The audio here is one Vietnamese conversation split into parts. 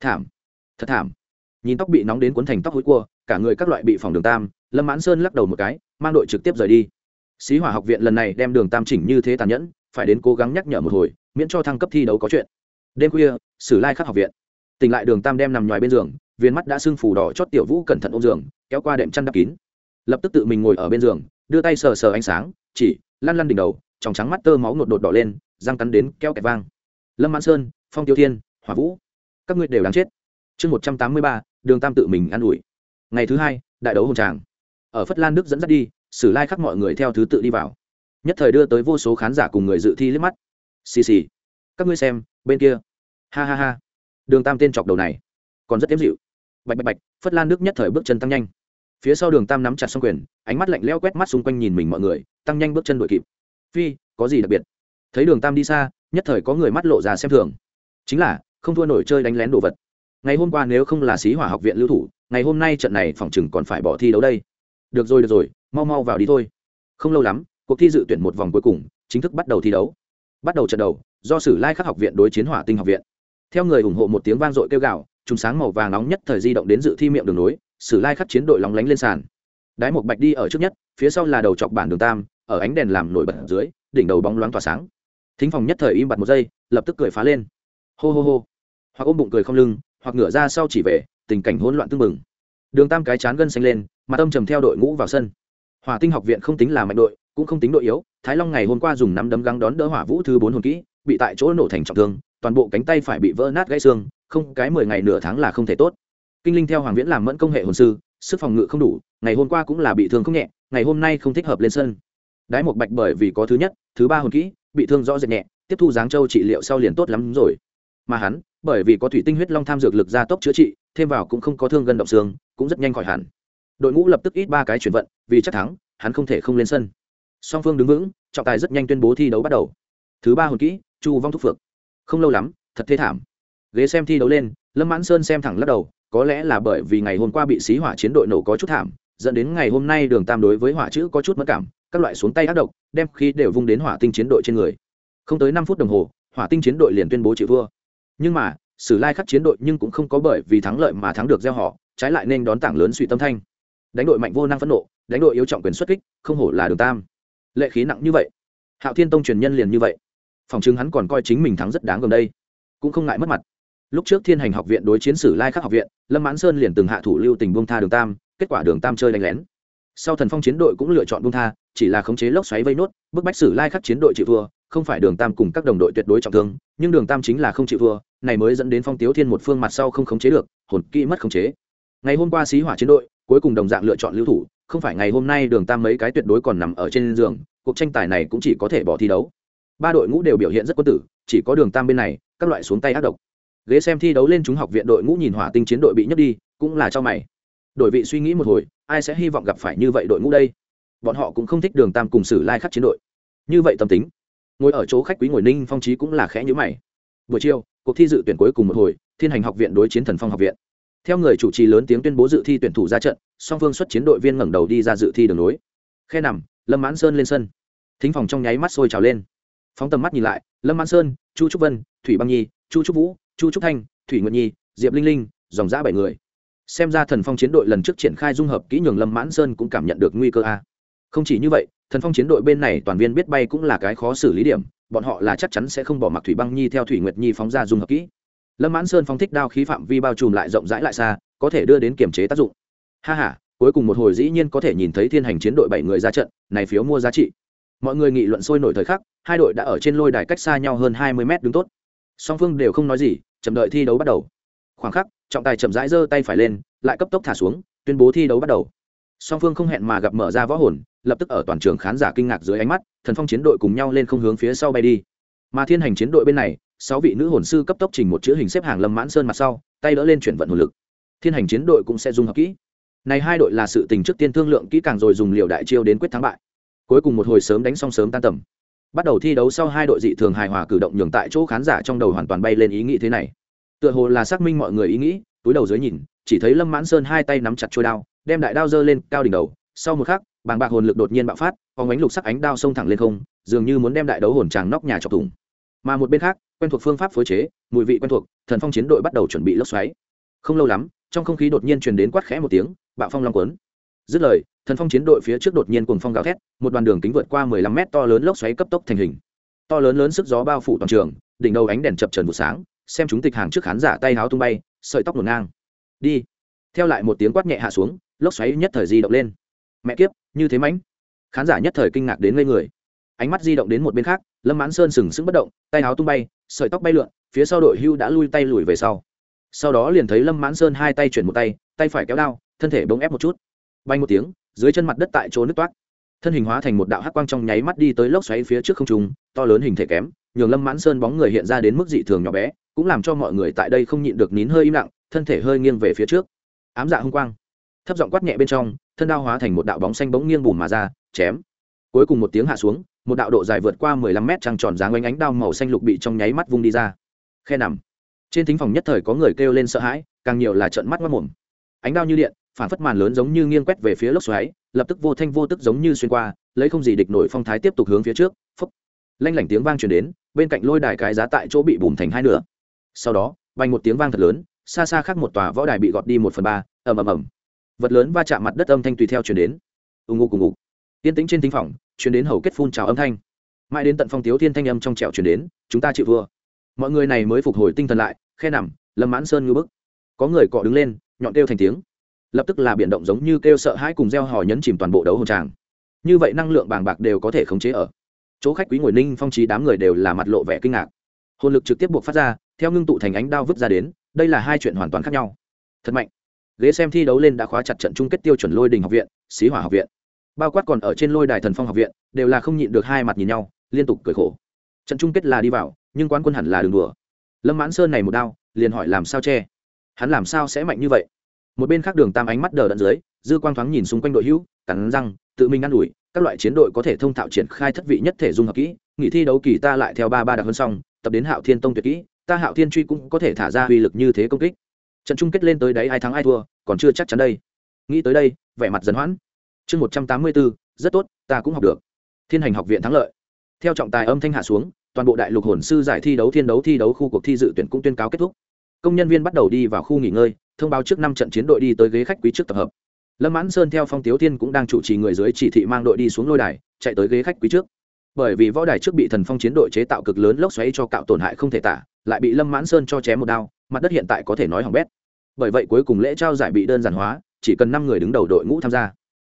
thảm. Thật thảm. Nhìn tóc bị nóng đến cuốn thành tóc hối cua, cả người các loại bị phòng đường tam, lâm mãn sơn lắc đầu một cái, mang đội trực tiếp rời đi. Sĩ hỏa học viện lần này đem đường tam chỉnh như thế tàn nhẫn, phải đến cố gắng nhắc nhở một hồi, miễn cho thăng cấp thi đấu có chuyện. Đêm khuya, sử lai khắc học viện. Tỉnh lại đường tam đem nằm ngoài bên giường, viên mắt đã sưng phủ đỏ chót tiểu vũ cẩn thận ôm giường, kéo qua đệm chăn đắp kín. Lập tức tự mình ngồi ở bên giường, đưa tay sờ sờ ánh sáng, chỉ, lăn lăn đỉnh đầu trong trắng mắt tơ máu nột đột đỏ lên, răng cắn đến keo kẹt vang. Lâm mãn sơn, phong tiêu thiên, hỏa vũ các ngươi đều đáng chết. Chương một trăm tám mươi ba, đường tam tự mình an ủi. Ngày thứ hai, đại đấu hồng tràng. Ở phất lan đức dẫn dắt đi, sử lai khắc mọi người theo thứ tự đi vào. Nhất thời đưa tới vô số khán giả cùng người dự thi liếc mắt. Xì xì. Các ngươi xem, bên kia. Ha ha ha. Đường tam tên chọc đầu này. Còn rất tiếm dịu. Bạch bạch bạch, phất lan đức nhất thời bước chân tăng nhanh. Phía sau đường tam nắm chặt xong quyền, ánh mắt lạnh leo quét mắt xung quanh nhìn mình mọi người, tăng nhanh bước chân đuổi kịp. Phi, có gì đặc biệt? Thấy đường tam đi xa, nhất thời có người mắt lộ ra xem thường. Chính là không thua nổi chơi đánh lén đồ vật. Ngày hôm qua nếu không là sĩ hỏa học viện lưu thủ, ngày hôm nay trận này phòng chừng còn phải bỏ thi đấu đây. Được rồi được rồi, mau mau vào đi thôi. Không lâu lắm, cuộc thi dự tuyển một vòng cuối cùng, chính thức bắt đầu thi đấu. Bắt đầu trận đầu, do sử lai khắc học viện đối chiến hỏa tinh học viện. Theo người ủng hộ một tiếng vang dội kêu gào chúng sáng màu vàng nóng nhất thời di động đến dự thi miệng đường nối, sử lai khắc chiến đội lóng lánh lên sàn. Đái một bạch đi ở trước nhất, phía sau là đầu chọc bản đường tam, ở ánh đèn làm nổi bật dưới, đỉnh đầu bóng loáng tỏa sáng. Thính phòng nhất thời im bặt một giây, lập tức cười phá lên. Hô hô hô hoặc ôm bụng cười không lưng, hoặc ngửa ra sau chỉ về, tình cảnh hỗn loạn tưng bừng. Đường tam cái chán gân xanh lên, mà tâm trầm theo đội ngũ vào sân. Hỏa tinh học viện không tính là mạnh đội, cũng không tính đội yếu, thái long ngày hôm qua dùng năm đấm găng đón đỡ hỏa vũ thứ bốn hồn kỹ, bị tại chỗ nổ thành trọng thương, toàn bộ cánh tay phải bị vỡ nát gãy xương, không, cái mười ngày nửa tháng là không thể tốt. Kinh linh theo hoàng viễn làm mẫn công hệ hồn sư, sức phòng ngự không đủ, ngày hôm qua cũng là bị thương không nhẹ, ngày hôm nay không thích hợp lên sân. Đái một bạch bởi vì có thứ nhất, thứ ba hồn kỹ, bị thương rõ rệt nhẹ, tiếp thu giáng châu trị liệu sau liền tốt lắm rồi. Mà hắn bởi vì có thủy tinh huyết long tham dược lực gia tốc chữa trị, thêm vào cũng không có thương gân động xương, cũng rất nhanh khỏi hẳn. Đội ngũ lập tức ít ba cái chuyển vận, vì chắc thắng, hắn không thể không lên sân. Song phương đứng vững, trọng tài rất nhanh tuyên bố thi đấu bắt đầu. Thứ ba hồn kỹ, chu vong thúc phượng. Không lâu lắm, thật thế thảm. Ghế xem thi đấu lên, lâm mãn sơn xem thẳng lắc đầu, có lẽ là bởi vì ngày hôm qua bị xí hỏa chiến đội nổ có chút thảm, dẫn đến ngày hôm nay đường tam đối với hỏa chữ có chút mất cảm, các loại xuống tay ác độc, đem khi đều vung đến hỏa tinh chiến đội trên người. Không tới năm phút đồng hồ, hỏa tinh chiến đội liền tuyên bố chịu vua nhưng mà, sử lai khắc chiến đội nhưng cũng không có bởi vì thắng lợi mà thắng được gieo họ, trái lại nên đón tảng lớn suy tâm thanh. Đánh đội mạnh vô năng phẫn nộ, đánh đội yếu trọng quyền xuất kích, không hổ là đường tam. Lệ khí nặng như vậy. Hạo thiên tông truyền nhân liền như vậy. Phòng chứng hắn còn coi chính mình thắng rất đáng gần đây. Cũng không ngại mất mặt. Lúc trước thiên hành học viện đối chiến sử lai khắc học viện, lâm mãn sơn liền từng hạ thủ lưu tình buông tha đường tam, kết quả đường tam chơi đánh lén. Sau thần phong chiến đội cũng lựa chọn buông tha, chỉ là khống chế lốc xoáy vây nốt, bức bách sử lai khắc chiến đội chịu thua, không phải đường tam cùng các đồng đội tuyệt đối trọng thương, nhưng đường tam chính là không chịu thua này mới dẫn đến phong tiếu thiên một phương mặt sau không khống chế được, hồn kỹ mất khống chế. Ngày hôm qua xí hỏa chiến đội, cuối cùng đồng dạng lựa chọn lưu thủ, không phải ngày hôm nay đường tam mấy cái tuyệt đối còn nằm ở trên giường, cuộc tranh tài này cũng chỉ có thể bỏ thi đấu. Ba đội ngũ đều biểu hiện rất quân tử, chỉ có đường tam bên này, các loại xuống tay ác độc. Ghế xem thi đấu lên chúng học viện đội ngũ nhìn hỏa tinh chiến đội bị nhấc đi, cũng là cho mày. Đội vị suy nghĩ một hồi, ai sẽ hy vọng gặp phải như vậy đội ngũ đây? Bọn họ cũng không thích đường tam cùng xử lai khắc chiến đội. Như vậy tâm tính, ngồi ở chỗ khách quý ngồi ninh phong trí cũng là khẽ nhữ mày. Buổi chiều cuộc thi dự tuyển cuối cùng một hồi, thiên hành học viện đối chiến thần phong học viện. Theo người chủ trì lớn tiếng tuyên bố dự thi tuyển thủ ra trận, song phương xuất chiến đội viên ngẩng đầu đi ra dự thi đường lối. Khe nằm, lâm mãn sơn lên sân. Thính phòng trong nháy mắt sôi trào lên. Phóng tầm mắt nhìn lại, lâm mãn sơn, chu trúc vân, thủy băng nhi, chu trúc vũ, chu trúc thanh, thủy nguyệt nhi, diệp linh linh, dòng giã bảy người. Xem ra thần phong chiến đội lần trước triển khai dung hợp kỹ nhường lâm mãn sơn cũng cảm nhận được nguy cơ a. Không chỉ như vậy, thần phong chiến đội bên này toàn viên biết bay cũng là cái khó xử lý điểm bọn họ là chắc chắn sẽ không bỏ mặc thủy băng nhi theo thủy nguyệt nhi phóng ra dùng hợp kỹ. Lâm mãn sơn phóng thích đao khí phạm vi bao trùm lại rộng rãi lại xa, có thể đưa đến kiểm chế tác dụng. Ha h a cuối cùng một hồi dĩ nhiên có thể nhìn thấy thiên hành chiến đội bảy người ra trận, này phiếu mua giá trị. Mọi người nghị luận sôi nổi thời khắc, hai đội đã ở trên lôi đài cách xa nhau hơn hai mươi mét đứng tốt. Song phương đều không nói gì, chậm đợi thi đấu bắt đầu. Khoảng khắc, trọng tài chậm rãi giơ tay phải lên, lại cấp tốc thả xuống, tuyên bố thi đấu bắt đầu. Song phương không hẹn mà gặp mở ra võ hồn lập tức ở toàn trường khán giả kinh ngạc dưới ánh mắt, thần phong chiến đội cùng nhau lên không hướng phía sau bay đi. Mà thiên hành chiến đội bên này, sáu vị nữ hồn sư cấp tốc trình một chữ hình xếp hàng lâm mãn sơn mặt sau, tay đỡ lên chuyển vận hồn lực. Thiên hành chiến đội cũng sẽ dùng hợp kỹ. Này hai đội là sự tình trước tiên thương lượng kỹ càng rồi dùng liều đại chiêu đến quyết thắng bại. Cuối cùng một hồi sớm đánh xong sớm tan tầm. Bắt đầu thi đấu sau hai đội dị thường hài hòa cử động nhường tại chỗ khán giả trong đầu hoàn toàn bay lên ý nghĩ thế này. Tựa hồ là xác minh mọi người ý nghĩ, túi đầu dưới nhìn, chỉ thấy lâm mãn sơn hai tay nắm chặt trôi đao, đem đại đao giơ lên cao đỉnh đầu, sau một khắc bàng bạc hồn lực đột nhiên bạo phát phóng ánh lục sắc ánh đao xông thẳng lên không, dường như muốn đem đại đấu hồn tràng nóc nhà chọc thủng. Mà một bên khác, quen thuộc phương pháp phối chế, mùi vị quen thuộc, thần phong chiến đội bắt đầu chuẩn bị lốc xoáy. Không lâu lắm, trong không khí đột nhiên truyền đến quát khẽ một tiếng, bạo phong long quấn dứt lời, thần phong chiến đội phía trước đột nhiên cùng phong gào thét, một đoàn đường kính vượt qua mười lăm mét to lớn lốc xoáy cấp tốc thành hình. To lớn lớn sức gió bao phủ toàn trường, đỉnh đầu ánh đèn chập trần vụ sáng, xem chúng tịch hàng trước khán giả tay háo tung bay, sợi tóc ngổn ngang. Đi. Theo lại một tiếng quát nhẹ hạ xuống, lốc xoáy nhất thời di động lên mẹ kiếp, như thế mãnh. Khán giả nhất thời kinh ngạc đến ngây người. Ánh mắt di động đến một bên khác, lâm mãn sơn sừng sững bất động, tay áo tung bay, sợi tóc bay lượn, phía sau đội hưu đã lui tay lùi về sau. Sau đó liền thấy lâm mãn sơn hai tay chuyển một tay tay phải kéo đao, thân thể bỗng ép một chút. Bay một tiếng, dưới chân mặt đất tại chỗ nước toát thân hình hóa thành một đạo hắc quang trong nháy mắt đi tới lốc xoáy phía trước không trung, to lớn hình thể kém, nhường lâm mãn sơn bóng người hiện ra đến mức dị thường nhỏ bé, cũng làm cho mọi người tại đây không nhịn được nín hơi im lặng, thân thể hơi nghiêng về phía trước. Ám dạ hung quang. Thấp giọng quát nhẹ bên trong thân đao hóa thành một đạo bóng xanh bỗng nghiêng bùm mà ra, chém. Cuối cùng một tiếng hạ xuống, một đạo độ dài vượt qua mười lăm mét trăng tròn dáng oanh ánh đao màu xanh lục bị trong nháy mắt vung đi ra. Khe nằm. Trên thính phòng nhất thời có người kêu lên sợ hãi, càng nhiều là trợn mắt mất mồm ánh đao như điện, phản phất màn lớn giống như nghiêng quét về phía lốc xoáy, lập tức vô thanh vô tức giống như xuyên qua, lấy không gì địch nổi phong thái tiếp tục hướng phía trước phúc lanh lảnh tiếng vang truyền đến, bên cạnh lôi đài cái giá tại chỗ bị bùm thành hai nửa. Sau đó, vang một tiếng vang thật lớn, xa xa khác một tòa võ đài bị gọt đi một phần ba, ầm ầm ầm vật lớn va chạm mặt đất âm thanh tùy theo truyền đến. Ù ngụ cùng ngụ yên tĩnh trên thính phòng truyền đến hầu kết phun trào âm thanh. Mãi đến tận phong tiếu thiên thanh âm trong trẻo truyền đến chúng ta chịu vừa, mọi người này mới phục hồi tinh thần lại khe nằm lâm mãn sơn ngư bức. Có người cọ đứng lên nhọn kêu thành tiếng. Lập tức là biển động giống như kêu sợ hãi cùng gieo hò nhấn chìm toàn bộ đấu hồn tràng. Như vậy năng lượng bàng bạc đều có thể khống chế ở. Chỗ khách quý ngồi ninh phong trí đám người đều là mặt lộ vẻ kinh ngạc. Hồn lực trực tiếp buộc phát ra theo ngưng tụ thành ánh đao vứt ra đến đây là hai chuyện hoàn toàn khác nhau. Thật mạnh ghế xem thi đấu lên đã khóa chặt trận chung kết tiêu chuẩn lôi đình học viện, xí hỏa học viện. Bao quát còn ở trên lôi đài thần phong học viện, đều là không nhịn được hai mặt nhìn nhau, liên tục cười khổ. Trận chung kết là đi vào, nhưng quán quân hẳn là đường đùa. Lâm mãn sơn này một đao, liền hỏi làm sao che? Hắn làm sao sẽ mạnh như vậy? Một bên khác đường tam ánh mắt đờ đẫn dưới, dư quang thoáng nhìn xung quanh đội hữu, cắn răng, tự mình ngăn ủi, các loại chiến đội có thể thông thạo triển khai thất vị nhất thể dung hợp kỹ, nghỉ thi đấu kỳ ta lại theo ba ba đặc hơn xong, tập đến hạo thiên tông tuyệt kỹ, ta hạo thiên truy cũng có thể thả ra uy lực như thế công kích trận chung kết lên tới đấy ai thắng ai thua, còn chưa chắc chắn đây. Nghĩ tới đây, vẻ mặt dần hoãn. Chương một trăm tám mươi bốn rất tốt, ta cũng học được. Thiên hành học viện thắng lợi. Theo trọng tài âm thanh hạ xuống, toàn bộ đại lục hồn sư giải thi đấu, thiên đấu, thi đấu khu cuộc thi dự tuyển cũng tuyên cáo kết thúc. Công nhân viên bắt đầu đi vào khu nghỉ ngơi, thông báo trước năm trận chiến đội đi tới ghế khách quý trước tập hợp. Lâm mãn sơn theo phong tiếu thiên cũng đang chủ trì người dưới chỉ thị mang đội đi xuống lôi đài, chạy tới ghế khách quý trước. Bởi vì võ đài trước bị thần phong chiến đội chế tạo cực lớn lốc xoáy cho cạo tổn hại không thể tả, lại bị lâm mãn sơn cho chém một đao mặt đất hiện tại có thể nói hỏng bét. Bởi vậy cuối cùng lễ trao giải bị đơn giản hóa, chỉ cần năm người đứng đầu đội ngũ tham gia.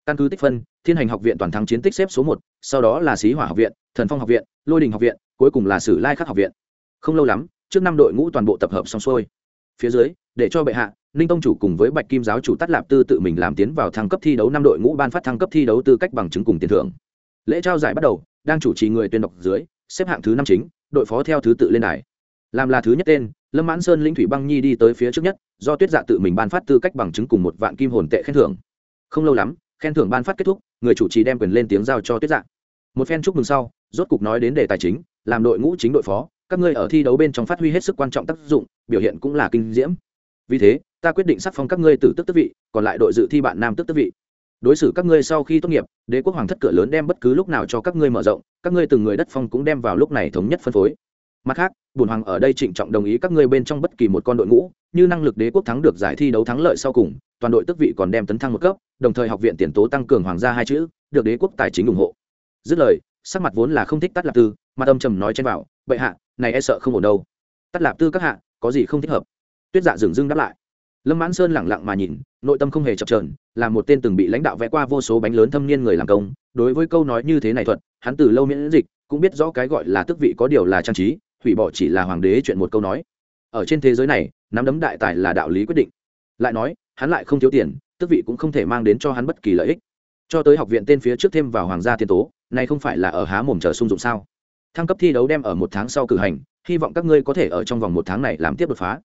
Căn cứ tích phân, thiên hành học viện toàn thắng chiến tích xếp số một, sau đó là xí hỏa học viện, thần phong học viện, lôi đình học viện, cuối cùng là sử lai khắc học viện. Không lâu lắm, trước năm đội ngũ toàn bộ tập hợp xong xuôi. Phía dưới, để cho bệ hạ, ninh tông chủ cùng với bạch kim giáo chủ tắt lạp tư tự mình làm tiến vào thăng cấp thi đấu năm đội ngũ ban phát thăng cấp thi đấu tư cách bằng chứng cùng tiền thưởng. Lễ trao giải bắt đầu, đang chủ trì người tuyên đọc dưới, xếp hạng thứ năm chính, đội phó theo thứ tự lên đài làm là thứ nhất tên, lâm mãn sơn linh thủy băng nhi đi tới phía trước nhất, do tuyết dạ tự mình ban phát tư cách bằng chứng cùng một vạn kim hồn tệ khen thưởng. Không lâu lắm, khen thưởng ban phát kết thúc, người chủ trì đem quyền lên tiếng giao cho tuyết dạ. Một phen chúc mừng sau, rốt cục nói đến đề tài chính, làm đội ngũ chính đội phó, các ngươi ở thi đấu bên trong phát huy hết sức quan trọng tác dụng, biểu hiện cũng là kinh diễm. Vì thế, ta quyết định sắc phong các ngươi từ tức tức vị, còn lại đội dự thi bạn nam tức tức vị. Đối xử các ngươi sau khi tốt nghiệp, đế quốc hoàng thất cửa lớn đem bất cứ lúc nào cho các ngươi mở rộng, các ngươi từng người đất phong cũng đem vào lúc này thống nhất phân phối mặt khác, bùn hoàng ở đây trịnh trọng đồng ý các ngươi bên trong bất kỳ một con đội ngũ, như năng lực đế quốc thắng được giải thi đấu thắng lợi sau cùng, toàn đội tức vị còn đem tấn thăng một cấp, đồng thời học viện tiền tố tăng cường hoàng gia hai chữ, được đế quốc tài chính ủng hộ. Dứt lời, sắc mặt vốn là không thích tắt lạp tư, mặt âm trầm nói trên bảo, bệ hạ, này e sợ không ổn đâu. Tắt lạp tư các hạ, có gì không thích hợp? Tuyết dạ dừng dưng đáp lại. Lâm mãn sơn lẳng lặng mà nhìn, nội tâm không hề chập trờn là một tên từng bị lãnh đạo vẽ qua vô số bánh lớn thâm niên người làm công, đối với câu nói như thế này thuật, hắn từ lâu miễn dịch, cũng biết rõ cái gọi là tước vị có điều là trang trí hủy bỏ chỉ là hoàng đế chuyện một câu nói. Ở trên thế giới này, nắm đấm đại tài là đạo lý quyết định. Lại nói, hắn lại không thiếu tiền, tước vị cũng không thể mang đến cho hắn bất kỳ lợi ích. Cho tới học viện tên phía trước thêm vào hoàng gia tiên tố, này không phải là ở há mồm chờ sung dụng sao? Thăng cấp thi đấu đem ở một tháng sau cử hành, hy vọng các ngươi có thể ở trong vòng một tháng này làm tiếp đột phá.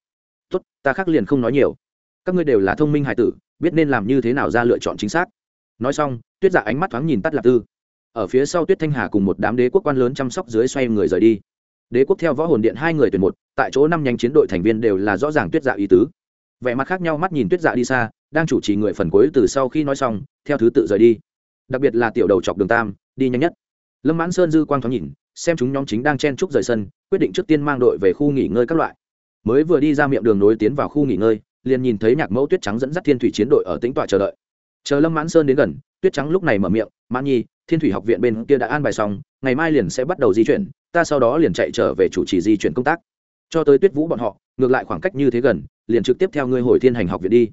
Tốt, ta khác liền không nói nhiều. Các ngươi đều là thông minh hải tử, biết nên làm như thế nào ra lựa chọn chính xác. Nói xong, tuyết dạ ánh mắt thoáng nhìn tắt lạc tư. Ở phía sau tuyết thanh hà cùng một đám đế quốc quan lớn chăm sóc dưới xoay người rời đi đế quốc theo võ hồn điện hai người tuyển một, tại chỗ năm nhánh chiến đội thành viên đều là rõ ràng tuyết dạ ý tứ. Vẻ mặt khác nhau mắt nhìn tuyết dạ đi xa, đang chủ trì người phần cuối từ sau khi nói xong, theo thứ tự rời đi. Đặc biệt là tiểu đầu chọc đường tam, đi nhanh nhất. Lâm mãn sơn dư quang thoáng nhìn, xem chúng nhóm chính đang chen trúc rời sân, quyết định trước tiên mang đội về khu nghỉ ngơi các loại. Mới vừa đi ra miệng đường nối tiến vào khu nghỉ ngơi, liền nhìn thấy nhạc mẫu tuyết trắng dẫn dắt thiên thủy chiến đội ở tĩnh tọa chờ đợi. Chờ lâm mãn sơn đến gần, tuyết trắng lúc này mở miệng, mãn nhi, thiên thủy học viện bên kia đã an bài xong, ngày mai liền sẽ bắt đầu di chuyển ta sau đó liền chạy trở về chủ trì di chuyển công tác. Cho tới tuyết vũ bọn họ, ngược lại khoảng cách như thế gần, liền trực tiếp theo ngươi hồi thiên hành học viện đi.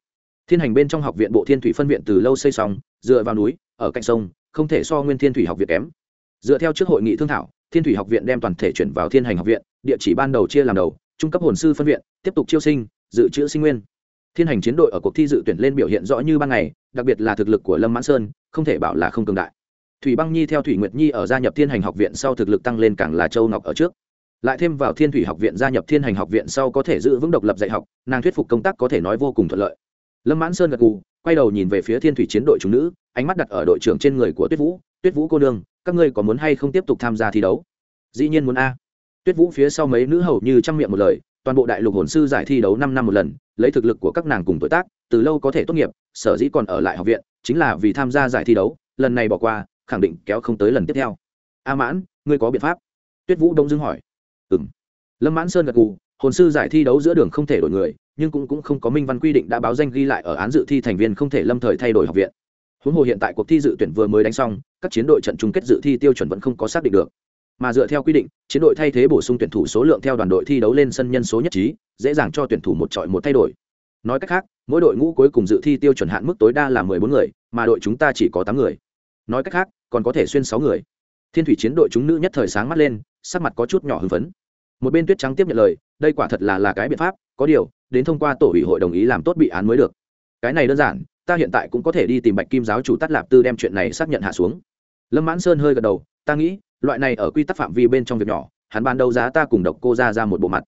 Thiên hành bên trong học viện bộ thiên thủy phân viện từ lâu xây xong, dựa vào núi, ở cạnh sông, không thể so nguyên thiên thủy học viện kém. Dựa theo trước hội nghị thương thảo, thiên thủy học viện đem toàn thể chuyển vào thiên hành học viện, địa chỉ ban đầu chia làm đầu, trung cấp hồn sư phân viện, tiếp tục chiêu sinh, dự trữ sinh nguyên. Thiên hành chiến đội ở cuộc thi dự tuyển lên biểu hiện rõ như ban ngày, đặc biệt là thực lực của lâm mãn sơn, không thể bảo là không cường đại thủy băng nhi theo thủy nguyệt nhi ở gia nhập thiên hành học viện sau thực lực tăng lên càng là châu ngọc ở trước. Lại thêm vào thiên thủy học viện gia nhập thiên hành học viện sau có thể giữ vững độc lập dạy học, nàng thuyết phục công tác có thể nói vô cùng thuận lợi. Lâm mãn sơn gật gù, quay đầu nhìn về phía thiên thủy chiến đội chúng nữ, ánh mắt đặt ở đội trưởng trên người của tuyết vũ tuyết vũ cô đương các ngươi có muốn hay không tiếp tục tham gia thi đấu? Dĩ nhiên muốn a. Tuyết vũ phía sau mấy nữ hầu như chăm miệng một lời, toàn bộ đại lục hồn sư giải thi đấu năm năm một lần, lấy thực lực của các nàng cùng tuổi tác, từ lâu có thể tốt nghiệp, sở dĩ còn ở lại học viện, chính là vì tham gia giải thi đấu, lần này bỏ qua khẳng định kéo không tới lần tiếp theo. A mãn ngươi có biện pháp? Tuyết vũ đông dưng hỏi. Ừ m lâm mãn sơn gật gù hồn sư giải thi đấu giữa đường không thể đổi người nhưng cũng, cũng không có minh văn quy định đã báo danh ghi lại ở án dự thi thành viên không thể lâm thời thay đổi học viện. Huống hồ hiện tại cuộc thi dự tuyển vừa mới đánh xong các chiến đội trận chung kết dự thi tiêu chuẩn vẫn không có xác định được. Mà dựa theo quy định chiến đội thay thế bổ sung tuyển thủ số lượng theo đoàn đội thi đấu lên sân nhân số nhất trí dễ dàng cho tuyển thủ một trọi một thay đổi. Nói cách khác mỗi đội ngũ cuối cùng dự thi tiêu chuẩn hạn mức tối đa là mười bốn người mà đội chúng ta chỉ có tám người nói cách khác, còn có thể xuyên sáu người. Thiên thủy chiến đội chúng nữ nhất thời sáng mắt lên, sắc mặt có chút nhỏ hưng phấn. Một bên tuyết trắng tiếp nhận lời, đây quả thật là là cái biện pháp, có điều, đến thông qua tổ ủy hội đồng ý làm tốt bị án mới được. Cái này đơn giản, ta hiện tại cũng có thể đi tìm bạch kim giáo chủ tắt lạp tư đem chuyện này xác nhận hạ xuống. Lâm mãn sơn hơi gật đầu, ta nghĩ, loại này ở quy tắc phạm vi bên trong việc nhỏ, hắn ban đầu giá ta cùng độc cô ra ra một bộ mặt.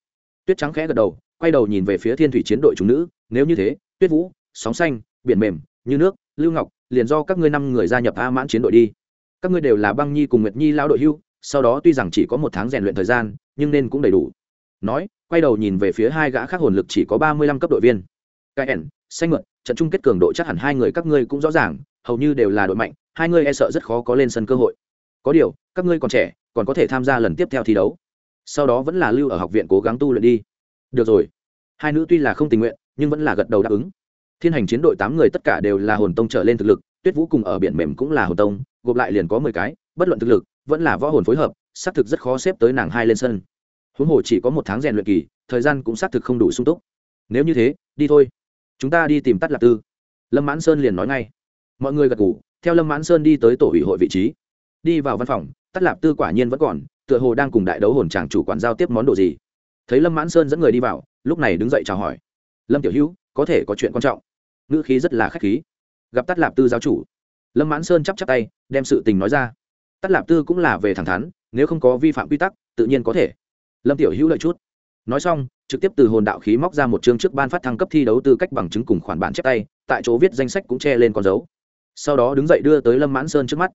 Tuyết trắng khẽ gật đầu, quay đầu nhìn về phía thiên thủy chiến đội chúng nữ, nếu như thế, tuyết vũ, sóng xanh, biển mềm, như nước, lưu ngọc liền do các ngươi năm người gia nhập a mãn chiến đội đi. Các ngươi đều là băng nhi cùng nguyệt nhi lao đội hưu, sau đó tuy rằng chỉ có một tháng rèn luyện thời gian, nhưng nên cũng đầy đủ. Nói, quay đầu nhìn về phía hai gã khác hồn lực chỉ có ba mươi lăm cấp đội viên. Cái ẻn, xanh mượn, trận chung kết cường độ chắc hẳn hai người các ngươi cũng rõ ràng, hầu như đều là đội mạnh, hai ngươi e sợ rất khó có lên sân cơ hội. Có điều, các ngươi còn trẻ, còn có thể tham gia lần tiếp theo thi đấu. Sau đó vẫn là lưu ở học viện cố gắng tu luyện đi. Được rồi. Hai nữ tuy là không tình nguyện, nhưng vẫn là gật đầu đáp ứng thiên hành chiến đội tám người tất cả đều là hồn tông trở lên thực lực, tuyết vũ cùng ở biển mềm cũng là hồn tông, gộp lại liền có mười cái, bất luận thực lực, vẫn là võ hồn phối hợp, xác thực rất khó xếp tới nàng hai lên sân. Huống hồ chỉ có một tháng rèn luyện kỳ, thời gian cũng xác thực không đủ sung túc. Nếu như thế, đi thôi. Chúng ta đi tìm tắt lạc tư. Lâm mãn sơn liền nói ngay. Mọi người gật ngủ theo lâm mãn sơn đi tới tổ ủy hội vị trí. Đi vào văn phòng tắt lạp tư quả nhiên vẫn còn, tựa hồ đang cùng đại đấu hồn tràng chủ quản giao tiếp món đồ gì. Thấy lâm mãn sơn dẫn người đi vào, lúc này đứng dậy chào hỏi. Lâm tiểu hữu có thể có chuyện quan trọng. Ngữ khí rất là k h á c h khí. Gặp tắt lạp tư giáo chủ, lâm mãn sơn chắp chắp tay, đem sự tình nói ra. Tắt lạp tư cũng là về thẳng thắn, nếu không có vi phạm quy tắc, tự nhiên có thể. Lâm tiểu hữu lợi chút. Nói xong, trực tiếp từ hồn đạo khí móc ra một chương trước ban phát thăng cấp thi đấu tư cách bằng chứng cùng khoản bản chép tay, tại chỗ viết danh sách cũng che lên con dấu. Sau đó đứng dậy đưa tới lâm mãn sơn trước mắt.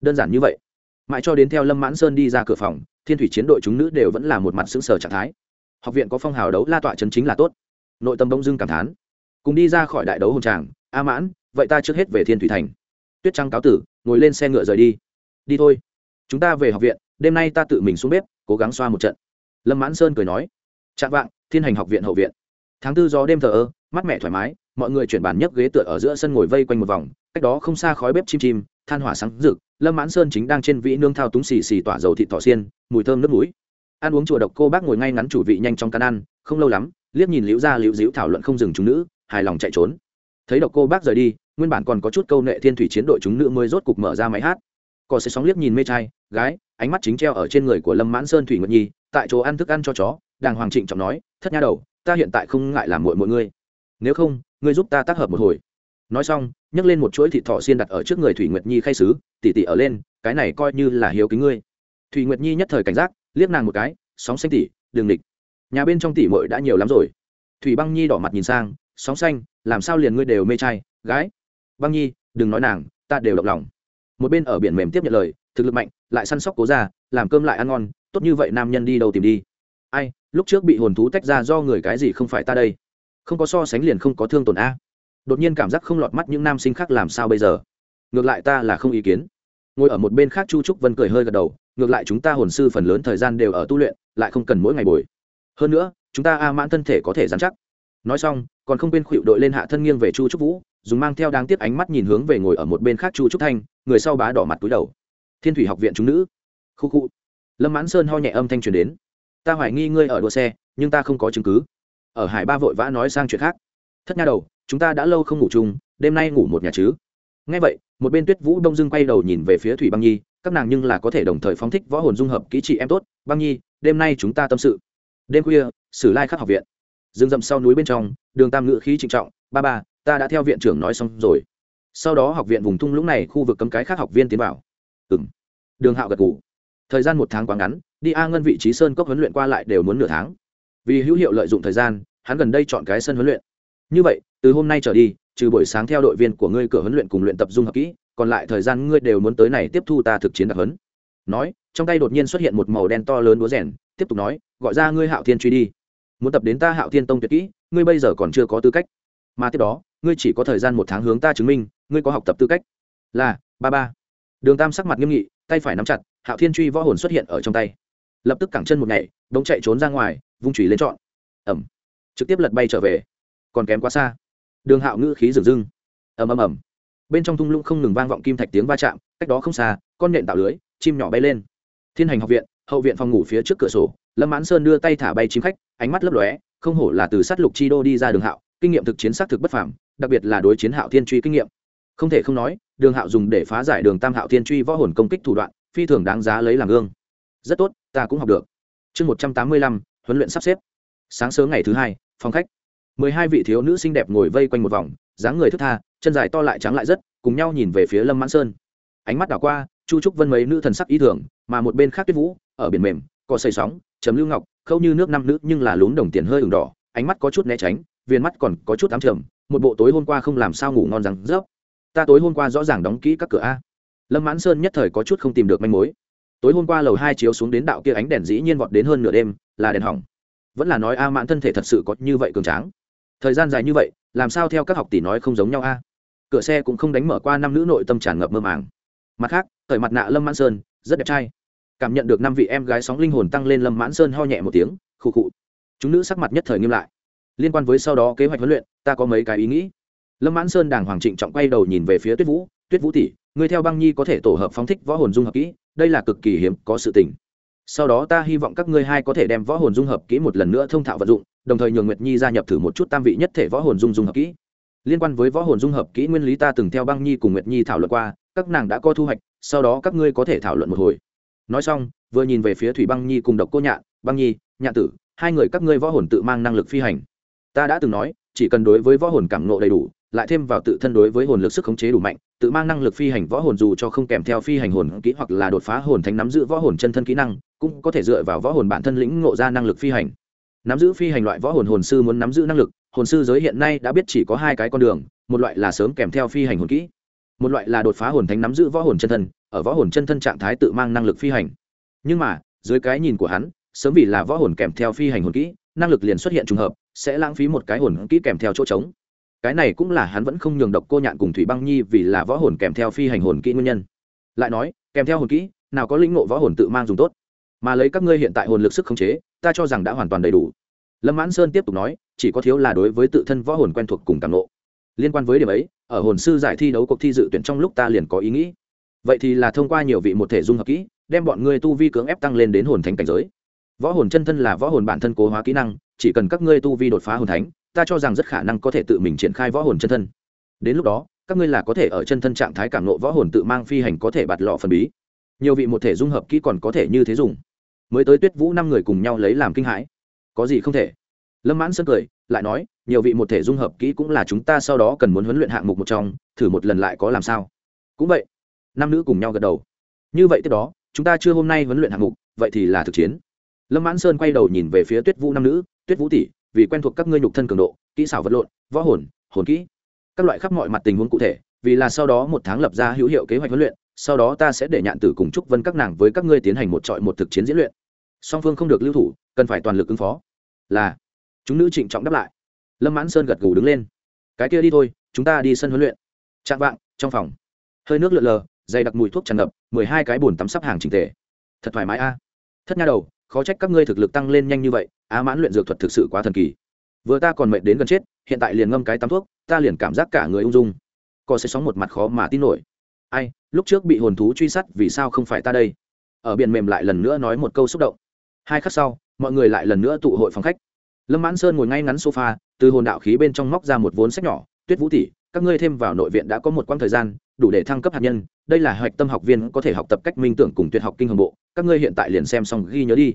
Đơn giản như vậy. Mãi cho đến theo lâm mãn sơn đi ra cửa phòng, thiên thủy chiến đội chúng nữ đều vẫn là một mặt xứng sở trạng thái. Học viện có phong hào đấu la tọa chân chính là tốt. Nội tâm bông dưng cảm thán cùng đi ra khỏi đại đấu hồng tràng. A mãn, vậy ta trước hết về thiên thủy thành. Tuyết trăng cáo tử, ngồi lên xe ngựa rời đi. Đi thôi. Chúng ta về học viện, đêm nay ta tự mình xuống bếp, cố gắng xoa một trận. Lâm mãn sơn cười nói. Chạm vạng, thiên hành học viện hậu viện. Tháng tư gió đêm thờ ơ mắt mẹ thoải mái, mọi người chuyển bàn nhấc ghế tựa ở giữa sân ngồi vây quanh một vòng, cách đó không xa khói bếp chim chim, than hỏa sáng rực, lâm mãn sơn chính đang trên vĩ nương thao túng xì xì tỏa dầu thịt thỏ xiên, mùi thơm nước mũi. Ăn uống chùa độc cô bác ngồi ngay ngắn chủ vị nhanh trong căn ăn, không lâu lắm, liếc nhìn liễu ra liễu dĩu thảo luận không dừng chúng nữ hài lòng chạy trốn. Thấy độc cô bác rời đi, nguyên bản còn có chút câu nệ thiên thủy chiến đội chúng nữ mới rốt cục mở ra máy hát. Cò sẽ sóng liếc nhìn mê trai, gái, ánh mắt chính treo ở trên người của lâm mãn sơn thủy nguyệt nhi, tại chỗ ăn thức ăn cho chó, đàng hoàng trịnh trọng nói, thất nha đầu, ta hiện tại không ngại làm muội mọi ngươi. Nếu không, ngươi giúp ta tác hợp một hồi. Nói xong, nhấc lên một chuỗi thịt thọ xiên đặt ở trước người thủy nguyệt nhi khay sứ, tỉ tỉ ở lên, cái này coi như là hiếu kính ngươi. Thủy nguyệt nhi nhất thời cảnh giác, liếc nàng một cái, sóng xanh tỉ đường địch. Nhà bên trong tỉ mội đã nhiều lắm rồi. Thủy băng nhi đỏ mặt nhìn sang sóng xanh, làm sao liền ngươi đều mê trai, gái? Băng nhi, đừng nói nàng, ta đều động lòng. Một bên ở biển mềm tiếp nhận lời, thực lực mạnh, lại săn sóc cố ra làm cơm lại ăn ngon, tốt như vậy nam nhân đi đâu tìm đi? Ai, lúc trước bị hồn thú tách ra do người cái gì không phải ta đây? Không có so sánh liền không có thương tổn a. Đột nhiên cảm giác không lọt mắt những nam sinh khác làm sao bây giờ? Ngược lại ta là không ý kiến. Ngồi ở một bên khác chu trúc vân cười hơi gật đầu, ngược lại chúng ta hồn sư phần lớn thời gian đều ở tu luyện, lại không cần mỗi ngày bồi. Hơn nữa, chúng ta a mãn thân thể có thể dám chắc. Nói xong còn không quên khuỵu đội lên hạ thân nghiêng về chu trúc vũ, dùng mang theo đáng tiếc ánh mắt nhìn hướng về ngồi ở một bên khác chu trúc thanh, người sau bá đỏ mặt túi đầu. Thiên thủy học viện chúng nữ. Khu khu. Lâm mãn sơn ho nhẹ âm thanh truyền đến. Ta hoài nghi ngươi ở đua xe, nhưng ta không có chứng cứ. Ở hải ba vội vã nói sang chuyện khác. Thất nha đầu, chúng ta đã lâu không ngủ chung, đêm nay ngủ một nhà chứ? Ngay vậy, một bên tuyết vũ đông dưng quay đầu nhìn về phía thủy băng nhi, các nàng nhưng là có thể đồng thời phóng thích võ hồn dung hợp kỹ trị em tốt. Băng nhi, đêm nay chúng ta tâm sự. Đêm khuya, sử lai khắc học viện rừng rậm sau núi bên trong, đường tam ngự khí trịnh trọng, ba ba, ta đã theo viện trưởng nói xong rồi. Sau đó học viện vùng thung lũng này khu vực cấm cái khác học viên tiến vào. Ừng đường hạo gật ngủ thời gian một tháng quá ngắn, đi a ngân vị trí sơn cốc huấn luyện qua lại đều muốn nửa tháng. Vì hữu hiệu lợi dụng thời gian, hắn gần đây chọn cái sân huấn luyện. Như vậy, từ hôm nay trở đi, trừ buổi sáng theo đội viên của ngươi cửa huấn luyện cùng luyện tập dung hợp kỹ, còn lại thời gian ngươi đều muốn tới này tiếp thu ta thực chiến đặc huấn. Nói, trong tay đột nhiên xuất hiện một màu đen to lớn búa rèn, tiếp tục nói, gọi ra ngươi hạo thiên truy đi muốn tập đến ta hạo thiên tông tuyệt kỹ, ngươi bây giờ còn chưa có tư cách. Mà tiếp đó, ngươi chỉ có thời gian một tháng hướng ta chứng minh, ngươi có học tập tư cách. Là, ba ba. Đường tam sắc mặt nghiêm nghị, tay phải nắm chặt, hạo thiên truy võ hồn xuất hiện ở trong tay. Lập tức cẳng chân một nhảy, đống chạy trốn ra ngoài, vung chùy lên trọn. Ẩm trực tiếp lật bay trở về. Còn kém quá xa. Đường hạo ngữ khí rừng rưng. Ầm ầm ầm. Bên trong thung lũng không ngừng vang vọng kim thạch tiếng va chạm, cách đó không xa, con nện tạo lưới, chim nhỏ bay lên. Thiên hành học viện hậu viện phòng ngủ phía trước cửa sổ, lâm mãn sơn đưa tay thả bay chim khách, ánh mắt lấp lóe, không hổ là từ sát lục chi đô đi ra đường hạo, kinh nghiệm thực chiến xác thực bất phàm, đặc biệt là đối chiến hạo thiên truy kinh nghiệm. Không thể không nói, đường hạo dùng để phá giải đường tam hạo thiên truy võ hồn công kích thủ đoạn, phi thường đáng giá lấy làm gương. Rất tốt, ta cũng học được. Chương một trăm tám mươi lăm, huấn luyện sắp xếp. Sáng sớm ngày thứ hai, phòng khách. Mười hai vị thiếu nữ xinh đẹp ngồi vây quanh một vòng, dáng người thức tha, chân dài to lại trắng lại rất, cùng nhau nhìn về phía lâm mãn sơn. Ánh mắt đảo qua, chu trúc vân mấy nữ thần sắc ý tưởng mà một bên khác tuyết vũ ở biển mềm có xây sóng, chấm lưu ngọc, khâu như nước năm nữ nhưng là lún đồng tiền hơi ửng đỏ, ánh mắt có chút né tránh viên mắt còn có chút ám trầm, một bộ tối hôm qua không làm sao ngủ ngon rằng rớp. Ta tối hôm qua rõ ràng đóng kỹ các cửa a. Lâm mãn sơn nhất thời có chút không tìm được manh mối. Tối hôm qua lầu hai chiếu xuống đến đạo kia ánh đèn dĩ nhiên vọt đến hơn nửa đêm, là đèn hỏng. Vẫn là nói a mãn thân thể thật sự có như vậy cường tráng. Thời gian dài như vậy, làm sao theo các học tỷ nói không giống nhau a? Cửa xe cũng không đánh mở qua năm nữ nội tâm tràn ngập mơ màng. Mặt khác, thời mặt nạ lâm mãn sơn, rất đẹp trai cảm nhận được năm vị em gái sóng linh hồn tăng lên lâm mãn sơn ho nhẹ một tiếng, khụ khụ. Chúng nữ sắc mặt nhất thời nghiêm lại. Liên quan với sau đó kế hoạch huấn luyện, ta có mấy cái ý nghĩ. Lâm mãn sơn đàng hoàng trịnh trọng quay đầu nhìn về phía tuyết vũ. Tuyết vũ tỷ người theo băng nhi có thể tổ hợp phóng thích võ hồn dung hợp kỹ, đây là cực kỳ hiếm, có sự tình. Sau đó ta hy vọng các ngươi hai có thể đem võ hồn dung hợp kỹ một lần nữa thông thạo vận dụng, đồng thời nhường nguyệt nhi gia nhập thử một chút tam vị nhất thể võ hồn dung dung hợp kỹ. Liên quan với võ hồn dung hợp kỹ, nguyên lý ta từng theo băng nhi cùng nguyệt nhi thảo luận qua, các nàng đã có thu hoạch, sau đó các ngươi có thể thảo luận một hồi nói xong, vừa nhìn về phía thủy băng nhi cùng độc cô nhạn, băng nhi, nhạn tử, hai người các ngươi võ hồn tự mang năng lực phi hành. Ta đã từng nói, chỉ cần đối với võ hồn cảm nộ đầy đủ, lại thêm vào tự thân đối với hồn lực sức khống chế đủ mạnh, tự mang năng lực phi hành võ hồn dù cho không kèm theo phi hành hồn kỹ hoặc là đột phá hồn thánh nắm giữ võ hồn chân thân kỹ năng, cũng có thể dựa vào võ hồn bản thân lĩnh ngộ ra năng lực phi hành. Nắm giữ phi hành loại võ hồn hồn sư muốn nắm giữ năng lực, hồn sư giới hiện nay đã biết chỉ có hai cái con đường, một loại là sớm kèm theo phi hành hồn kỹ, một loại là đột phá hồn thánh nắm giữ võ hồn chân thân ở võ hồn chân thân trạng thái tự mang năng lực phi hành. Nhưng mà, dưới cái nhìn của hắn, sớm vì là võ hồn kèm theo phi hành hồn kỹ, năng lực liền xuất hiện trùng hợp, sẽ lãng phí một cái hồn kỹ kèm theo chỗ trống. Cái này cũng là hắn vẫn không nhường độc cô nhạn cùng thủy băng nhi vì là võ hồn kèm theo phi hành hồn kỹ nguyên nhân. Lại nói, kèm theo hồn kỹ, nào có lĩnh ngộ võ hồn tự mang dùng tốt. Mà lấy các ngươi hiện tại hồn lực sức khống chế, ta cho rằng đã hoàn toàn đầy đủ. Lâm mãn sơn tiếp tục nói, chỉ có thiếu là đối với tự thân võ hồn quen thuộc cùng cảm nộ liên quan với điểm ấy, ở hồn sư giải thi đấu cuộc thi dự tuyển trong lúc ta liền có ý nghĩ vậy thì là thông qua nhiều vị một thể dung hợp kỹ, đem bọn ngươi tu vi cưỡng ép tăng lên đến hồn thánh cảnh giới. Võ hồn chân thân là võ hồn bản thân cố hóa kỹ năng, chỉ cần các ngươi tu vi đột phá hồn thánh, ta cho rằng rất khả năng có thể tự mình triển khai võ hồn chân thân. Đến lúc đó, các ngươi là có thể ở chân thân trạng thái cảm nộ võ hồn tự mang phi hành có thể bạt lọ phần bí. Nhiều vị một thể dung hợp kỹ còn có thể như thế dùng. Mới tới tuyết vũ năm người cùng nhau lấy làm kinh hãi. Có gì không thể? Lâm mãn sơn cười, lại nói, nhiều vị một thể dung hợp kỹ cũng là chúng ta sau đó cần muốn huấn luyện hạng mục một trong, thử một lần lại có làm sao? Cũng vậy nam nữ cùng nhau gật đầu. Như vậy tiếp đó, chúng ta chưa hôm nay huấn luyện hạng mục, vậy thì là thực chiến. Lâm mãn sơn quay đầu nhìn về phía tuyết vũ nam nữ, tuyết vũ tỷ, vì quen thuộc các ngươi nhục thân cường độ, kỹ xảo vật lộn, võ hồn hồn kỹ, các loại khắp mọi mặt tình huống cụ thể, vì là sau đó một tháng lập ra hữu hiệu kế hoạch huấn luyện, sau đó ta sẽ để nhạn tử cùng chúc vân các nàng với các ngươi tiến hành một trọi một thực chiến diễn luyện. Song phương không được lưu thủ, cần phải toàn lực ứng phó. Là. Chúng nữ trịnh trọng đáp lại. Lâm mãn sơn gật gù đứng lên. Cái kia đi thôi, chúng ta đi sân huấn luyện. Trạng vạng, trong phòng. Hơi nước lượn lờ dày đặc mùi thuốc tràn ngập, mười hai cái bồn tắm sắp hàng trình tề. Thật thoải mái a. Thất nha đầu, khó trách các ngươi thực lực tăng lên nhanh như vậy, á mãn luyện dược thuật thực sự quá thần kỳ. Vừa ta còn mệt đến gần chết, hiện tại liền ngâm cái tắm thuốc, ta liền cảm giác cả người ung dung. Có sẽ sóng một mặt khó mà tin nổi. Ai, lúc trước bị hồn thú truy sát, vì sao không phải ta đây? Ở biển mềm lại lần nữa nói một câu xúc động. Hai khắc sau, mọi người lại lần nữa tụ hội phòng khách. Lâm mãn sơn ngồi ngay ngắn sofa, từ hồn đạo khí bên trong móc ra một vốn sách nhỏ, tuyết vũ tỷ các ngươi thêm vào nội viện đã có một quãng thời gian, đủ để thăng cấp hạt nhân, đây là hoạch tâm học viên có thể học tập cách minh tưởng cùng tuyệt học kinh hồng bộ, các ngươi hiện tại liền xem xong ghi nhớ đi.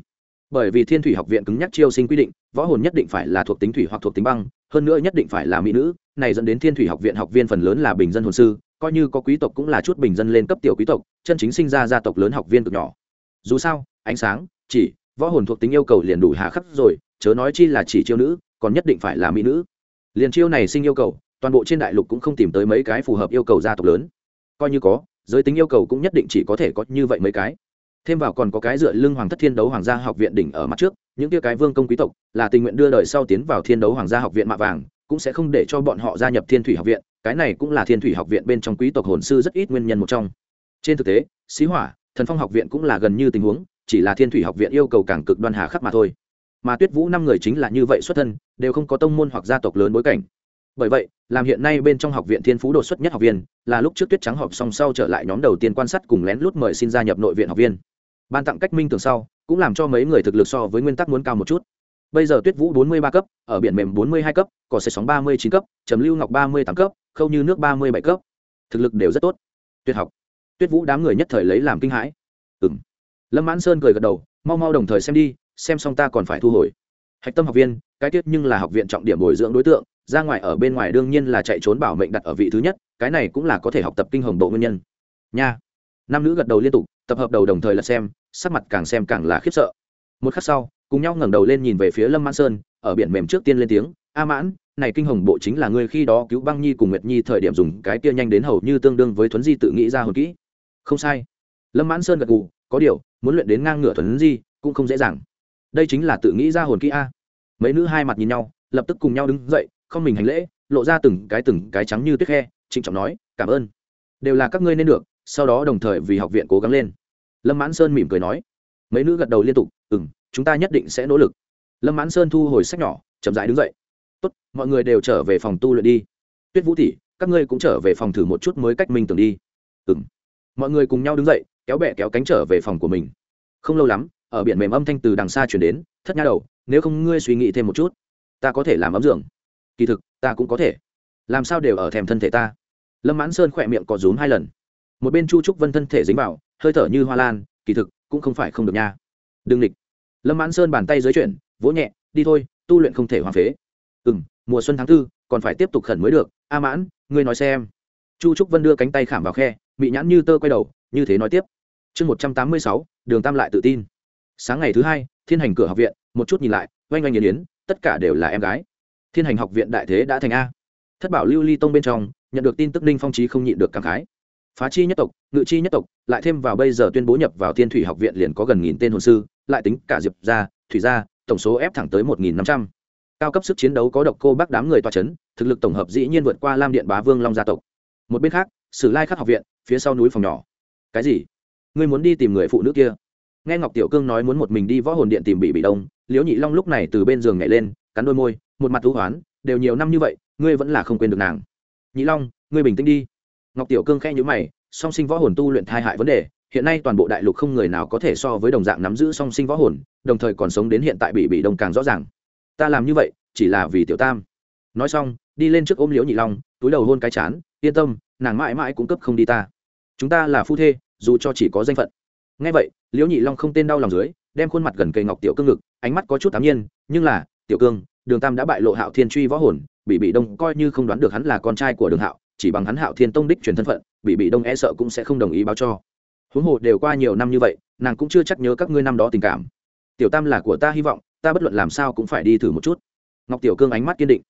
Bởi vì thiên thủy học viện cứng nhắc chiêu sinh quy định, võ hồn nhất định phải là thuộc tính thủy hoặc thuộc tính băng, hơn nữa nhất định phải là mỹ nữ, này dẫn đến thiên thủy học viện học viên phần lớn là bình dân hồn sư, coi như có quý tộc cũng là chút bình dân lên cấp tiểu quý tộc, chân chính sinh ra gia tộc lớn học viên cực nhỏ. Dù sao, ánh sáng, chỉ, võ hồn thuộc tính yêu cầu liền đủ hà khắc rồi, chớ nói chi là chỉ chiêu nữ, còn nhất định phải là mỹ nữ. Liền chiêu này sinh yêu cầu toàn bộ trên đại lục cũng không tìm tới mấy cái phù hợp yêu cầu gia tộc lớn. Coi như có, giới tính yêu cầu cũng nhất định chỉ có thể có như vậy mấy cái. Thêm vào còn có cái dựa lưng hoàng thất thiên đấu hoàng gia học viện đỉnh ở mặt trước, những tia cái vương công quý tộc, là tình nguyện đưa đời sau tiến vào thiên đấu hoàng gia học viện mạ vàng, cũng sẽ không để cho bọn họ gia nhập thiên thủy học viện, cái này cũng là thiên thủy học viện bên trong quý tộc hồn sư rất ít nguyên nhân một trong. Trên thực tế, xí hỏa, thần phong học viện cũng là gần như tình huống, chỉ là thiên thủy học viện yêu cầu càng cực đoan hà khắc mà thôi. Mà tuyết vũ năm người chính là như vậy xuất thân, đều không có tông môn hoặc gia tộc lớn bối cảnh bởi vậy, làm hiện nay bên trong học viện thiên phú đột xuất nhất học viên, là lúc trước tuyết trắng họp xong sau trở lại nhóm đầu tiên quan sát cùng lén lút mời xin gia nhập nội viện học viên. Ban tặng cách minh tường sau, cũng làm cho mấy người thực lực so với nguyên tắc muốn cao một chút. Bây giờ tuyết vũ bốn mươi ba cấp, ở biển mềm bốn mươi hai cấp, cỏ xe sóng ba mươi chín cấp, trầm lưu ngọc ba mươi tám cấp, khâu như nước ba mươi bảy cấp. Thực lực đều rất tốt. Tuyệt học. Tuyết vũ đám người nhất thời lấy làm kinh hãi. Ừ m lâm mãn sơn cười gật đầu, mau mau đồng thời xem đi, xem xong ta còn phải thu hồi. Hạch tâm học viên, cái tiết nhưng là học viện trọng điểm bồi dưỡng đối tượng ra ngoài ở bên ngoài đương nhiên là chạy trốn bảo mệnh đặt ở vị thứ nhất, cái này cũng là có thể học tập kinh hồng bộ nguyên nhân. Nha. Nam nữ gật đầu liên tục, tập hợp đầu đồng thời là xem, sắc mặt càng xem càng là khiếp sợ. Một khắc sau, cùng nhau ngẩng đầu lên nhìn về phía lâm mãn sơn, ở biển mềm trước tiên lên tiếng, a mãn, này kinh hồng bộ chính là ngươi khi đó cứu băng nhi cùng nguyệt nhi thời điểm dùng cái kia nhanh đến hầu như tương đương với thuấn di tự nghĩ ra hồi kỹ. Không sai. Lâm mãn sơn gật gù, có điều, muốn luyện đến ngang ngửa thuấn di cũng không dễ dàng. Đây chính là tự nghĩ ra hồn kỹ a. Mấy nữ hai mặt nhìn nhau, lập tức cùng nhau đứng dậy không mình hành lễ, lộ ra từng cái từng cái trắng như tuyết khe, trịnh trọng nói, cảm ơn. Đều là các ngươi nên được. Sau đó đồng thời vì học viện cố gắng lên. Lâm mãn sơn mỉm cười nói, mấy nữ gật đầu liên tục ừ m chúng ta nhất định sẽ nỗ lực. Lâm mãn sơn thu hồi sách nhỏ, chậm dãi đứng dậy. Tốt, mọi người đều trở về phòng tu luyện đi. Tuyết vũ thị các ngươi cũng trở về phòng thử một chút mới cách minh tưởng đi. Ừ m mọi người cùng nhau đứng dậy, kéo bẹ kéo cánh trở về phòng của mình. Không lâu lắm, ở biển mềm âm thanh từ đằng xa chuyển đến, thất nha đầu, nếu không ngươi suy nghĩ thêm một chút, ta có thể làm ấm giường kỳ thực, ta cũng có thể. Làm sao đều ở thèm thân thể ta? Lâm mãn sơn khỏe miệng có rúm hai lần. Một bên chu trúc vân thân thể dính vào, hơi thở như hoa lan, kỳ thực, cũng không phải không được nha. Đừng địch. Lâm mãn sơn bàn tay dưới chuyển, vỗ nhẹ, đi thôi, tu luyện không thể hoang phế. Ừ m mùa xuân tháng tư, còn phải tiếp tục khẩn mới được. A mãn, ngươi nói xem. Chu trúc vân đưa cánh tay khảm vào khe bị nhãn như tơ quay đầu, như thế nói tiếp. Chương một trăm tám mươi sáu, đường tam lại tự tin. Sáng ngày thứ hai, thiên hành cửa học viện, một chút nhìn lại, oanh oanh yến yến, tất cả đều là em gái thiên hành học viện đại thế đã thành a. Thất bảo lưu ly tông bên trong, nhận được tin tức ninh phong trí không nhịn được cảm khái. Phá chi nhất tộc, ngự chi nhất tộc, lại thêm vào bây giờ tuyên bố nhập vào thiên thủy học viện liền có gần nghìn tên hồn sư, lại tính cả diệp gia, thủy gia, tổng số ép thẳng tới một nghìn năm trăm. Cao cấp sức chiến đấu có độc cô bác đám người toa c h ấ n thực lực tổng hợp dĩ nhiên vượt qua lam điện bá vương long gia tộc. Một bên khác, sử lai khắc học viện, phía sau núi phòng nhỏ. Cái gì? Ngươi muốn đi tìm người phụ nữ kia? Nghe ngọc tiểu cương nói muốn một mình đi võ hồn điện tìm bị bị đông, liễu nhị long lúc này từ bên giường nhảy lên, cắn đôi môi một mặt thú hoán, đều nhiều năm như vậy, ngươi vẫn là không quên được nàng. Nhị long, ngươi bình tĩnh đi. Ngọc tiểu cương khẽ nhữ mày, song sinh võ hồn tu luyện thai hại vấn đề, hiện nay toàn bộ đại lục không người nào có thể so với đồng dạng nắm giữ song sinh võ hồn, đồng thời còn sống đến hiện tại bị bị đông càng rõ ràng. Ta làm như vậy, chỉ là vì tiểu tam. Nói xong, đi lên trước ôm liễu nhị long, túi đầu hôn cái chán, yên tâm, nàng mãi mãi cũng cấp không đi ta. Chúng ta là phu thê, dù cho chỉ có danh phận. Ngay vậy, liễu nhị long không tên đau lòng dưới, đem khuôn mặt gần cây ngọc tiểu cương ngực, ánh mắt có chút tám nhiên, nhưng là, tiểu cương đường tam đã bại lộ hạo thiên truy võ hồn bị bị đông coi như không đoán được hắn là con trai của đường hạo, chỉ bằng hắn hạo thiên tông đích truyền thân phận bị bị đông e sợ cũng sẽ không đồng ý báo cho. Huống hồ đều qua nhiều năm như vậy, nàng cũng chưa chắc nhớ các ngươi năm đó tình cảm. Tiểu tam là của ta hy vọng, ta bất luận làm sao cũng phải đi thử một chút. Ngọc tiểu cương ánh mắt kiên định.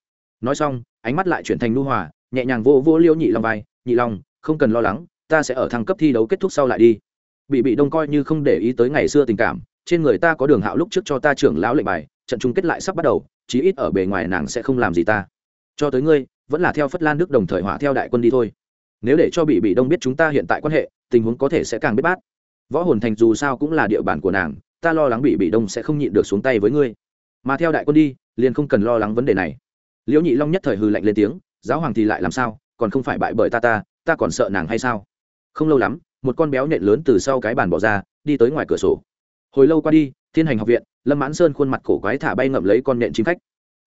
Nói xong, ánh mắt lại chuyển thành nu hòa, nhẹ nhàng vô vô liêu nhị long vai, nhị long, không cần lo lắng, ta sẽ ở thăng cấp thi đấu kết thúc sau lại đi. Bị bị đông coi như không để ý tới ngày xưa tình cảm, trên người ta có đường hạo lúc trước cho ta trưởng lão lệnh bài trận chung kết lại sắp bắt đầu, chí ít ở bề ngoài nàng sẽ không làm gì ta. Cho tới ngươi, vẫn là theo phất lan đức đồng thời hỏa theo đại quân đi thôi. Nếu để cho bị bị đông biết chúng ta hiện tại quan hệ, tình huống có thể sẽ càng biết bát. Võ hồn thành dù sao cũng là địa bàn của nàng, ta lo lắng bị bị đông sẽ không nhịn được xuống tay với ngươi. Mà theo đại quân đi, liền không cần lo lắng vấn đề này. Liễu nhị long nhất thời hừ lạnh lên tiếng, giáo hoàng thì lại làm sao? Còn không phải bại bởi ta ta ta còn sợ nàng hay sao? Không lâu lắm, một con béo nhện lớn từ sau cái bàn bỏ ra, đi tới ngoài cửa sổ. Hồi lâu qua đi, thiên hành học viện lâm mãn sơn khuôn mặt cổ quái thả bay ngậm lấy con nện chim khách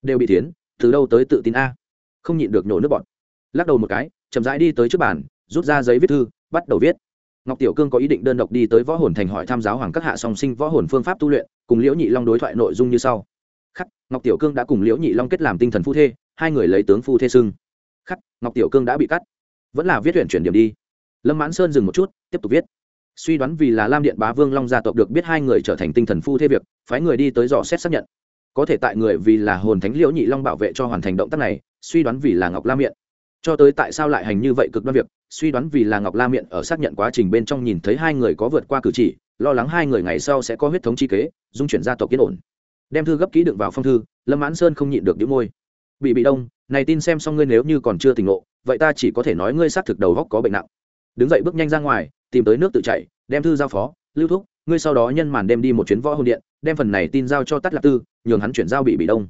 đều bị tiến từ đâu tới tự tin a? Không nhịn được nhổ nước bọn lắc đầu một cái, chậm rãi đi tới trước bàn, rút ra giấy viết thư, bắt đầu viết. Ngọc tiểu cương có ý định đơn độc đi tới võ hồn thành hỏi tham giáo hoàng các hạ song sinh võ hồn phương pháp tu luyện, cùng liễu nhị long đối thoại nội dung như sau. Khắc, ngọc tiểu cương đã cùng liễu nhị long kết làm tinh thần phu thê, hai người lấy tướng phu thê xưng. Khắc, ngọc tiểu cương đã bị cắt. Vẫn là viết huyện chuyển điểm đi. Lâm mãn sơn dừng một chút, tiếp tục viết suy đoán vì là lam điện bá vương long gia tộc được biết hai người trở thành tinh thần phu thế việc, phái người đi tới dò xét xác nhận. Có thể tại người vì là hồn thánh liễu nhị long bảo vệ cho hoàn thành động tác này, suy đoán vì là ngọc la miệng cho tới tại sao lại hành như vậy cực đoan việc, suy đoán vì là ngọc la miệng ở xác nhận quá trình bên trong nhìn thấy hai người có vượt qua cử chỉ, lo lắng hai người ngày sau sẽ có huyết thống chi kế, dung chuyển gia tộc yên ổn. Đem thư gấp kỹ đựng vào phong thư, lâm mãn sơn không nhịn được đĩu môi. Bị bị đông, này tin xem xong ngươi nếu như còn chưa tỉnh ngộ, vậy ta chỉ có thể nói ngươi xác thực đầu góc có bệnh nặng. Đứng dậy bước nhanh ra ngoài tìm tới nước tự chảy, đem thư giao phó, lưu thúc, ngươi sau đó nhân màn đem đi một chuyến võ hồn điện, đem phần này tin giao cho tắt lạc tư, nhường hắn chuyển giao bị bị đông.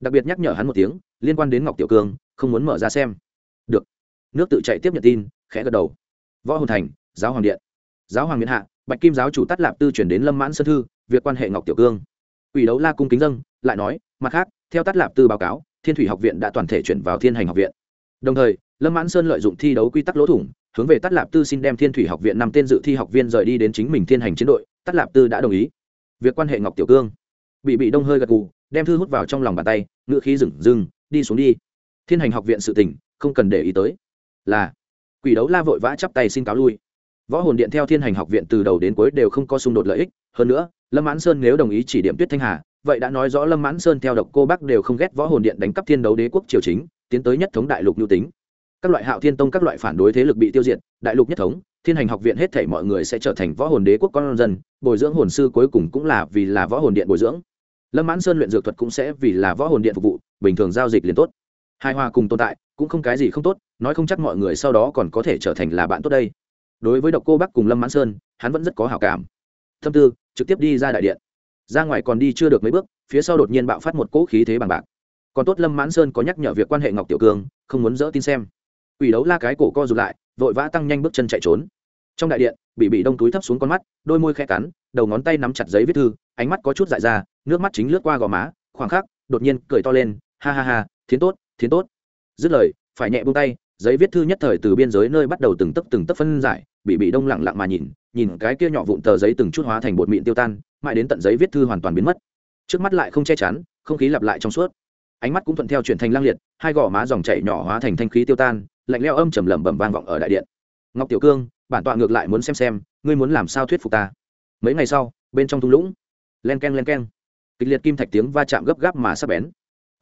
Đặc biệt nhắc nhở hắn một tiếng, liên quan đến ngọc tiểu cương, không muốn mở ra xem. Được. Nước tự chạy tiếp nhận tin, khẽ gật đầu. Võ hồn thành, giáo hoàng điện. Giáo hoàng miền hạ, bạch kim giáo chủ tắt lạp tư chuyển đến lâm mãn sơn thư, việc quan hệ ngọc tiểu cương. Ủy đấu la cung kính dâng, lại nói, mặt khác, theo tắt lạp tư báo cáo, thiên thủy học viện đã toàn thể chuyển vào thiên hành học viện. Đồng thời, lâm mãn sơn lợi dụng thi đấu quy tắc lỗ thủng hướng về tắt lạp tư xin đem thiên thủy học viện năm tên dự thi học viên rời đi đến chính mình thiên hành chiến đội tắt lạp tư đã đồng ý. Việc quan hệ ngọc tiểu cương. Bị bị đông hơi gật gù, đem thư hút vào trong lòng bàn tay, ngựa khí rừng rừng đi xuống đi. Thiên hành học viện sự tỉnh không cần để ý tới. Là, quỷ đấu la vội vã chắp tay xin cáo lui. Võ hồn điện theo thiên hành học viện từ đầu đến cuối đều không có xung đột lợi ích, hơn nữa, lâm mãn sơn nếu đồng ý chỉ điểm tuyết thanh hà, vậy đã nói rõ lâm mãn sơn theo độc cô bắc đều không ghét võ hồn điện đánh cắp thiên đấu đế quốc triều chính, tiến tới nhất thống đại lục nhu tính các loại hạo thiên tông các loại phản đối thế lực bị tiêu diệt, đại lục nhất thống, thiên hành học viện hết thảy mọi người sẽ trở thành võ hồn đế quốc con dân, bồi dưỡng hồn sư cuối cùng cũng là vì là võ hồn điện bồi dưỡng. Lâm mãn sơn luyện dược thuật cũng sẽ vì là võ hồn điện phục vụ, bình thường giao dịch liền tốt. Hai hoa cùng tồn tại, cũng không cái gì không tốt, nói không chắc mọi người sau đó còn có thể trở thành là bạn tốt đây. Đối với độc cô bắc cùng lâm mãn sơn, hắn vẫn rất có hảo cảm. Thâm tư, trực tiếp đi ra đại điện. Ra ngoài còn đi chưa được mấy bước, phía sau đột nhiên bạo phát một cỗ khí thế bằng bạc. Còn tốt lâm mãn sơn có nhắc nhở việc quan hệ ngọc tiểu cương, không muốn dỡ tin xem quỷ đấu la cái cổ co rụt lại, vội vã tăng nhanh bước chân chạy trốn. Trong đại điện, bị bị đông túi thấp xuống con mắt, đôi môi khẽ cắn, đầu ngón tay nắm chặt giấy viết thư, ánh mắt có chút dại ra, nước mắt chính lướt qua gò má, khoảng khắc, đột nhiên cười to lên, ha ha ha, thiến tốt thiến tốt. Dứt lời, phải nhẹ buông tay, giấy viết thư nhất thời từ biên giới nơi bắt đầu từng tấc từng tấc phân giải, bị bị đông lặng lặng mà nhìn nhìn cái kia nhỏ vụn tờ giấy từng chút hóa thành bột mịn tiêu tan, mãi đến tận giấy viết thư hoàn toàn biến mất. Trước mắt lại không che chắn, không khí lặp lại trong suốt. Ánh mắt cũng thuận theo chuyển thành lang liệt, hai gò má dòng chảy nhỏ hóa thành thanh khí tiêu tan lạnh leo âm trầm lẩm bẩm vang vọng ở đại điện. Ngọc tiểu cương, bản tọa ngược lại muốn xem xem, ngươi muốn làm sao thuyết phục ta? Mấy ngày sau, bên trong thung lũng, len k e n len k e n kịch liệt kim thạch tiếng va chạm gấp gáp mà sắp bén.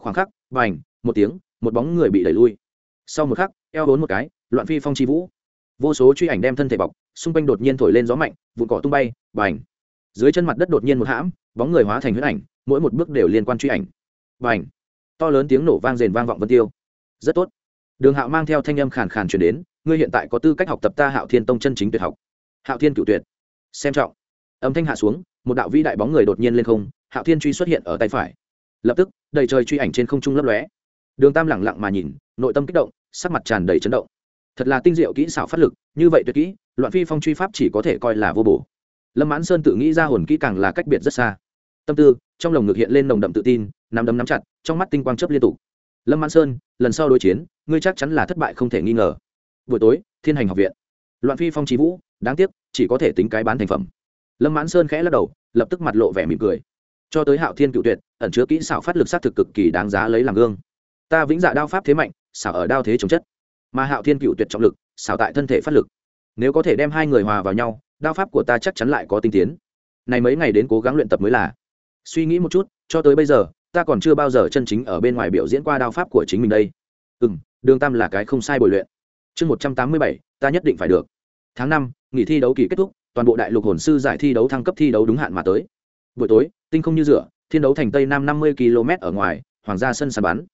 Khoảng khắc và h một tiếng, một bóng người bị đẩy lui. Sau một khắc, eo bốn một cái, loạn phi phong chi vũ. Vô số truy ảnh đem thân thể bọc, xung quanh đột nhiên thổi lên gió mạnh, vụn cỏ tung bay b à n dưới chân mặt đất đột nhiên một hãm, bóng người hóa thành huyết ảnh, mỗi một bước đều liên quan truy ảnh. B à n to lớn tiếng nổ vang rền vang vọng vân tiêu. Rất tốt đường hạo mang theo thanh âm khàn khàn chuyển đến, ngươi hiện tại có tư cách học tập ta hạo thiên tông chân chính tuyệt học. Hạo thiên cựu tuyệt. Xem trọng. Âm thanh hạ xuống, một đạo vĩ đại bóng người đột nhiên lên không, hạo thiên truy xuất hiện ở tay phải. Lập tức, đầy trời truy ảnh trên không trung lấp lóe. Đường tam lẳng lặng mà nhìn, nội tâm kích động, sắc mặt tràn đầy chấn động. Thật là tinh diệu kỹ xảo phát lực, như vậy tuyệt kỹ, loạn phi phong truy pháp chỉ có thể coi là vô bổ. Lâm mãn sơn tự nghĩ ra hồn kỹ càng là cách biệt rất xa. Tâm tư, trong lồng ngực hiện lên nồng đậm tự tin, nắm đấm nắm chặt, trong mắt tinh quang chấp liên tục. Lâm mãn sơn, lần sau đối chiến ngươi chắc chắn là thất bại không thể nghi ngờ. Buổi tối, thiên hành học viện. Loạn phi phong trí vũ, đáng tiếc, chỉ có thể tính cái bán thành phẩm. Lâm mãn sơn khẽ lắc đầu, lập tức mặt lộ vẻ mỉm cười. Cho tới hạo thiên cựu tuyệt, ẩn chứa kỹ xảo phát lực s á t thực cực kỳ đáng giá lấy làm gương. Ta vĩnh dạ đao pháp thế mạnh, xảo ở đao thế chống chất. Mà hạo thiên cựu tuyệt trọng lực, xảo tại thân thể phát lực. Nếu có thể đem hai người hòa vào nhau, đao pháp của ta chắc chắn lại có tinh tiến. Này mấy ngày đến cố gắng luyện tập mới là. Suy nghĩ một chút, cho tới bây giờ, ta còn chưa bao giờ chân chính ở bên ngoài biểu diễn qua đao pháp của chính mình đây. Ừ m đường tam là cái không sai bồi luyện. Chương một trăm tám mươi bảy, ta nhất định phải được. Tháng năm, nghỉ thi đấu kỳ kết thúc, toàn bộ đại lục hồn sư giải thi đấu thăng cấp thi đấu đúng hạn mà tới. Buổi tối, tinh không như rửa, thiên đấu thành tây nam năm mươi km ở ngoài, hoàng gia sân sàn bắn.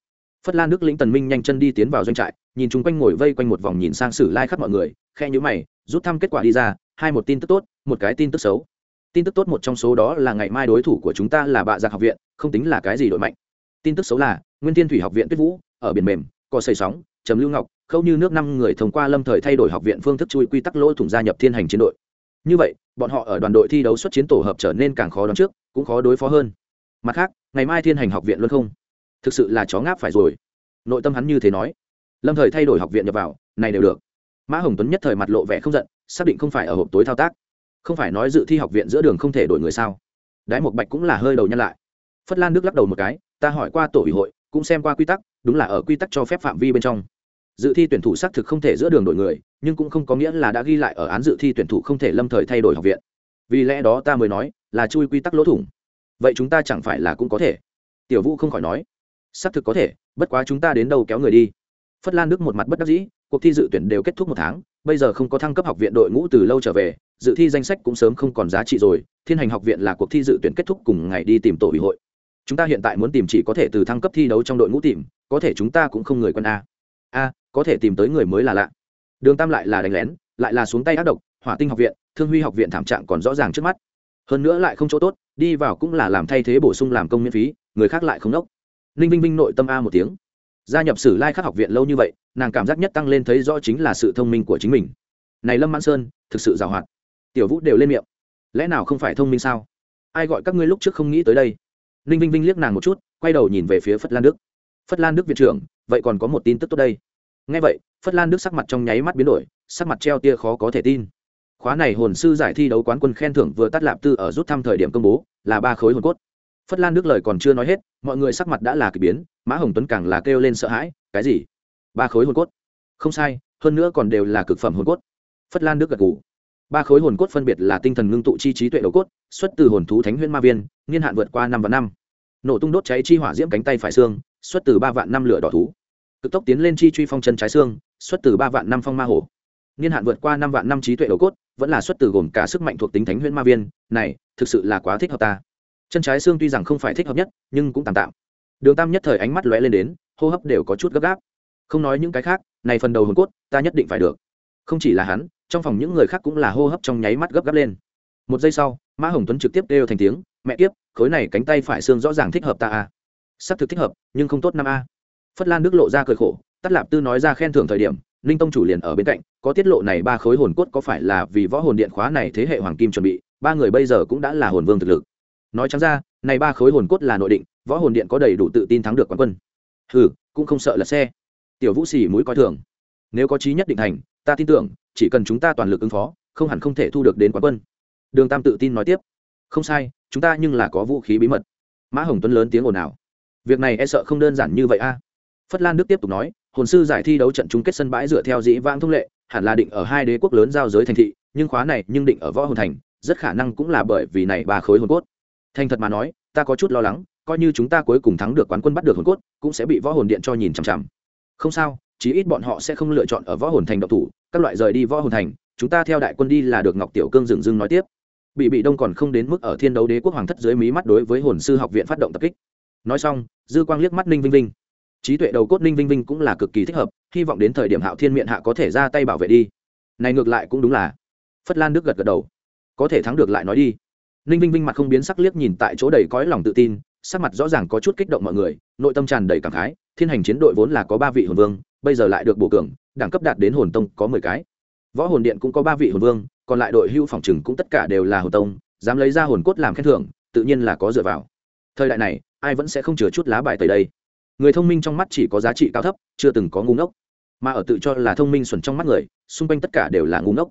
Phất lan nước lĩnh tần minh nhanh chân đi tiến vào doanh trại, nhìn chung quanh ngồi vây quanh một vòng nhìn sang sử lai mọi người khe nhữ mày, rút thăm kết quả đi ra, hai một tin tức tốt, một cái tin tức xấu. Tin tức tốt một trong số đó là ngày mai đối thủ của chúng ta là bạ giặc học viện, không tính là cái gì đội mạnh. Tin tức xấu là, nguyên thiên thủy học viện tuyết vũ, ở biển mềm có xây sóng, trầm lưu ngọc, khâu như nước năm người thông qua lâm thời thay đổi học viện phương thức chui quy tắc lỗ thủng gia nhập thiên hành chiến đội. Như vậy, bọn họ ở đoàn đội thi đấu xuất chiến tổ hợp trở nên càng khó đoán trước, cũng khó đối phó hơn. Mặt khác, ngày mai thiên hành học viện luôn không? Thực sự là chó ngáp phải rồi. Nội tâm hắn như thế nói. Lâm thời thay đổi học viện nhập vào, này đều được. Mã hồng tuấn nhất thời mặt lộ vẻ không giận, xác định không phải ở hộp tối thao tác. Không phải nói dự thi học viện giữa đường không thể đổi người sao? Đái một bạch cũng là hơi đầu nhăn lại. Phất lan đức lắc đầu một cái, ta hỏi qua tổ ủy hội, cũng xem qua quy tắc đúng là ở quy tắc cho phép phạm vi bên trong. Dự thi tuyển thủ xác thực không thể giữa đường đổi người, nhưng cũng không có nghĩa là đã ghi lại ở án dự thi tuyển thủ không thể lâm thời thay đổi học viện. Vì lẽ đó ta mới nói, là chui quy tắc lỗ thủng. Vậy chúng ta chẳng phải là cũng có thể? Tiểu vũ không khỏi nói. Xác thực có thể, bất quá chúng ta đến đâu kéo người đi? Phất lan đức một mặt bất đắc dĩ, cuộc thi dự tuyển đều kết thúc một tháng, bây giờ không có thăng cấp học viện đội ngũ từ lâu trở về, dự thi danh sách cũng sớm không còn giá trị rồi, thiên hành học viện là cuộc thi dự tuyển kết thúc cùng ngày đi tìm tổ ủy hội. Chúng ta hiện tại muốn tìm chỉ có thể từ thăng cấp thi đấu trong đội ngũ tìm có thể chúng ta cũng không người quân a. A, có thể tìm tới người mới là lạ. Đường tam lại là đánh lén, lại là xuống tay ác độc, hỏa tinh học viện, thương huy học viện thảm trạng còn rõ ràng trước mắt. Hơn nữa lại không chỗ tốt, đi vào cũng là làm thay thế bổ sung làm công miễn phí, người khác lại không đốc. Ninh vinh vinh nội tâm a một tiếng. Gia nhập sử lai khắc học viện lâu như vậy, nàng cảm giác nhất tăng lên thấy rõ chính là sự thông minh của chính mình. Này lâm mãn sơn, thực sự giàu hoạt. Tiểu vũ đều lên miệng. Lẽ nào không phải thông minh sao? Ai gọi các ngươi lúc trước không nghĩ tới đây? Ninh vinh vinh liếc nàng một chút, quay đầu nhìn về phía phất lan đức phất lan đức viện trưởng, vậy còn có một tin tức tốt đây. Ngay vậy, phất lan đức sắc mặt trong nháy mắt biến đổi, sắc mặt treo tia khó có thể tin. Khóa này hồn sư giải thi đấu quán quân khen thưởng vừa tắt lạp tư ở rút thăm thời điểm công bố, là ba khối hồn cốt. Phất lan đức lời còn chưa nói hết, mọi người sắc mặt đã là k ỳ biến, mã hồng tuấn càng là kêu lên sợ hãi, cái gì? Ba khối hồn cốt? Không sai, hơn nữa còn đều là cực phẩm hồn cốt. Phất lan đức gật g ủ ba khối hồn cốt phân biệt là tinh thần ngưng tụ chi trí tuệ đầu cốt, xuất từ hồn thú thánh Huyên ma viên, niên hạn vượt qua năm và năm. Nổ tung đốt cháy chi hỏa diễm cánh tay phải xương xuất từ ba vạn năm lửa đỏ thú. Cực tốc tiến lên chi truy phong chân trái xương, xuất từ ba vạn năm phong ma hổ. Niên hạn vượt qua năm vạn năm trí tuệ đầu cốt, vẫn là xuất từ gồm cả sức mạnh thuộc tính thánh huyễn ma viên. Này, thực sự là quá thích hợp ta. Chân trái xương tuy rằng không phải thích hợp nhất, nhưng cũng tạm tạm. Đường tam nhất thời ánh mắt lóe lên đến, hô hấp đều có chút gấp gáp. Không nói những cái khác, này phần đầu hồn cốt, ta nhất định phải được. Không chỉ là hắn, trong phòng những người khác cũng là hô hấp trong nháy mắt gấp gáp lên. Một giây sau mã hồng tuấn trực tiếp đeo thành tiếng, mẹ tiếp khối này cánh tay phải xương rõ ràng thích hợp ta à xác thực thích hợp, nhưng không tốt năm a. Phất lan đức lộ ra cười khổ tắt lạp tư nói ra khen thưởng thời điểm, ninh tông chủ liền ở bên cạnh, có tiết lộ này ba khối hồn cốt có phải là vì võ hồn điện khóa này thế hệ hoàng kim chuẩn bị, ba người bây giờ cũng đã là hồn vương thực lực. Nói chẳng ra, này ba khối hồn cốt là nội định, võ hồn điện có đầy đủ tự tin thắng được quán quân. Hừ, cũng không sợ là xe. Tiểu vũ xỉ mũi coi thường. Nếu có trí nhất định thành, ta tin tưởng, chỉ cần chúng ta toàn lực ứng phó, không hẳn không thể thu được đến quán quân. Đường tam tự tin nói tiếp. Không sai, chúng ta nhưng là có vũ khí bí mật. Mã hồng tuấn lớn tiếng ồn ào việc này e sợ không đơn giản như vậy a. Phất lan đức tiếp tục nói, hồn sư giải thi đấu trận chung kết sân bãi dựa theo dĩ vãng thông lệ, hẳn là định ở hai đế quốc lớn giao giới thành thị, nhưng khóa này nhưng định ở võ hồn thành, rất khả năng cũng là bởi vì này ba khối hồn cốt. Thành thật mà nói, ta có chút lo lắng, coi như chúng ta cuối cùng thắng được quán quân bắt được hồn cốt, cũng sẽ bị võ hồn điện cho nhìn chằm chằm. Không sao, chí ít bọn họ sẽ không lựa chọn ở võ hồn thành độc thủ, các loại rời đi võ hồn thành, chúng ta theo đại quân đi là được ngọc tiểu cương dừng dưng nói tiếp. Bị bị đông còn không đến mức ở thiên đấu đế quốc hoàng thất dưới mí mắt đối với hồn sư học viện phát động tập kích nói xong, dư quang liếc mắt ninh vinh vinh. Trí tuệ đầu cốt ninh vinh vinh cũng là cực kỳ thích hợp, hy vọng đến thời điểm hạo thiên miệng hạ có thể ra tay bảo vệ đi. Này ngược lại cũng đúng là. Phất lan đức gật gật đầu. Có thể thắng được lại nói đi. Ninh vinh vinh mặt không biến sắc liếc nhìn tại chỗ đầy cõi lòng tự tin, sắc mặt rõ ràng có chút kích động mọi người, nội tâm tràn đầy cảm khái, thiên hành chiến đội vốn là có ba vị hồn vương, bây giờ lại được bổ cường, đẳng cấp đạt đến hồn tông có mười cái. Võ hồn điện cũng có ba vị hồn vương, còn lại đội hưu phòng trừng cũng tất cả đều là hồn tông, dám lấy ra hồn cốt làm khen thưởng, tự nhiên là có dựa vào. Thời đại này ai vẫn sẽ không chừa chút lá bài tới đây. Người thông minh trong mắt chỉ có giá trị cao thấp, chưa từng có ngu ngốc. Mà ở tự cho là thông minh xuẩn trong mắt người, xung quanh tất cả đều là ngu ngốc.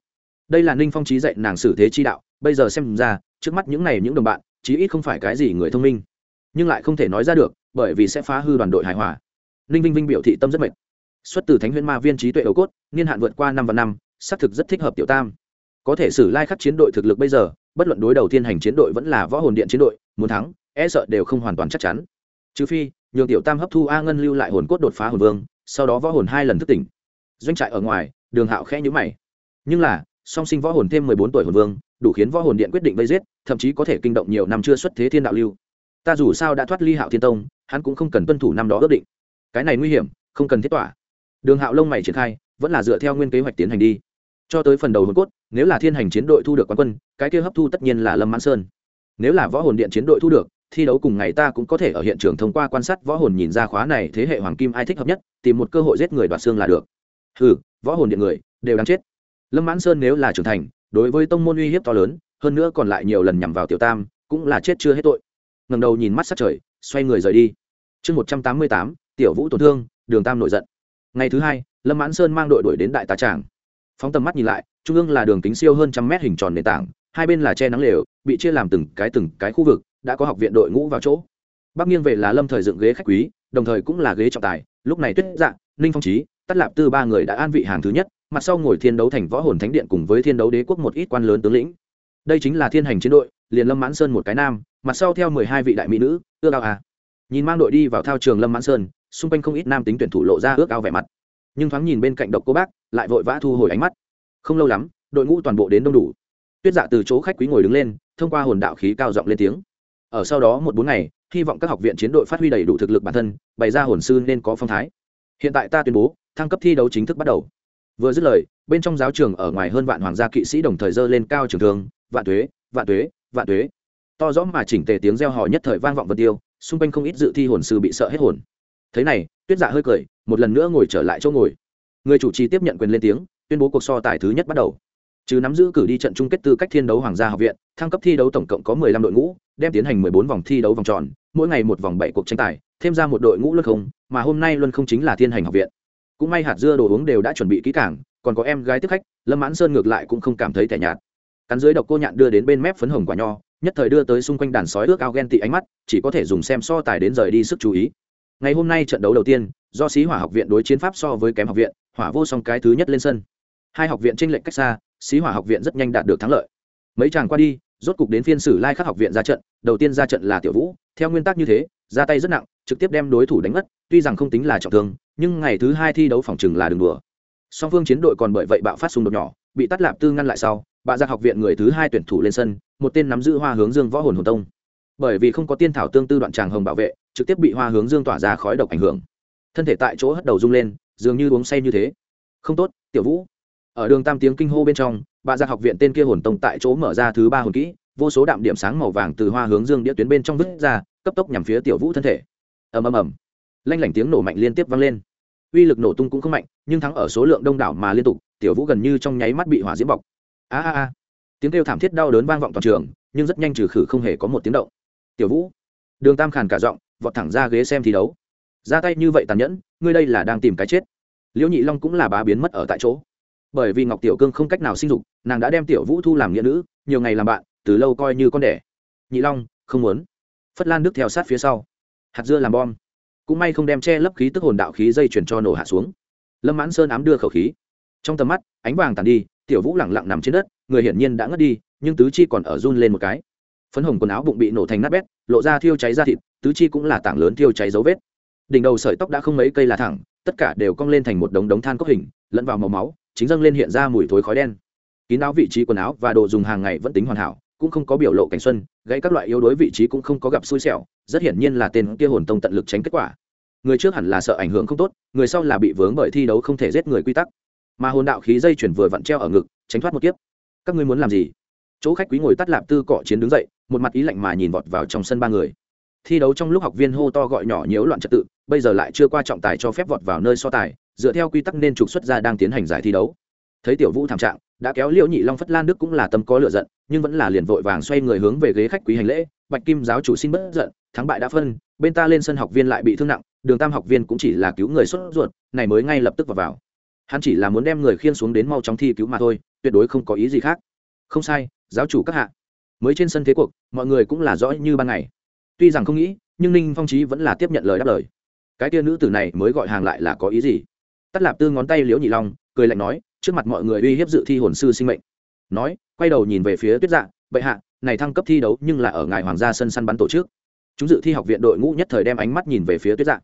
Đây là ninh phong trí dạy nàng xử thế chi đạo, bây giờ xem ra, trước mắt những này những đồng bạn, chí ít không phải cái gì người thông minh. Nhưng lại không thể nói ra được, bởi vì sẽ phá hư đoàn đội hài hòa. Ninh vinh vinh biểu thị tâm rất mệt. Xuất từ thánh huyễn ma viên trí tuệ đầu cốt, niên hạn vượt qua năm và năm, xác thực rất thích hợp tiểu tam. Có thể xử lai khắc chiến đội thực lực bây giờ, bất luận đối đầu thiên hành chiến đội vẫn là võ hồn điện chiến đội, muốn thắng e sợ đều không hoàn toàn chắc chắn. Trừ phi, nhường tiểu tam hấp thu a ngân lưu lại hồn cốt đột phá hồn vương, sau đó võ hồn hai lần thức tỉnh. Doanh trại ở ngoài, đường hạo khẽ nhữ mày. Nhưng là, song sinh võ hồn thêm mười bốn tuổi hồn vương, đủ khiến võ hồn điện quyết định vây giết, thậm chí có thể kinh động nhiều năm chưa xuất thế thiên đạo lưu. Ta dù sao đã thoát ly hạo thiên tông, hắn cũng không cần tuân thủ năm đó ước định. Cái này nguy hiểm, không cần thiết tỏa. Đường hạo lông mày triển khai, vẫn là dựa theo nguyên kế hoạch tiến hành đi. Cho tới phần đầu hồn cốt, nếu là thiên hành chiến đội thu được quán quân, cái kia hấp thu tất nhiên là lâm mãn sơn. Nếu là võ hồn điện chiến đội thu được thi đấu cùng ngày ta cũng có thể ở hiện trường thông qua quan sát võ hồn nhìn ra khóa này thế hệ hoàng kim ai thích hợp nhất, tìm một cơ hội giết người đoạt xương là được. Ừ võ hồn điện người, đều đáng chết. Lâm mãn sơn nếu là trưởng thành, đối với tông môn uy hiếp to lớn, hơn nữa còn lại nhiều lần nhằm vào tiểu tam, cũng là chết chưa hết tội. Ngầm đầu nhìn mắt sát trời, xoay người rời đi. Chương một trăm tám mươi tám, tiểu vũ tổn thương, đường tam nổi giận. Ngày thứ hai, lâm mãn sơn mang đội đuổi đến đại tá tràng. Phóng tầm mắt nhìn lại, trung ương là đường kính siêu hơn trăm mét hình tròn nền tảng, hai bên là che nắng lều, bị chia làm từng cái từng cái khu vực đã có học viện đội ngũ vào chỗ. Bắc nghiêng về là lâm thời dựng ghế khách quý, đồng thời cũng là ghế trọng tài. Lúc này tuyết dạng ninh phong trí tất lạp tư ba người đã an vị hàng thứ nhất, mặt sau ngồi thiên đấu thành võ hồn thánh điện cùng với thiên đấu đế quốc một ít quan lớn tướng lĩnh. Đây chính là thiên hành chiến đội, liền lâm mãn sơn một cái nam, mặt sau theo mười hai vị đại mỹ nữ, ước ao à. nhìn mang đội đi vào thao trường lâm mãn sơn, xung quanh không ít nam tính tuyển thủ lộ ra ước ao vẻ mặt. Nhưng thoáng nhìn bên cạnh độc cô bác, lại vội vã thu hồi ánh mắt. Không lâu lắm, đội ngũ toàn bộ đến đông đủ. Tuyết dạ từ chỗ khách quý ngồi đứng lên, thông qua hồn đạo khí cao giọng lên tiếng ở sau đó một bốn ngày, hy vọng các học viện chiến đội phát huy đầy đủ thực lực bản thân, bày ra hồn sư nên có phong thái. Hiện tại ta tuyên bố, thăng cấp thi đấu chính thức bắt đầu. Vừa dứt lời, bên trong giáo trường ở ngoài hơn vạn hoàng gia kỵ sĩ đồng thời dơ lên cao trường thương, vạn tuế vạn tuế vạn tuế. To rõ mà chỉnh tề tiếng reo hò nhất thời vang vọng vân tiêu, xung quanh không ít dự thi hồn sư bị sợ hết hồn. Thế này, tuyết dạ hơi cười, một lần nữa ngồi trở lại chỗ ngồi. Người chủ trì tiếp nhận quyền lên tiếng, tuyên bố cuộc so tài thứ nhất bắt đầu trừ nắm giữ cử đi trận chung kết tư cách thiên đấu hoàng gia học viện, thăng cấp thi đấu tổng cộng có mười lăm đội ngũ, đem tiến hành mười bốn vòng thi đấu vòng tròn, mỗi ngày một vòng bảy cuộc tranh tài, thêm ra một đội ngũ luân không, mà hôm nay luân không chính là thiên hành học viện. Cũng may hạt dưa đồ uống đều đã chuẩn bị kỹ cảng còn có em gái tiếp khách, lâm mãn sơn ngược lại cũng không cảm thấy tẻ nhạt. Cắn dưới độc cô nhạn đưa đến bên mép phấn hồng quả nho, nhất thời đưa tới xung quanh đàn sói ước ao ghen tị ánh mắt, chỉ có thể dùng xem so tài đến rời đi sức chú ý. Ngày hôm nay trận đấu đầu tiên, do sĩ hỏa học viện đối chiến pháp so với kém học viện, hỏa vô song cái thứ nhất lên sân. Hai học viện tranh lệch cách xa Xí hỏa học viện rất nhanh đạt được thắng lợi. Mấy chàng qua đi, rốt cục đến phiên sử lai khắc học viện ra trận, đầu tiên ra trận là tiểu vũ, theo nguyên tắc như thế, ra tay rất nặng, trực tiếp đem đối thủ đánh mất, tuy rằng không tính là trọng thương, nhưng ngày thứ hai thi đấu phòng chừng là đường đùa. Song phương chiến đội còn bởi vậy bạo phát xung đột nhỏ, bị tắt lạp tư ngăn lại sau, bạ giặc học viện người thứ hai tuyển thủ lên sân, một tên nắm giữ hoa hướng dương võ hồn hồn tông. Bởi vì không có tiên thảo tương tư đoạn tràng hồng bảo vệ, trực tiếp bị hoa hướng dương tỏa ra khói độc ảnh hưởng. Thân thể tại chỗ hất đầu rung lên, dường như uống say như thế. Không tốt, tiểu vũ ở đường tam tiếng kinh hô bên trong bà ra học viện tên kia hồn tông tại chỗ mở ra thứ ba hồn kỹ, vô số đạm điểm sáng màu vàng từ hoa hướng dương đĩa tuyến bên trong vứt ra, cấp tốc nhằm phía tiểu vũ thân thể. Ầm ầm ầm. Lanh lảnh tiếng nổ mạnh liên tiếp vang lên. Uy lực nổ tung cũng không mạnh, nhưng thắng ở số lượng đông đảo mà liên tục, tiểu vũ gần như trong nháy mắt bị hỏa diễm bọc. A a a. Tiếng kêu thảm thiết đau đớn vang vọng toàn trường, nhưng rất nhanh trừ khử không hề có một tiếng động. Tiểu vũ. Đường tam khàn cả giọng, vọt thẳng ra ghế xem thi đấu. Ra tay như vậy tàn nhẫn, ngươi đây là đang tìm cái chết. Liễu nhị long cũng là bá biến mất ở tại chỗ bởi vì ngọc tiểu cương không cách nào sinh dục, nàng đã đem tiểu vũ thu làm nghĩa nữ, nhiều ngày làm bạn, từ lâu coi như con đẻ. Nhị long, không muốn. Phất lan đức theo sát phía sau. Hạt dưa làm bom. Cũng may không đem che lấp khí tức hồn đạo khí dây chuyển cho nổ hạ xuống. Lâm mãn sơn ám đưa khẩu khí. Trong tầm mắt, ánh vàng tàn đi, tiểu vũ lẳng lặng nằm trên đất, người hiển nhiên đã ngất đi, nhưng tứ chi còn ở run lên một cái. Phấn hồng quần áo bụng bị nổ thành nát bét, lộ ra thiêu cháy ra thịt, tứ chi cũng là tảng lớn thiêu cháy dấu vết. Đỉnh đầu sợi tóc đã không mấy cây là thẳng, tất cả đều cong lên thành một đống đống than cốc hình, lẫn vào màu máu chính dâng lên hiện ra mùi thối khói đen. Kín áo vị trí quần áo và đồ dùng hàng ngày vẫn tính hoàn hảo, cũng không có biểu lộ cảnh xuân, gãy các loại yếu đối vị trí cũng không có gặp xui xẻo, rất hiển nhiên là tên kia hồn tông tận lực tránh kết quả. Người trước hẳn là sợ ảnh hưởng không tốt, người sau là bị vướng bởi thi đấu không thể giết người quy tắc. Mà hồn đạo khí dây chuyển vừa vặn treo ở ngực, tránh thoát một kiếp. Các ngươi muốn làm gì? Chỗ khách quý ngồi tắt lạp tư cọ chiến đứng dậy, một mặt ý lạnh mà nhìn vọt vào trong sân ba người. Thi đấu trong lúc học viên hô to gọi nhỏ nhiễu loạn trật tự, bây giờ lại chưa qua trọng tài cho phép vọt vào nơi so tài dựa theo quy tắc nên trục xuất ra đang tiến hành giải thi đấu. Thấy tiểu vũ thảm trạng, đã kéo liễu nhị long phất lan đức cũng là tâm có lựa giận, nhưng vẫn là liền vội vàng xoay người hướng về ghế khách quý hành lễ, bạch kim giáo chủ xin bất giận, thắng bại đã phân, bên ta lên sân học viên lại bị thương nặng, đường tam học viên cũng chỉ là cứu người xuất ruột, này mới ngay lập tức vào vào. Hắn chỉ là muốn đem người khiên xuống đến mau chóng thi cứu mà thôi, tuyệt đối không có ý gì khác. Không sai, giáo chủ các hạ. Mới trên sân thế cuộc, mọi người cũng là rõ như ban ngày. Tuy rằng không nghĩ, nhưng ninh phong trí vẫn là tiếp nhận lời đáp lời. Cái tia nữ tử này mới gọi hàng lại là có ý gì? Tắt lạp tư ngón tay liễu nhị long, cười lạnh nói, trước mặt mọi người uy hiếp dự thi hồn sư sinh mệnh. Nói, quay đầu nhìn về phía tuyết dạ bệ hạ, này thăng cấp thi đấu nhưng là ở ngài hoàng gia sân săn bắn tổ chức. Chúng dự thi học viện đội ngũ nhất thời đem ánh mắt nhìn về phía tuyết dạ.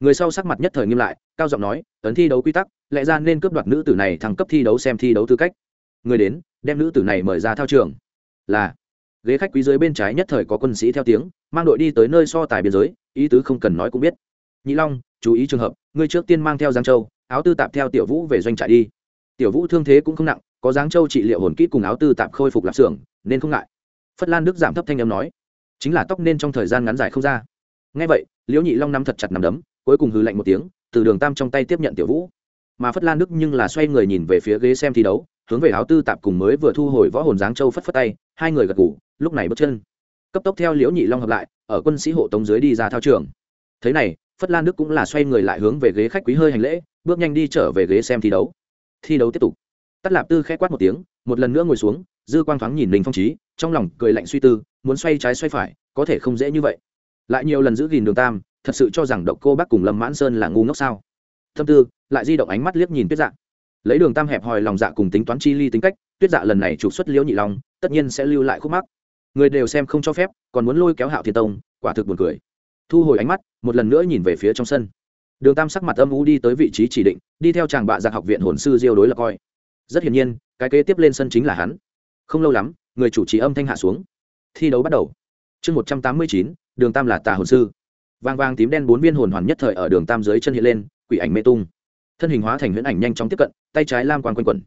Người sau sắc mặt nhất thời nghiêm lại, cao giọng nói ấn thi đấu quy tắc, lẽ ra nên cướp đoạt nữ tử này thăng cấp thi đấu xem thi đấu tư cách. Người đến, đem nữ tử này mời ra thao trường. Là, ghế khách quý dưới bên trái nhất thời có quân sĩ theo tiếng, mang đội đi tới nơi so tài biên giới, ý tứ không cần nói cũng biết. Nhị long, chú ý trường hợp, ngươi trước tiên mang theo giang châu áo tư tạp theo tiểu vũ về doanh trại đi. Tiểu vũ thương thế cũng không nặng, có dáng châu trị liệu hồn kỹ cùng áo tư tạp khôi phục lạp xưởng, nên không ngại. Phất lan đức giảm thấp thanh âm nói, chính là tóc nên trong thời gian ngắn dài không ra. Ngay vậy, liễu nhị long nắm thật chặt nằm đấm, cuối cùng hư lạnh một tiếng, từ đường tam trong tay tiếp nhận tiểu vũ. Mà phất lan đức nhưng là xoay người nhìn về phía ghế xem thi đấu, hướng về áo tư tạp cùng mới vừa thu hồi võ hồn giáng châu phất phất tay, hai người gật ngủ lúc này bước chân. Cấp tốc theo liễu nhị long hợp lại, ở quân sĩ hộ tống dưới đi ra thao trường. Thế này, phất lan đức cũng là xoay người lại hướng về ghế khách quý hơi hành lễ bước nhanh đi trở về ghế xem thi đấu. Thi đấu tiếp tục. Tắt lạp tư khẽ quát một tiếng, một lần nữa ngồi xuống, dư quang thoáng nhìn linh phong trí trong lòng cười lạnh suy tư, muốn xoay trái xoay phải, có thể không dễ như vậy. Lại nhiều lần giữ gìn đường tam, thật sự cho rằng độc cô bác cùng lâm mãn sơn là ngu ngốc sao? Thâm tư, lại di động ánh mắt liếc nhìn tuyết dạ. Lấy đường tam hẹp hòi lòng dạ cùng tính toán chi ly tính cách, tuyết dạ lần này trục xuất liễu nhị long, tất nhiên sẽ lưu lại khúc mắc. Người đều xem không cho phép, còn muốn lôi kéo hạo thiên tông, quả thực buồn cười. Thu hồi ánh mắt, một lần nữa nhìn về phía trong sân đường tam sắc mặt âm u đi tới vị trí chỉ định, đi theo chàng bạ giặc học viện hồn sư diêu đối là coi. Rất hiển nhiên, cái kế tiếp lên sân chính là hắn. Không lâu lắm, người chủ trì âm thanh hạ xuống. Thi đấu bắt đầu. Chương một trăm tám mươi chín, đường tam là tà hồn sư. Vang vang tím đen bốn viên hồn hoàn nhất thời ở đường tam dưới chân hiện lên, quỷ ảnh mê tung. Thân hình hóa thành huyễn ảnh nhanh chóng tiếp cận, tay trái lam quang quanh quẩn.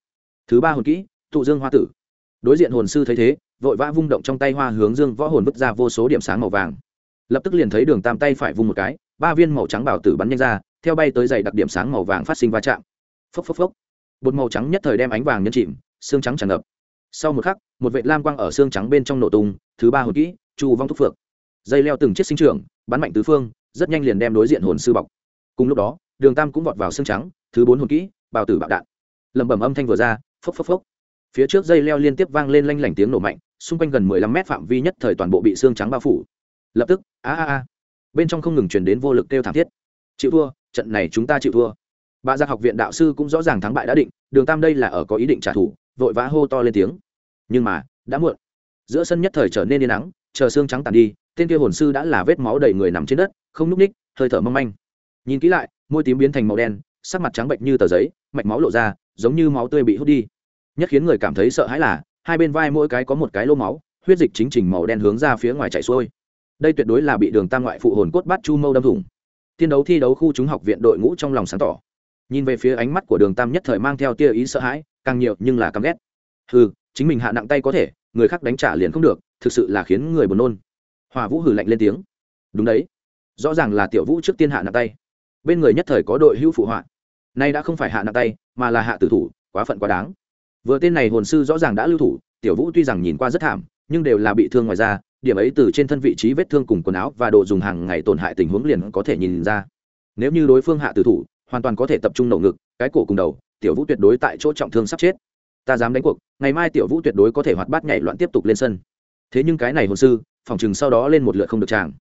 Thứ ba hồn kỹ thụ dương hoa tử. Đối diện hồn sư thấy thế, vội vã vung động trong tay hoa hướng dương võ hồn vứt ra vô số điểm sáng màu vàng. Lập tức liền thấy đường tam tay phải vung một cái ba viên màu trắng bảo tử bắn nhanh ra, theo bay tới dày đặc điểm sáng màu vàng phát sinh va chạm. Phốc phốc phốc. Bột màu trắng nhất thời đem ánh vàng nhân chìm, xương trắng tràn ngập. Sau một khắc, một vệ lam quang ở xương trắng bên trong nổ tung, thứ ba hồn kỹ, chu vong thúc phượng. Dây leo từng chiếc sinh trưởng, bắn mạnh tứ phương, rất nhanh liền đem đối diện hồn sư bọc. Cùng lúc đó, đường tam cũng vọt vào xương trắng, thứ bốn hồn kỹ bào tử bạo đạn. Lẩm bẩm âm thanh vừa ra, phốc phốc phốc. Phía trước dây leo liên tiếp vang lên lanh lảnh tiếng nổ mạnh, xung quanh gần mười lăm mét phạm vi nhất thời toàn bộ bị xương trắng bao phủ. Lập tức, a a a bên trong không ngừng truyền đến vô lực kêu thảm thiết. Chịu thua, trận này chúng ta chịu thua. Bà gia học viện đạo sư cũng rõ ràng thắng bại đã định, đường tam đây là ở có ý định trả thù, vội vã hô to lên tiếng. Nhưng mà, đã muộn. Giữa sân nhất thời trở nên yên nắng, chờ xương trắng tàn đi, tên kia hồn sư đã là vết máu đầy người nằm trên đất, không n ú c ních hơi thở mong manh. Nhìn kỹ lại, môi tím biến thành màu đen, sắc mặt trắng bệnh như tờ giấy, mạch máu lộ ra, giống như máu tươi bị hút đi. Nhất khiến người cảm thấy sợ hãi là, hai bên vai mỗi cái có một cái lô máu, huyết dịch chính trình màu đen hướng ra phía ngoài chạy xuôi đây tuyệt đối là bị đường tam ngoại phụ hồn cốt bát chu mâu đâm thủng. Thiên đấu thi đấu khu chúng học viện đội ngũ trong lòng sáng tỏ. Nhìn về phía ánh mắt của đường tam nhất thời mang theo tia ý sợ hãi, càng nhiều nhưng là căm ghét. Ừ chính mình hạ nặng tay có thể, người khác đánh trả liền không được, thực sự là khiến người buồn nôn. Hòa vũ hử lạnh lên tiếng. Đúng đấy. Rõ ràng là tiểu vũ trước tiên hạ nặng tay. Bên người nhất thời có đội hữu phụ họa. Nay đã không phải hạ nặng tay, mà là hạ tử thủ, quá phận quá đáng. Vừa tên này hồn sư rõ ràng đã lưu thủ, tiểu vũ tuy rằng nhìn qua rất thảm, nhưng đều là bị thương ngoài ra điểm ấy từ trên thân vị trí vết thương cùng quần áo và đồ dùng hàng ngày tổn hại tình huống liền có thể nhìn ra. Nếu như đối phương hạ tử thủ, hoàn toàn có thể tập trung nổ ngực, cái cổ cùng đầu, tiểu vũ tuyệt đối tại chỗ trọng thương sắp chết. Ta dám đánh cuộc, ngày mai tiểu vũ tuyệt đối có thể hoạt bát nhảy loạn tiếp tục lên sân. Thế nhưng cái này hồn sư, phòng chừng sau đó lên một lượt không được tràng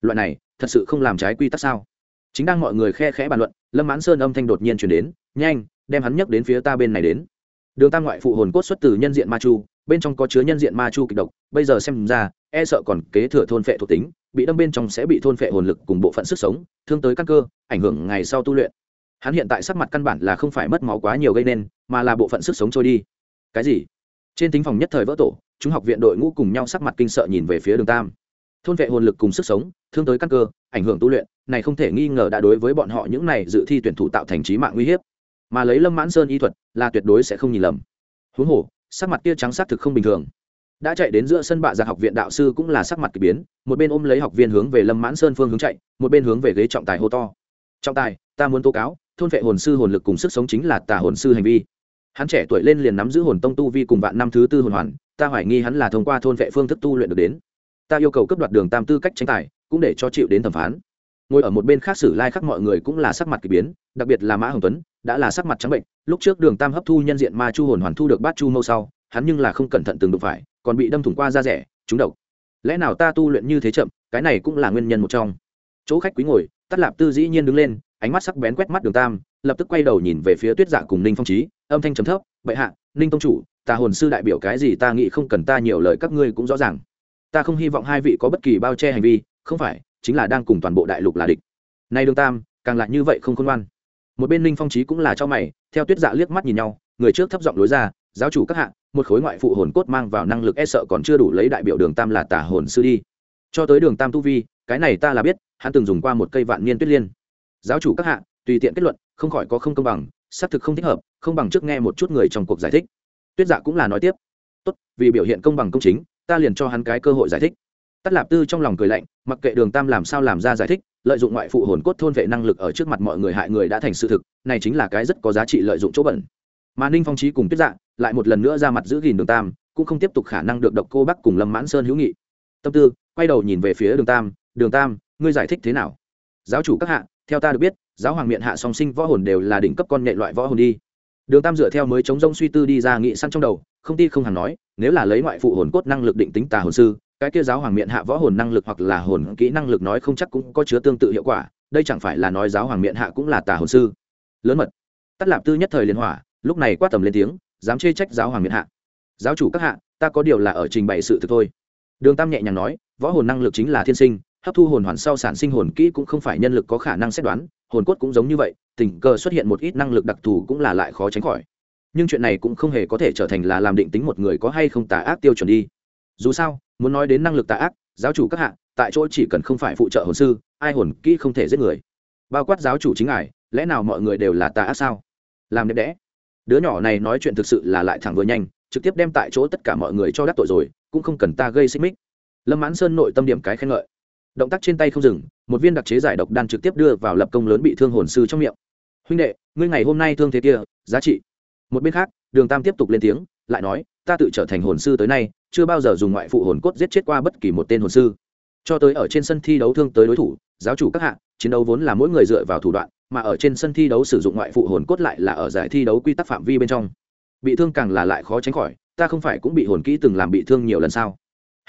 loại này, thật sự không làm trái quy tắc sao? Chính đang mọi người khe khẽ bàn luận, lâm mãn sơn âm thanh đột nhiên chuyển đến, nhanh, đem hắn nhấc đến phía ta bên này đến. Đường tam ngoại phụ hồn cốt xuất từ nhân diện ma chu bên trong có chứa nhân diện ma chu kịch độc, bây giờ xem ra e sợ còn kế thừa thôn phệ thuộc tính, bị đâm bên trong sẽ bị thôn phệ hồn lực cùng bộ phận sức sống, thương tới căn cơ, ảnh hưởng ngày sau tu luyện. Hắn hiện tại sắc mặt căn bản là không phải mất máu quá nhiều gây nên, mà là bộ phận sức sống trôi đi. Cái gì? Trên tính phòng nhất thời vỡ tổ, chúng học viện đội ngũ cùng nhau sắc mặt kinh sợ nhìn về phía đường tam. Thôn vệ hồn lực cùng sức sống, thương tới căn cơ, ảnh hưởng tu luyện, này không thể nghi ngờ đã đối với bọn họ những này dự thi tuyển thủ tạo thành trí mạng nguy hiếp. Mà lấy lâm mãn sơn y thuật, là tuyệt đối sẽ không nhìn lầm. Huống hồ sắc mặt kia trắng xác thực không bình thường. Đã chạy đến giữa sân bạ giặc học viện đạo sư cũng là sắc mặt kỳ biến, một bên ôm lấy học viên hướng về lâm mãn sơn phương hướng chạy, một bên hướng về ghế trọng tài hô to. Trọng tài, ta muốn tố cáo, thôn vệ hồn sư hồn lực cùng sức sống chính là tà hồn sư hành vi. Hắn trẻ tuổi lên liền nắm giữ hồn tông tu vi cùng vạn năm thứ tư hồn hoàn, ta hoài nghi hắn là thông qua thôn vệ phương thức tu luyện được đến. Ta yêu cầu cấp đoạt đường tam tư cách tranh tài, cũng để cho chịu đến thẩm phán ngồi ở một bên khác sử lai khắc mọi người cũng là sắc mặt kỳ biến, đặc biệt là mã hồng tuấn, đã là sắc mặt trắng bệnh. Lúc trước đường tam hấp thu nhân diện ma chu hồn hoàn thu được bát chu mâu sau, hắn nhưng là không cẩn thận từng đụng phải, còn bị đâm thủng qua da rẻ, trúng độc. Lẽ nào ta tu luyện như thế chậm, cái này cũng là nguyên nhân một trong. Chỗ khách quý ngồi tắt lạp tư dĩ nhiên đứng lên, ánh mắt sắc bén quét mắt đường tam, lập tức quay đầu nhìn về phía tuyết dạ cùng ninh phong trí âm thanh trầm thấp, bệ hạ, ninh tông chủ, ta hồn sư đại biểu cái gì ta nghĩ không cần ta nhiều lời các ngươi cũng rõ ràng. Ta không hy vọng hai vị có bất kỳ bao che hành vi, không phải chính là đang cùng toàn bộ đại lục là địch. Nay đường tam, càng lại như vậy không khôn ngoan. Một bên ninh phong trí cũng là cho mày, theo tuyết dạ liếc mắt nhìn nhau, người trước thấp giọng lối ra, giáo chủ các hạng một khối ngoại phụ hồn cốt mang vào năng lực e sợ còn chưa đủ lấy đại biểu đường tam là tả hồn sư đi. Cho tới đường tam tu vi, cái này ta là biết, hắn từng dùng qua một cây vạn niên tuyết liên. Giáo chủ các hạ, tùy tiện kết luận, không khỏi có không công bằng, xác thực không thích hợp, không bằng trước nghe một chút người trong cuộc giải thích. Tuyết dạ cũng là nói tiếp, tốt, vì biểu hiện công bằng công chính, ta liền cho hắn cái cơ hội giải thích. Tất lạp tư trong lòng cười lạnh, mặc kệ đường tam làm sao làm ra giải thích, lợi dụng ngoại phụ hồn cốt thôn vệ năng lực ở trước mặt mọi người hại người đã thành sự thực, này chính là cái rất có giá trị lợi dụng chỗ bẩn. Mà ninh phong Chí cùng tuyết dạ lại một lần nữa ra mặt giữ gìn đường tam, cũng không tiếp tục khả năng được độc cô bắc cùng lâm mãn sơn hữu nghị. Tâm tư quay đầu nhìn về phía đường tam đường tam, ngươi giải thích thế nào? Giáo chủ các hạ, theo ta được biết, giáo hoàng miện hạ song sinh võ hồn đều là đỉnh cấp con nhện loại võ hồn đi. Đường tam dựa theo mới chống rông suy tư đi ra nghị săn trong đầu, không ti không hẳn nói, nếu là lấy ngoại phụ hồn cốt năng lực định tính tà hồn sư cái kia giáo hoàng miệng hạ võ hồn năng lực hoặc là hồn kỹ năng lực nói không chắc cũng có chứa tương tự hiệu quả, đây chẳng phải là nói giáo hoàng miệng hạ cũng là tà hồn sư. Lớn mật. Tắt lạp tư nhất thời liên hỏa, lúc này quát tầm lên tiếng, dám chê trách giáo hoàng miệng hạ. Giáo chủ các hạ, ta có điều là ở trình bày sự thực thôi. Đường tam nhẹ nhàng nói, võ hồn năng lực chính là thiên sinh, hấp thu hồn hoàn sau sản sinh hồn kỹ cũng không phải nhân lực có khả năng xét đoán, hồn cốt cũng giống như vậy, tình cờ xuất hiện một ít năng lực đặc thù cũng là lại khó tránh khỏi. Nhưng chuyện này cũng không hề có thể trở thành là làm định tính một người có hay không tà ác tiêu chuẩn đi. Dù sao muốn nói đến năng lực tà ác, giáo chủ các hạ, tại chỗ chỉ cần không phải phụ trợ hồn sư, ai hồn kỹ không thể giết người. Bao quát giáo chủ chính ngài, lẽ nào mọi người đều là tà ác sao? Làm đẹp đẽ. Đứa nhỏ này nói chuyện thực sự là lại thẳng vừa nhanh, trực tiếp đem tại chỗ tất cả mọi người cho đắc tội rồi, cũng không cần ta gây xích mích. Lâm mãn sơn nội tâm điểm cái khen ngợi. Động tác trên tay không dừng, một viên đặc chế giải độc đan trực tiếp đưa vào lập công lớn bị thương hồn sư trong miệng. Huynh đệ, ngươi ngày hôm nay thương thế kia, giá trị. Một bên khác, đường tam tiếp tục lên tiếng, lại nói ta tự trở thành hồn sư tới nay, chưa bao giờ dùng ngoại phụ hồn cốt giết chết qua bất kỳ một tên hồn sư. Cho tới ở trên sân thi đấu thương tới đối thủ, giáo chủ các hạ, chiến đấu vốn là mỗi người dựa vào thủ đoạn, mà ở trên sân thi đấu sử dụng ngoại phụ hồn cốt lại là ở giải thi đấu quy tắc phạm vi bên trong. Bị thương càng là lại khó tránh khỏi, ta không phải cũng bị hồn kỹ từng làm bị thương nhiều lần sao?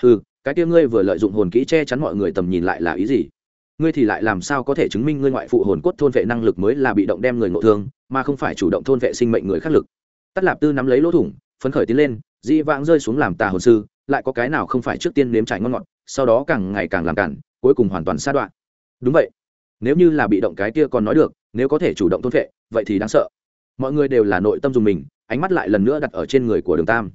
Ừ cái kia ngươi vừa lợi dụng hồn kỹ che chắn mọi người tầm nhìn lại là ý gì? Ngươi thì lại làm sao có thể chứng minh ngươi ngoại phụ hồn cốt thôn vệ năng lực mới là bị động đem người ngộ thương, mà không phải chủ động thôn vệ sinh mệnh người khác lực? Tắt lạp tư nắm lấy lỗ thủng, phấn khởi tiến lên dị vãng rơi xuống làm tà hồn sư, lại có cái nào không phải trước tiên nếm trải ngon ngọt, sau đó càng ngày càng làm cản, cuối cùng hoàn toàn xa đoạn. Đúng vậy. Nếu như là bị động cái kia còn nói được, nếu có thể chủ động thôn vệ, vậy thì đáng sợ. Mọi người đều là nội tâm dùng mình, ánh mắt lại lần nữa đặt ở trên người của đường tam.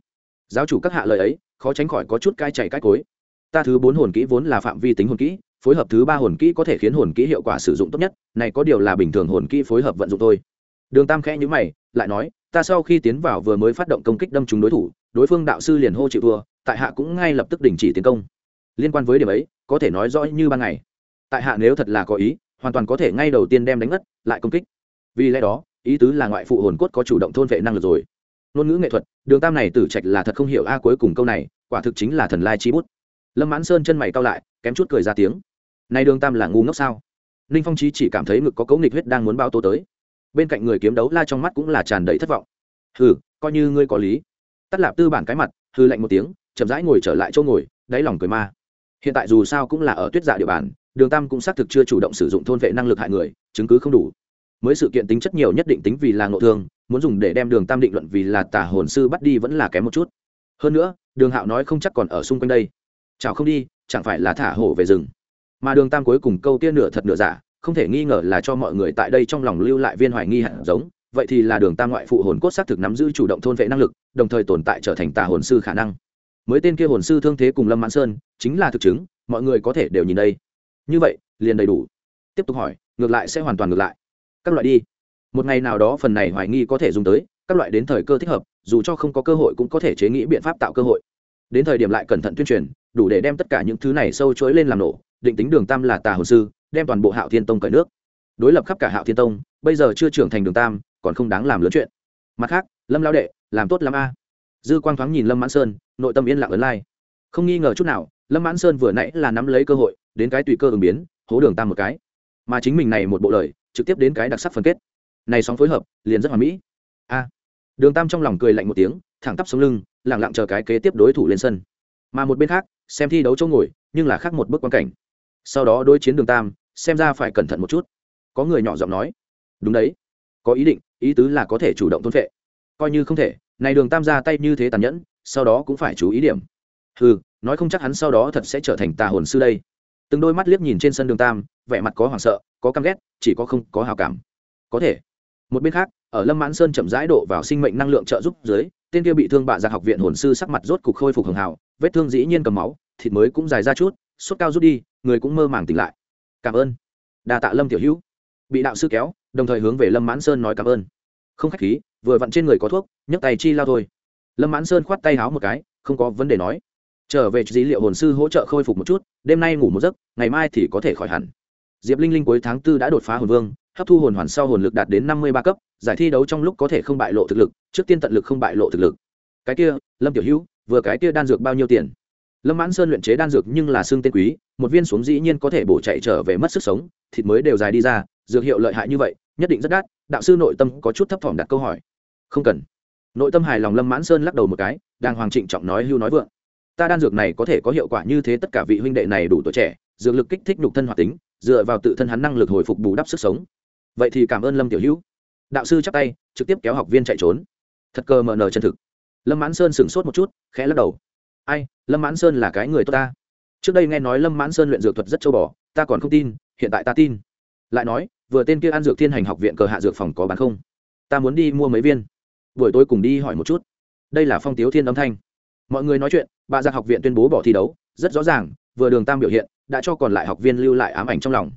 Giáo chủ các hạ lời ấy, khó tránh khỏi có chút cai chảy cai cối. Ta thứ bốn hồn kỹ vốn là phạm vi tính hồn kỹ, phối hợp thứ ba hồn kỹ có thể khiến hồn kỹ hiệu quả sử dụng tốt nhất, này có điều là bình thường hồn kỹ phối hợp vận dụng thôi. Đường tam khẽ nhữ mày, lại nói ta sau khi tiến vào vừa mới phát động công kích đâm trúng đối thủ, đối phương đạo sư liền hô chịu thua, tại hạ cũng ngay lập tức đình chỉ tiến công. Liên quan với điểm ấy, có thể nói rõ như ban ngày. Tại hạ nếu thật là có ý, hoàn toàn có thể ngay đầu tiên đem đánh ngất, lại công kích. Vì lẽ đó, ý tứ là ngoại phụ hồn cốt có chủ động thôn vệ năng lực rồi. Ngôn ngữ nghệ thuật, đường tam này tử trạch là thật không hiểu a cuối cùng câu này, quả thực chính là thần lai chi bút. Lâm mãn sơn chân mày cao lại, kém chút cười ra tiếng. Nay đường tam là ngu ngốc sao? Ninh phong trí chỉ cảm thấy ngực có cấu nghịch huyết đang muốn bao tô tới bên cạnh người kiếm đấu la trong mắt cũng là tràn đầy thất vọng. Hừ, coi như ngươi có lý. Tắt lạp tư bản cái mặt hư lạnh một tiếng, chậm rãi ngồi trở lại chỗ ngồi, đáy lòng cười ma. Hiện tại dù sao cũng là ở tuyết dạ địa bàn, đường tam cũng xác thực chưa chủ động sử dụng thôn vệ năng lực hại người, chứng cứ không đủ. Mới sự kiện tính chất nhiều nhất định tính vì là ngộ thương, muốn dùng để đem đường tam định luận vì là tả hồn sư bắt đi vẫn là kém một chút. Hơn nữa, đường hạo nói không chắc còn ở xung quanh đây. Chào không đi, chẳng phải là thả hổ về rừng. Mà đường tam cuối cùng câu tiên nửa thật nửa giả không thể nghi ngờ là cho mọi người tại đây trong lòng lưu lại viên hoài nghi hạt giống. Vậy thì là đường tam ngoại phụ hồn cốt xác thực nắm giữ chủ động thôn vệ năng lực, đồng thời tồn tại trở thành tà hồn sư khả năng. Mới tên kia hồn sư thương thế cùng lâm mãn sơn, chính là thực chứng, mọi người có thể đều nhìn đây. Như vậy, liền đầy đủ. Tiếp tục hỏi, ngược lại sẽ hoàn toàn ngược lại. Các loại đi. Một ngày nào đó phần này hoài nghi có thể dùng tới, các loại đến thời cơ thích hợp, dù cho không có cơ hội cũng có thể chế nghĩ biện pháp tạo cơ hội. Đến thời điểm lại cẩn thận tuyên truyền, đủ để đem tất cả những thứ này sâu chối lên làm nổ, định tính đường tam là tà hồ sư đem toàn bộ hạo thiên tông cởi nước. Đối lập khắp cả hạo thiên tông, bây giờ chưa trưởng thành đường tam, còn không đáng làm lớn chuyện. Mặt khác, lâm lao đệ, làm tốt lắm a. Dư quang thoáng nhìn lâm mãn sơn, nội tâm yên lặng ấn lai. Không nghi ngờ chút nào, lâm mãn sơn vừa nãy là nắm lấy cơ hội, đến cái tùy cơ ứng biến, hố đường tam một cái. Mà chính mình này một bộ lời, trực tiếp đến cái đặc sắc phân kết. Này sóng phối hợp, liền rất hoàn mỹ. A. Đường tam trong lòng cười lạnh một tiếng, thẳng tắp sống lưng lẳng lặng chờ cái kế tiếp đối thủ lên sân. Mà một bên khác, xem thi đấu chỗ ngồi, nhưng là khác một bước quan cảnh. Sau đó đối chiến đường tam xem ra phải cẩn thận một chút. Có người nhỏ giọng nói, đúng đấy, có ý định, ý tứ là có thể chủ động thôn vệ coi như không thể, này đường tam ra tay như thế tàn nhẫn, sau đó cũng phải chú ý điểm. Ừ nói không chắc hắn sau đó thật sẽ trở thành tà hồn sư đây. Từng đôi mắt liếc nhìn trên sân đường tam, vẻ mặt có hoảng sợ, có căm ghét, chỉ có không có hào cảm. Có thể. Một bên khác, ở lâm mãn sơn chậm rãi độ vào sinh mệnh năng lượng trợ giúp dưới, tên kia bị thương bạ giặc học viện hồn sư sắc mặt rốt cục khôi phục hường hào vết thương dĩ nhiên cầm máu, thịt mới cũng dài ra chút, sốt cao rút đi, người cũng mơ màng tỉnh lại cảm ơn. Đa tạ lâm tiểu hữu. Bị đạo sư kéo, đồng thời hướng về lâm mãn sơn nói cảm ơn. Không khách khí, vừa vặn trên người có thuốc, nhấc tay chi lao thôi. Lâm mãn sơn khoát tay háo một cái, không có vấn đề nói. Trở về dữ liệu hồn sư hỗ trợ khôi phục một chút, đêm nay ngủ một giấc, ngày mai thì có thể khỏi hẳn. Diệp linh linh cuối tháng tư đã đột phá hồn vương, hấp thu hồn hoàn sau hồn lực đạt đến năm mươi ba cấp, giải thi đấu trong lúc có thể không bại lộ thực lực, trước tiên tận lực không bại lộ thực lực. Cái kia, lâm tiểu hữu, vừa cái kia đan dược bao nhiêu tiền? Lâm mãn sơn luyện chế đan dược nhưng là xương tên quý, một viên xuống dĩ nhiên có thể bổ chạy trở về mất sức sống, thịt mới đều dài đi ra, dược hiệu lợi hại như vậy, nhất định rất đắt, đạo sư nội tâm có chút thấp thỏm đặt câu hỏi. Không cần. Nội tâm hài lòng lâm mãn sơn lắc đầu một cái đang hoàng trịnh trọng nói hưu nói vượng. Ta đan dược này có thể có hiệu quả như thế tất cả vị huynh đệ này đủ tuổi trẻ, dược lực kích thích nhục thân hoạt tính, dựa vào tự thân hắn năng lực hồi phục bù đắp sức sống. Vậy thì cảm ơn lâm tiểu hữu. Đạo sư chắc tay, trực tiếp kéo học viên chạy trốn. Thật cơ mờ nờ chân thực. Lâm mãn sơn sửng sốt một chút, khẽ lắc đầu ai, lâm mãn sơn là cái người tốt ta? Trước đây nghe nói lâm mãn sơn luyện dược thuật rất châu bò, ta còn không tin, hiện tại ta tin. Lại nói, vừa tên kia ăn dược thiên hành học viện cờ hạ dược phòng có bán không? Ta muốn đi mua mấy viên. Buổi tối cùng đi hỏi một chút. Đây là phong tiếu thiên âm thanh. Mọi người nói chuyện, bà giặc học viện tuyên bố bỏ thi đấu, rất rõ ràng, vừa đường tam biểu hiện, đã cho còn lại học viên lưu lại ám ảnh trong lòng.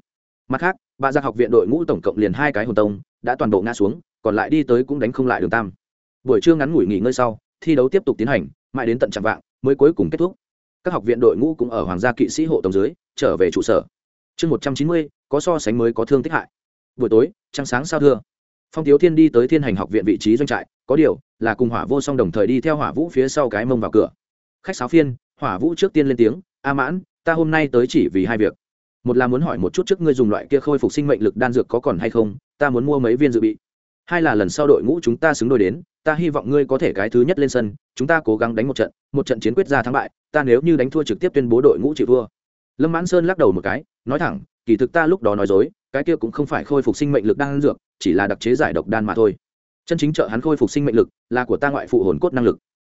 Mặt khác, bà giặc học viện đội ngũ tổng cộng liền hai cái hồn tông, đã toàn bộ ngã xuống, còn lại đi tới cũng đánh không lại đường tam. Buổi trưa ngắn ngủi nghỉ ngơi sau, thi đấu tiếp tục tiến hành mãi đến tận trạm vạng mới cuối cùng kết thúc. Các học viện đội ngũ cũng ở hoàng gia kỵ sĩ hộ tổng dưới, trở về trụ sở. Chương một trăm chín mươi, có so sánh mới có thương tích hại. Buổi tối, trăng sáng sao thưa. Phong tiếu thiên đi tới thiên hành học viện vị trí doanh trại, có điều là cùng hỏa vô song đồng thời đi theo hỏa vũ phía sau cái mông vào cửa. Khách sáo phiên, hỏa vũ trước tiên lên tiếng, a mãn, ta hôm nay tới chỉ vì hai việc. Một là muốn hỏi một chút trước ngươi dùng loại kia khôi phục sinh mệnh lực đan dược có còn hay không, ta muốn mua mấy viên dự bị hai là lần sau đội ngũ chúng ta xứng đôi đến, ta hy vọng ngươi có thể cái thứ nhất lên sân, chúng ta cố gắng đánh một trận một trận chiến quyết ra thắng bại, ta nếu như đánh thua trực tiếp tuyên bố đội ngũ chịu thua. Lâm mãn sơn lắc đầu một cái, nói thẳng, kỳ thực ta lúc đó nói dối, cái kia cũng không phải khôi phục sinh mệnh lực đan dược, chỉ là đặc chế giải độc đan mà thôi. Chân chính trợ hắn khôi phục sinh mệnh lực, là của ta ngoại phụ hồn cốt năng lực.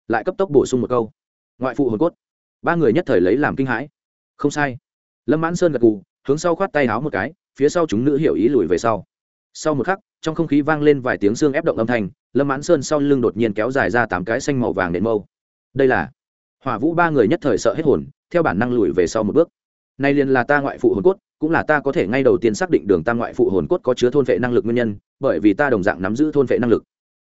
Lại cấp tốc bổ sung một câu. Ngoại phụ hồn cốt. Ba người nhất thời lấy làm kinh hãi. Không sai. Lâm mãn sơn gật gù, hướng sau khoát tay háo một cái, phía sau chúng nữ hiểu ý lùi về sau sau một khắc, trong không khí vang lên vài tiếng xương ép động âm thanh, lâm mãn sơn sau lưng đột nhiên kéo dài ra tám cái xanh màu vàng đệm mâu. Đây là hỏa vũ ba người nhất thời sợ hết hồn, theo bản năng lùi về sau một bước. Nay liền là ta ngoại phụ hồn cốt, cũng là ta có thể ngay đầu tiên xác định đường ta ngoại phụ hồn cốt có chứa thôn vệ năng lực nguyên nhân, bởi vì ta đồng dạng nắm giữ thôn vệ năng lực.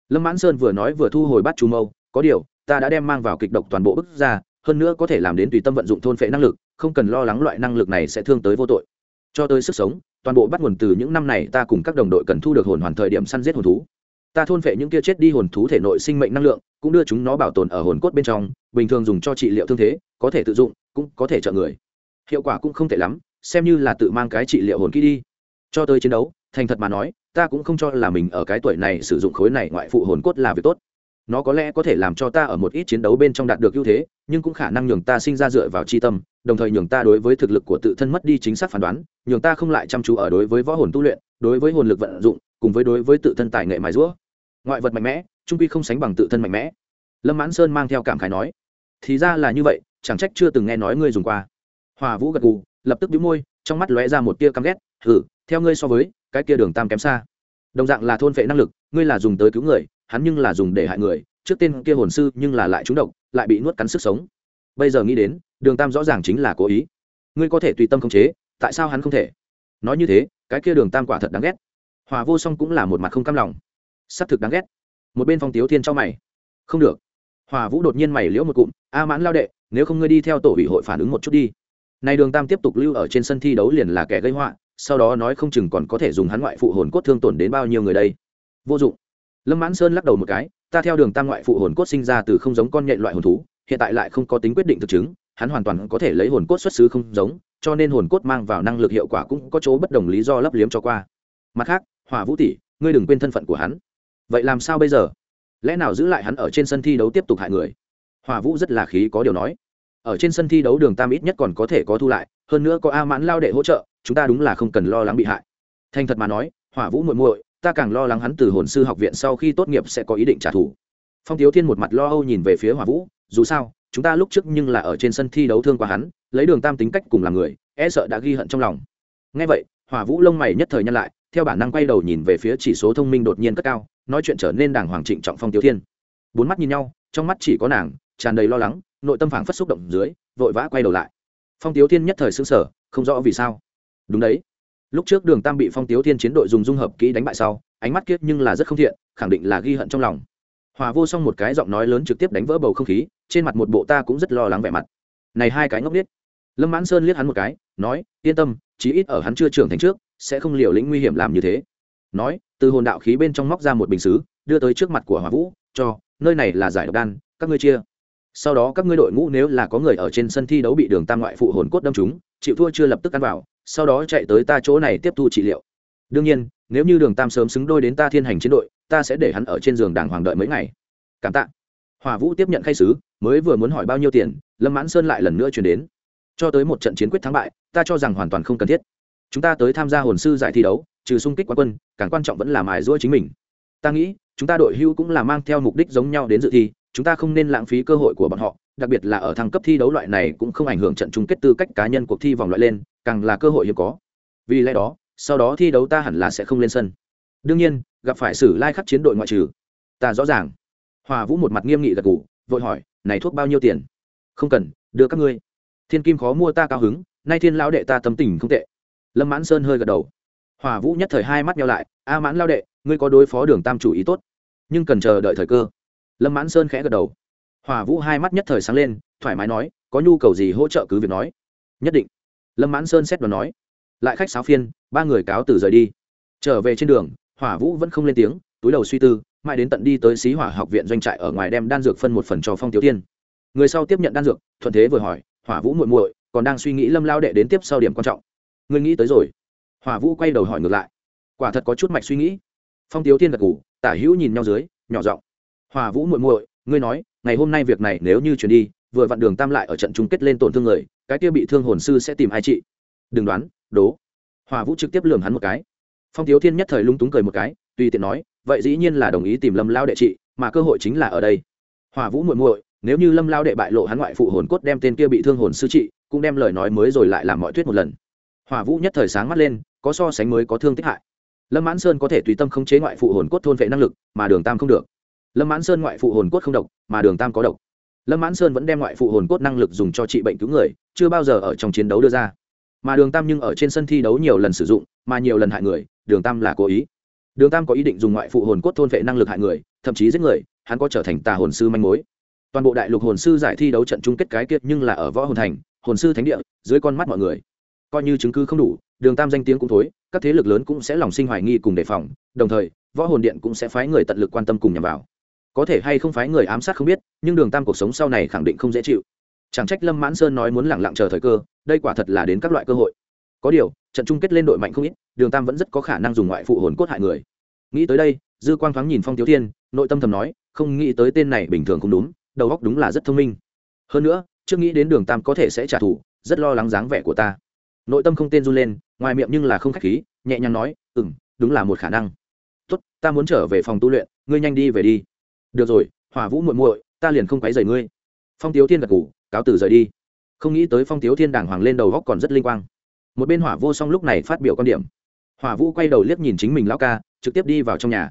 Lâm mãn sơn vừa nói vừa thu hồi bắt chú mâu, có điều, ta đã đem mang vào kịch độc toàn bộ bức ra, hơn nữa có thể làm đến tùy tâm vận dụng thôn vệ năng lực, không cần lo lắng loại năng lực này sẽ thương tới vô tội. Cho tới sức sống toàn bộ bắt nguồn từ những năm này ta cùng các đồng đội cần thu được hồn hoàn thời điểm săn giết hồn thú. Ta thôn phệ những kia chết đi hồn thú thể nội sinh mệnh năng lượng, cũng đưa chúng nó bảo tồn ở hồn cốt bên trong, bình thường dùng cho trị liệu thương thế, có thể tự dụng, cũng có thể trợ người. Hiệu quả cũng không tệ lắm, xem như là tự mang cái trị liệu hồn kỹ đi. Cho tới chiến đấu, thành thật mà nói, ta cũng không cho là mình ở cái tuổi này sử dụng khối này ngoại phụ hồn cốt là việc tốt. Nó có lẽ có thể làm cho ta ở một ít chiến đấu bên trong đạt được ưu thế, nhưng cũng khả năng nhường ta sinh ra dựa vào c h i tâm đồng thời nhường ta đối với thực lực của tự thân mất đi chính xác phán đoán, nhường ta không lại chăm chú ở đối với võ hồn tu luyện, đối với hồn lực vận dụng, cùng với đối với tự thân tài nghệ mài rũa ngoại vật mạnh mẽ, trung quy không sánh bằng tự thân mạnh mẽ. Lâm mãn sơn mang theo cảm khái nói, thì ra là như vậy, chẳng trách chưa từng nghe nói ngươi dùng qua. Hòa vũ gật gù, lập tức đĩu môi, trong mắt lóe ra một tia căm ghét hử theo ngươi so với, cái kia đường tam kém xa. Đồng dạng là thôn vệ năng lực, ngươi là dùng tới cứu người, hắn nhưng là dùng để hại người, trước tên kia hồn sư nhưng là lại trúng độc, lại bị nuốt cắn sức sống. Bây giờ nghĩ đến đường tam rõ ràng chính là cố ý. Ngươi có thể tùy tâm khống chế, tại sao hắn không thể? Nói như thế, cái kia đường tam quả thật đáng ghét. Hòa vô song cũng là một mặt không cam lòng. S ắ c thực đáng ghét. Một bên phong tiếu thiên cho mày. Không được. Hòa vũ đột nhiên mày liễu một cụm, a mãn lao đệ, nếu không ngươi đi theo tổ ủy hội phản ứng một chút đi. Nay đường tam tiếp tục lưu ở trên sân thi đấu liền là kẻ gây họa, sau đó nói không chừng còn có thể dùng hắn ngoại phụ hồn cốt thương tổn đến bao nhiêu người đây. Vô dụng. Lâm mãn sơn lắc đầu một cái, ta theo đường tam ngoại phụ hồn cốt sinh ra từ không giống con nhện loại hồn thú, hiện tại lại không có tính quyết định thực chứng hắn hoàn toàn có thể lấy hồn cốt xuất xứ không giống, cho nên hồn cốt mang vào năng lực hiệu quả cũng có chỗ bất đồng lý do lấp liếm cho qua. Mặt khác, hỏa vũ tỷ, ngươi đừng quên thân phận của hắn. Vậy làm sao bây giờ? Lẽ nào giữ lại hắn ở trên sân thi đấu tiếp tục hại người? Hỏa vũ rất là khí có điều nói. Ở trên sân thi đấu đường tam ít nhất còn có thể có thu lại, hơn nữa có a mãn lao đệ hỗ trợ, chúng ta đúng là không cần lo lắng bị hại. Thành thật mà nói, hỏa vũ muội muội, ta càng lo lắng hắn từ hồn sư học viện sau khi tốt nghiệp sẽ có ý định trả thù. Phong thiếu thiên một mặt lo âu nhìn về phía hỏa vũ dù sao, chúng ta lúc trước nhưng là ở trên sân thi đấu thương qua hắn, lấy đường tam tính cách cùng làm người e sợ đã ghi hận trong lòng. Ngay vậy, hỏa vũ lông mày nhất thời nhăn lại, theo bản năng quay đầu nhìn về phía chỉ số thông minh đột nhiên cất cao, nói chuyện trở nên đàng hoàng trịnh trọng phong Tiêu thiên. Bốn mắt nhìn nhau, trong mắt chỉ có nàng, tràn đầy lo lắng, nội tâm phảng phất xúc động dưới, vội vã quay đầu lại. Phong tiếu thiên nhất thời xứng sở không rõ vì sao. Đúng đấy. Lúc trước đường tam bị phong tiếu thiên chiến đội dùng dung hợp kỹ đánh bại sau, ánh mắt kiết nhưng là rất không thiện, khẳng định là ghi hận trong lòng hòa vô xong một cái giọng nói lớn trực tiếp đánh vỡ bầu không khí, trên mặt một bộ ta cũng rất lo lắng vẻ mặt. Này hai cái ngốc biết lâm mãn sơn liếc hắn một cái, nói, yên tâm, chí ít ở hắn chưa trưởng thành trước, sẽ không liều lĩnh nguy hiểm làm như thế. Nói, từ hồn đạo khí bên trong móc ra một bình xứ, đưa tới trước mặt của hòa vũ, cho, nơi này là giải độc đan, các ngươi chia. Sau đó các ngươi đội ngũ nếu là có người ở trên sân thi đấu bị đường tam ngoại phụ hồn cốt đâm chúng chịu thua chưa lập tức ăn vào, sau đó chạy tới ta chỗ này tiếp thu trị liệu. Đương nhiên, nếu như đường tam sớm xứng đôi đến ta thiên hành chiến đội ta sẽ để hắn ở trên giường đàng hoàng đợi mấy ngày. Cảm tạ. Hòa vũ tiếp nhận khay sứ, mới vừa muốn hỏi bao nhiêu tiền, lâm mãn sơn lại lần nữa chuyển đến. Cho tới một trận chiến quyết thắng bại, ta cho rằng hoàn toàn không cần thiết. Chúng ta tới tham gia hồn sư giải thi đấu, trừ xung kích quán quân, càng quan trọng vẫn là mài giũa chính mình. Ta nghĩ, chúng ta đội hưu cũng là mang theo mục đích giống nhau đến dự thi, chúng ta không nên lãng phí cơ hội của bọn họ, đặc biệt là ở thăng cấp thi đấu loại này cũng không ảnh hưởng trận chung kết tư cách cá nhân cuộc thi vòng loại lên, càng là cơ hội hiếm có. Vì lẽ đó, sau đó thi đấu ta hẳn là sẽ không lên sân. Đương nhiên gặp phải sử lai khắc chiến đội ngoại trừ. Ta rõ ràng. Hòa vũ một mặt nghiêm nghị gật gù, vội hỏi, này thuốc bao nhiêu tiền? Không cần, đưa các ngươi. Thiên kim khó mua ta cao hứng, nay thiên lão đệ ta tâm tình không tệ. Lâm mãn sơn hơi gật đầu. Hòa vũ nhất thời hai mắt nhau lại, a mãn lao đệ, ngươi có đối phó đường tam chủ ý tốt, nhưng cần chờ đợi thời cơ. Lâm mãn sơn khẽ gật đầu. Hòa vũ hai mắt nhất thời sáng lên, thoải mái nói, có nhu cầu gì hỗ trợ cứ việc nói. Nhất định. Lâm mãn sơn xét và nói, lại khách sáo phiên, ba người cáo từ rời đi. Trở về trên đường hỏa vũ vẫn không lên tiếng, túi đầu suy tư, mãi đến tận đi tới xí hỏa học viện doanh trại ở ngoài đem đan dược phân một phần cho phong tiểu tiên. Người sau tiếp nhận đan dược, thuận thế vừa hỏi, hỏa vũ muội muội, còn đang suy nghĩ lâm lao đệ đến tiếp sau điểm quan trọng? Ngươi nghĩ tới rồi. Hỏa vũ quay đầu hỏi ngược lại, quả thật có chút mạch suy nghĩ. Phong tiếu tiên gật ngủ tả hữu nhìn nhau dưới, nhỏ giọng, hỏa vũ muội muội, ngươi nói, ngày hôm nay việc này nếu như chuyển đi, vừa vặn đường tam lại ở trận chung kết lên tổn thương người, cái kia bị thương hồn sư sẽ tìm ai trị? Đừng đoán, đố. Hòa vũ trực tiếp lường hắn một cái phong thiếu thiên nhất thời lung túng cười một cái, tùy tiện nói, vậy dĩ nhiên là đồng ý tìm lâm lao đệ trị, mà cơ hội chính là ở đây. Hòa vũ muội muội, nếu như lâm lao đệ bại lộ hắn ngoại phụ hồn cốt đem tên kia bị thương hồn sư trị, cũng đem lời nói mới rồi lại làm mọi thuyết một lần. Hòa vũ nhất thời sáng mắt lên, có so sánh mới có thương tích hại. Lâm mãn sơn có thể tùy tâm khống chế ngoại phụ hồn cốt thôn vệ năng lực, mà đường tam không được. Lâm mãn sơn ngoại phụ hồn cốt không độc, mà đường tam có độc. Lâm mãn sơn vẫn đem ngoại phụ hồn cốt năng lực dùng cho trị bệnh cứu người, chưa bao giờ ở trong chiến đấu đưa ra. Mà đường tam nhưng ở trên sân thi đấu nhiều lần sử dụng, mà nhiều lần hại người đường tam là cố ý. Đường tam có ý định dùng ngoại phụ hồn cốt thôn vệ năng lực hại người, thậm chí giết người, hắn có trở thành tà hồn sư manh mối. Toàn bộ đại lục hồn sư giải thi đấu trận chung kết cái kiệt nhưng là ở võ hồn thành, hồn sư thánh địa, dưới con mắt mọi người. Coi như chứng cứ không đủ, đường tam danh tiếng cũng thối, các thế lực lớn cũng sẽ lòng sinh hoài nghi cùng đề phòng, đồng thời, võ hồn điện cũng sẽ phái người tận lực quan tâm cùng nhằm vào. Có thể hay không phái người ám sát không biết, nhưng đường tam cuộc sống sau này khẳng định không dễ chịu. Chẳng trách lâm mãn sơn nói muốn lẳng lặng chờ thời cơ, đây quả thật là đến các loại cơ hội. Có điều trận chung kết lên đội mạnh không ít, đường tam vẫn rất có khả năng dùng ngoại phụ hồn cốt hại người. Nghĩ tới đây, dư quang thoáng nhìn phong Tiếu thiên, nội tâm thầm nói, không nghĩ tới tên này bình thường không đúng, đầu óc đúng là rất thông minh. Hơn nữa, trước nghĩ đến đường tam có thể sẽ trả thù, rất lo lắng dáng vẻ của ta. Nội tâm không tên run lên, ngoài miệng nhưng là không khách khí, nhẹ nhàng nói ừ m đúng là một khả năng. Tốt, ta muốn trở về phòng tu luyện, ngươi nhanh đi về đi. Được rồi, hỏa vũ muội muội, ta liền không quấy rầy ngươi. Phong tiếu thiên gật ngủ cáo từ rời đi. Không nghĩ tới phong tiếu thiên đàng hoàng lên đầu góc còn rất linh quang một bên hỏa vô song lúc này phát biểu quan điểm. Hỏa vũ quay đầu liếc nhìn chính mình lão ca trực tiếp đi vào trong nhà.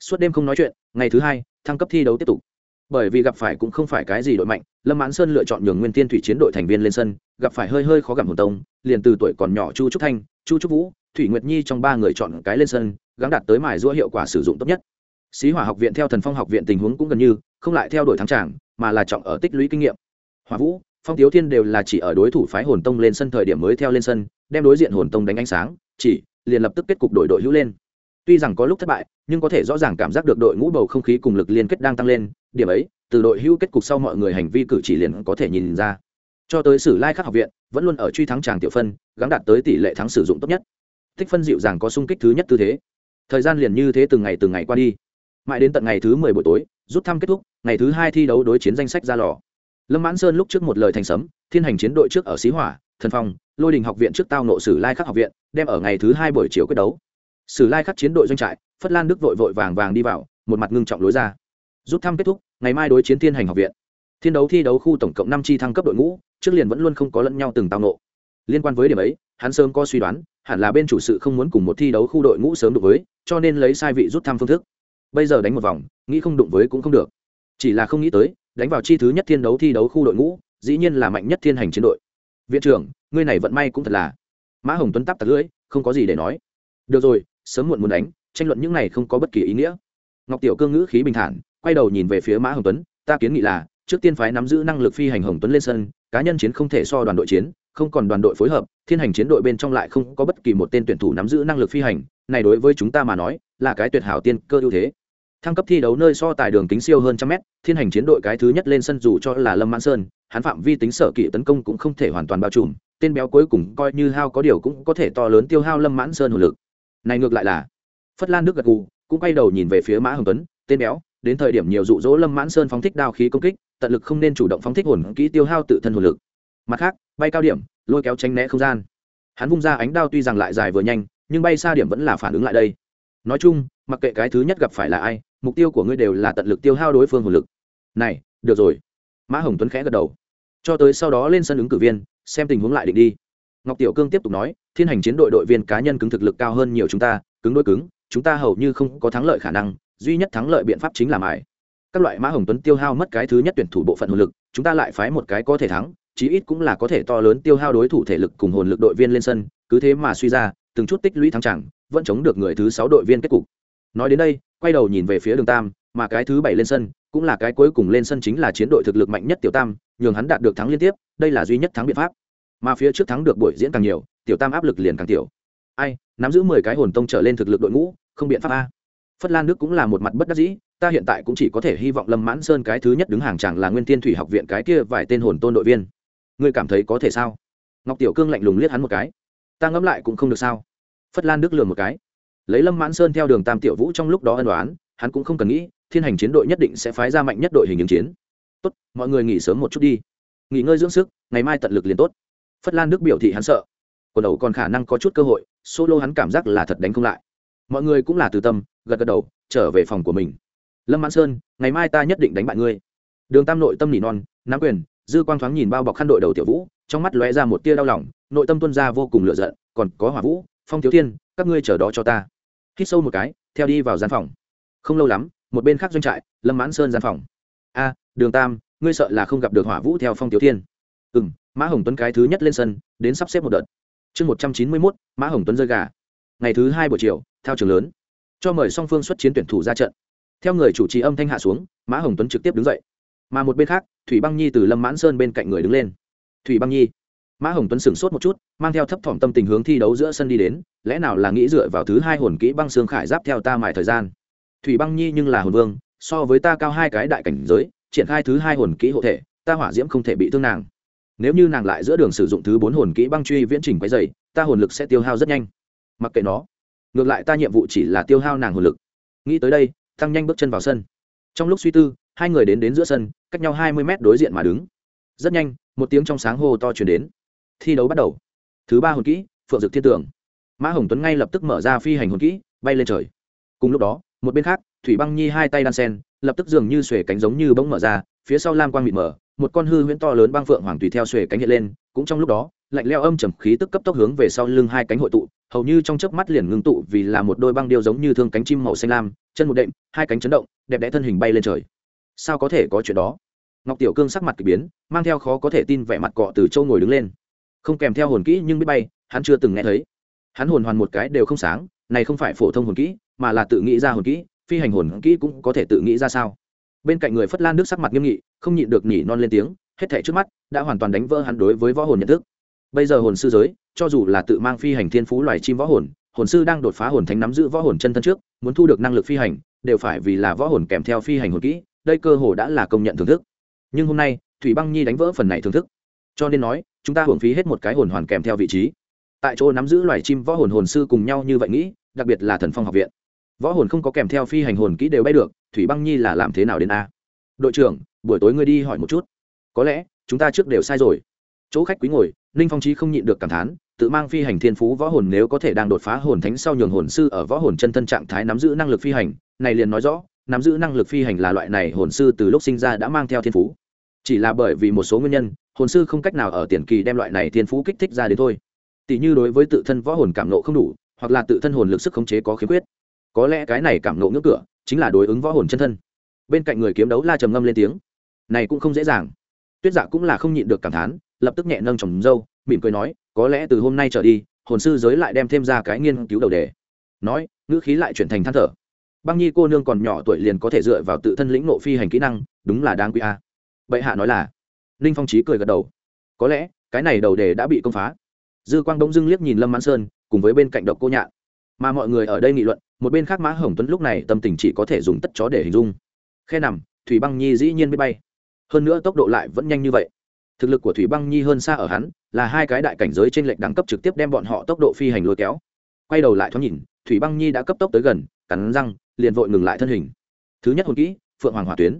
Suốt đêm không nói chuyện ngày thứ hai thăng cấp thi đấu tiếp tục. Bởi vì gặp phải cũng không phải cái gì đội mạnh lâm mãn sơn lựa chọn nhường nguyên tiên thủy chiến đội thành viên lên sân gặp phải hơi hơi khó gặm hồn tông liền từ tuổi còn nhỏ chu trúc thanh chu trúc vũ thủy nguyệt nhi trong ba người chọn cái lên sân gắn đạt tới mài giũa hiệu quả sử dụng tốt nhất. Xí Hỏa học viện theo Thần Phong học viện tình huống cũng gần như, không lại theo đuổi thắng tràng, mà là trọng ở tích lũy kinh nghiệm. Hỏa Vũ, Phong Tiếu Thiên đều là chỉ ở đối thủ phái Hồn Tông lên sân thời điểm mới theo lên sân, đem đối diện Hồn Tông đánh ánh sáng, chỉ liền lập tức kết cục đội đội hữu lên. Tuy rằng có lúc thất bại, nhưng có thể rõ ràng cảm giác được đội ngũ bầu không khí cùng lực liên kết đang tăng lên, điểm ấy, từ đội hữu kết cục sau mọi người hành vi cử chỉ liền có thể nhìn ra. Cho tới Sử Lai Khắc học viện, vẫn luôn ở truy thắng tràng tiểu phân, gắng đạt tới tỷ lệ thắng sử dụng tốt nhất. Tích phân dịu dàng có sung kích thứ nhất tư thế. Thời gian liền như thế từng ngày từng ngày qua đi mãi đến tận ngày thứ mười buổi tối rút thăm kết thúc ngày thứ hai thi đấu đối chiến danh sách ra lò lâm mãn sơn lúc trước một lời thành sấm, thiên hành chiến đội trước ở xí hỏa, thần phong, lôi đình học viện trước tao nộ sử lai khắc học viện, đem ở ngày thứ hai buổi chiều quyết đấu. Sử lai khắc chiến đội doanh trại, phất lan đức vội vội vàng vàng đi vào, một mặt ngưng trọng lối ra. Rút thăm kết thúc, ngày mai đối chiến thiên hành học viện. Thiên đấu thi đấu khu tổng cộng năm chi thăng cấp đội ngũ, trước liền vẫn luôn không có lẫn nhau từng tao nộ. Liên quan với điểm ấy, hắn sớm có suy đoán, hẳn là bên chủ sự không muốn cùng một thi đấu khu đội ngũ sớm đụng với, cho nên lấy sai vị rút thăm phương thức. Bây giờ đánh một vòng, nghĩ không đụng với cũng không được. Chỉ là không nghĩ tới đánh vào chi thứ nhất thiên đấu thi đấu khu đội ngũ, dĩ nhiên là mạnh nhất thiên hành chiến đội. Viện trưởng, ngươi này vận may cũng thật là. Mã hồng tuấn tắp tặc lưỡi, không có gì để nói. Được rồi, sớm muộn muốn đánh, tranh luận những này không có bất kỳ ý nghĩa. Ngọc tiểu cương ngữ khí bình thản, quay đầu nhìn về phía mã hồng tuấn, ta kiến nghị là, trước tiên phái nắm giữ năng lực phi hành hồng tuấn lên sân, cá nhân chiến không thể so đoàn đội chiến, không còn đoàn đội phối hợp, thiên hành chiến đội bên trong lại không có bất kỳ một tên tuyển thủ nắm giữ năng lực phi hành, này đối với chúng ta mà nói, là cái tuyệt hảo tiên cơ ưu thế thăng cấp thi đấu nơi so tài đường kính siêu hơn trăm mét, thiên hành chiến đội cái thứ nhất lên sân dù cho là lâm mãn sơn, hắn phạm vi tính sở kỵ tấn công cũng không thể hoàn toàn bao trùm, tên béo cuối cùng coi như hao có điều cũng có thể to lớn tiêu hao lâm mãn sơn hồn lực. Này ngược lại là, phất lan đức gật gù, cũng quay đầu nhìn về phía mã hồng tuấn, tên béo, đến thời điểm nhiều dụ dỗ lâm mãn sơn phóng thích đao khí công kích, tận lực không nên chủ động phóng thích hồn kỹ tiêu hao tự thân hồn lực. Mặt khác, bay cao điểm, lôi kéo tránh né không gian. Hắn vung ra ánh đao tuy rằng lại dài vừa nhanh, nhưng bay xa điểm vẫn là phản ứng lại đây. Nói chung, mặc kệ cái thứ nhất gặp phải là ai mục tiêu của ngươi đều là tận lực tiêu hao đối phương hồn lực. Này, được rồi. Mã hồng tuấn khẽ gật đầu. Cho tới sau đó lên sân ứng cử viên, xem tình huống lại định đi. Ngọc tiểu cương tiếp tục nói, thiên hành chiến đội đội viên cá nhân cứng thực lực cao hơn nhiều chúng ta, cứng đôi cứng, chúng ta hầu như không có thắng lợi khả năng, duy nhất thắng lợi biện pháp chính là mài. Các loại mã hồng tuấn tiêu hao mất cái thứ nhất tuyển thủ bộ phận hồn lực, chúng ta lại phái một cái có thể thắng, chí ít cũng là có thể to lớn tiêu hao đối thủ thể lực cùng hồn lực đội viên lên sân, cứ thế mà suy ra, từng chút tích lũy thắng chẳng, vẫn chống được người thứ sáu đội viên kết cục. Nói đến đây quay đầu nhìn về phía đường tam, mà cái thứ bảy lên sân, cũng là cái cuối cùng lên sân chính là chiến đội thực lực mạnh nhất tiểu tam, nhường hắn đạt được thắng liên tiếp, đây là duy nhất thắng biện pháp. Mà phía trước thắng được buổi diễn càng nhiều, tiểu tam áp lực liền càng tiểu. Ai, nắm giữ mười cái hồn tông trở lên thực lực đội ngũ, không biện pháp a. Phất lan đức cũng là một mặt bất đắc dĩ, ta hiện tại cũng chỉ có thể hy vọng lâm mãn sơn cái thứ nhất đứng hàng chẳng là nguyên tiên thủy học viện cái kia vài tên hồn tôn đội viên. Ngươi cảm thấy có thể sao? Ngọc tiểu cương lạnh lùng liếc hắn một cái. Ta ngẫm lại cũng không được sao? Phất lan đức lừa một cái lấy lâm mãn sơn theo đường tam tiểu vũ trong lúc đó ân đoán hắn cũng không cần nghĩ, thiên hành chiến đội nhất định sẽ phái ra mạnh nhất đội hình ứng chiến. Tốt, mọi người nghỉ sớm một chút đi. Nghỉ ngơi dưỡng sức, ngày mai tận lực liền tốt. Phất lan đức biểu thị hắn sợ. Quần đầu còn khả năng có chút cơ hội, solo hắn cảm giác là thật đánh không lại. Mọi người cũng là từ tâm, gật gật đầu, trở về phòng của mình. Lâm mãn sơn, ngày mai ta nhất định đánh bại ngươi. Đường tam nội tâm nỉ non, nắm quyền, dư quang thoáng nhìn bao bọc khăn đội đầu tiểu vũ, trong mắt lóe ra một tia đau lòng, nội tâm tuân ra vô cùng lựa giận, còn có hỏa vũ, phong thiếu thiên, các ngươi chờ đó cho ta hít sâu một cái, theo đi vào gian phòng. Không lâu lắm, một bên khác doanh trại, lâm mãn sơn gian phòng. A, đường tam, ngươi sợ là không gặp được hỏa vũ theo phong tiểu thiên. Ừ m mã hồng tuấn cái thứ nhất lên sân, đến sắp xếp một đợt. Chương một trăm chín mươi mốt, mã hồng tuấn rơi gà. Ngày thứ hai buổi chiều theo trường lớn. Cho mời song phương xuất chiến tuyển thủ ra trận. Theo người chủ trì âm thanh hạ xuống, mã hồng tuấn trực tiếp đứng dậy. Mà một bên khác, thủy băng nhi từ lâm mãn sơn bên cạnh người đứng lên. Thủy băng nhi mã hồng tuấn sửng sốt một chút, mang theo thấp thỏm tâm tình hướng thi đấu giữa sân đi đến, lẽ nào là nghĩ dựa vào thứ hai hồn kỹ băng xương khải giáp theo ta mài thời gian? Thủy băng nhi nhưng là hồn vương, so với ta cao hai cái đại cảnh giới, triển khai thứ hai hồn kỹ hộ thể, ta hỏa diễm không thể bị thương nàng. Nếu như nàng lại giữa đường sử dụng thứ bốn hồn kỹ băng truy viễn trình quấy dày ta hồn lực sẽ tiêu hao rất nhanh. Mặc kệ nó, ngược lại ta nhiệm vụ chỉ là tiêu hao nàng hồn lực. Nghĩ tới đây tăng nhanh bước chân vào sân. Trong lúc suy tư, hai người đến đến giữa sân, cách nhau hai mươi mét đối diện mà đứng. Rất nhanh, một tiếng trong sáng hô to chuyển đến thi đấu bắt đầu. Thứ ba hồn kỹ, phượng dực thiên tưởng mã hồng tuấn ngay lập tức mở ra phi hành hồn kỹ, bay lên trời. Cùng lúc đó, một bên khác, thủy băng nhi hai tay đan sen, lập tức dường như xuề cánh giống như bỗng mở ra, phía sau lam quang mịt mở một con hư huyễn to lớn băng phượng hoàng tùy theo xuề cánh hiện lên, cũng trong lúc đó, lạnh leo âm trầm khí tức cấp tốc hướng về sau lưng hai cánh hội tụ, hầu như trong chớp mắt liền ngưng tụ vì là một đôi băng điêu giống như thương cánh chim màu xanh lam, chân một đệm, hai cánh chấn động, đẹp đẽ thân hình bay lên trời. Sao có thể có chuyện đó? Ngọc tiểu cương sắc mặt k ỳ biến, mang theo khó có thể tin vẻ mặt cọ từ châu ngồi đứng lên không kèm theo hồn kỹ nhưng biết bay, hắn chưa từng nghe thấy. Hắn hồn hoàn một cái đều không sáng, này không phải phổ thông hồn kỹ, mà là tự nghĩ ra hồn kỹ, phi hành hồn kỹ cũng có thể tự nghĩ ra sao? Bên cạnh người phất lan nước sắc mặt nghiêm nghị, không nhịn được nhỉ non lên tiếng, hết thảy trước mắt đã hoàn toàn đánh vỡ hắn đối với võ hồn nhận thức. Bây giờ hồn sư giới, cho dù là tự mang phi hành thiên phú loài chim võ hồn hồn sư đang đột phá hồn thánh nắm giữ võ hồn chân thân trước, muốn thu được năng lực phi hành, đều phải vì là võ hồn kèm theo phi hành hồn kỹ, đây cơ hồ đã là công nhận thưởng thức. Nhưng hôm nay, thủy băng nhi đánh vỡ phần này thưởng thức cho nên nói, chúng ta hưởng phí hết một cái hồn hoàn kèm theo vị trí. Tại chỗ nắm giữ loài chim võ hồn hồn sư cùng nhau như vậy nghĩ, đặc biệt là thần phong học viện. Võ hồn không có kèm theo phi hành hồn kỹ đều bay được, thủy băng nhi là làm thế nào đến a? Đội trưởng, buổi tối ngươi đi hỏi một chút. Có lẽ, chúng ta trước đều sai rồi. Chỗ khách quý ngồi, ninh phong trí không nhịn được cảm thán, tự mang phi hành thiên phú võ hồn nếu có thể đang đột phá hồn thánh sau nhường hồn sư ở võ hồn chân thân trạng thái nắm giữ năng lực phi hành, này liền nói rõ, nắm giữ năng lực phi hành là loại này hồn sư từ lúc sinh ra đã mang theo thiên phú. Chỉ là bởi vì một số nguyên nhân hồn sư không cách nào ở tiền kỳ đem loại này thiên phú kích thích ra đến thôi. Tỷ như đối với tự thân võ hồn cảm nộ không đủ, hoặc là tự thân hồn lực sức khống chế có khiếm khuyết. Có lẽ cái này cảm nộ ngưỡng cửa, chính là đối ứng võ hồn chân thân. Bên cạnh người kiếm đấu la trầm ngâm lên tiếng. Này cũng không dễ dàng. Tuyết dạ cũng là không nhịn được cảm thán, lập tức nhẹ nâng trồng dâu, mỉm cười nói, có lẽ từ hôm nay trở đi, hồn sư giới lại đem thêm ra cái nghiên cứu đầu đề. Nói, ngữ khí lại chuyển thành than thở. Băng nhi cô nương còn nhỏ tuổi liền có thể dựa vào tự thân lĩnh nộ phi hành kỹ năng, đúng là đáng quý a. Bệ hạ nói là ninh phong trí cười gật đầu. Có lẽ, cái này đầu đề đã bị công phá. Dư quang đông dưng liếc nhìn lâm mãn sơn, cùng với bên cạnh độc cô nhạn. Mà mọi người ở đây nghị luận, một bên khác mã hồng tuấn lúc này tâm tình chỉ có thể dùng tất chó để hình dung. Khe nằm, thủy băng nhi dĩ nhiên biết bay. Hơn nữa tốc độ lại vẫn nhanh như vậy. Thực lực của thủy băng nhi hơn xa ở hắn, là hai cái đại cảnh giới trên lệnh đẳng cấp trực tiếp đem bọn họ tốc độ phi hành lôi kéo. Quay đầu lại thoáng nhìn, thủy băng nhi đã cấp tốc tới gần, cắn răng, liền vội ngừng lại thân hình. Thứ nhất hồn kỹ, phượng hoàng hỏa tuyến.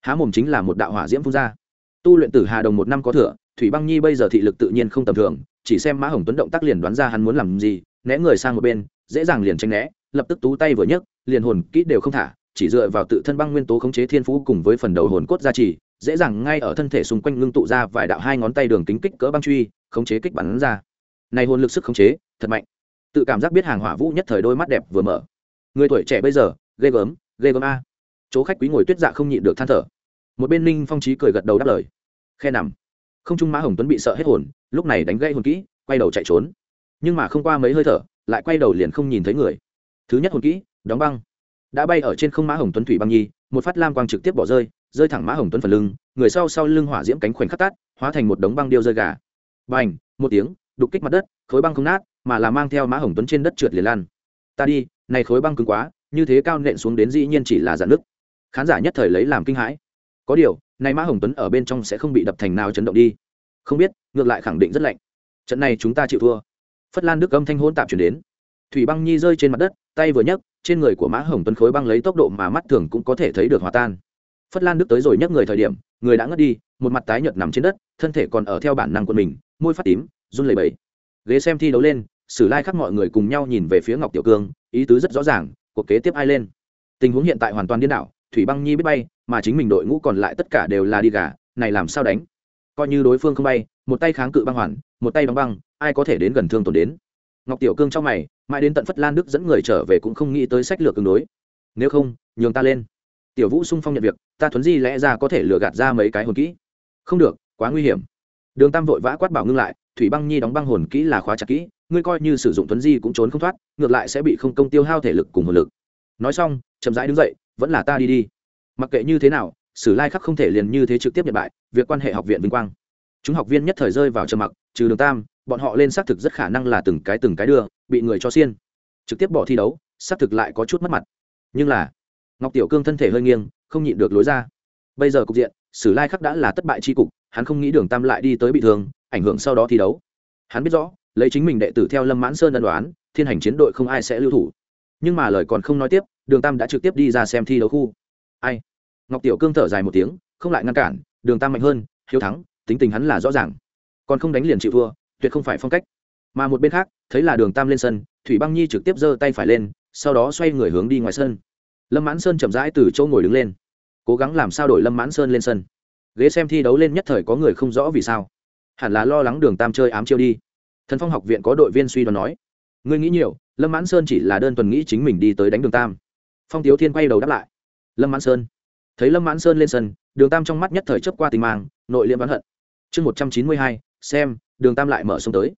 Há mồm chính là một đạo hỏa diễm phun ra tu luyện tử hà đồng một năm có thừa, thủy băng nhi bây giờ thị lực tự nhiên không tầm thường, chỉ xem mã hồng tuấn động tác liền đoán ra hắn muốn làm gì, né người sang một bên, dễ dàng liền tranh né, lập tức tú tay vừa nhấc, liền hồn kỹ đều không thả, chỉ dựa vào tự thân băng nguyên tố khống chế thiên phú cùng với phần đầu hồn cốt gia trì, dễ dàng ngay ở thân thể xung quanh ngưng tụ ra vài đạo hai ngón tay đường kính kích cỡ băng truy, khống chế kích bắn ra. Này hồn lực sức khống chế, thật mạnh. Tự cảm giác biết hàng hỏa vũ nhất thời đôi mắt đẹp vừa mở. Người tuổi trẻ bây giờ, ghê gớm ghê gớm a. Chỗ khách quý ngồi tuyết dạ không nhịn được than thở một bên ninh phong trí cười gật đầu đáp lời khe nằm không trung mã hồng tuấn bị sợ hết hồn lúc này đánh gây hồn kỹ quay đầu chạy trốn nhưng mà không qua mấy hơi thở lại quay đầu liền không nhìn thấy người thứ nhất hồn kỹ đóng băng đã bay ở trên không mã hồng tuấn thủy băng nhi một phát lam quang trực tiếp bỏ rơi rơi thẳng mã hồng tuấn phần lưng người sau sau lưng hỏa diễm cánh khoảnh khắc tát hóa thành một đống băng điêu rơi gà b à n h một tiếng đục kích mặt đất khối băng không nát mà là mang theo mã hồng tuấn trên đất trượt liền lan ta đi này khối băng cứng quá như thế cao nện xuống đến dĩ nhiên chỉ là dạn nước khán giả nhất thời lấy làm kinh hãi có điều, nay mã hồng tuấn ở bên trong sẽ không bị đập thành nào chấn động đi. Không biết, ngược lại khẳng định rất lạnh. Trận này chúng ta chịu thua. Phất lan đức âm thanh hôn tạp chuyển đến. Thủy băng nhi rơi trên mặt đất, tay vừa nhấc, trên người của mã hồng tuấn khối băng lấy tốc độ mà mắt thường cũng có thể thấy được hòa tan. Phất lan đức tới rồi nhấc người thời điểm, người đã ngất đi, một mặt tái nhợt nằm trên đất, thân thể còn ở theo bản năng của mình, môi phát tím, run lẩy bẩy. Ghế xem thi đấu lên, sử lai khắc mọi người cùng nhau nhìn về phía ngọc tiểu cương, ý tứ rất rõ ràng, cuộc kế tiếp ai lên? Tình huống hiện tại hoàn toàn điên đảo thủy băng nhi biết bay, mà chính mình đội ngũ còn lại tất cả đều là đi gà, này làm sao đánh? Coi như đối phương không bay, một tay kháng cự băng hoàn, một tay băng băng, ai có thể đến gần thương tổn đến? Ngọc tiểu cương trong mày, mãi đến tận phất lan đức dẫn người trở về cũng không nghĩ tới sách lược tương đối. Nếu không, nhường ta lên. Tiểu vũ sung phong nhận việc, ta thuấn di lẽ ra có thể lừa gạt ra mấy cái hồn kỹ. Không được, quá nguy hiểm. Đường tam vội vã quát bảo ngưng lại, thủy băng nhi đóng băng hồn kỹ là khóa chặt kỹ, ngươi coi như sử dụng thuấn di cũng trốn không thoát, ngược lại sẽ bị không công tiêu hao thể lực cùng hồn lực. Nói xong, chậm rãi đứng dậy vẫn là ta đi đi. Mặc kệ như thế nào, sử lai khắc không thể liền như thế trực tiếp nhận bại, việc quan hệ học viện vinh quang. Chúng học viên nhất thời rơi vào trầm mặc, trừ đường tam, bọn họ lên xác thực rất khả năng là từng cái từng cái đưa, bị người cho xiên. Trực tiếp bỏ thi đấu, xác thực lại có chút mất mặt. Nhưng là, ngọc tiểu cương thân thể hơi nghiêng, không nhịn được lối ra. Bây giờ cục diện, sử lai khắc đã là thất bại tri cục, hắn không nghĩ đường tam lại đi tới bị thương, ảnh hưởng sau đó thi đấu. Hắn biết rõ, lấy chính mình đệ tử theo lâm mãn sơn ân đoán, thiên hành chiến đội không ai sẽ lưu thủ nhưng mà lời còn không nói tiếp, đường tam đã trực tiếp đi ra xem thi đấu khu. Ai? Ngọc tiểu cương thở dài một tiếng, không lại ngăn cản, đường tam mạnh hơn, hiếu thắng, tính tình hắn là rõ ràng. Còn không đánh liền chịu thua, tuyệt không phải phong cách. Mà một bên khác, thấy là đường tam lên sân, thủy băng nhi trực tiếp giơ tay phải lên, sau đó xoay người hướng đi ngoài sân. Lâm mãn sơn chậm rãi từ chỗ ngồi đứng lên, cố gắng làm sao đổi lâm mãn sơn lên sân. Ghế xem thi đấu lên nhất thời có người không rõ vì sao. Hẳn là lo lắng đường tam chơi ám chiêu đi. Thần phong học viện có đội viên suy đoán nói ngươi nghĩ nhiều, lâm mãn sơn chỉ là đơn thuần nghĩ chính mình đi tới đánh đường tam. Phong tiếu thiên quay đầu đáp lại. Lâm mãn sơn. Thấy lâm mãn sơn lên sân, đường tam trong mắt nhất thời chấp qua tình mang, nội liệm bán hận. Chương một trăm chín mươi hai, xem, đường tam lại mở sông tới.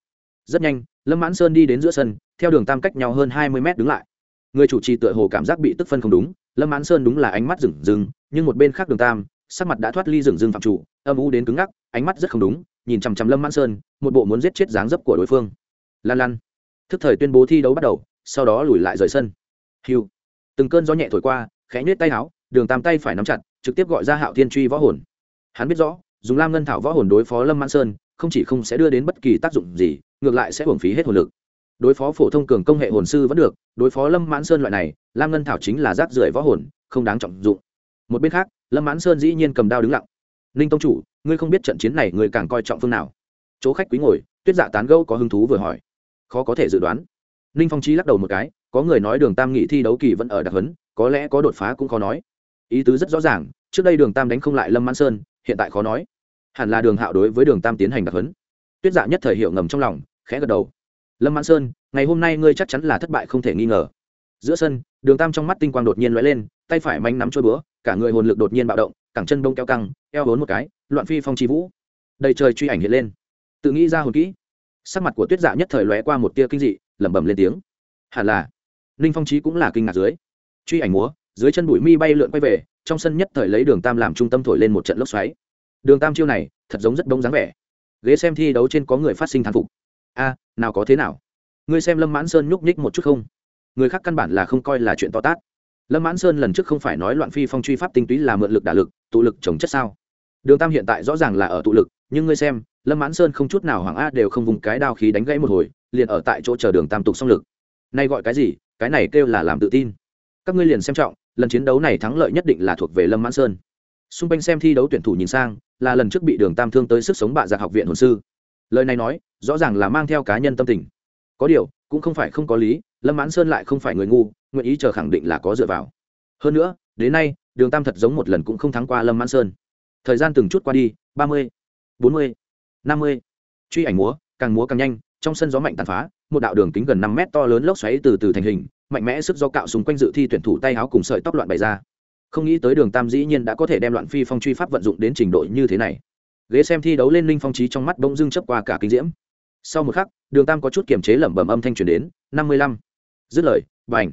Rất nhanh, lâm mãn sơn đi đến giữa sân, theo đường tam cách nhau hơn hai mươi mét đứng lại. Người chủ trì tựa hồ cảm giác bị tức phân không đúng, lâm mãn sơn đúng là ánh mắt rừng rừng, nhưng một bên khác đường tam, sắc mặt đã thoát ly rừng rừng phạm chủ, âm u đến cứng ngắc, ánh mắt rất không đúng, nhìn chằm chằm lâm mãn sơn, một bộ muốn giết chết dáng dấp của đối phương. Lan lan thức thời tuyên bố thi đấu bắt đầu, sau đó lùi lại rời sân. Hiu. Từng cơn gió nhẹ thổi qua, khẽ nhuyết tay áo, đường tam tay phải nắm chặt, trực tiếp gọi ra hạo thiên truy võ hồn. Hắn biết rõ, dùng lam ngân thảo võ hồn đối phó lâm mãn sơn, không chỉ không sẽ đưa đến bất kỳ tác dụng gì, ngược lại sẽ hưởng phí hết hồn lực. Đối phó phổ thông cường công hệ hồn sư vẫn được, đối phó lâm mãn sơn loại này, lam ngân thảo chính là rác rưởi võ hồn, không đáng trọng dụng. Một bên khác, lâm mãn sơn dĩ nhiên cầm đao đứng lặng. Ninh tông chủ, ngươi không biết trận chiến này ngươi càng coi trọng phương nào? Chỗ khách quý ngồi, tuyết dạ tán gâu có hứng thú vừa hỏi khó có thể dự đoán. Ninh phong trí lắc đầu một cái, có người nói đường tam nghị thi đấu kỳ vẫn ở đặc huấn, có lẽ có đột phá cũng khó nói. Ý tứ rất rõ ràng, trước đây đường tam đánh không lại lâm mãn sơn, hiện tại khó nói. Hẳn là đường hạo đối với đường tam tiến hành đặc huấn. Tuyết dạ nhất thời hiệu ngầm trong lòng, khẽ gật đầu. Lâm mãn sơn, ngày hôm nay ngươi chắc chắn là thất bại không thể nghi ngờ. Giữa sân, đường tam trong mắt tinh quang đột nhiên lóe lên, tay phải mạnh nắm trôi búa, cả người hồn lực đột nhiên bạo động, cẳng chân đông keo căng, eo bốn một cái, loạn phi phong chi vũ. Đầy trời truy ảnh hiện lên. Tự nghĩ ra hồn kỹ sắc mặt của tuyết dạ nhất thời lóe qua một tia kinh dị, lẩm bẩm lên tiếng. Hẳn là, ninh phong trí cũng là kinh ngạc dưới. Truy ảnh múa, dưới chân bụi mi bay lượn quay về, trong sân nhất thời lấy đường tam làm trung tâm thổi lên một trận lốc xoáy. Đường tam chiêu này, thật giống rất đông dáng vẻ. Ghế xem thi đấu trên có người phát sinh thán phục. A, nào có thế nào? Ngươi xem lâm mãn sơn nhúc nhích một chút không? Người khác căn bản là không coi là chuyện to tát. Lâm mãn sơn lần trước không phải nói loạn phi phong truy pháp tinh túy là mượn lực đả lực, tụ lực trồng chất sao? Đường tam hiện tại rõ ràng là ở tụ lực, nhưng ngươi xem lâm mãn sơn không chút nào hoàng a đều không vùng cái đao khí đánh gãy một hồi, liền ở tại chỗ chờ đường tam tục song lực. Nay gọi cái gì? Cái này kêu là làm tự tin. Các ngươi liền xem trọng, lần chiến đấu này thắng lợi nhất định là thuộc về lâm mãn sơn. Xung quanh xem thi đấu tuyển thủ nhìn sang, là lần trước bị đường tam thương tới sức sống bạ giặc học viện hồn sư. Lời này nói, rõ ràng là mang theo cá nhân tâm tình. Có điều, cũng không phải không có lý, lâm mãn sơn lại không phải người ngu, nguyện ý chờ khẳng định là có dựa vào. Hơn nữa, đến nay, đường tam thật giống một lần cũng không thắng qua lâm mãn sơn. Thời gian từng chút qua đi, ba mươi, bốn mươi năm mươi. Truy ảnh múa, càng múa càng nhanh, trong sân gió mạnh tàn phá, một đạo đường kính gần năm mét to lớn lốc xoáy từ từ thành hình, mạnh mẽ sức gió cạo xung quanh dự thi tuyển thủ tay áo cùng sợi tóc loạn bày ra. Không nghĩ tới đường tam dĩ nhiên đã có thể đem loạn phi phong truy pháp vận dụng đến trình độ như thế này. Ghế xem thi đấu lên linh phong trí trong mắt bỗng dưng chấp qua cả kinh diễm. Sau một khắc, đường tam có chút kiềm chế lẩm bẩm âm thanh truyền đến, năm mươi lăm. Dứt lời và ảnh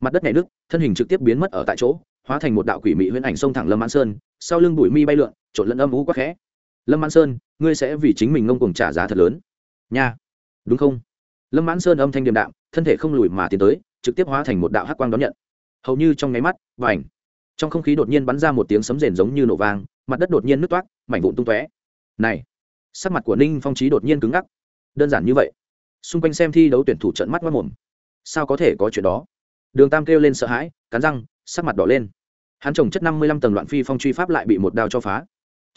mặt đất nhảy nước, thân hình trực tiếp biến mất ở tại chỗ, hóa thành một đạo quỷ mị huyễn ảnh xông thẳng lâm mãn sơn, sau lưng bụi mi bay lượn, trộn lẫn âm ú quá khẽ lâm mãn sơn, ngươi sẽ vì chính mình ngông cuồng trả giá thật lớn. Nha. Đúng không? Lâm mãn sơn âm thanh điềm đạm, thân thể không lùi mà tiến tới, trực tiếp hóa thành một đạo hắc quang đón nhận. Hầu như trong nháy mắt và ảnh trong không khí đột nhiên bắn ra một tiếng sấm rền giống như nổ vang, mặt đất đột nhiên nứt toát mảnh vụn tung tóe. Này, sắc mặt của ninh phong trí đột nhiên cứng ngắc. Đơn giản như vậy. Xung quanh xem thi đấu tuyển thủ trận mắt mất mồm. Sao có thể có chuyện đó? Đường tam kêu lên sợ hãi, cắn răng, sắc mặt đỏ lên. Hắn trồng chất năm mươi lăm tầng loạn phi phong truy pháp lại bị một đao cho phá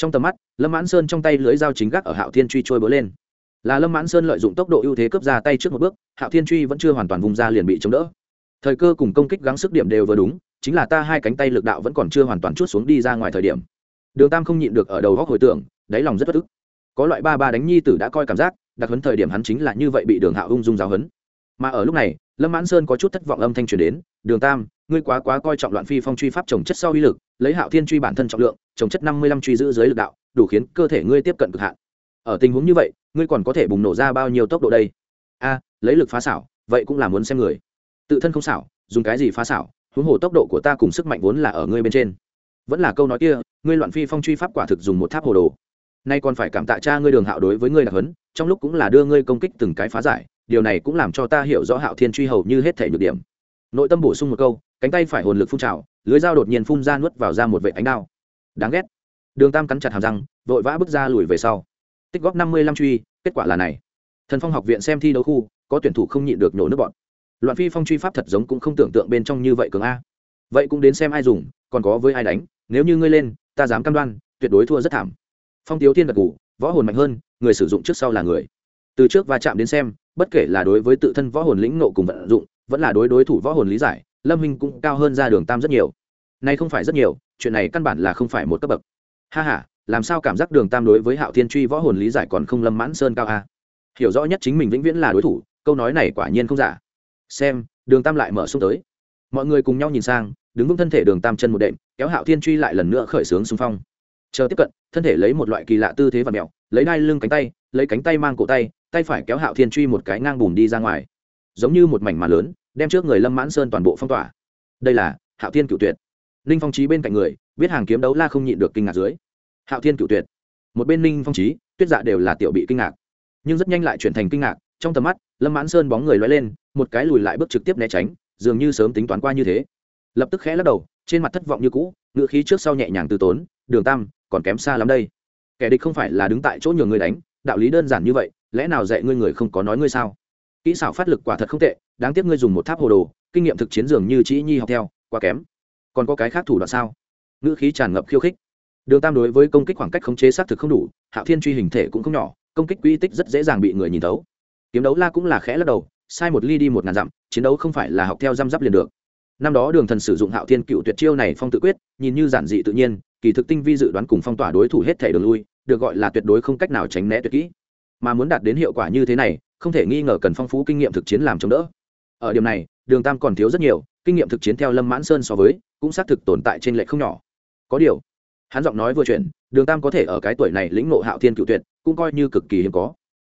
trong tầm mắt, lâm mãn sơn trong tay lưới dao chính gác ở hạo thiên truy trôi bớ lên. Là lâm mãn sơn lợi dụng tốc độ ưu thế cướp ra tay trước một bước, hạo thiên truy vẫn chưa hoàn toàn vùng ra liền bị chống đỡ. Thời cơ cùng công kích gắng sức điểm đều vừa đúng, chính là ta hai cánh tay lực đạo vẫn còn chưa hoàn toàn chút xuống đi ra ngoài thời điểm. Đường tam không nhịn được ở đầu góc hồi tưởng, đáy lòng rất bất ức. Có loại ba ba đánh nhi tử đã coi cảm giác, đặc hấn thời điểm hắn chính là như vậy bị đường hạo ung dung giáo hấn mà ở lúc này lâm mãn sơn có chút thất vọng âm thanh truyền đến, đường tam, ngươi quá quá coi trọng loạn phi phong truy pháp trồng chất sau uy lực, lấy hạo thiên truy bản thân trọng lượng, trồng chất năm mươi lăm truy giữ dưới lực đạo, đủ khiến cơ thể ngươi tiếp cận cực hạn. Ở tình huống như vậy, ngươi còn có thể bùng nổ ra bao nhiêu tốc độ đây? A, lấy lực phá xảo, vậy cũng là muốn xem người. Tự thân không xảo, dùng cái gì phá xảo, huống hồ tốc độ của ta cùng sức mạnh vốn là ở ngươi bên trên. Vẫn là câu nói kia, ngươi loạn phi phong truy pháp quả thực dùng một tháp hồ đồ. Nay còn phải cảm tạ cha ngươi đường hạo đối với ngươi đặc hấn trong lúc cũng là đưa ngươi công kích từng cái phá giải điều này cũng làm cho ta hiểu rõ hạo thiên truy hầu như hết thể nhược điểm. Nội tâm bổ sung một câu cánh tay phải hồn lực phun trào lưới dao đột nhiên phun ra nuốt vào ra một vệ ánh đao. Đáng ghét. Đường tam cắn chặt hàm răng vội vã bước ra lùi về sau. Tích góp năm mươi lăm truy kết quả là này. Thần phong học viện xem thi đấu khu có tuyển thủ không nhịn được nổ nước bọn. Loạn phi phong truy pháp thật giống cũng không tưởng tượng bên trong như vậy cường a. Vậy cũng đến xem ai dùng còn có với ai đánh nếu như ngươi lên ta dám cam đoan tuyệt đối thua rất thảm. Phong tiếu thiên gật gù, võ hồn mạnh hơn người sử dụng trước sau là người từ trước va chạm đến xem, bất kể là đối với tự thân võ hồn lĩnh nộ cùng vận dụng, vẫn là đối đối thủ võ hồn lý giải, lâm minh cũng cao hơn ra đường tam rất nhiều. Nay không phải rất nhiều, chuyện này căn bản là không phải một cấp bậc. Ha h a làm sao cảm giác đường tam đối với hạo thiên truy võ hồn lý giải còn không lâm mãn sơn cao a hiểu rõ nhất chính mình vĩnh viễn là đối thủ, câu nói này quả nhiên không giả. Xem, đường tam lại mở xuống tới. Mọi người cùng nhau nhìn sang, đứng vững thân thể đường tam chân một đệm, kéo hạo thiên truy lại lần nữa khởi xướng xung phong. Chờ tiếp cận, thân thể lấy một loại kỳ lạ tư thế và mèo lấy đai lưng cánh tay lấy cánh tay mang cổ tay tay phải kéo hạo thiên truy một cái ngang bùn đi ra ngoài. Giống như một mảnh mà lớn, đem trước người lâm mãn sơn toàn bộ phong tỏa. Đây là hạo thiên cựu tuyệt. Ninh phong trí bên cạnh người, biết hàng kiếm đấu la không nhịn được kinh ngạc dưới. Hạo thiên cựu tuyệt. Một bên ninh phong trí tuyết dạ đều là tiểu bị kinh ngạc. Nhưng rất nhanh lại chuyển thành kinh ngạc, trong tầm mắt, lâm mãn sơn bóng người loay lên, một cái lùi lại bước trực tiếp né tránh, dường như sớm tính toán qua như thế. Lập tức khẽ lắc đầu, trên mặt thất vọng như cũ, ngựa khí trước sau nhẹ nhàng từ tốn, đường tam, còn kém xa lắm đây. Kẻ địch không phải là đứng tại chỗ nhường người đánh đạo lý đơn giản như vậy, lẽ nào dạy ngươi người không có nói ngươi sao? Kỹ xảo phát lực quả thật không tệ, đáng tiếc ngươi dùng một tháp hồ đồ, kinh nghiệm thực chiến dường như chị nhi học theo, quá kém. Còn có cái khác thủ đoạn sao? Ngữ khí tràn ngập khiêu khích. Đường tam đối với công kích khoảng cách khống chế xác thực không đủ, hạo thiên truy hình thể cũng không nhỏ, công kích quy tích rất dễ dàng bị người nhìn thấu. Kiếm đấu la cũng là khẽ lắc đầu, sai một ly đi một ngàn dặm, chiến đấu không phải là học theo răm rắp liền được. Năm đó đường thần sử dụng hạo thiên cựu tuyệt chiêu này phong tự quyết, nhìn như giản dị tự nhiên, kỳ thực tinh vi dự đoán cùng phong tỏa đối thủ hết thể đường lui được gọi là tuyệt đối không cách nào tránh né tuyệt kỹ. Mà muốn đạt đến hiệu quả như thế này, không thể nghi ngờ cần phong phú kinh nghiệm thực chiến làm chống đỡ. Ở điểm này, đường tam còn thiếu rất nhiều, kinh nghiệm thực chiến theo lâm mãn sơn so với, cũng xác thực tồn tại trên lệ không nhỏ. Có điều, hắn giọng nói vừa chuyển, đường tam có thể ở cái tuổi này lĩnh ngộ hạo thiên cựu tuyệt, cũng coi như cực kỳ hiếm có.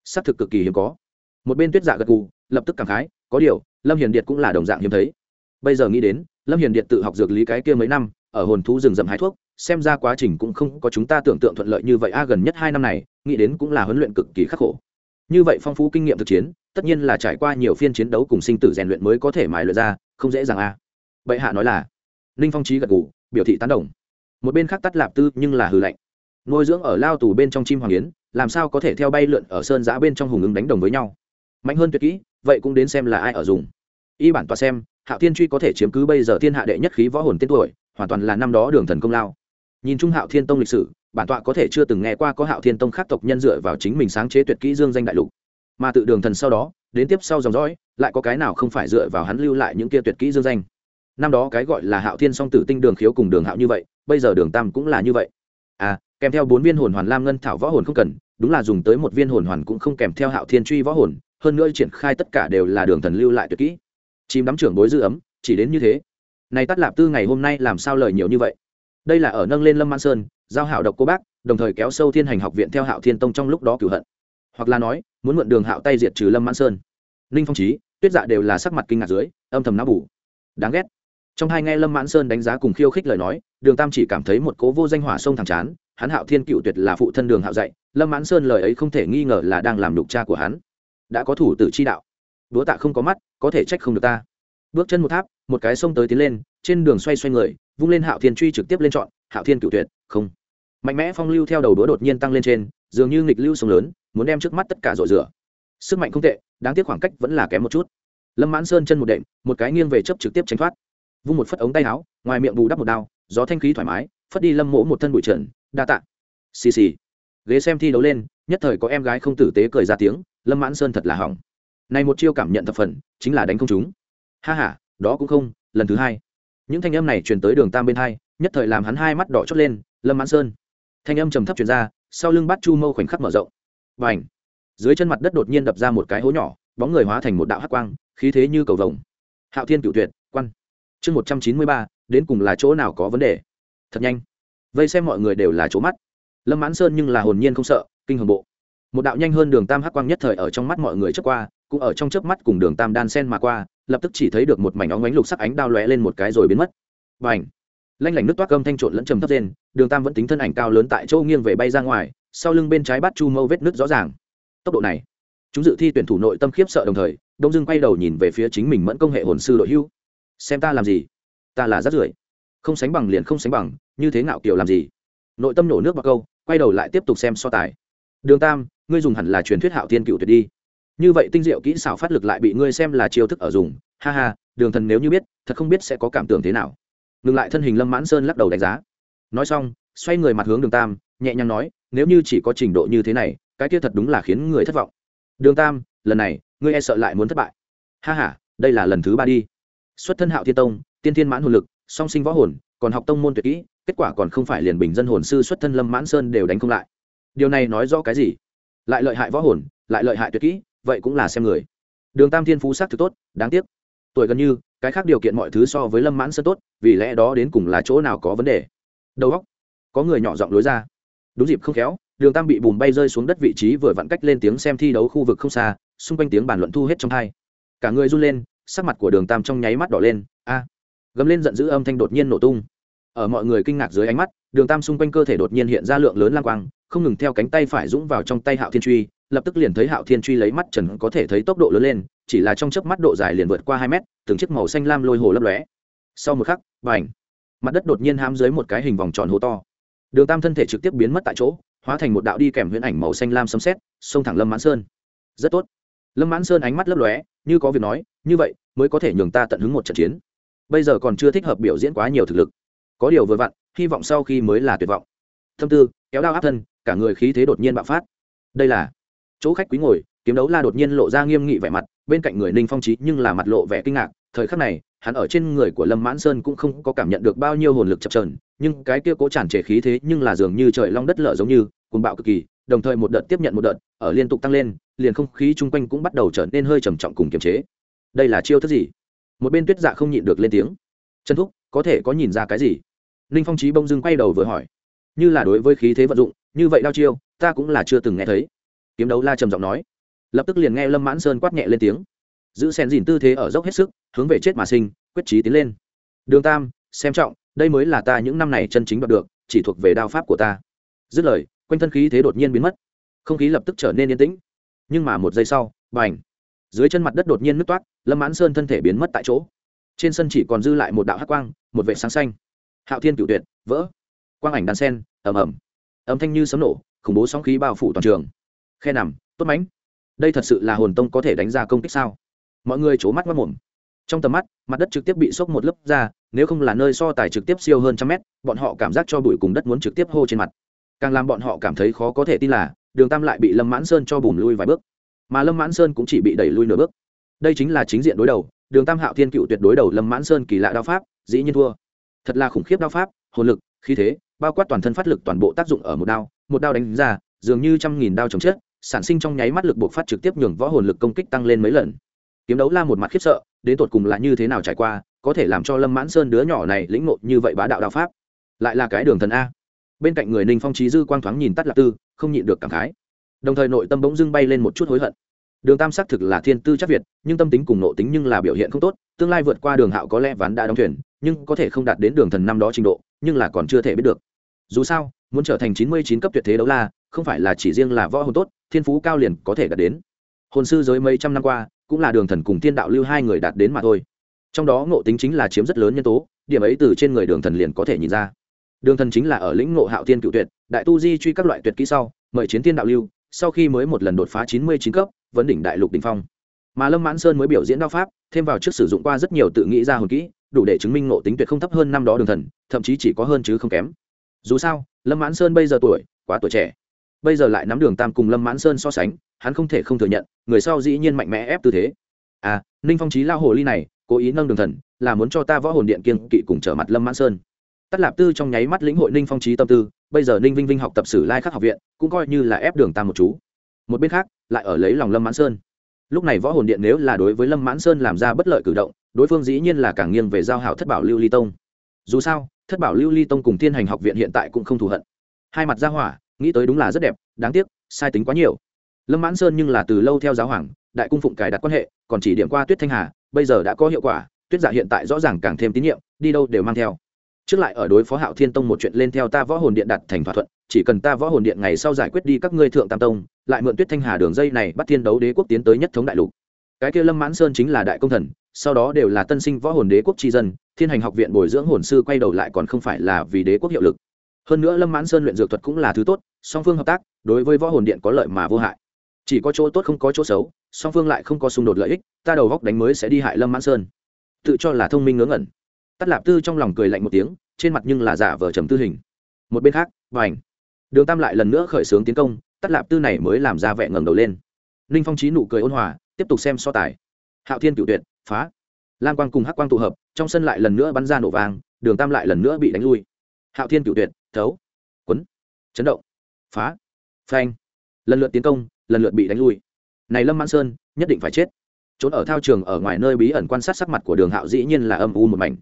Xác thực cực kỳ hiếm có. Một bên tuyết dạ gật gù, lập tức cảm khái, có điều, lâm hiền điệt cũng là đồng dạng hiếm thấy. Bây giờ nghĩ đến, lâm hiền Điệt tự học dược lý cái kia mấy năm, ở hồn thú rừng rậm hái thuốc xem ra quá trình cũng không có chúng ta tưởng tượng thuận lợi như vậy. A, gần nhất hai năm này, nghĩ đến cũng là huấn luyện cực kỳ khắc khổ. Như vậy phong phú kinh nghiệm thực chiến, tất nhiên là trải qua nhiều phiên chiến đấu cùng sinh tử rèn luyện mới có thể mài luyện ra, không dễ dàng a. Bệ hạ nói là, ninh phong trí gật gù, biểu thị tán đồng. Một bên khác tắt lạp tư nhưng là hư lạnh. Nuôi dưỡng ở lao tù bên trong chim hoàng yến, làm sao có thể theo bay lượn ở sơn giã bên trong hùng ứng đánh đồng với nhau? Mạnh hơn tuyệt kỹ, vậy cũng đến xem là ai ở dùng. Y bản tòa xem, hạo tiên truy có thể chiếm cứ bây giờ thiên hạ đệ nhất khí võ hồn tên tuổi, hoàn toàn là năm đó đường thần công lao nhìn chung hạo thiên tông lịch sử, bản tọa có thể chưa từng nghe qua có hạo thiên tông khác tộc nhân dựa vào chính mình sáng chế tuyệt kỹ dương danh đại lục. Mà tự đường thần sau đó, đến tiếp sau dòng dõi, lại có cái nào không phải dựa vào hắn lưu lại những kia tuyệt kỹ dương danh. Năm đó cái gọi là hạo thiên song tử tinh đường khiếu cùng đường hạo như vậy, bây giờ đường tam cũng là như vậy. À kèm theo bốn viên hồn hoàn lam ngân thảo võ hồn không cần, đúng là dùng tới một viên hồn hoàn cũng không kèm theo hạo thiên truy võ hồn, hơn nữa triển khai tất cả đều là đường thần lưu lại tuyệt kỹ. Chìm đắm trưởng bối dư ấm, chỉ đến như thế. Này tắt lạp tư ngày hôm nay làm sao lời nhiều như vậy? Đây là ở nâng lên lâm man sơn, giao hạo độc cô bác, đồng thời kéo sâu thiên hành học viện theo hạo thiên tông trong lúc đó cửu hận. Hoặc là nói, muốn mượn đường hạo tay diệt trừ lâm man sơn. Ninh phong trí tuyết dạ đều là sắc mặt kinh ngạc dưới, âm thầm não bủ đáng ghét. Trong hai nghe lâm mãn sơn đánh giá cùng khiêu khích lời nói, đường tam chỉ cảm thấy một cố vô danh hỏa sông thẳng chán, hắn hạo thiên cựu tuyệt là phụ thân đường hạo dạy, lâm mãn sơn lời ấy không thể nghi ngờ là đang làm đục cha của hắn. Đã có thủ tử chi đạo. Đúa tạ không có mắt, có thể trách không được ta. Bước chân một tháp, một cái sông tới tiến lên, trên đường xoay xoay người vung lên hạo thiên truy trực tiếp lên chọn, hạo thiên cựu tuyệt, không. Mạnh mẽ phong lưu theo đầu đũa đột nhiên tăng lên trên, dường như nghịch lưu sông lớn, muốn đem trước mắt tất cả rội rửa. Sức mạnh không tệ, đáng tiếc khoảng cách vẫn là kém một chút. Lâm mãn sơn chân một đệm, một cái nghiêng về chấp trực tiếp tránh thoát. Vung một phất ống tay áo, ngoài miệng bù đắp một đao, gió thanh khí thoải mái, phất đi lâm mỗ một thân bụi trần, đa tạ. Xì xì. Ghế xem thi đấu lên, nhất thời có em gái không tử tế cười ra tiếng, lâm mãn sơn thật là hỏng. Này một chiêu cảm nhận thập phần, chính là đánh không chúng ha ha, đó cũng không, lần thứ hai những thanh âm này truyền tới đường tam bên hai, nhất thời làm hắn hai mắt đỏ chót lên, lâm mãn sơn. Thanh âm trầm thấp truyền ra, sau lưng bát chu mâu khoảnh khắc mở rộng. Và ảnh dưới chân mặt đất đột nhiên đập ra một cái hố nhỏ, bóng người hóa thành một đạo hắc quang, khí thế như cầu vồng. Hạo thiên cựu tuyệt, quan. Chương một trăm chín mươi ba, đến cùng là chỗ nào có vấn đề? Thật nhanh. Vây xem mọi người đều là chỗ mắt. Lâm mãn sơn nhưng là hồn nhiên không sợ, kinh hồng bộ. Một đạo nhanh hơn đường tam hắc quang nhất thời ở trong mắt mọi người trước qua, cũng ở trong chớp mắt cùng đường tam đan sen mà qua lập tức chỉ thấy được một mảnh óng ánh lục sắc ánh đao lóe lên một cái rồi biến mất. Và ảnh lanh lảnh nước toát cơm thanh trộn lẫn trầm thấp rên, đường tam vẫn tính thân ảnh cao lớn tại chỗ nghiêng về bay ra ngoài, sau lưng bên trái bắt chu mâu vết nước rõ ràng. Tốc độ này, chúng dự thi tuyển thủ nội tâm khiếp sợ đồng thời, đông dưng quay đầu nhìn về phía chính mình mẫn công hệ hồn sư đội hưu. Xem ta làm gì? Ta là rát rưởi. Không sánh bằng liền không sánh bằng, như thế ngạo kiểu làm gì? Nội tâm nổ nước vào câu, quay đầu lại tiếp tục xem so tài. Đường tam, ngươi dùng hẳn là truyền thuyết hạo tiên cựu tuyệt đi như vậy tinh diệu kỹ xảo phát lực lại bị ngươi xem là chiêu thức ở dùng. Ha ha đường thần nếu như biết thật không biết sẽ có cảm tưởng thế nào. Ngừng lại thân hình lâm mãn sơn lắc đầu đánh giá. Nói xong xoay người mặt hướng đường tam nhẹ nhàng nói nếu như chỉ có trình độ như thế này cái kia thật đúng là khiến người thất vọng. Đường tam lần này ngươi e sợ lại muốn thất bại. Ha ha, đây là lần thứ ba đi. Xuất thân hạo thiên tông tiên thiên mãn hồn lực song sinh võ hồn còn học tông môn tuyệt kỹ kết quả còn không phải liền bình dân hồn sư xuất thân lâm mãn sơn đều đánh không lại. Điều này nói rõ cái gì? Lại lợi hại võ hồn lại lợi hại tuyệt kỹ vậy cũng là xem người. Đường tam thiên phú s á c thực tốt, đáng tiếc. Tuổi gần như, cái khác điều kiện mọi thứ so với lâm mãn sơn tốt, vì lẽ đó đến cùng là chỗ nào có vấn đề. Đầu góc có người nhỏ giọng lối ra. Đúng dịp không khéo, đường tam bị bùm bay rơi xuống đất vị trí vừa vặn cách lên tiếng xem thi đấu khu vực không xa, xung quanh tiếng bàn luận thu hết trong hai. Cả người run lên, sắc mặt của đường tam trong nháy mắt đỏ lên, a. Gấm lên giận dữ âm thanh đột nhiên nổ tung. Ở mọi người kinh ngạc dưới ánh mắt, đường tam xung quanh cơ thể đột nhiên hiện ra lượng lớn lang quang không ngừng theo cánh tay phải dũng vào trong tay hạo thiên truy, lập tức liền thấy hạo thiên truy lấy mắt trần có thể thấy tốc độ lớn lên, chỉ là trong chớp mắt độ dài liền vượt qua hai mét, từng chiếc màu xanh lam lôi hồ lấp lóe. Sau một khắc và mặt đất đột nhiên hám dưới một cái hình vòng tròn hố to. Đường tam thân thể trực tiếp biến mất tại chỗ, hóa thành một đạo đi kèm huyễn ảnh màu xanh lam sấm xét xông thẳng lâm mãn sơn. Rất tốt. Lâm mãn sơn ánh mắt lấp lóe, như có việc nói, như vậy, mới có thể nhường ta tận hứng một trận chiến. Bây giờ còn chưa thích hợp biểu diễn quá nhiều thực lực. Có điều vừa vặn, hy vọng sau khi mới là tuyệt vọng. Thâm tư, kéo đao áp thân cả người khí thế đột nhiên bạo phát. Đây là chỗ khách quý ngồi, kiếm đấu la đột nhiên lộ ra nghiêm nghị vẻ mặt, bên cạnh người ninh phong trí nhưng là mặt lộ vẻ kinh ngạc, thời khắc này, hắn ở trên người của lâm mãn sơn cũng không có cảm nhận được bao nhiêu hồn lực chập trờn nhưng cái kia cố tràn trề khí thế nhưng là dường như trời long đất lở giống như, cuồng bạo cực kỳ, đồng thời một đợt tiếp nhận một đợt, ở liên tục tăng lên, liền không khí chung quanh cũng bắt đầu trở nên hơi trầm trọng cùng kiềm chế. Đây là chiêu thức gì? Một bên tuyết dạ không nhịn được lên tiếng. Trần thúc, có thể có nhìn ra cái gì? Ninh phong trí bông dưng quay đầu vừa hỏi như là đối với khí thế vận dụng, như vậy đao chiêu, ta cũng là chưa từng nghe thấy. Kiếm đấu la trầm giọng nói. Lập tức liền nghe lâm mãn sơn quát nhẹ lên tiếng. Giữ sen dìn tư thế ở dốc hết sức, hướng về chết mà sinh, quyết trí tiến lên. Đường tam, xem trọng, đây mới là ta những năm này chân chính đoạt được, chỉ thuộc về đao pháp của ta. Dứt lời, quanh thân khí thế đột nhiên biến mất. Không khí lập tức trở nên yên tĩnh. Nhưng mà một giây sau b à n h dưới chân mặt đất đột nhiên nứt toát, lâm mãn sơn thân thể biến mất tại chỗ. Trên sân chỉ còn dư lại một đạo hắc quang, một vệ sáng xanh. Hạo thiên cựu tuyệt, vỡ quang ảnh đan sen ầm ầm, âm thanh như sấm nổ khủng bố sóng khí bao phủ toàn trường. Khe nằm tốt mánh, đây thật sự là hồn tông có thể đánh ra công kích sao? Mọi người c mắt mất mồm. Trong tầm mắt mặt đất trực tiếp bị sốc một lớp ra nếu không là nơi so tài trực tiếp siêu hơn trăm mét bọn họ cảm giác cho bụi cùng đất muốn trực tiếp hô trên mặt. Càng làm bọn họ cảm thấy khó có thể tin là đường tam lại bị lâm mãn sơn cho bùm lui vài bước. Mà lâm mãn sơn cũng chỉ bị đẩy lui nửa bước. Đây chính là chính diện đối đầu đường tam hạo thiên cựu tuyệt đối đầu lâm mãn sơn kỳ lạ đao pháp dĩ nhiên thua. Thật là khủng khiếp đao pháp hồn lực khí thế bao quát toàn thân phát lực toàn bộ tác dụng ở một đao một đao đánh ra, dường như trăm nghìn đao chống chết, sản sinh trong nháy mắt lực buộc phát trực tiếp nhường võ hồn lực công kích tăng lên mấy lần. Kiếm đấu la một mặt khiếp sợ, đến tột cùng là như thế nào trải qua, có thể làm cho lâm mãn sơn đứa nhỏ này lĩnh ngộ như vậy bá đạo đạo pháp. Lại là cái đường thần a. Bên cạnh người ninh phong trí dư quang thoáng nhìn tắt lạc tư, không nhịn được cảm khái. Đồng thời nội tâm bỗng dưng bay lên một chút hối hận. Đường tam xác thực là thiên tư chắc việt, nhưng tâm tính cùng nộ tính nhưng là biểu hiện không tốt, tương lai vượt qua đường hạo có lẽ ván đã đóng thuyền, nhưng có thể không đạt đến đường thần năm đó trình độ nhưng là còn chưa thể biết được. Dù sao, muốn trở thành chín mươi chín cấp tuyệt thế đấu la, không phải là chỉ riêng là võ hồn tốt, thiên phú cao liền có thể đạt đến. Hồn sư giới mấy trăm năm qua, cũng là đường thần cùng thiên đạo lưu hai người đạt đến mà thôi. Trong đó ngộ tính chính là chiếm rất lớn nhân tố, điểm ấy từ trên người đường thần liền có thể nhìn ra. Đường thần chính là ở lĩnh ngộ hạo thiên cựu tuyệt, đại tu di truy các loại tuyệt kỹ sau, mời chiến thiên đạo lưu, sau khi mới một lần đột phá chín mươi chín cấp, vấn đỉnh đại lục đình phong. Mà lâm mãn sơn mới biểu diễn đao pháp, thêm vào trước sử dụng qua rất nhiều tự nghĩ ra hồn kỹ đủ để chứng minh ngộ tính tuyệt không thấp hơn năm đó đường thần, thậm chí chỉ có hơn chứ không kém. Dù sao, lâm mãn sơn bây giờ tuổi, quá tuổi trẻ. Bây giờ lại nắm đường tam cùng lâm mãn sơn so sánh, hắn không thể không thừa nhận, người sau dĩ nhiên mạnh mẽ ép tư thế. À ninh phong trí lao hồ ly này, cố ý nâng đường thần, là muốn cho ta võ hồn điện kiên kỵ cùng trở mặt lâm mãn sơn. Tắt lạp tư trong nháy mắt lĩnh hội ninh phong trí tâm tư, bây giờ ninh vinh vinh học tập sử lai khắc học viện, cũng coi như là ép đường tam một chú. Một bên khác, lại ở lấy lòng lâm mãn sơn. Lúc này võ hồn điện nếu là đối với lâm mãn sơn làm ra bất lợi cử động đối phương dĩ nhiên là càng nghiêng về giao hảo thất bảo lưu ly tông. Dù sao, thất bảo lưu ly tông cùng thiên hành học viện hiện tại cũng không thù hận. Hai mặt ra hỏa, nghĩ tới đúng là rất đẹp, đáng tiếc, sai tính quá nhiều. Lâm mãn sơn nhưng là từ lâu theo giáo hoàng, đại cung phụng cài đặt quan hệ, còn chỉ điểm qua tuyết thanh hà, bây giờ đã có hiệu quả, tuyết giả hiện tại rõ ràng càng thêm tín nhiệm, đi đâu đều mang theo. Trước lại ở đối phó hạo thiên tông một chuyện lên theo ta võ hồn điện đặt thành thỏa thuận, chỉ cần ta võ hồn điện ngày sau giải quyết đi các ngươi thượng tam tông, lại mượn tuyết thanh hà đường dây này bắt thiên đấu đế quốc tiến tới nhất thống đại lục. Cái kia lâm mãn sơn chính là đại công thần sau đó đều là tân sinh võ hồn đế quốc tri dân, thiên hành học viện bồi dưỡng hồn sư quay đầu lại còn không phải là vì đế quốc hiệu lực. Hơn nữa lâm mãn sơn luyện dược thuật cũng là thứ tốt, song phương hợp tác, đối với võ hồn điện có lợi mà vô hại. Chỉ có chỗ tốt không có chỗ xấu, song phương lại không có xung đột lợi ích, ta đầu góc đánh mới sẽ đi hại lâm mãn sơn. Tự cho là thông minh ngớ ngẩn. Tắt lạp tư trong lòng cười lạnh một tiếng, trên mặt nhưng là giả vờ trầm tư hình. Một bên khác và ảnh đường tam lại lần nữa khởi xướng tiến công tắt lạp tư này mới làm ra vẻ ngẩng đầu lên. Ninh phong trí nụ cười ôn hòa, tiếp tục xem so tài. Hạo thiên cựu tuyệt phá. Lam quang cùng hắc quang tụ hợp, trong sân lại lần nữa bắn ra nổ vàng, đường tam lại lần nữa bị đánh lui. Hạo thiên cựu tuyệt, thấu. Quấn. Chấn động. Phá. Phanh. Lần lượt tiến công, lần lượt bị đánh lui. Này lâm mãn sơn, nhất định phải chết. Trốn ở thao trường ở ngoài nơi bí ẩn quan sát sắc mặt của đường hạo dĩ nhiên là âm u một mảnh.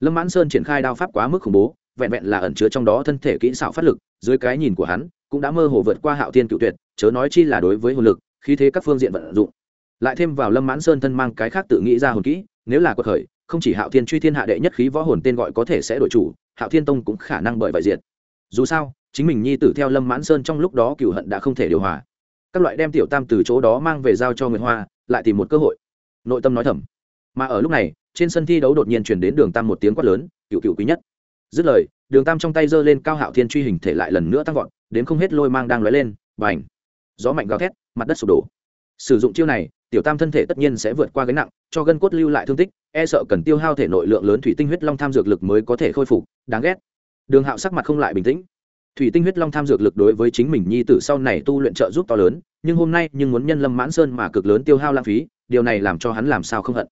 Lâm mãn sơn triển khai đao pháp quá mức khủng bố, vẹn vẹn là ẩn chứa trong đó thân thể kỹ xảo phát lực, dưới cái nhìn của hắn, cũng đã mơ hồ vượt qua hạo thiên cựu tuyệt, chớ nói chi là đối với hồn lực khi thế các phương diện vận dụng lại thêm vào lâm mãn sơn thân mang cái khác tự nghĩ ra hồn kỹ, nếu là quật khởi, không chỉ hạo thiên truy thiên hạ đệ nhất khí võ hồn tên gọi có thể sẽ đổi chủ, hạo thiên tông cũng khả năng bởi vậy diệt. Dù sao, chính mình nhi tử theo lâm mãn sơn trong lúc đó cựu hận đã không thể điều hòa. Các loại đem tiểu tam từ chỗ đó mang về giao cho nguyễn hoa, lại tìm một cơ hội. Nội tâm nói thầm. Mà ở lúc này, trên sân thi đấu đột nhiên chuyển đến đường tam một tiếng quát lớn, cựu cựu quý nhất. Dứt lời, đường tam trong tay giơ lên cao hạo thiên truy hình thể lại lần nữa tăng vọt, đến không hết lôi mang đang lóe lên và ảnh gió mạnh gào thét, mặt đất sụp đổ. Sử dụng chiêu này tiểu tam thân thể tất nhiên sẽ vượt qua gánh nặng, cho gân cốt lưu lại thương tích e sợ cần tiêu hao thể nội lượng lớn thủy tinh huyết long tham dược lực mới có thể khôi phục, đáng ghét. Đường hạo sắc mặt không lại bình tĩnh. Thủy tinh huyết long tham dược lực đối với chính mình nhi tử sau này tu luyện trợ giúp to lớn, nhưng hôm nay nhưng muốn nhân lâm mãn sơn mà cực lớn tiêu hao lãng phí, điều này làm cho hắn làm sao không hận.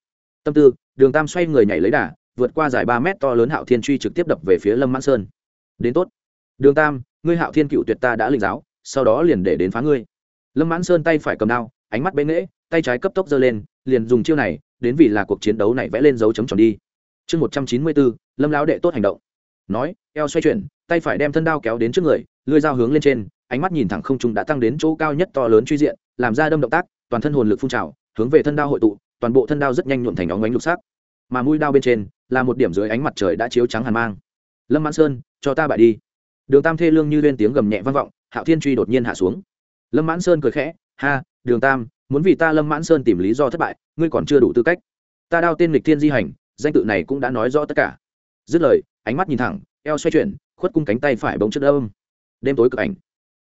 Tâm tư, đường tam xoay người nhảy lấy đà, vượt qua dài ba mét to lớn hạo thiên truy trực tiếp đập về phía lâm mãn sơn. Đến tốt. Đường tam, ngươi hạo thiên cựu tuyệt ta đã linh giáo, sau đó liền để đến phá ngươi. Lâm mãn sơn tay phải cầm đao ánh mắt bế nghễ, tay trái cấp tốc giơ lên, liền dùng chiêu này, đến vì là cuộc chiến đấu này vẽ lên dấu chấm tròn đi. Chương một trăm chín mươi bốn lâm lão đệ tốt hành động. Nói, eo xoay chuyển, tay phải đem thân đao kéo đến trước người, lưỡi dao hướng lên trên, ánh mắt nhìn thẳng không trung đã tăng đến chỗ cao nhất to lớn truy diện, làm ra đâm động tác, toàn thân hồn lực phun trào, hướng về thân đao hội tụ, toàn bộ thân đao rất nhanh nhuộm thành óng ánh lục sắc. Mà mũi đao bên trên, là một điểm dưới ánh mặt trời đã chiếu trắng hàn mang. Lâm mãn sơn, cho ta bại đi. Đường tam thê lương như lên tiếng gầm nhẹ vang vọng, hạo thiên truy đột nhiên hạ xuống. Lâm mãn sơn cười khẽ ha, đường tam, muốn vì ta lâm mãn sơn tìm lý do thất bại, ngươi còn chưa đủ tư cách. Ta đao tên lịch thiên di hành, danh tự này cũng đã nói rõ tất cả. Dứt lời, ánh mắt nhìn thẳng, eo xoay chuyển, khuất cung cánh tay phải bóng trước đâm. Đêm tối cực ảnh.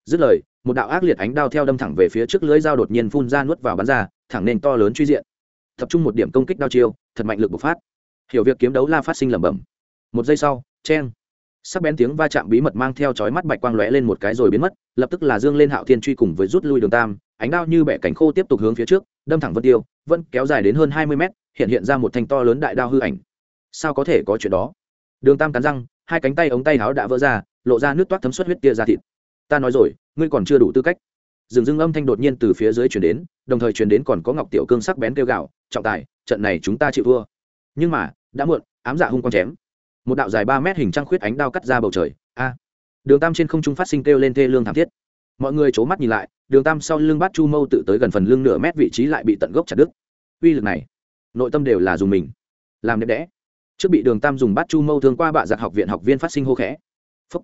Dứt lời, một đạo ác liệt ánh đao theo đâm thẳng về phía trước lưỡi dao đột nhiên phun ra nuốt vào bắn ra, thẳng nên to lớn truy diện. Tập trung một điểm công kích đao chiêu, thật mạnh lực bộc phát. Hiểu việc kiếm đấu la phát sinh lẩm bẩm. Một giây sau chen sắc bén tiếng va chạm bí mật mang theo chói mắt bạch quang lóe lên một cái rồi biến mất, lập tức là dương lên hạo thiên truy cùng với rút lui đường tam ánh đao như bẻ cánh khô tiếp tục hướng phía trước, đâm thẳng vân tiêu, vẫn kéo dài đến hơn hai mươi mét, hiện hiện ra một thanh to lớn đại đao hư ảnh. Sao có thể có chuyện đó? Đường tam cắn răng, hai cánh tay ống tay áo đã vỡ ra, lộ ra nước toát thấm suất huyết tia ra thịt. Ta nói rồi, ngươi còn chưa đủ tư cách. Dừng dưng âm thanh đột nhiên từ phía dưới chuyển đến, đồng thời chuyển đến còn có ngọc tiểu cương sắc bén kêu gạo trọng tài, trận này chúng ta chịu thua. Nhưng mà, đã muộn, ám dạ hung con chém. Một đạo dài ba mét hình trăng khuyết ánh đao cắt ra bầu trời, a. Đường tam trên không trung phát sinh kêu lên thê lương thảm thiết mọi người c h ố mắt nhìn lại, đường tam sau lưng bát chu mâu tự tới gần phần lưng nửa mét vị trí lại bị tận gốc chặt đứt. Uy lực này, nội tâm đều là dùng mình. Làm đẹp đẽ. Trước bị đường tam dùng bát chu mâu thương qua bạ giặc học viện học viên phát sinh hô khẽ. Phúc.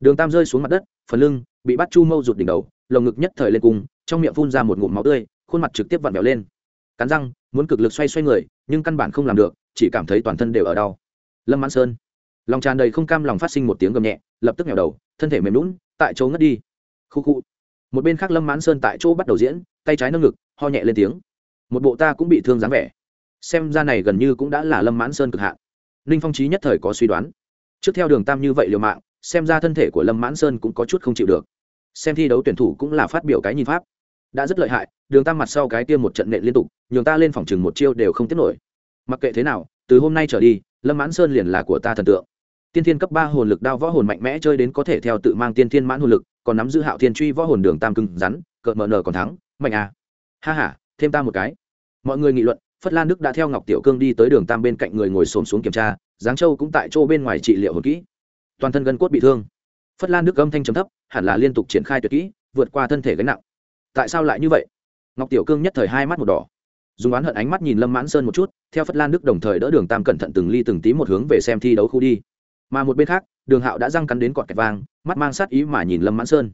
đường tam rơi xuống mặt đất, phần lưng bị bát chu mâu rụt đỉnh đầu, lồng ngực nhất thời lên cung trong miệng phun ra một ngụm máu tươi, khuôn mặt trực tiếp vặn vẹo lên. Cắn răng, muốn cực lực xoay xoay người, nhưng căn bản không làm được, chỉ cảm thấy toàn thân đều ở đau. Lâm mãn sơn. Lòng tràn đầy không cam lòng phát sinh một tiếng gầm nhẹ, lập tức nghèo đầu, thân thể mềm lún tại chỗ ngất đi khu khu. Một bên khác lâm mãn sơn tại chỗ bắt đầu diễn, tay trái nâng ngực, ho nhẹ lên tiếng. Một bộ ta cũng bị thương dáng vẻ. Xem ra này gần như cũng đã là lâm mãn sơn cực hạn. Ninh phong trí nhất thời có suy đoán. Trước theo đường tam như vậy liều mạng, xem ra thân thể của lâm mãn sơn cũng có chút không chịu được. Xem thi đấu tuyển thủ cũng là phát biểu cái nhìn pháp. Đã rất lợi hại, đường tam mặt sau cái tiêm một trận nện liên tục, nhường ta lên phòng chừng một chiêu đều không tiếp nổi. Mặc kệ thế nào, từ hôm nay trở đi, lâm mãn sơn liền là của ta thần tượng. Tiên thiên cấp ba hồn lực đao võ hồn mạnh mẽ chơi đến có thể theo tự mang tiên thiên mãn hồn lực còn nắm giữ hạo thiên truy võ hồn đường tam cưng rắn cợt mờ nờ còn thắng, mạnh à. Ha h a thêm ta một cái. Mọi người nghị luận, phất lan đức đã theo ngọc tiểu cương đi tới đường tam bên cạnh người ngồi xổm xuống kiểm tra, giáng châu cũng tại chỗ bên ngoài trị liệu hồn kỹ. Toàn thân gân cốt bị thương. Phất lan đức âm thanh trầm thấp, hẳn là liên tục triển khai tuyệt kỹ, vượt qua thân thể gánh nặng. Tại sao lại như vậy? Ngọc tiểu cương nhất thời hai mắt một đỏ. Dùng oán hận ánh mắt nhìn lâm mãn sơn một chút, theo phất lan đức đồng thời đỡ đường tam cẩn thận từng ly từng tí một hướng về xem thi đấu khu đi mà một bên khác, đường hạo đã răng cắn đến cọt kẹt vang mắt mang sát ý mà nhìn lâm mãn sơn.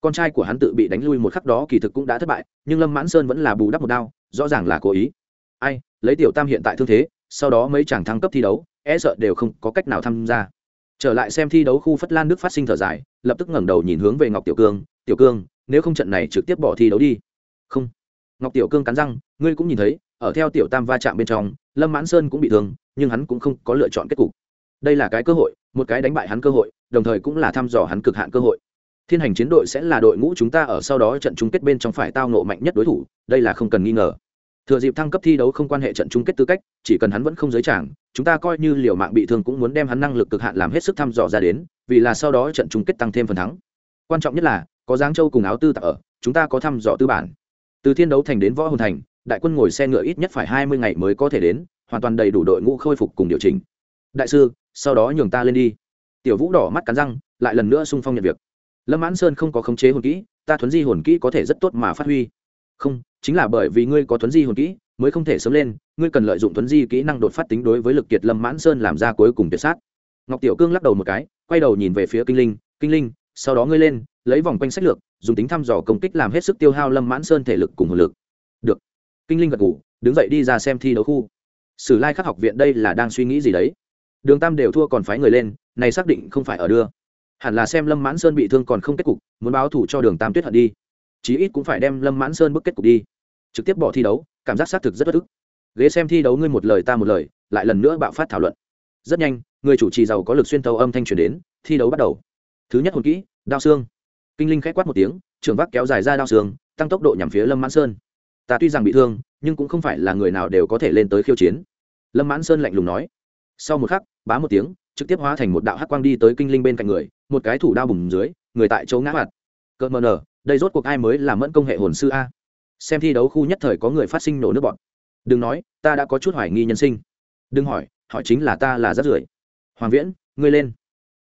Con trai của hắn tự bị đánh lui một khắc đó kỳ thực cũng đã thất bại, nhưng lâm mãn sơn vẫn là bù đắp một đao, rõ ràng là cố ý. Ai, lấy tiểu tam hiện tại thương thế, sau đó mấy chàng thăng cấp thi đấu e sợ đều không có cách nào tham gia. Trở lại xem thi đấu khu phất lan nước phát sinh thở dài, lập tức ngẩng đầu nhìn hướng về ngọc tiểu cương tiểu cương, nếu không trận này trực tiếp bỏ thi đấu đi. Không. Ngọc tiểu cương cắn răng, ngươi cũng nhìn thấy, ở theo tiểu tam va chạm bên trong, lâm mãn sơn cũng bị thương, nhưng hắn cũng không có lựa chọn kết cục đây là cái cơ hội, một cái đánh bại hắn cơ hội, đồng thời cũng là thăm dò hắn cực hạn cơ hội. Thiên hành chiến đội sẽ là đội ngũ chúng ta ở sau đó trận chung kết bên trong phải tao nộ mạnh nhất đối thủ, đây là không cần nghi ngờ. Thừa dịp thăng cấp thi đấu không quan hệ trận chung kết tư cách, chỉ cần hắn vẫn không giới trảng, chúng ta coi như liều mạng bị thương cũng muốn đem hắn năng lực cực hạn làm hết sức thăm dò ra đến, vì là sau đó trận chung kết tăng thêm phần thắng. Quan trọng nhất là, có giáng châu cùng áo tư tặc ở, chúng ta có thăm dò tư bản. Từ thiên đấu thành đến võ hồn thành, đại quân ngồi xe ngựa ít nhất phải hai mươi ngày mới có thể đến, hoàn toàn đầy đủ đội ngũ khôi phục cùng điều chỉnh. Đại sư sau đó nhường ta lên đi. Tiểu vũ đỏ mắt cắn răng, lại lần nữa sung phong nhận việc. Lâm mãn sơn không có khống chế hồn kỹ, ta thuấn di hồn kỹ có thể rất tốt mà phát huy. Không, chính là bởi vì ngươi có thuấn di hồn kỹ, mới không thể sớm lên, ngươi cần lợi dụng thuấn di kỹ năng đột phát tính đối với lực kiệt lâm mãn sơn làm ra cuối cùng tuyệt sát. Ngọc tiểu cương lắc đầu một cái, quay đầu nhìn về phía kinh linh kinh linh, sau đó ngươi lên, lấy vòng quanh sách lược, dùng tính thăm dò công kích làm hết sức tiêu hao lâm mãn sơn thể lực cùng hồn lực. Được. Kinh linh gật ngủ đứng dậy đi ra xem thi đấu khu. Sử lai khắc học viện đây là đang suy nghĩ gì đấy? Đường tam đều thua còn phái người lên, này xác định không phải ở đưa. Hẳn là xem lâm mãn sơn bị thương còn không kết cục, muốn báo thủ cho đường tam tuyết hận đi. Chí ít cũng phải đem lâm mãn sơn bức kết cục đi. Trực tiếp bỏ thi đấu, cảm giác xác thực rất bất ức. Ghế xem thi đấu ngươi một lời ta một lời, lại lần nữa bạo phát thảo luận. Rất nhanh, người chủ trì giàu có lực xuyên tấu âm thanh truyền đến, thi đấu bắt đầu. Thứ nhất hồn kỹ, đao xương. Kinh linh k h á quát một tiếng trưởng vác kéo dài ra đao xương, tăng tốc độ nhằm phía lâm mãn sơn. Ta tuy rằng bị thương, nhưng cũng không phải là người nào đều có thể lên tới khiêu chiến. Lâm mãn sơn lạnh lùng nói sau một khắc, bá một tiếng, trực tiếp hóa thành một đạo hắc quang đi tới kinh linh bên cạnh người, một cái thủ đao bùng dưới, người tại chỗ ngã mặt. Cợt mờ nở, đây rốt cuộc ai mới là mẫn công hệ hồn sư a? Xem thi đấu khu nhất thời có người phát sinh nổ nước bọn. Đừng nói, ta đã có chút hoài nghi nhân sinh. Đừng hỏi hỏi chính là ta là rất rưởi. Hoàng viễn, ngươi lên.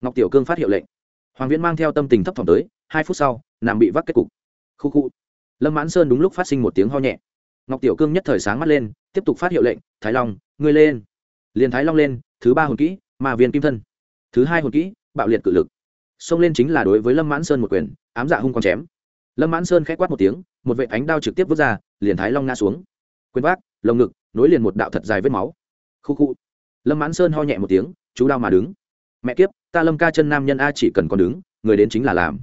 Ngọc tiểu cương phát hiệu lệnh. Hoàng viễn mang theo tâm tình thấp thỏm tới, hai phút sau nằm bị vắt kết cục. Khu khu. Lâm mãn sơn đúng lúc phát sinh một tiếng ho nhẹ. Ngọc tiểu cương nhất thời sáng mắt lên, tiếp tục phát hiệu lệnh, thái long, ngươi lên. Liền thái long lên thứ ba hồn kỹ, ma viên kim thân. Thứ hai hồn kỹ, bạo liệt cự lực. Xông lên chính là đối với lâm mãn sơn một quyền, ám dạ hung còn chém. Lâm mãn sơn k h á quát một tiếng, một vệ ánh đao trực tiếp vứt ra, liền thái long ngã xuống. Quyền vác, lồng ngực, nối liền một đạo thật dài vết máu. Khu khu. Lâm mãn sơn ho nhẹ một tiếng, chú đao mà đứng. Mẹ kiếp, ta lâm ca chân nam nhân a chỉ cần còn đứng, người đến chính là làm.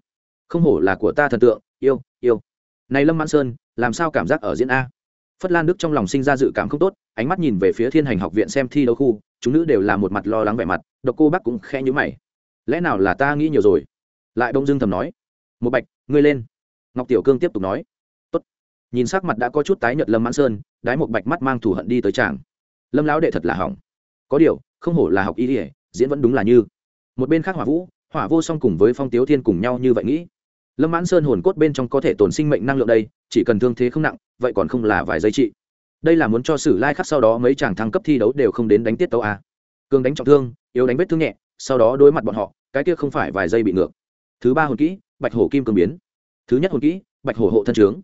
Không hổ là của ta thần tượng, yêu yêu. Này lâm mãn sơn, làm sao cảm giác ở diễn a? Phất lan đức trong lòng sinh ra dự cảm không tốt, ánh mắt nhìn về phía thiên hành học viện xem thi đấu khu, chúng nữ đều là một mặt lo lắng vẻ mặt, độc cô bác cũng khe nhữ mày. Lẽ nào là ta nghĩ nhiều rồi? Lại bông dưng thầm nói. Một bạch, ngươi lên. Ngọc tiểu cương tiếp tục nói. Tốt. nhìn sắc mặt đã có chút tái nhợt lâm mãn sơn, đái một bạch mắt mang thủ hận đi tới chàng lâm lão đệ thật là hỏng. Có điều, không hổ là học y ỉa diễn vẫn đúng là như. Một bên khác hỏa vũ, hỏa vô song cùng với phong tiếu thiên cùng nhau như vậy nghĩ lâm mãn sơn hồn cốt bên trong có thể tồn sinh mệnh năng lượng đây chỉ cần thương thế không nặng vậy còn không là vài giây trị. Đây là muốn cho sử lai khắc sau đó mấy chàng thăng cấp thi đấu đều không đến đánh tiết tấu a. Cường đánh trọng thương yếu đánh vết thương nhẹ sau đó đối mặt bọn họ cái kia không phải vài giây bị ngược. Thứ ba hồn kỹ bạch hổ kim cường biến. Thứ nhất hồn kỹ bạch hổ hộ thân trướng.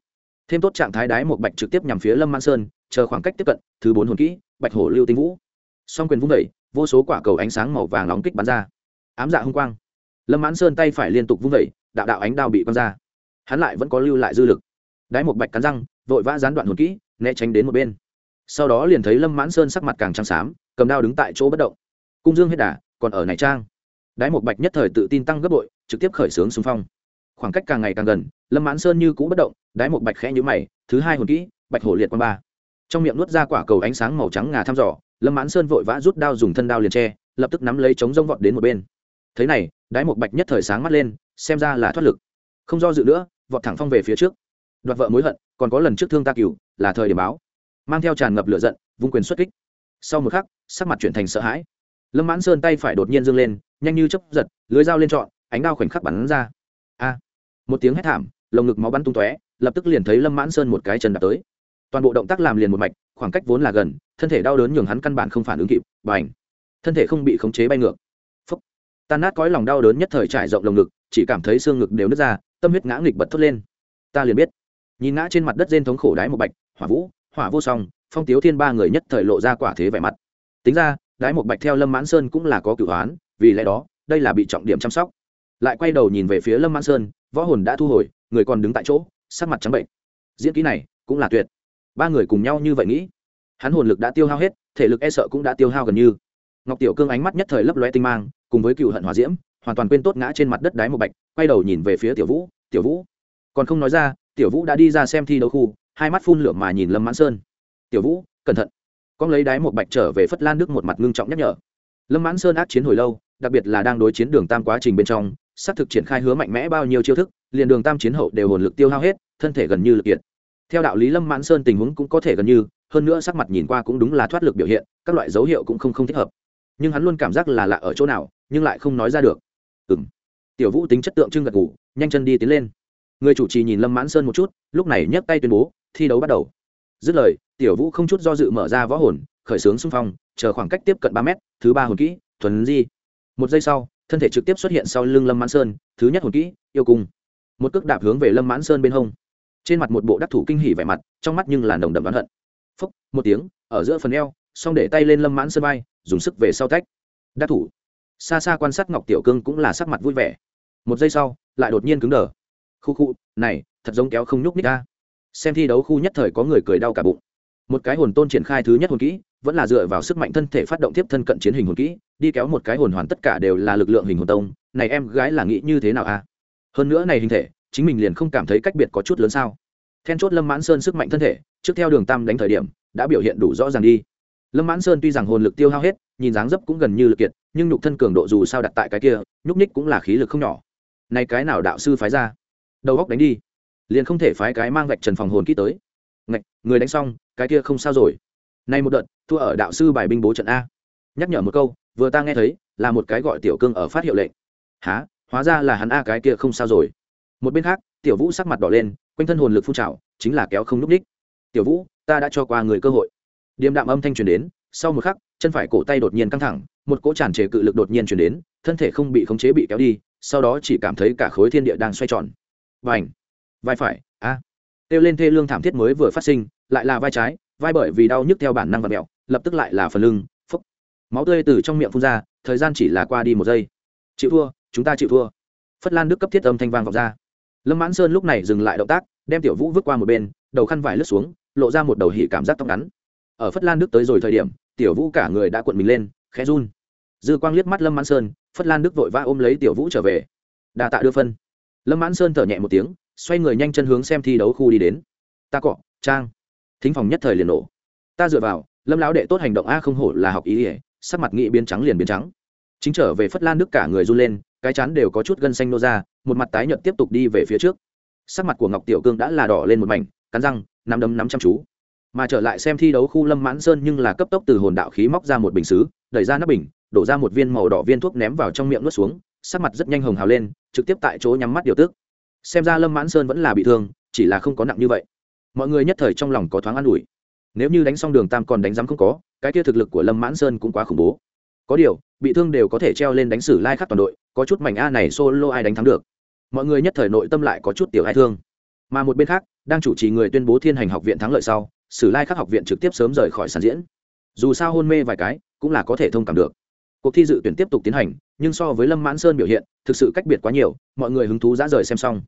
Thêm tốt trạng thái đái một bạch trực tiếp nhằm phía lâm mãn sơn chờ khoảng cách tiếp cận thứ bốn hồn kỹ bạch hổ lưu tinh vũ. Song quyền vung đẩy, vô số quả cầu ánh sáng màu vàng nóng kích bắn ra. Ám dạ hung quang. Lâm mãn sơn tay phải liên tục vung vẩy đạo đạo ánh đao bị quăng ra. Hắn lại vẫn có lưu lại dư lực. Đái một bạch cắn răng, vội vã gián đoạn hồn kỹ, né tránh đến một bên. Sau đó liền thấy lâm mãn sơn sắc mặt càng trắng xám, cầm đao đứng tại chỗ bất động. Cung dương hết đà, còn ở này trang. Đái một bạch nhất thời tự tin tăng gấp bội, trực tiếp khởi xướng xung phong. Khoảng cách càng ngày càng gần, lâm mãn sơn như cũ bất động, đái một bạch khẽ nhũ mày, thứ hai hồn kỹ, bạch hổ liệt quan ba. Trong miệng nuốt ra quả cầu ánh sáng màu trắng ngà thăm dò, lâm mãn sơn vội vã rút đao dùng thân đao liền tre lập tức nắm lấy chống rông vọt đến một bên thế này, đái một bạch nhất thời sáng mắt lên, xem ra là thoát lực. Không do dự nữa, vọt thẳng phong về phía trước. Đoạt vợ mối hận, còn có lần trước thương ta cửu là thời điểm báo. Mang theo tràn ngập lửa giận, vung quyền xuất kích. Sau một khắc, sắc mặt chuyển thành sợ hãi. Lâm mãn sơn tay phải đột nhiên dâng lên, nhanh như chấp giật, lưới dao lên trọn, ánh đao khoảnh khắc bắn ra. A! Một tiếng hét thảm, lồng ngực máu bắn tung tóe, lập tức liền thấy lâm mãn sơn một cái chân đạp tới. Toàn bộ động tác làm liền một mạch, khoảng cách vốn là gần, thân thể đau đớn nhường hắn căn bản không phản ứng kịp b thân thể không bị khống chế bay ngược tan nát cõi lòng đau đớn nhất thời trải rộng lồng ngực, chỉ cảm thấy xương ngực đều nứt ra, tâm huyết ngã nghịch bật thốt lên. Ta liền biết. Nhìn ngã trên mặt đất rên thống khổ đái một bạch, hỏa vũ, hỏa vô song, phong tiếu thiên ba người nhất thời lộ ra quả thế vẻ mặt. Tính ra, đái một bạch theo lâm mãn sơn cũng là có cửu hoán, vì lẽ đó, đây là bị trọng điểm chăm sóc. Lại quay đầu nhìn về phía lâm mãn sơn, võ hồn đã thu hồi, người còn đứng tại chỗ, sắc mặt trắng bệnh. Diễn kỹ này cũng là tuyệt. Ba người cùng nhau như vậy nghĩ. Hắn hồn lực đã tiêu hao hết, thể lực e sợ cũng đã tiêu hao gần như. Ngọc tiểu cương ánh mắt nhất thời lấp loe tinh mang cùng với cựu hận hòa diễm, hoàn toàn quên tốt ngã trên mặt đất đáy một bạch, quay đầu nhìn về phía tiểu vũ tiểu vũ. Còn không nói ra, tiểu vũ đã đi ra xem thi đấu khu, hai mắt phun lửa mà nhìn lâm mãn sơn. Tiểu vũ, cẩn thận. Con lấy đáy một bạch trở về phất lan đức một mặt ngưng trọng nhắc nhở. Lâm mãn sơn ác chiến hồi lâu, đặc biệt là đang đối chiến đường tam quá trình bên trong xác thực triển khai hứa mạnh mẽ bao nhiêu chiêu thức, liền đường tam chiến hậu đều hồn lực tiêu hao hết, thân thể gần như lực kiệt. Theo đạo lý lâm mãn sơn tình huống cũng có thể gần như, hơn nữa sắc mặt nhìn qua cũng đúng là thoát lực biểu hiện, các loại dấu hiệu cũng không không thích hợp. Nhưng hắn luôn cảm giác là lạ ở chỗ nào nhưng lại không nói ra được. Ừ m tiểu vũ tính chất tượng trưng gật ngủ nhanh chân đi tiến lên. Người chủ trì nhìn lâm mãn sơn một chút, lúc này nhấc tay tuyên bố, thi đấu bắt đầu. Dứt lời, tiểu vũ không chút do dự mở ra võ hồn, khởi xướng xung phong, chờ khoảng cách tiếp cận ba mét, thứ ba hồn kỹ, thuần di. Một giây sau, thân thể trực tiếp xuất hiện sau lưng lâm mãn sơn, thứ nhất hồn kỹ, yêu cung. Một cước đạp hướng về lâm mãn sơn bên hông. Trên mặt một bộ đắc thủ kinh hỉ vẻ mặt, trong mắt nhưng là nồng đậm đoán hận. Phúc, một tiếng, ở giữa phần eo, xong để tay lên lâm mãn sơn vai, dùng sức về sau tách. Đắc thủ xa xa quan sát ngọc tiểu cương cũng là sắc mặt vui vẻ. Một giây sau, lại đột nhiên cứng đờ. Khu khu, này, thật giống kéo không nhúc nít ta xem thi đấu khu nhất thời có người cười đau cả bụng. Một cái hồn tôn triển khai thứ nhất hồn kỹ, vẫn là dựa vào sức mạnh thân thể phát động tiếp thân cận chiến hình hồn kỹ, đi kéo một cái hồn hoàn tất cả đều là lực lượng hình hồn tông, này em gái là nghĩ như thế nào a hơn nữa này hình thể, chính mình liền không cảm thấy cách biệt có chút lớn sao. Then chốt lâm mãn sơn sức mạnh thân thể, trước theo đường tam đánh thời điểm, đã biểu hiện đủ rõ ràng đi. Lâm mãn sơn tuy rằng hồn lực tiêu hao hết nhìn dáng dấp cũng gần như lực kiệt, nhưng nhục thân cường độ dù sao đặt tại cái kia, nhúc ních cũng là khí lực không nhỏ. Này cái nào đạo sư phái ra? Đầu góc đánh đi. Liền không thể phái cái mang vạch trần phòng hồn kỹ tới. Ngạch, người đánh xong, cái kia không sao rồi. Nay một đợt, thua ở đạo sư bài binh bố trận a. Nhắc nhở một câu, vừa ta nghe thấy, là một cái gọi tiểu cương ở phát hiệu lệnh. Há hóa ra là hắn a cái kia không sao rồi. Một bên khác, tiểu vũ sắc mặt đỏ lên, quanh thân hồn lực phun trào, chính là kéo không núp ních tiểu vũ, ta đã cho qua người cơ hội. Điềm đạm âm thanh truyền đến, sau một khắc chân phải cổ tay đột nhiên căng thẳng, một cỗ tràn trề cự lực đột nhiên truyền đến, thân thể không bị khống chế bị kéo đi, sau đó chỉ cảm thấy cả khối thiên địa đang xoay tròn. Và ảnh vai phải, a. À. kêu lên thê lương thảm thiết mới vừa phát sinh, lại là vai trái, vai bởi vì đau nhức theo bản năng và mẹo, lập tức lại là phần lưng phúc máu tươi từ trong miệng phun ra, thời gian chỉ là qua đi một giây. Chịu thua, chúng ta chịu thua. Phất lan đức cấp thiết âm thanh vang vọng ra. Lâm mãn sơn lúc này dừng lại động tác, đem tiểu vũ vứt qua một bên, đầu khăn vải lướt xuống, lộ ra một đầu hỉ cảm giác tóc ngắn. Ở phất lan đức tới rồi thời điểm tiểu vũ cả người đã cuộn mình lên, khẽ run. Dư quang liếc mắt lâm mãn sơn, phất lan đức vội vã ôm lấy tiểu vũ trở về. Đà tạ đưa phân. Lâm mãn sơn thở nhẹ một tiếng, xoay người nhanh chân hướng xem thi đấu khu đi đến. Ta cọ, trang. Thính phòng nhất thời liền nổ. Ta dựa vào, lâm lão đệ tốt hành động a không hổ là học ý ỉa sắc mặt nghị biến trắng liền biến trắng. Chính trở về phất lan đức cả người run lên, cái chán đều có chút gân xanh nô ra, một mặt tái nhợt tiếp tục đi về phía trước. Sắc mặt của ngọc tiểu cương đã là đỏ lên một mảnh, cắn răng, nắm đấm nắm chăm chú mà trở lại xem thi đấu khu lâm mãn sơn nhưng là cấp tốc từ hồn đạo khí móc ra một bình xứ, đẩy ra nắp bình, đổ ra một viên màu đỏ viên thuốc ném vào trong miệng nuốt xuống, sắc mặt rất nhanh hồng hào lên, trực tiếp tại chỗ nhắm mắt điều tức. Xem ra lâm mãn sơn vẫn là bị thương, chỉ là không có nặng như vậy. Mọi người nhất thời trong lòng có thoáng an ủi. Nếu như đánh xong đường tam còn đánh giám không có, cái kia thực lực của lâm mãn sơn cũng quá khủng bố. Có điều, bị thương đều có thể treo lên đánh xử lai khắc toàn đội, có chút mảnh a này solo ai đánh thắng được. Mọi người nhất thời nội tâm lại có chút tiểu ai thương. Mà một bên khác, đang chủ trì người tuyên bố thiên hành học viện thắng lợi sau sử lai khắc học viện trực tiếp sớm rời khỏi sàn diễn. Dù sao hôn mê vài cái, cũng là có thể thông cảm được. Cuộc thi dự tuyển tiếp tục tiến hành, nhưng so với lâm mãn sơn biểu hiện, thực sự cách biệt quá nhiều, mọi người hứng thú dã rời xem xong.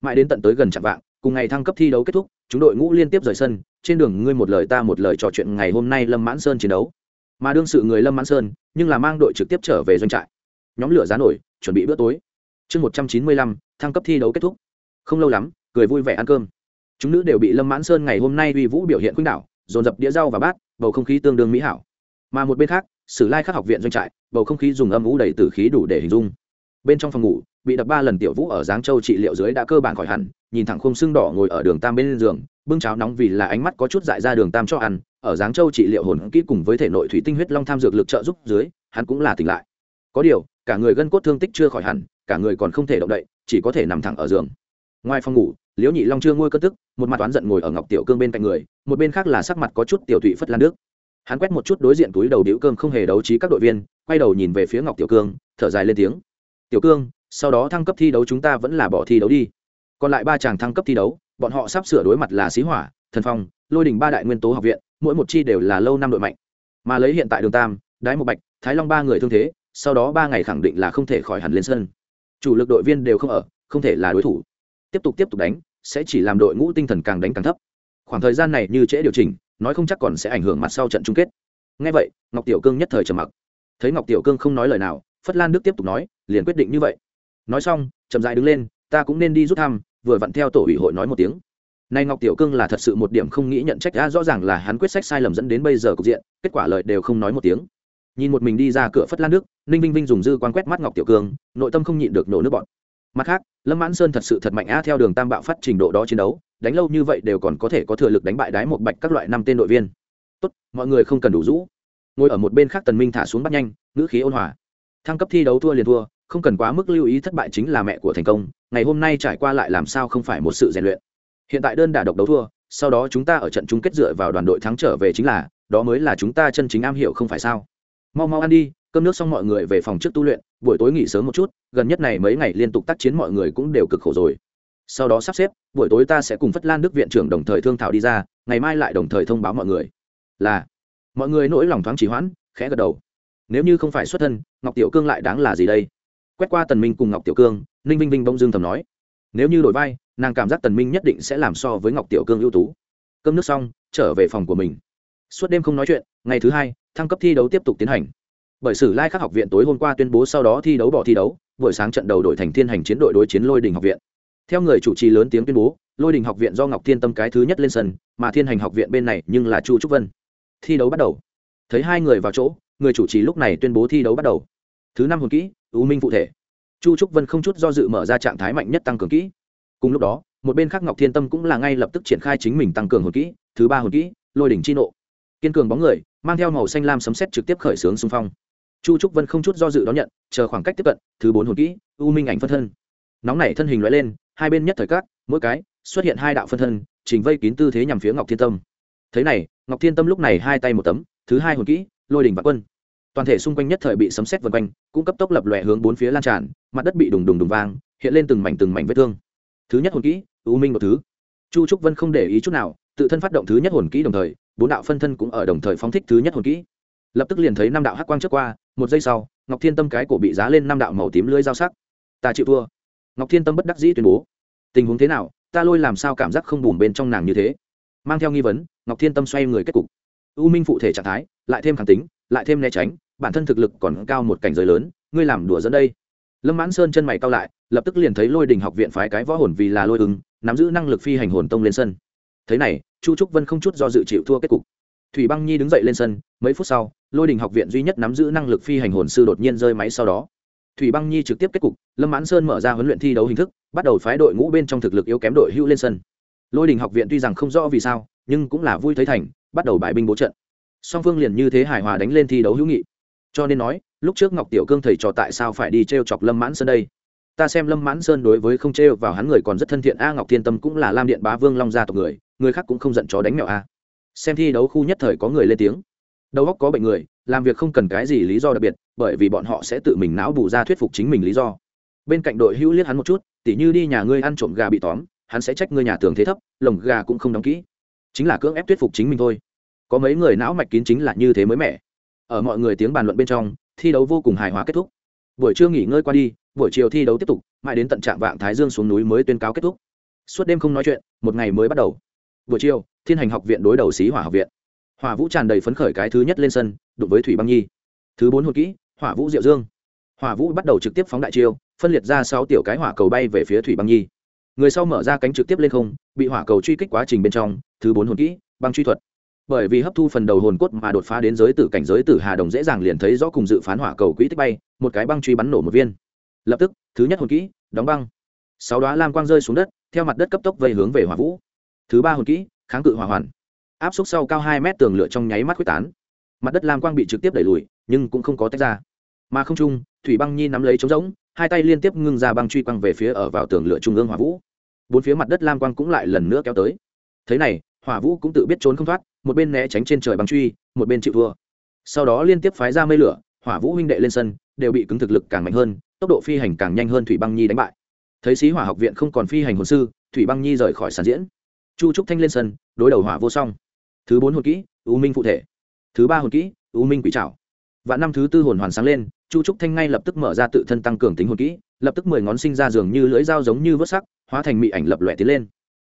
Mãi đến tận tới gần chạm vạng, cùng ngày thăng cấp thi đấu kết thúc, chúng đội ngũ liên tiếp rời sân, trên đường ngươi một lời ta một lời trò chuyện ngày hôm nay lâm mãn sơn chiến đấu. Mà đương sự người lâm mãn sơn, nhưng là mang đội trực tiếp trở về doanh trại. Nhóm lửa giá nổi, chuẩn bị bữa tối. Chương một trăm chín mươi lăm, thăng cấp thi đấu kết thúc. Không lâu lắm, cười vui vẻ ăn cơm chúng nữ đều bị lâm mãn sơn ngày hôm nay uy vũ biểu hiện khuynh đảo, dồn dập đĩa rau và bát, bầu không khí tương đương mỹ hảo. Mà một bên khác, sử lai khắc học viện doanh trại, bầu không khí dùng âm vũ đầy tử khí đủ để hình dung. Bên trong phòng ngủ, bị đập ba lần tiểu vũ ở giáng châu trị liệu dưới đã cơ bản khỏi hẳn, nhìn thẳng khung xương đỏ ngồi ở đường tam bên giường, bưng cháo nóng vì là ánh mắt có chút dại ra đường tam cho ăn, ở giáng châu trị liệu hồn kỹ cùng với thể nội thủy tinh huyết long tham dược lực trợ giúp dưới, hắn cũng là tỉnh lại. Có điều, cả người gân cốt thương tích chưa khỏi hẳn, cả người còn không thể động đậy, chỉ có thể nằm thẳng ở giường ngoài phòng ngủ, liễu nhị long chưa ngôi cất tức, một mặt oán giận ngồi ở ngọc tiểu cương bên cạnh người, một bên khác là sắc mặt có chút tiểu thụy phất lan nước hắn quét một chút đối diện túi đầu đĩu cơm không hề đấu trí các đội viên, quay đầu nhìn về phía ngọc tiểu cương, thở dài lên tiếng. Tiểu cương, sau đó thăng cấp thi đấu chúng ta vẫn là bỏ thi đấu đi. Còn lại ba chàng thăng cấp thi đấu, bọn họ sắp sửa đối mặt là xí hỏa, thần phong, lôi đình ba đại nguyên tố học viện, mỗi một chi đều là lâu năm đội mạnh. Mà lấy hiện tại đường tam, đái một bạch, thái long ba người thương thế, sau đó ba ngày khẳng định là không thể khỏi hẳn lên sân. Chủ lực đội viên đều không ở, không thể là đối thủ tiếp tục tiếp tục đánh, sẽ chỉ làm đội ngũ tinh thần càng đánh càng thấp. Khoảng thời gian này như trễ điều chỉnh, nói không chắc còn sẽ ảnh hưởng mặt sau trận chung kết. Ngay vậy, ngọc tiểu cương nhất thời trầm mặc. Thấy ngọc tiểu cương không nói lời nào, phất lan đức tiếp tục nói, liền quyết định như vậy. Nói xong, chậm dại đứng lên, ta cũng nên đi rút thăm, vừa vặn theo tổ ủy hội nói một tiếng. Nay ngọc tiểu cương là thật sự một điểm không nghĩ nhận trách đã rõ ràng là hắn quyết sách sai lầm dẫn đến bây giờ cục diện, kết quả lời đều không nói một tiếng. Nhìn một mình đi ra cửa phất lan nước ninh vinh vinh dùng dư quan quét mắt ngọc tiểu cương, nội tâm không nhịn được nổ nước bọn mặt khác, lâm mãn sơn thật sự thật mạnh á, theo đường tam bạo phát trình độ đó chiến đấu, đánh lâu như vậy đều còn có thể có thừa lực đánh bại đái một bạch các loại năm tên đội viên. Tốt, mọi người không cần đủ rũ. Ngồi ở một bên khác tần minh thả xuống bắt nhanh, ngữ khí ôn hòa. Thăng cấp thi đấu thua liền thua, không cần quá mức lưu ý thất bại chính là mẹ của thành công, ngày hôm nay trải qua lại làm sao không phải một sự rèn luyện. Hiện tại đơn đả độc đấu thua, sau đó chúng ta ở trận chung kết dựa vào đoàn đội thắng trở về chính là, đó mới là chúng ta chân chính am hiểu không phải sao. Mau mau ăn đi, cơm nước xong mọi người về phòng trước tu luyện buổi tối nghỉ sớm một chút, gần nhất này mấy ngày liên tục tác chiến mọi người cũng đều cực khổ rồi. Sau đó sắp xếp, buổi tối ta sẽ cùng phất lan đức viện trưởng đồng thời thương thảo đi ra, ngày mai lại đồng thời thông báo mọi người. Là. Mọi người nỗi lòng thoáng chỉ hoãn, khẽ gật đầu. Nếu như không phải xuất thân, ngọc tiểu cương lại đáng là gì đây? Quét qua tần minh cùng ngọc tiểu cương, ninh vinh vinh bông dương thầm nói. Nếu như đổi vai, nàng cảm giác tần minh nhất định sẽ làm so với ngọc tiểu cương ưu tú. Cơm nước xong, trở về phòng của mình. Suốt đêm không nói chuyện, ngày thứ hai, thăng cấp thi đấu tiếp tục tiến hành bởi sử lai khắc học viện tối hôm qua tuyên bố sau đó thi đấu bỏ thi đấu, buổi sáng trận đầu đội thành thiên hành chiến đội đối chiến lôi đình học viện. Theo người chủ trì lớn tiếng tuyên bố, lôi đình học viện do ngọc thiên tâm cái thứ nhất lên sân, mà thiên hành học viện bên này nhưng là chu trúc vân. Thi đấu bắt đầu. Thấy hai người vào chỗ, người chủ trì lúc này tuyên bố thi đấu bắt đầu. Thứ năm hồn kỹ ưu minh phụ thể. Chu trúc vân không chút do dự mở ra trạng thái mạnh nhất tăng cường kỹ. Cùng lúc đó, một bên khác ngọc thiên tâm cũng là ngay lập tức triển khai chính mình tăng cường hồn kỹ, thứ ba hồn kỹ, lôi đỉnh chi nộ. Kiên cường bóng người, mang theo màu xanh lam sấm xét trực tiếp khởi xướng xung phong chu trúc vân không chút do dự đón nhận, chờ khoảng cách tiếp cận, thứ bốn hồn kỹ, u minh ảnh phân thân. Nóng nảy thân hình loại lên, hai bên nhất thời các, mỗi cái, xuất hiện hai đạo phân thân, trình vây kín tư thế nhằm phía ngọc thiên tâm. Thế này, ngọc thiên tâm lúc này hai tay một tấm, thứ hai hồn kỹ, lôi đỉnh và quân. Toàn thể xung quanh nhất thời bị sấm xét vân quanh, cũng cấp tốc lập lòe hướng bốn phía lan tràn, mặt đất bị đùng đùng đùng vang, hiện lên từng mảnh từng mảnh vết thương. Thứ nhất hồn kỹ, u minh một thứ. Chu trúc vân không để ý chút nào, tự thân phát động thứ nhất hồn kỹ đồng thời, bốn đạo phân thân cũng ở đồng thời phóng thích thứ nhất hồn kỹ. Lập tức liền thấy năm đạo hắc quang trước qua một giây sau, ngọc thiên tâm cái cổ bị giá lên năm đạo màu tím lưới dao sắc. Ta chịu thua. Ngọc thiên tâm bất đắc dĩ tuyên bố. Tình huống thế nào? Ta lôi làm sao cảm giác không bùn bên trong nàng như thế? Mang theo nghi vấn, ngọc thiên tâm xoay người kết cục. U minh phụ thể trạng thái, lại thêm khẳng tính, lại thêm né tránh, bản thân thực lực còn cao một cảnh giới lớn, ngươi làm đùa dẫn đây. Lâm mãn sơn chân mày cao lại, lập tức liền thấy lôi đình học viện phái cái võ hồn vì là lôi ứng, nắm giữ năng lực phi hành hồn tông lên sân. Thế này, chu trúc vân không chút do dự chịu thua kết cục. Thủy băng nhi đứng dậy lên sân, mấy phút sau lôi đình học viện duy nhất nắm giữ năng lực phi hành hồn sư đột nhiên rơi máy sau đó. Thủy băng nhi trực tiếp kết cục, lâm mãn sơn mở ra huấn luyện thi đấu hình thức, bắt đầu phái đội ngũ bên trong thực lực yếu kém đội hữu lên sân. Lôi đình học viện tuy rằng không rõ vì sao, nhưng cũng là vui thấy thành, bắt đầu bài binh bố trận. Song phương liền như thế hài hòa đánh lên thi đấu hữu nghị. Cho nên nói, lúc trước ngọc tiểu cương thầy trò tại sao phải đi t r e o chọc lâm mãn sơn đây? Ta xem lâm mãn sơn đối với không t r e o vào hắn người còn rất thân thiện, a ngọc thiên tâm cũng là lam điện bá vương long gia tộc người người khác cũng không giận chó đánh mẹo a. Xem thi đấu khu nhất thời có người lên tiếng đầu óc có bệnh người, làm việc không cần cái gì lý do đặc biệt, bởi vì bọn họ sẽ tự mình não bù ra thuyết phục chính mình lý do. Bên cạnh đội hữu liếc hắn một chút, tỉ như đi nhà ngươi ăn trộm gà bị tóm, hắn sẽ trách ngươi nhà tường thế thấp, lồng gà cũng không đóng kỹ. Chính là cưỡng ép thuyết phục chính mình thôi. Có mấy người não mạch kín chính là như thế mới mẻ. Ở mọi người tiếng bàn luận bên trong, thi đấu vô cùng hài hòa kết thúc. Buổi trưa nghỉ ngơi qua đi, buổi chiều thi đấu tiếp tục, mãi đến tận trạng vạng thái dương xuống núi mới tuyên cáo kết thúc. Suốt đêm không nói chuyện, một ngày mới bắt đầu. Buổi chiều, thiên hành học viện đối đầu xí hỏa học viện hỏa vũ tràn đầy phấn khởi cái thứ nhất lên sân, đụng với thủy băng nhi. Thứ bốn hồn kỹ, hỏa vũ diệu dương. Hỏa vũ bắt đầu trực tiếp phóng đại chiêu, phân liệt ra sáu tiểu cái hỏa cầu bay về phía thủy băng nhi. Người sau mở ra cánh trực tiếp lên không, bị hỏa cầu truy kích quá trình bên trong, thứ bốn hồn kỹ, băng truy thuật. Bởi vì hấp thu phần đầu hồn cốt mà đột phá đến giới tử cảnh giới tử hà đồng dễ dàng liền thấy rõ cùng dự phán hỏa cầu quỹ tích bay, một cái băng truy bắn nổ một viên. Lập tức, thứ nhất hồn kỹ, đóng băng. Sáu đoá lam quang rơi xuống đất, theo mặt đất cấp tốc vây hướng về hỏa vũ. Thứ ba hồn kỹ, kháng cự hỏa hoàn áp xúc sau cao hai mét tường lửa trong nháy mắt quyết tán. Mặt đất lam quang bị trực tiếp đẩy lùi, nhưng cũng không có tách ra. Mà không trung, thủy băng nhi nắm lấy trống rỗng, hai tay liên tiếp ngưng ra băng truy quăng về phía ở vào tường lửa trung ương hỏa vũ. Bốn phía mặt đất lam quang cũng lại lần nữa kéo tới. Thế này, hỏa vũ cũng tự biết trốn không thoát, một bên né tránh trên trời băng truy, một bên chịu thua. Sau đó liên tiếp phái ra mây lửa, hỏa vũ huynh đệ lên sân, đều bị cứng thực lực càng mạnh hơn, tốc độ phi hành càng nhanh hơn thủy băng nhi đánh bại. Thấy sĩ hỏa học viện không còn phi hành hồn sư, thủy băng nhi rời khỏi sàn diễn. Chu trúc thanh lên sân, đối đầu hỏa vô song thứ bốn hồn kỹ, u minh phụ thể. Thứ ba hồn kỹ, u minh quỷ trảo. Và năm thứ tư hồn hoàn sáng lên, chu trúc thanh ngay lập tức mở ra tự thân tăng cường tính hồn kỹ, lập tức mười ngón sinh ra dường như lưỡi dao giống như vớt sắc, hóa thành mị ảnh lập lòe tiến lên.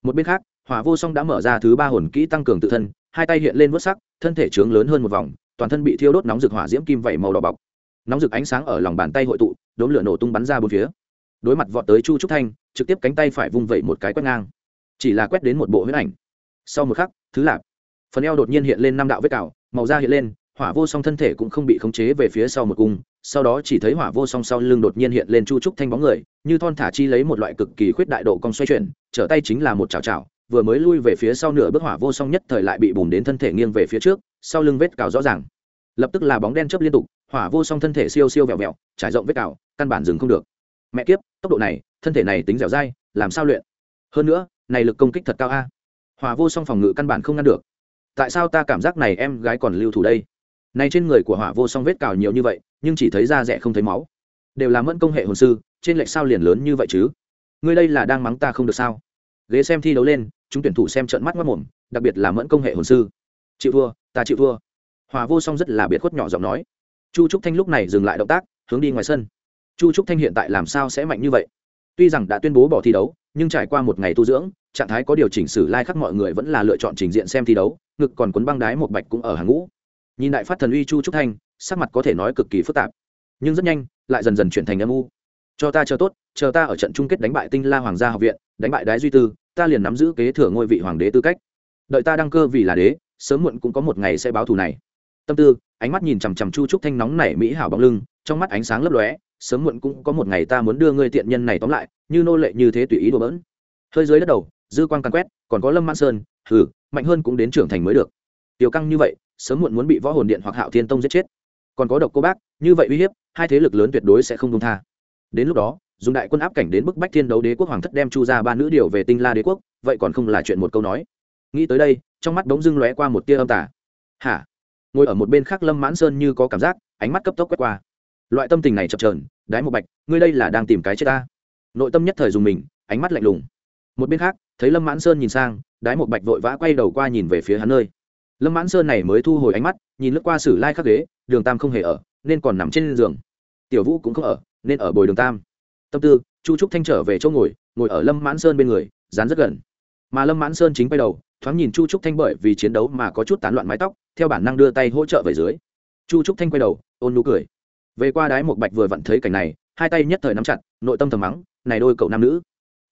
Một bên khác, hỏa vô song đã mở ra thứ ba hồn kỹ tăng cường tự thân, hai tay hiện lên vớt sắc, thân thể trướng lớn hơn một vòng, toàn thân bị thiêu đốt nóng rực hỏa diễm kim vẩy màu đỏ bọc. Nóng rực ánh sáng ở lòng bàn tay hội tụ, đốm lửa nổ tung bắn ra bốn phía. Đối mặt vọt tới chu trúc thanh, trực tiếp cánh tay phải vung vẩy một cái quét ngang. Chỉ là quét đến một bộ huyết ảnh. Sau một khắc, thứ lạp phần eo đột nhiên hiện lên năm đạo vết cào, màu da hiện lên, hỏa vô song thân thể cũng không bị khống chế về phía sau một cung. Sau đó chỉ thấy hỏa vô song sau lưng đột nhiên hiện lên chu trúc thanh bóng người, như thon thả chi lấy một loại cực kỳ khuyết đại độ cong xoay chuyển, trở tay chính là một chảo chảo, vừa mới lui về phía sau nửa bước hỏa vô song nhất thời lại bị bùn đến thân thể nghiêng về phía trước, sau lưng vết cào rõ ràng. Lập tức là bóng đen chớp liên tục, hỏa vô song thân thể siêu siêu vẹo vẹo, trải rộng vết cào, căn bản dừng không được. Mẹ kiếp, tốc độ này, thân thể này tính dẻo dai, làm sao luyện? Hơn nữa, này lực công kích thật cao a. Hỏa vô song phòng ngự căn bản không ngăn được tại sao ta cảm giác này em gái còn lưu thủ đây? Này trên người của hỏa vô song vết cào nhiều như vậy, nhưng chỉ thấy da rẻ không thấy máu. Đều là mẫn công hệ hồn sư, trên lệch sao liền lớn như vậy chứ? Ngươi đây là đang mắng ta không được sao? Ghế xem thi đấu lên, chúng tuyển thủ xem trận mắt mất mồm đặc biệt là mẫn công hệ hồn sư. Chịu thua, ta chịu thua. Hòa vô song rất là biệt khuất nhỏ giọng nói. Chu trúc thanh lúc này dừng lại động tác, hướng đi ngoài sân. Chu trúc thanh hiện tại làm sao sẽ mạnh như vậy? Tuy rằng đã tuyên bố bỏ thi đấu, nhưng trải qua một ngày tu dưỡng, trạng thái có điều chỉnh sử lai、like、khắc mọi người vẫn là lựa chọn trình diện xem thi đấu ngực còn cuốn băng đái một bạch cũng ở hàng ngũ. Nhìn đại phát thần uy chu trúc thanh, sắc mặt có thể nói cực kỳ phức tạp. Nhưng rất nhanh, lại dần dần chuyển thành âm u. Cho ta chờ tốt, chờ ta ở trận chung kết đánh bại tinh la hoàng gia học viện, đánh bại đái duy tư, ta liền nắm giữ kế thừa ngôi vị hoàng đế tư cách. Đợi ta đăng cơ vì là đế, sớm muộn cũng có một ngày sẽ báo thù này. Tâm tư, ánh mắt nhìn chằm chằm chu trúc thanh nóng nảy mỹ hảo bóng lưng, trong mắt ánh sáng lấp lóe, sớm muộn cũng có một ngày ta muốn đưa ngươi tiện nhân này tóm lại, như nô lệ như thế tùy ý đùa bỡn. Hơi dưới đất đầu, dư quang căn quét, còn có lâm Mãn sơn hừ, mạnh hơn cũng đến trưởng thành mới được. Tiểu căng như vậy, sớm muộn muốn bị võ hồn điện hoặc hạo thiên tông giết chết. Còn có độc cô bác, như vậy uy hiếp, hai thế lực lớn tuyệt đối sẽ không công tha. Đến lúc đó, dùng đại quân áp cảnh đến bức bách thiên đấu đế quốc hoàng thất đem chu ra ba nữ điều về tinh la đế quốc, vậy còn không là chuyện một câu nói. Nghĩ tới đây, trong mắt đống dưng lóe qua một tia âm tả hả? Ngồi ở một bên khác lâm mãn sơn như có cảm giác, ánh mắt cấp tốc quét qua. Loại tâm tình này chập trờn đái một bạch, ngươi đây là đang tìm cái chết ta. Nội tâm nhất thời dùng mình, ánh mắt lạnh lùng. Một bên khác thấy lâm mãn sơn nhìn sang, đái một bạch vội vã quay đầu qua nhìn về phía hắn nơi. Lâm mãn sơn này mới thu hồi ánh mắt, nhìn lướt qua sử lai khắc ghế, đường tam không hề ở, nên còn nằm trên giường. Tiểu vũ cũng không ở, nên ở bồi đường tam. Tâm tư, chu trúc thanh trở về chỗ ngồi ngồi ở lâm mãn sơn bên người, dán rất gần. Mà lâm mãn sơn chính quay đầu, thoáng nhìn chu trúc thanh bởi vì chiến đấu mà có chút tán loạn mái tóc, theo bản năng đưa tay hỗ trợ về dưới. Chu trúc thanh quay đầu, ôn nụ cười. Về qua đái một bạch vừa vặn thấy cảnh này, hai tay nhất thời nắm chặt, nội tâm thầm mắng, này đôi cậu nam nữ.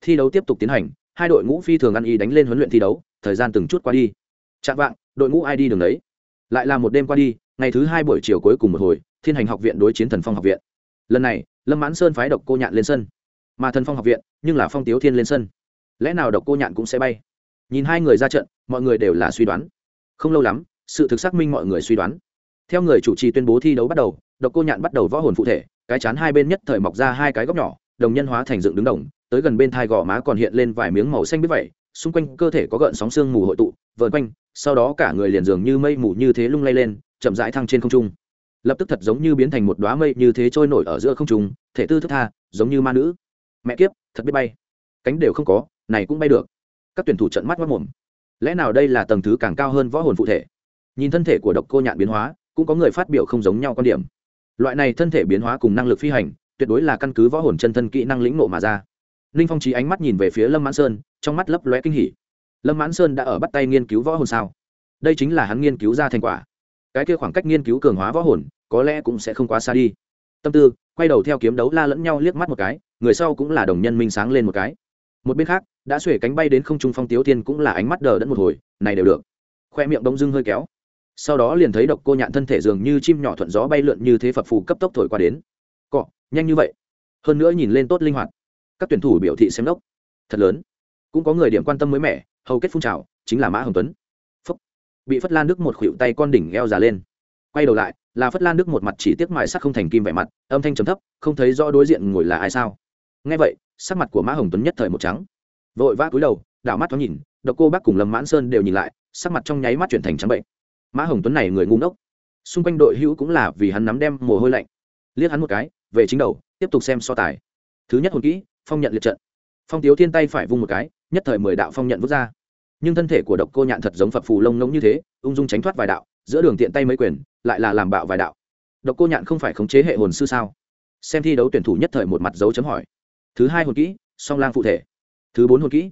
Thi đấu tiếp tục tiến hành hai đội ngũ phi thường ăn y đánh lên huấn luyện thi đấu, thời gian từng chút qua đi. Chạm vạng, đội ngũ ai đi đường đấy? Lại là một đêm qua đi, ngày thứ hai buổi chiều cuối cùng một hồi, thiên hành học viện đối chiến thần phong học viện. Lần này, lâm mãn sơn phái độc cô nhạn lên sân. Mà thần phong học viện, nhưng là phong tiếu thiên lên sân. Lẽ nào độc cô nhạn cũng sẽ bay? Nhìn hai người ra trận, mọi người đều là suy đoán. Không lâu lắm, sự thực xác minh mọi người suy đoán. Theo người chủ trì tuyên bố thi đấu bắt đầu, độc cô nhạn bắt đầu võ hồn phụ thể, cái chán hai bên nhất thời mọc ra hai cái góc nhỏ, đồng nhân hóa thành dựng đứng đồng tới gần bên thai gò má còn hiện lên vài miếng màu xanh biết vậy, xung quanh cơ thể có gợn sóng xương mù hội tụ vợn quanh, sau đó cả người liền dường như mây mù như thế lung lay lên, chậm rãi thăng trên không trung. Lập tức thật giống như biến thành một đoá mây như thế trôi nổi ở giữa không trung, thể tư thức tha, giống như ma nữ. Mẹ kiếp, thật biết bay. Cánh đều không có, này cũng bay được. Các tuyển thủ trận mắt mất mồm lẽ nào đây là tầng thứ càng cao hơn võ hồn phụ thể? Nhìn thân thể của độc cô nhạn biến hóa, cũng có người phát biểu không giống nhau quan điểm. Loại này thân thể biến hóa cùng năng lực phi hành, tuyệt đối là căn cứ võ hồn chân thân kỹ năng lĩnh nộ mà ra ninh phong trí ánh mắt nhìn về phía lâm mãn sơn, trong mắt lấp lóe kinh hỉ. Lâm mãn sơn đã ở bắt tay nghiên cứu võ hồn sao? Đây chính là hắn nghiên cứu ra thành quả. Cái kia khoảng cách nghiên cứu cường hóa võ hồn, có lẽ cũng sẽ không quá xa đi. Tâm tư, quay đầu theo kiếm đấu la lẫn nhau liếc mắt một cái, người sau cũng là đồng nhân minh sáng lên một cái. Một bên khác, đã xuể cánh bay đến không trung phong tiếu tiên cũng là ánh mắt đờ đẫn một hồi, này đều được. Khoe miệng đông dưng hơi kéo. Sau đó liền thấy độc cô nhạn thân thể dường như chim nhỏ thuận gió bay lượn như thế phập phù cấp tốc thổi qua đến. Cọ, nhanh như vậy. Hơn nữa nhìn lên tốt linh hoạt các tuyển thủ biểu thị xem đốc thật lớn. Cũng có người điểm quan tâm mới mẻ, hầu kết phun trào, chính là mã hồng tuấn. Phúc. bị phất lan đức một khuỷu tay con đỉnh eo già lên. Quay đầu lại, là phất lan đức một mặt chỉ tiếc mài sắc không thành kim vẻ mặt, âm thanh trầm thấp, không thấy rõ đối diện ngồi là ai sao. Nghe vậy, sắc mặt của mã hồng tuấn nhất thời một trắng. Vội vã cúi đầu, đảo mắt thoáng nhìn, độc cô bác cùng lâm mãn sơn đều nhìn lại, sắc mặt trong nháy mắt chuyển thành trắng bệnh. Mã hồng tuấn này người ngu ngốc. Xung quanh đội hữu cũng là vì hắn nắm đem mồ hôi lạnh. Liếc hắn một cái, về chính đầu, tiếp tục xem so tài. Thứ nhất hồn kỹ phong nhận liệt trận. Phong tiếu thiên tay phải vung một cái, nhất thời mười đạo phong nhận vút ra. Nhưng thân thể của độc cô nhạn thật giống phập phù lông ngống như thế, ung dung tránh thoát vài đạo, giữa đường tiện tay mấy quyền, lại là làm bạo vài đạo. Độc cô nhạn không phải khống chế hệ hồn sư sao? Xem thi đấu tuyển thủ nhất thời một mặt dấu chấm hỏi. Thứ hai hồn kỹ, song lang phụ thể. Thứ bốn hồn kỹ.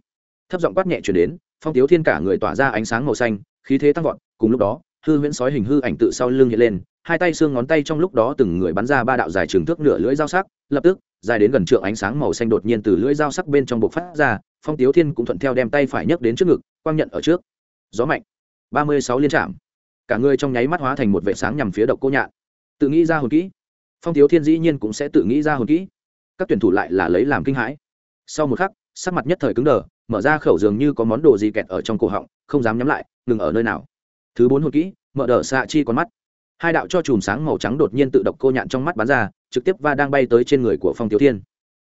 Thấp giọng quát nhẹ chuyển đến, phong tiếu thiên cả người tỏa ra ánh sáng màu xanh, khí thế tăng vọt, cùng lúc đó, hư huyễn sói hình hư ảnh tự sau lưng hiện lên, hai tay xương ngón tay trong lúc đó từng người bắn ra ba đạo dài trường thước nửa lưỡi dao sắc, lập tức dài đến gần trượng ánh sáng màu xanh đột nhiên từ lưỡi dao sắc bên trong bộc phát ra, phong tiếu thiên cũng thuận theo đem tay phải nhấc đến trước ngực, quang nhận ở trước. Gió mạnh. Ba mươi sáu liên trạm. Cả người trong nháy mắt hóa thành một vệ sáng nhằm phía độc cô nhạn. Tự nghĩ ra hồn kỹ. Phong tiếu thiên dĩ nhiên cũng sẽ tự nghĩ ra hồn kỹ. Các tuyển thủ lại là lấy làm kinh hãi. Sau một khắc, sắc mặt nhất thời cứng đờ, mở ra khẩu dường như có món đồ gì kẹt ở trong cổ họng, không dám nhắm lại, ngừng ở nơi nào. Thứ bốn hồn kỹ, mở đờ xạ chi con mắt. Hai đạo cho chùm sáng màu trắng đột nhiên tự độc cô nhạn trong mắt bắn ra trực tiếp và đang bay tới trên người của phong tiểu thiên.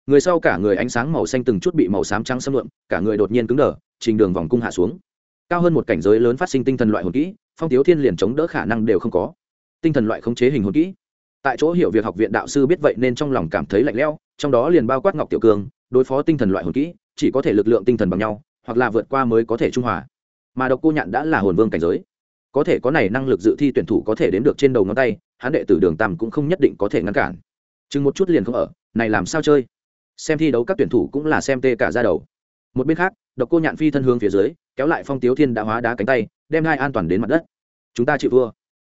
Người sau cả người ánh sáng màu xanh từng chút bị màu xám trắng xâm lượm, cả người đột nhiên cứng đờ, trình đường vòng cung hạ xuống. Cao hơn một cảnh giới lớn phát sinh tinh thần loại hồn kỹ, phong Tiếu thiên liền chống đỡ khả năng đều không có. Tinh thần loại khống chế hình hồn kỹ. Tại chỗ hiểu việc học viện đạo sư biết vậy nên trong lòng cảm thấy lạnh lẽo, trong đó liền bao quát ngọc tiểu cường, đối phó tinh thần loại hồn kỹ, chỉ có thể lực lượng tinh thần bằng nhau, hoặc là vượt qua mới có thể trung hòa. Mà độc cô nhạn đã là hồn vương cảnh giới. Có thể có này năng lực dự thi tuyển thủ có thể đến được trên đầu ngón tay, hắn đệ tử đường tam cũng không nhất định có thể ngăn cản chừng một chút liền không ở, này làm sao chơi? Xem thi đấu các tuyển thủ cũng là xem tê cả ra đầu. Một bên khác, độc cô nhạn phi thân hướng phía dưới, kéo lại phong tiếu thiên đã hóa đá cánh tay, đem hai an toàn đến mặt đất. Chúng ta chịu thua.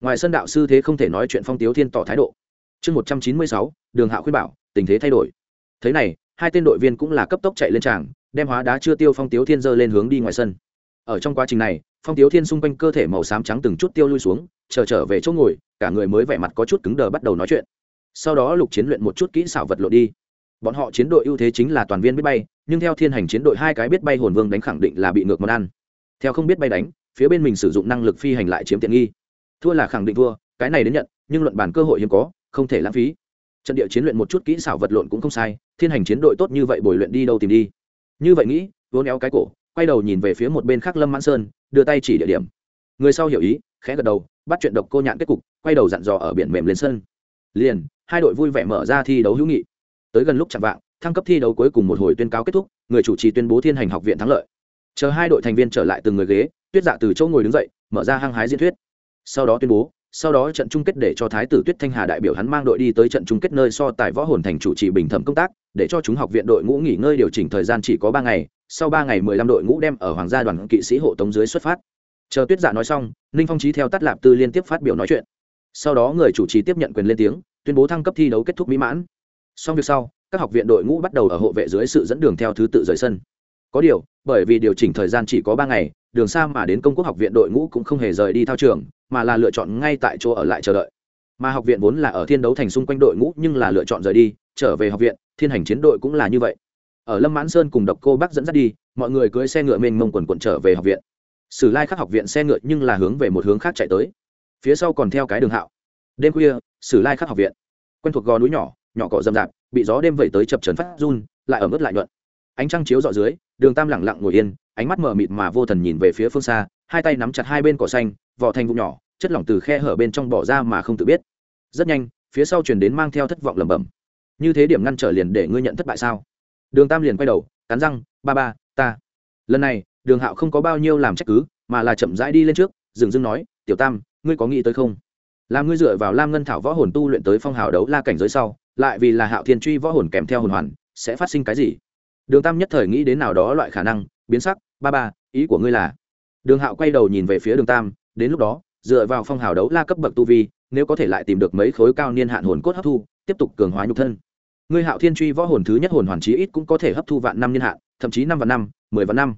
Ngoài sân đạo sư thế không thể nói chuyện phong tiếu thiên tỏ thái độ. Chương một trăm chín mươi sáu, đường hạ khuyên bảo, tình thế thay đổi. Thế này, hai tên đội viên cũng là cấp tốc chạy lên tràng, đem hóa đá chưa tiêu phong tiếu thiên dơ lên hướng đi ngoài sân. Ở trong quá trình này, phong tiếu thiên xung quanh cơ thể màu xám trắng từng chút tiêu lui xuống, chờ trở về chỗ ngồi, cả người mới vẻ mặt có chút cứng đờ bắt đầu nói chuyện sau đó lục chiến luyện một chút kỹ xảo vật lộ đi. Bọn họ chiến đội ưu thế chính là toàn viên biết bay, nhưng theo thiên hành chiến đội hai cái biết bay hồn vương đánh khẳng định là bị ngược món ăn. Theo không biết bay đánh, phía bên mình sử dụng năng lực phi hành lại chiếm tiện nghi. Thua là khẳng định thua, cái này đến nhận, nhưng luận bản cơ hội hiếm có, không thể lãng phí. Trận địa chiến luyện một chút kỹ xảo vật lộn cũng không sai, thiên hành chiến đội tốt như vậy bồi luyện đi đâu tìm đi. Như vậy nghĩ, vốn éo cái cổ, quay đầu nhìn về phía một bên khác lâm mãn sơn, đưa tay chỉ địa điểm. Người sau hiểu ý, khẽ gật đầu, bắt chuyện độc cô nhạn kết cục, quay đầu dặn dò ở biển mềm lên sân. Liền hai đội vui vẻ mở ra thi đấu hữu nghị. Tới gần lúc chạm vạng, thăng cấp thi đấu cuối cùng một hồi tuyên cáo kết thúc, người chủ trì tuyên bố thiên hành học viện thắng lợi. Chờ hai đội thành viên trở lại từng người ghế, tuyết dạ từ chỗ ngồi đứng dậy, mở ra hăng hái diễn thuyết. Sau đó tuyên bố, sau đó trận chung kết để cho thái tử tuyết thanh hà đại biểu hắn mang đội đi tới trận chung kết nơi so tài võ hồn thành chủ trì bình thẩm công tác, để cho chúng học viện đội ngũ nghỉ ngơi điều chỉnh thời gian chỉ có ba ngày, sau ba ngày mười lăm đội ngũ đem ở hoàng gia đoàn kỵ sĩ hộ tống dưới xuất phát. Chờ tuyết dạ nói xong, ninh phong trí theo tắt lạp tư liên tiếp phát biểu nói chuyện sau đó người chủ trì tiếp nhận quyền lên tiếng, tuyên bố thăng cấp thi đấu kết thúc mỹ mãn. Xong việc sau, các học viện đội ngũ bắt đầu ở hộ vệ dưới sự dẫn đường theo thứ tự rời sân. Có điều, bởi vì điều chỉnh thời gian chỉ có ba ngày, đường xa mà đến công quốc học viện đội ngũ cũng không hề rời đi thao trường, mà là lựa chọn ngay tại chỗ ở lại chờ đợi. Mà học viện vốn là ở thiên đấu thành xung quanh đội ngũ nhưng là lựa chọn rời đi, trở về học viện, thiên hành chiến đội cũng là như vậy. Ở lâm mãn sơn cùng độc cô bác dẫn dắt đi, mọi người cưới xe ngựa mênh mông quần quần trở về học viện. Sử lai khắc học viện xe ngựa nhưng là hướng về một hướng khác chạy tới phía sau còn theo cái đường hạo. Đêm khuya, sử lai khắc học viện. Quen thuộc gò núi nhỏ nhỏ cỏ rậm rạp, bị gió đêm vẩy tới chập trấn phát run, lại ở mức lại nhuận. Ánh trăng chiếu dọ dưới, đường tam lẳng lặng ngồi yên, ánh mắt mở mịt mà vô thần nhìn về phía phương xa, hai tay nắm chặt hai bên cỏ xanh vỏ thành vụ nhỏ, chất lỏng từ khe hở bên trong bỏ ra mà không tự biết. Rất nhanh, phía sau chuyển đến mang theo thất vọng lẩm bẩm. Như thế điểm ngăn trở liền để ngươi nhận thất bại sao? Đường tam liền quay đầu, cắn răng, ba ba, ta. Lần này, đường hạo không có bao nhiêu làm trách cứ, mà là chậm rãi đi lên trước, dừng dưng nói, tiểu tam ngươi có nghĩ tới không? Làm ngươi dựa vào lam ngân thảo võ hồn tu luyện tới phong hào đấu la cảnh giới sau, lại vì là hạo thiên truy võ hồn kèm theo hồn hoàn, sẽ phát sinh cái gì? Đường tam nhất thời nghĩ đến nào đó loại khả năng, biến sắc, ba ba, ý của ngươi là? Đường hạo quay đầu nhìn về phía đường tam, đến lúc đó, dựa vào phong hào đấu la cấp bậc tu vi, nếu có thể lại tìm được mấy khối cao niên hạn hồn cốt hấp thu, tiếp tục cường hóa nhục thân. Ngươi hạo thiên truy võ hồn thứ nhất hồn hoàn chí ít cũng có thể hấp thu vạn năm niên hạn, thậm chí năm vạn năm, mười vạn năm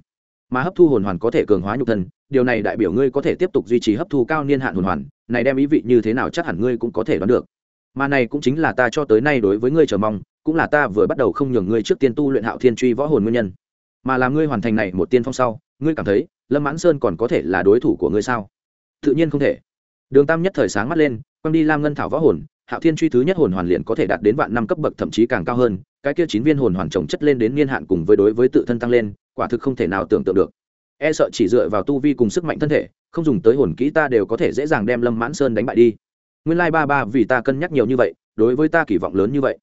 mà hấp thu hồn hoàn có thể cường hóa nhục thân, điều này đại biểu ngươi có thể tiếp tục duy trì hấp thu cao niên hạn hồn hoàn, này đem ý vị như thế nào chắc hẳn ngươi cũng có thể đoán được. Mà này cũng chính là ta cho tới nay đối với ngươi chờ mong, cũng là ta vừa bắt đầu không nhường ngươi trước tiên tu luyện hạo thiên truy võ hồn nguyên nhân. Mà làm ngươi hoàn thành này một tiên phong sau, ngươi cảm thấy lâm mãn sơn còn có thể là đối thủ của ngươi sao? Tự nhiên không thể. Đường tam nhất thời sáng mắt lên, quăng đi lam ngân thảo võ hồn, hạo thiên truy thứ nhất hồn hoàn liền có thể đạt đến vạn năm cấp bậc, thậm chí càng cao hơn, cái kia chín viên hồn hoàn trồng chất lên đến niên hạn cùng với đối với tự thân tăng lên quả thực không thể nào tưởng tượng được. E sợ chỉ dựa vào tu vi cùng sức mạnh thân thể, không dùng tới hồn kỹ ta đều có thể dễ dàng đem lâm mãn sơn đánh bại đi. Nguyên lai ba ba vì ta cân nhắc nhiều như vậy, đối với ta kỳ vọng lớn như vậy.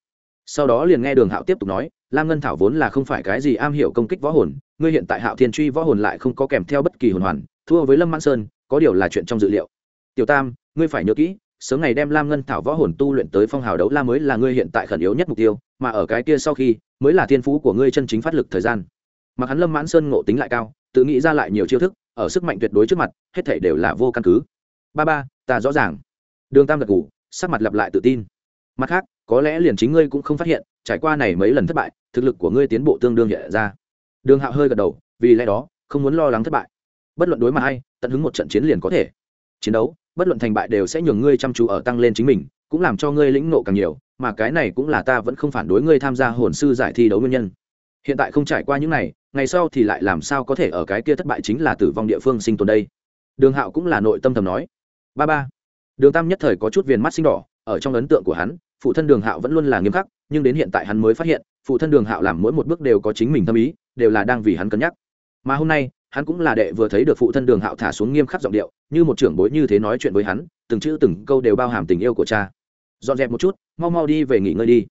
Sau đó liền nghe đường hạo tiếp tục nói, lam ngân thảo vốn là không phải cái gì am hiểu công kích võ hồn, ngươi hiện tại hạo thiên truy võ hồn lại không có kèm theo bất kỳ hồn hoàn, thua với lâm mãn sơn, có điều là chuyện trong dự liệu. Tiểu tam, ngươi phải nhớ kỹ, sớm ngày đem lam ngân thảo võ hồn tu luyện tới phong hào đấu la mới là ngươi hiện tại khẩn yếu nhất mục tiêu, mà ở cái kia sau khi, mới là thiên phú của ngươi chân chính phát lực thời gian mặc hắn lâm mãn sơn ngộ tính lại cao, tự nghĩ ra lại nhiều chiêu thức, ở sức mạnh tuyệt đối trước mặt, hết thể đều là vô căn cứ. Ba ba, ta rõ ràng. Đường tam gật ngủ sắc mặt lặp lại tự tin. Mặt khác, có lẽ liền chính ngươi cũng không phát hiện, trải qua này mấy lần thất bại, thực lực của ngươi tiến bộ tương đương nhẹ ra. Đường hạo hơi gật đầu, vì lẽ đó, không muốn lo lắng thất bại. Bất luận đối mặt hay tận hứng một trận chiến liền có thể. Chiến đấu, bất luận thành bại đều sẽ nhường ngươi chăm chú ở tăng lên chính mình, cũng làm cho ngươi lĩnh nộ càng nhiều, mà cái này cũng là ta vẫn không phản đối ngươi tham gia hồn sư giải thi đấu nguyên nhân hiện tại không trải qua những này, ngày sau thì lại làm sao có thể ở cái kia thất bại chính là tử vong địa phương sinh tồn đây? Đường hạo cũng là nội tâm thầm nói. Ba ba. Đường tam nhất thời có chút viền mắt sinh đỏ, ở trong ấn tượng của hắn, phụ thân đường hạo vẫn luôn là nghiêm khắc, nhưng đến hiện tại hắn mới phát hiện, phụ thân đường hạo làm mỗi một bước đều có chính mình tâm ý, đều là đang vì hắn cân nhắc. Mà hôm nay, hắn cũng là đệ vừa thấy được phụ thân đường hạo thả xuống nghiêm khắc giọng điệu, như một trưởng bối như thế nói chuyện với hắn, từng chữ từng câu đều bao hàm tình yêu của cha. Dọn dẹp một chút, mau mau đi về nghỉ ngơi đi.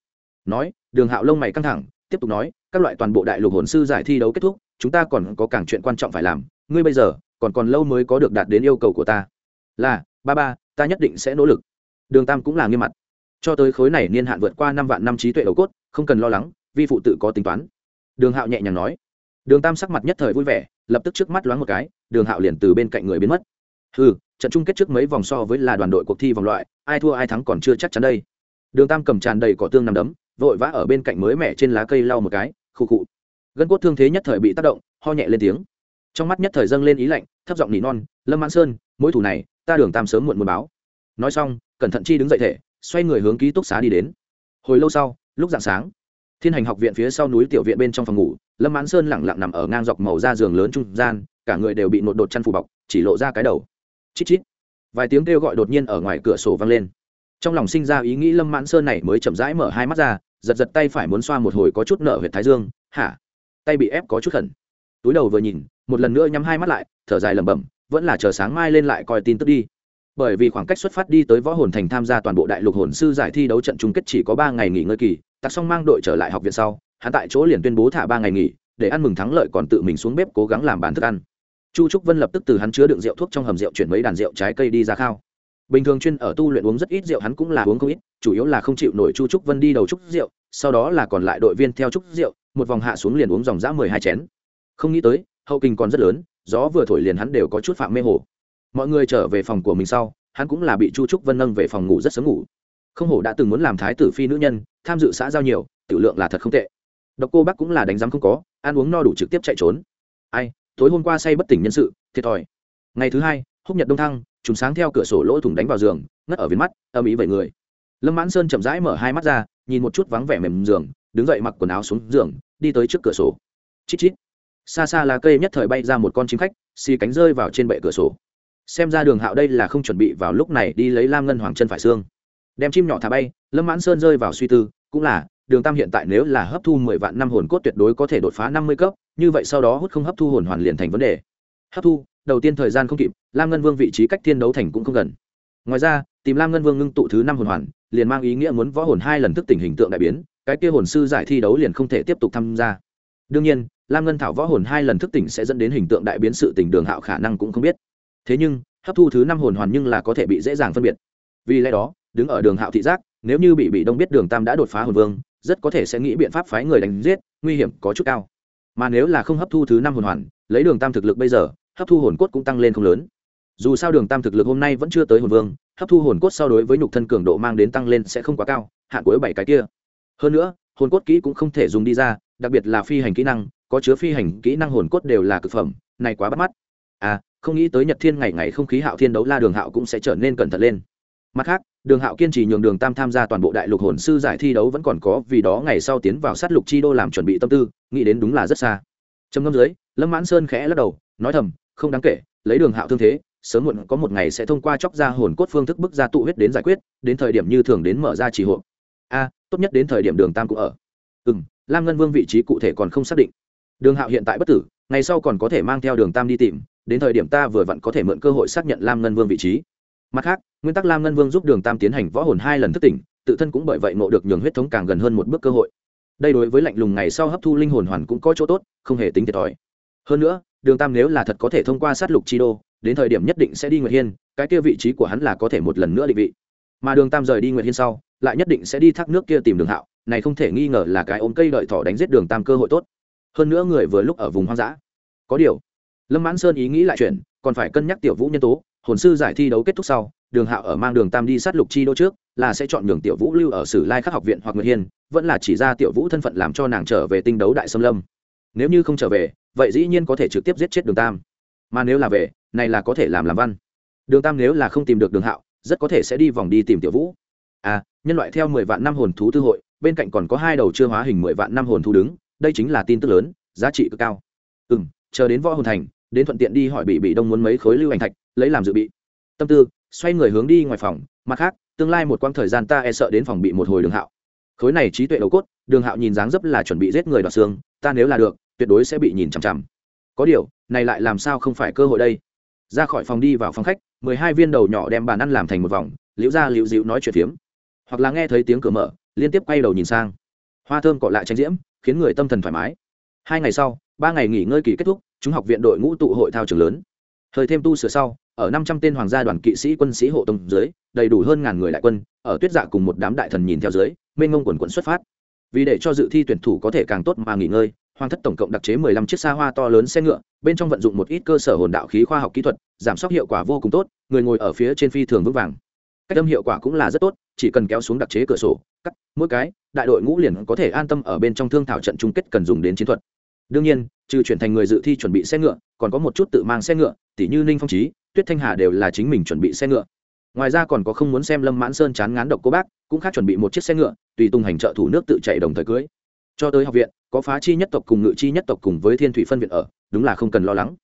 Nói, đường hạo lông mày căng thẳng tiếp tục nói, các loại toàn bộ đại lục hồn sư giải thi đấu kết thúc, chúng ta còn có càng chuyện quan trọng phải làm. Ngươi bây giờ, còn còn lâu mới có được đạt đến yêu cầu của ta. Là, ba ba, ta nhất định sẽ nỗ lực. Đường tam cũng là nghiêm mặt. Cho tới khối này niên hạn vượt qua năm vạn năm trí tuệ đầu cốt, không cần lo lắng, vi phụ tự có tính toán. Đường hạo nhẹ nhàng nói. Đường tam sắc mặt nhất thời vui vẻ, lập tức trước mắt loáng một cái, đường hạo liền từ bên cạnh người biến mất. Ừ trận chung kết trước mấy vòng so với là đoàn đội cuộc thi vòng loại, ai thua ai thắng còn chưa chắc chắn đây. Đường tam cầm tràn đầy cỏ tương nằm đấm vội vã ở bên cạnh mới mẻ trên lá cây lau một cái, khụ khụ. Gân cốt thương thế nhất thời bị tác động, ho nhẹ lên tiếng. Trong mắt nhất thời dâng lên ý lạnh, thấp giọng nỉ non, lâm mãn sơn mỗi thủ này, ta đường tam sớm muộn muôn báo. Nói xong, cẩn thận chi đứng dậy thể, xoay người hướng ký túc xá đi đến. Hồi lâu sau, lúc dạng sáng, thiên hành học viện phía sau núi tiểu viện bên trong phòng ngủ, lâm mãn sơn lẳng lặng nằm ở ngang dọc màu da giường lớn trung gian, cả người đều bị nột đột chăn phủ bọc, chỉ lộ ra cái đầu. Chít chít. Vài tiếng kêu gọi đột nhiên ở ngoài cửa sổ vang lên trong lòng sinh ra ý nghĩ lâm mãn sơn này mới chậm rãi mở hai mắt ra, giật giật tay phải muốn xoa một hồi có chút nợ huyệt thái dương, hả? Tay bị ép có chút khẩn. Túi đầu vừa nhìn, một lần nữa nhắm hai mắt lại, thở dài lẩm bẩm, vẫn là chờ sáng mai lên lại coi tin tức đi. Bởi vì khoảng cách xuất phát đi tới võ hồn thành tham gia toàn bộ đại lục hồn sư giải thi đấu trận chung kết chỉ có ba ngày nghỉ ngơi kỳ tặc xong mang đội trở lại học viện sau, hắn tại chỗ liền tuyên bố thả ba ngày nghỉ, để ăn mừng thắng lợi còn tự mình xuống bếp cố gắng làm bán thức ăn. Chu trúc vân lập tức từ hắn chứa đựng rượu thuốc trong hầm rượu chuyển mấy đàn rượu trái cây đi ra khao bình thường chuyên ở tu luyện uống rất ít rượu, hắn cũng là uống không ít, chủ yếu là không chịu nổi chu trúc vân đi đầu trúc rượu, sau đó là còn lại đội viên theo trúc rượu, một vòng hạ xuống liền uống dòng dã mười hai chén. Không nghĩ tới, hậu kinh còn rất lớn, gió vừa thổi liền hắn đều có chút phạm mê hồ. Mọi người trở về phòng của mình sau, hắn cũng là bị chu trúc vân nâng về phòng ngủ rất sớm ngủ. Không hổ đã từng muốn làm thái tử phi nữ nhân, tham dự xã giao nhiều, tiểu lượng là thật không tệ. Độc cô bác cũng là đánh giám không có, ăn uống no đủ trực tiếp chạy trốn. Ai, tối hôm qua say bất tỉnh nhân sự, thiệt thòi. Ngày thứ hai, húc nhật đông thăng chúng sáng theo cửa sổ lỗ thủng đánh vào giường, ngất ở viên mắt, âm ý vậy người. Lâm mãn sơn chậm rãi mở hai mắt ra, nhìn một chút vắng vẻ mềm giường, đứng dậy mặc quần áo xuống giường, đi tới trước cửa sổ. Chít chít. Xa xa là cây nhất thời bay ra một con chim khách, xì cánh rơi vào trên bệ cửa sổ. Xem ra đường hạo đây là không chuẩn bị vào lúc này đi lấy lam ngân hoàng chân phải xương. Đem chim nhỏ thả bay, lâm mãn sơn rơi vào suy tư, cũng là, đường tam hiện tại nếu là hấp thu mười vạn năm hồn cốt tuyệt đối có thể đột phá năm mươi cấp, như vậy sau đó hút không hấp thu hồn hoàn liền thành vấn đề. Hấp thu đầu tiên thời gian không kịp, lam ngân vương vị trí cách thiên đấu thành cũng không gần. Ngoài ra, tìm lam ngân vương ngưng tụ thứ năm hồn hoàn, liền mang ý nghĩa muốn võ hồn hai lần thức tỉnh hình tượng đại biến, cái kia hồn sư giải thi đấu liền không thể tiếp tục tham gia. Đương nhiên, lam ngân thảo võ hồn hai lần thức tỉnh sẽ dẫn đến hình tượng đại biến sự tỉnh đường hạo khả năng cũng không biết. Thế nhưng, hấp thu thứ năm hồn hoàn nhưng là có thể bị dễ dàng phân biệt. Vì lẽ đó, đứng ở đường hạo thị giác, nếu như bị bị đông biết đường tam đã đột phá hồn vương, rất có thể sẽ nghĩ biện pháp phái người đánh giết, nguy hiểm có chút cao. Mà nếu là không hấp thu thứ năm hồn hoàn, lấy đường tam thực lực bây giờ hấp thu hồn cốt cũng tăng lên không lớn. Dù sao đường tam thực lực hôm nay vẫn chưa tới hồn vương, hấp thu hồn cốt so đối với nhục thân cường độ mang đến tăng lên sẽ không quá cao, hạn cuối bảy cái kia. Hơn nữa, hồn cốt kỹ cũng không thể dùng đi ra, đặc biệt là phi hành kỹ năng, có chứa phi hành kỹ năng hồn cốt đều là cực phẩm, này quá bắt mắt. À không nghĩ tới nhật thiên ngày ngày không khí hạo thiên đấu la đường hạo cũng sẽ trở nên cẩn thận lên. Mặt khác, đường hạo kiên trì nhường đường tam tham gia toàn bộ đại lục hồn sư giải thi đấu vẫn còn có, vì đó ngày sau tiến vào sát lục chi đô làm chuẩn bị tâm tư, nghĩ đến đúng là rất xa. Trầm ngâm dưới, lâm mãn sơn khẽ lắc đầu, nói thầm không đáng kể, lấy đường hạo thương thế, sớm muộn có một ngày sẽ thông qua chóc ra hồn cốt phương thức bức ra tụ huyết đến giải quyết, đến thời điểm như thường đến mở ra chỉ hộ. A, tốt nhất đến thời điểm đường tam cũng ở. Ừ m lam ngân vương vị trí cụ thể còn không xác định. Đường hạo hiện tại bất tử, ngày sau còn có thể mang theo đường tam đi tìm, đến thời điểm ta vừa vặn có thể mượn cơ hội xác nhận lam ngân vương vị trí. Mặt khác, nguyên tắc lam ngân vương giúp đường tam tiến hành võ hồn hai lần thức tỉnh, tự thân cũng bởi vậy nộ được nhường huyết thống càng gần hơn một bước cơ hội. Đây đối với lạnh lùng ngày sau hấp thu linh hồn hoàn cũng có chỗ tốt, không hề tính thiệt thòi. Hơn nữa đường tam nếu là thật có thể thông qua sát lục chi đô, đến thời điểm nhất định sẽ đi nguyệt hiên, cái kia vị trí của hắn là có thể một lần nữa định vị. Mà đường tam rời đi nguyệt hiên sau, lại nhất định sẽ đi thác nước kia tìm đường hạo, này không thể nghi ngờ là cái ôm cây đợi thỏ đánh giết đường tam cơ hội tốt. Hơn nữa người vừa lúc ở vùng hoang dã. Có điều, lâm mãn sơn ý nghĩ lại chuyện còn phải cân nhắc tiểu vũ nhân tố, hồn sư giải thi đấu kết thúc sau, đường hạo ở mang đường tam đi sát lục chi đô trước, là sẽ chọn đường tiểu vũ lưu ở sử lai khắc học viện hoặc nguyệt hiên, vẫn là chỉ ra tiểu vũ thân phận làm cho nàng trở về tinh đấu đại xâm lâm. Nếu như không trở về vậy dĩ nhiên có thể trực tiếp giết chết đường tam. Mà nếu là về, này là có thể làm làm văn. Đường tam nếu là không tìm được đường hạo, rất có thể sẽ đi vòng đi tìm tiểu vũ. À nhân loại theo mười vạn năm hồn thú tư hội, bên cạnh còn có hai đầu chưa hóa hình mười vạn năm hồn thú đứng, đây chính là tin tức lớn, giá trị cực cao. Ừ m chờ đến võ hồn thành, đến thuận tiện đi hỏi bị bị đông muốn mấy khối lưu ảnh thạch, lấy làm dự bị. Tâm tư, xoay người hướng đi ngoài phòng, mặt khác, tương lai một quãng thời gian ta e sợ đến phòng bị một hồi đường hạo. Khối này trí tuệ đầu cốt, đường hạo nhìn dáng dấp là chuẩn bị giết người đoạt xương, ta nếu là được tuyệt đối sẽ bị nhìn chằm chằm. Có điều, này lại làm sao không phải cơ hội đây? Ra khỏi phòng đi vào phòng khách, mười hai viên đầu nhỏ đem bàn ăn làm thành một vòng, liễu ra liễu dịu nói chuyện phiếm. Hoặc là nghe thấy tiếng cửa mở, liên tiếp quay đầu nhìn sang. Hoa thơm cọ lại tranh diễm, khiến người tâm thần thoải mái. Hai ngày sau, ba ngày nghỉ ngơi kỳ kết thúc, chúng học viện đội ngũ tụ hội thao trường lớn. Thời thêm tu sửa sau, ở năm trăm tên hoàng gia đoàn kỵ sĩ quân sĩ hộ tông dưới, đầy đủ hơn ngàn người đại quân, ở tuyết dạ cùng một đám đại thần nhìn theo dưới, mênh ngông quần quận xuất phát. Vì để cho dự thi tuyển thủ có thể càng tốt mà nghỉ ngơi hoàng thất tổng cộng đặc chế mười lăm chiếc xa hoa to lớn xe ngựa bên trong vận dụng một ít cơ sở hồn đạo khí khoa học kỹ thuật giảm sốc hiệu quả vô cùng tốt người ngồi ở phía trên phi thường vững vàng. Cách âm hiệu quả cũng là rất tốt chỉ cần kéo xuống đặc chế cửa sổ cắt mỗi cái đại đội ngũ liền có thể an tâm ở bên trong thương thảo trận chung kết cần dùng đến chiến thuật. Đương nhiên trừ chuyển thành người dự thi chuẩn bị xe ngựa còn có một chút tự mang xe ngựa tỷ như ninh phong Chí, tuyết thanh hà đều là chính mình chuẩn bị xe ngựa. Ngoài ra còn có không muốn xem lâm mãn sơn chán ngán độc cô bác cũng khác chuẩn bị một chiếc xe ngựa tùy tung hành trợ thủ nước tự chạy đồng thời cưới. Cho tới học viện có phá chi nhất tộc cùng ngự chi nhất tộc cùng với thiên thủy phân viện ở, đúng là không cần lo lắng.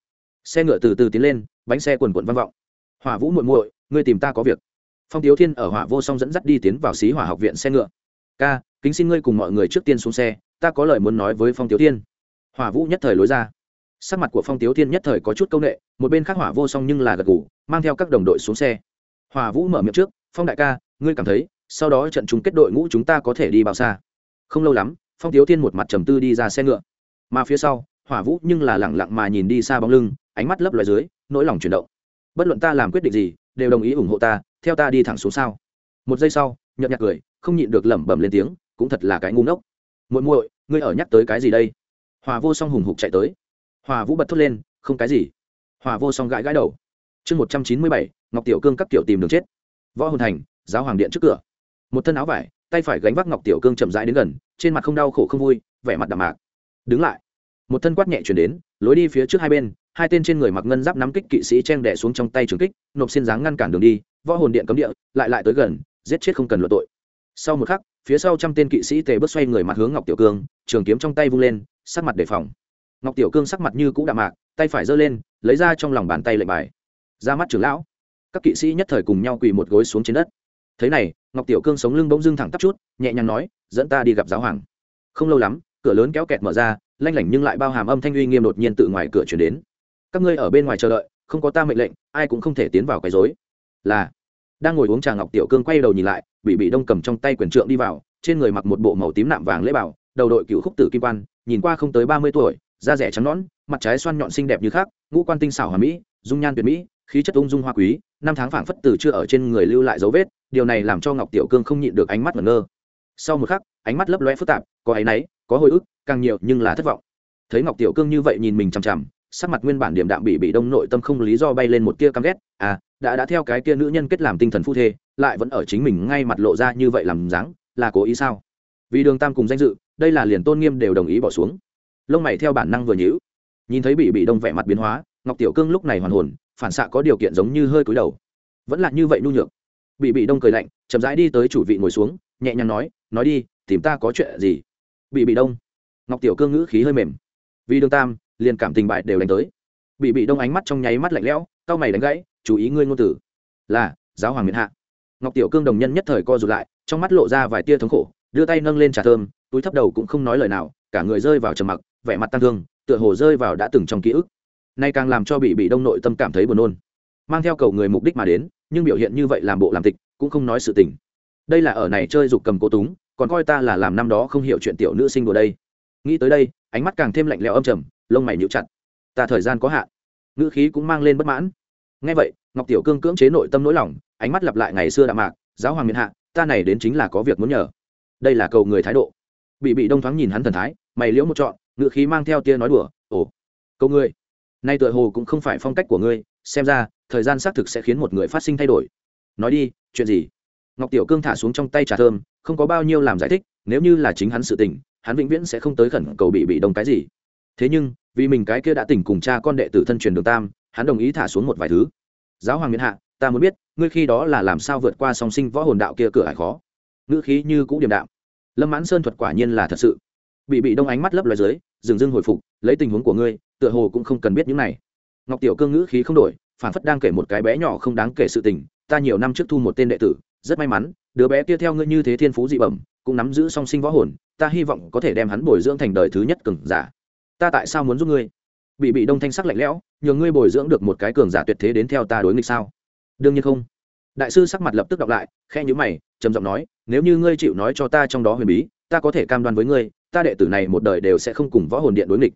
Xe ngựa từ từ tiến lên, bánh xe quần quận vang vọng. Hỏa vũ muội muội, ngươi tìm ta có việc. Phong tiếu thiên ở hỏa vô song dẫn dắt đi tiến vào xí hỏa học viện xe ngựa. Ca, kính xin ngươi cùng mọi người trước tiên xuống xe, ta có lời muốn nói với phong tiếu thiên. Hỏa vũ nhất thời lối ra. Sắc mặt của phong tiếu thiên nhất thời có chút c â u n ệ một bên khác hỏa vô song nhưng là gật g ủ mang theo các đồng đội xuống xe. Hỏa vũ mở miệng trước, phong đại ca, ngươi cảm thấy, sau đó trận chung kết đội ngũ chúng ta có thể đi bao xa? Không lâu lắm phong tiếu thiên một mặt trầm tư đi ra xe ngựa. Mà phía sau, hỏa vũ nhưng là lẳng lặng mà nhìn đi xa bóng lưng, ánh mắt lấp loài dưới, nỗi lòng chuyển động. Bất luận ta làm quyết định gì, đều đồng ý ủng hộ ta, theo ta đi thẳng xuống sao. Một giây sau, nhợt nhạt cười, không nhịn được lẩm bẩm lên tiếng, cũng thật là cái ngu ngốc. Muội muội, ngươi ở nhắc tới cái gì đây? Hòa vô song hùng hục chạy tới. Hòa vũ bật thốt lên, không cái gì. Hòa vô song gãi gãi đầu. Chương một trăm chín mươi bảy, ngọc tiểu cương các kiểu tìm đường chết. Võ hồn thành, giáo hoàng điện trước cửa. Một thân áo vải, tay phải gánh vác ngọc tiểu cương chậm rãi đến gần trên mặt không đau khổ không vui, vẻ mặt đạm mạc. Đứng lại. Một thân quát nhẹ chuyển đến, lối đi phía trước hai bên, hai tên trên người mặc ngân giáp nắm kích kỵ sĩ chen đẻ xuống trong tay trường kích, nộp xin dáng ngăn cản đường đi, võ hồn điện cấm địa, lại lại tới gần, giết chết không cần luận tội. Sau một khắc, phía sau trăm tên kỵ sĩ tề bước xoay người mặt hướng ngọc tiểu cương, trường kiếm trong tay vung lên, sắc mặt đề phòng. Ngọc tiểu cương sắc mặt như cũ đạm mạc, tay phải giơ lên, lấy ra trong lòng bàn tay lệnh bài. Ra mắt trưởng lão. Các kỵ sĩ nhất thời cùng nhau quỳ một gối xuống trên đất. Thế này, ngọc tiểu cương sống lưng bỗng dưng thẳng tắp chút, nhẹ nhàng nói dẫn ta đi gặp giáo hoàng. Không lâu lắm, cửa lớn kéo kẹt mở ra, lanh lảnh nhưng lại bao hàm âm thanh uy nghiêm đột nhiên tự ngoài cửa chuyển đến. Các ngươi ở bên ngoài chờ đợi, không có ta mệnh lệnh, ai cũng không thể tiến vào quấy rối. Là, đang ngồi uống trà ngọc tiểu cương quay đầu nhìn lại, bị bị đông cầm trong tay quyền trượng đi vào, trên người mặc một bộ màu tím nạm vàng lễ bảo, đầu đội cựu khúc tử kim quan, nhìn qua không tới ba mươi tuổi, da rẻ trắng nõn, mặt trái xoan nhọn xinh đẹp như khác ngũ quan tinh xảo hòa mỹ, dung nhan tuyệt mỹ, khí chất ung dung hoa quý, năm tháng phảng phất từ chưa ở trên người lưu lại dấu vết, điều này làm cho ngọc tiểu cương không nhịn được ánh mắt ngẩn ngơ sau một khắc, ánh mắt lấp loe phức tạp, có áy náy, có hồi ức, càng nhiều nhưng là thất vọng. Thấy ngọc tiểu cương như vậy nhìn mình chằm chằm, sắc mặt nguyên bản điểm đạm bị bị đông nội tâm không lý do bay lên một tia căm ghét à đã đã theo cái kia nữ nhân kết làm tinh thần phu thê, lại vẫn ở chính mình ngay mặt lộ ra như vậy làm dáng, là cố ý sao? Vì đường tam cùng danh dự, đây là liền tôn nghiêm đều đồng ý bỏ xuống. Lông mày theo bản năng vừa nhữ nhìn thấy bị bị đông vẻ mặt biến hóa, ngọc tiểu cương lúc này hoàn hồn, phản xạ có điều kiện giống như hơi cúi đầu. Vẫn là như vậy nhu nhược. Bị bị đông cười lạnh, chậm rãi đi tới chủ vị ngồi xuống nhẹ nhàng nói nói đi, tìm ta có chuyện gì? Bị bị đông. Ngọc tiểu cương ngữ khí hơi mềm. Vì đường tam, liền cảm tình bại đều đánh tới. Bị bị đông ánh mắt trong nháy mắt lạnh lẽo cao mày đánh gãy, chú ý ngươi ngôn tử là, giáo hoàng miền hạ. Ngọc tiểu cương đồng nhân nhất thời co rụt lại, trong mắt lộ ra vài tia thống khổ, đưa tay nâng lên trà thơm, túi thấp đầu cũng không nói lời nào, cả người rơi vào trầm mặc, vẻ mặt tăng thương, tựa hồ rơi vào đã từng trong ký ức. Nay càng làm cho bị bị đông nội tâm cảm thấy buồn nôn. Mang theo cầu người mục đích mà đến, nhưng biểu hiện như vậy làm bộ làm tịch, cũng không nói sự tình đây là ở này chơi dục cầm cố túng, còn coi ta là làm năm đó không hiểu chuyện tiểu nữ sinh của đây. Nghĩ tới đây, ánh mắt càng thêm lạnh lẽo âm trầm, lông mày nhíu chặt. Ta thời gian có hạn. Ngữ khí cũng mang lên bất mãn. Ngay vậy, ngọc tiểu cương cưỡng chế nội tâm nỗi lòng, ánh mắt lặp lại ngày xưa đạm mạc, giáo hoàng miền hạ, ta này đến chính là có việc muốn nhờ. Đây là cầu người thái độ. Bị bị đông thoáng nhìn hắn thần thái, mày liễu một trọn, ngữ khí mang theo tia nói đùa, ồ, cầu ngươi nay tựa hồ cũng không phải phong cách của ngươi, xem ra, thời gian xác thực sẽ khiến một người phát sinh thay đổi. Nói đi, chuyện gì? Ngọc tiểu cương thả xuống trong tay trà thơm, không có bao nhiêu làm giải thích, nếu như là chính hắn sự tình, hắn vĩnh viễn sẽ không tới khẩn cầu bị bị đồng cái gì. Thế nhưng, vì mình cái kia đã tỉnh cùng cha con đệ tử thân truyền đường tam, hắn đồng ý thả xuống một vài thứ. Giáo hoàng miền hạ, ta muốn biết, ngươi khi đó là làm sao vượt qua song sinh võ hồn đạo kia cửa hải khó? Ngữ khí như cũ điềm đạm. Lâm mãn sơn thuật quả nhiên là thật sự. Bị bị đông ánh mắt lấp loài dưới, dừng dưng hồi phục, lấy tình huống của ngươi, tựa hồ cũng không cần biết những này. Ngọc tiểu cương ngữ khí không đổi, phản phất đang kể một cái bé nhỏ không đáng kể sự tình, ta nhiều năm trước thu một tên đệ tử rất may mắn, đứa bé kia theo ngươi như thế thiên phú dị bẩm, cũng nắm giữ song sinh võ hồn, ta hy vọng có thể đem hắn bồi dưỡng thành đời thứ nhất cường giả. Ta tại sao muốn giúp ngươi? Bị bị đông thanh sắc lạnh lẽo, nhờ ngươi bồi dưỡng được một cái cường giả tuyệt thế đến theo ta đối nghịch sao? Đương nhiên không. Đại sư sắc mặt lập tức đọc lại khe nhữ mày, trầm giọng nói, nếu như ngươi chịu nói cho ta trong đó huyền bí, ta có thể cam đoan với ngươi, ta đệ tử này một đời đều sẽ không cùng võ hồn điện đối nghịch.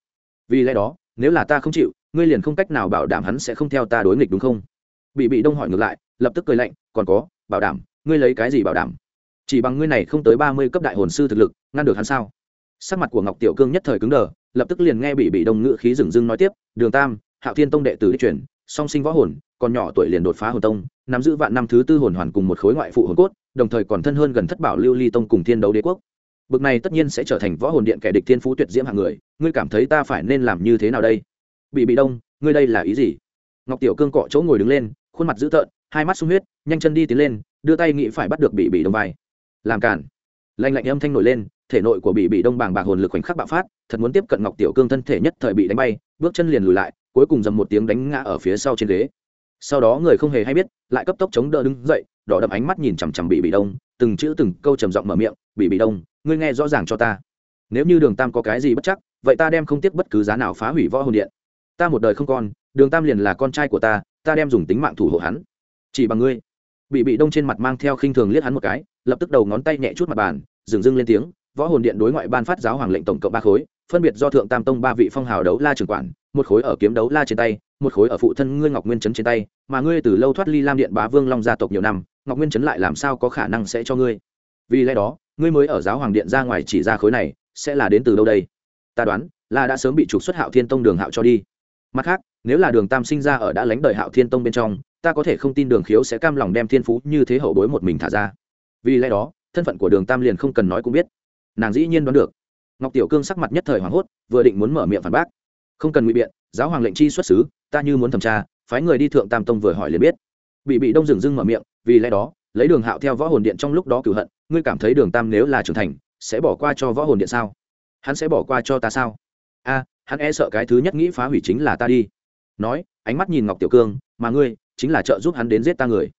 Vì lẽ đó, nếu là ta không chịu, ngươi liền không cách nào bảo đảm hắn sẽ không theo ta đối nghịch đúng không? Bị bị đông hỏi ngược lại, lập tức cười lạnh, còn có, bảo đảm ngươi lấy cái gì bảo đảm? Chỉ bằng ngươi này không tới ba mươi cấp đại hồn sư thực lực, ngăn được hắn sao? Sắc mặt của ngọc tiểu cương nhất thời cứng đờ, lập tức liền nghe bị bị đông ngữ khí dừng dưng nói tiếp, đường tam, hạo thiên tông đệ tử đi chuyển, song sinh võ hồn, còn nhỏ tuổi liền đột phá hồn tông, nắm giữ vạn năm thứ tư hồn hoàn cùng một khối ngoại phụ hồn cốt, đồng thời còn thân hơn gần thất bảo lưu ly tông cùng thiên đấu đế quốc. Bực này tất nhiên sẽ trở thành võ hồn điện kẻ địch thiên phú tuyệt diễm hạng người, ngươi cảm thấy ta phải nên làm như thế nào đây? Bị bị đông, ngươi đây là ý gì? Ngọc tiểu cương cọ chỗ ngồi đứng lên, khuôn mặt dữ tợn, hai mắt sung huyết, nhanh chân đi tiến lên đưa tay nghĩ phải bắt được bị bị đông vai. Làm cản lạnh lạnh âm thanh nổi lên, thể nội của bị bị đông bàng bạc hồn lực khoảnh khắc bạo phát, thật muốn tiếp cận ngọc tiểu cương thân thể nhất thời bị đánh bay, bước chân liền lùi lại, cuối cùng dầm một tiếng đánh ngã ở phía sau trên ghế. Sau đó người không hề hay biết, lại cấp tốc chống đỡ đứng dậy, đỏ đậm ánh mắt nhìn chằm chằm bị bị đông, từng chữ từng câu trầm giọng mở miệng, bị bị đông, ngươi nghe rõ ràng cho ta. Nếu như đường tam có cái gì bất chắc, vậy ta đem không tiếc bất cứ giá nào phá hủy võ hồn điện. Ta một đời không con, đường tam liền là con trai của ta ta đem dùng tính mạng thủ hộ hắn. Chỉ bằng ngươi bị bị đông trên mặt mang theo khinh thường liếc hắn một cái, lập tức đầu ngón tay nhẹ chút mặt bàn, dừng dưng lên tiếng, võ hồn điện đối ngoại ban phát giáo hoàng lệnh tổng cộng ba khối, phân biệt do thượng tam tông ba vị phong hào đấu la trưởng quản, một khối ở kiếm đấu la trên tay, một khối ở phụ thân ngươi ngọc nguyên trấn trên tay, mà ngươi từ lâu thoát ly lam điện bá vương long gia tộc nhiều năm, ngọc nguyên chấn lại làm sao có khả năng sẽ cho ngươi? Vì lẽ đó, ngươi mới ở giáo hoàng điện ra ngoài chỉ ra khối này, sẽ là đến từ đâu đây? Ta đoán, là đã sớm bị trục xuất hạo thiên tông đường hạo cho đi. Mặt khác, nếu là đường tam sinh ra ở đã lánh đời hạo thiên tông bên trong ta có thể không tin đường khiếu sẽ cam lòng đem thiên phú như thế hậu bối một mình thả ra. Vì lẽ đó, thân phận của đường tam liền không cần nói cũng biết. Nàng dĩ nhiên đoán được. Ngọc tiểu cương sắc mặt nhất thời hoảng hốt, vừa định muốn mở miệng phản bác. Không cần ngụy biện, giáo hoàng lệnh chi xuất xứ, ta như muốn thẩm tra, phái người đi thượng tam tông vừa hỏi liền biết. Bị bị đông dừng dưng mở miệng, vì lẽ đó, lấy đường hạo theo võ hồn điện trong lúc đó cửu hận, ngươi cảm thấy đường tam nếu là trưởng thành, sẽ bỏ qua cho võ hồn điện sao? Hắn sẽ bỏ qua cho ta sao? A, hắn e sợ cái thứ nhất nghĩ phá hủy chính là ta đi. Nói, ánh mắt nhìn ngọc tiểu cương, mà ngươi chính là trợ giúp hắn đến giết ta người.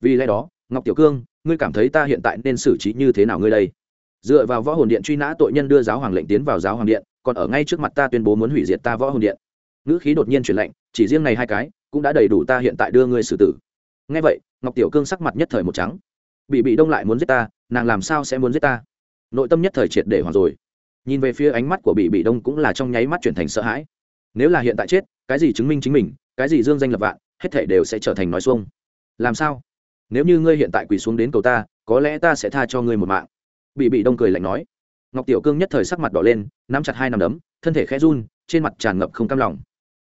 Vì lẽ đó, ngọc tiểu cương, ngươi cảm thấy ta hiện tại nên xử trí như thế nào ngươi đây? Dựa vào võ hồn điện truy nã tội nhân đưa giáo hoàng lệnh tiến vào giáo hoàng điện, còn ở ngay trước mặt ta tuyên bố muốn hủy diệt ta võ hồn điện. Ngữ khí đột nhiên chuyển lạnh, chỉ riêng này hai cái, cũng đã đầy đủ ta hiện tại đưa ngươi xử tử. Ngay vậy, ngọc tiểu cương sắc mặt nhất thời một trắng. Bị bị đông lại muốn giết ta, nàng làm sao sẽ muốn giết ta? Nội tâm nhất thời triệt để hoàng rồi. Nhìn về phía ánh mắt của bị bị đông cũng là trong nháy mắt chuyển thành sợ hãi. Nếu là hiện tại chết, cái gì chứng minh chính mình? Cái gì dương danh lập vạn, hết thể đều sẽ trở thành nói xuông. Làm sao? Nếu như ngươi hiện tại quỳ xuống đến cầu ta, có lẽ ta sẽ tha cho ngươi một mạng. Bị bị đông cười lạnh nói. Ngọc tiểu cương nhất thời sắc mặt đỏ lên, nắm chặt hai nằm đấm, thân thể khẽ run, trên mặt tràn ngập không cam lòng.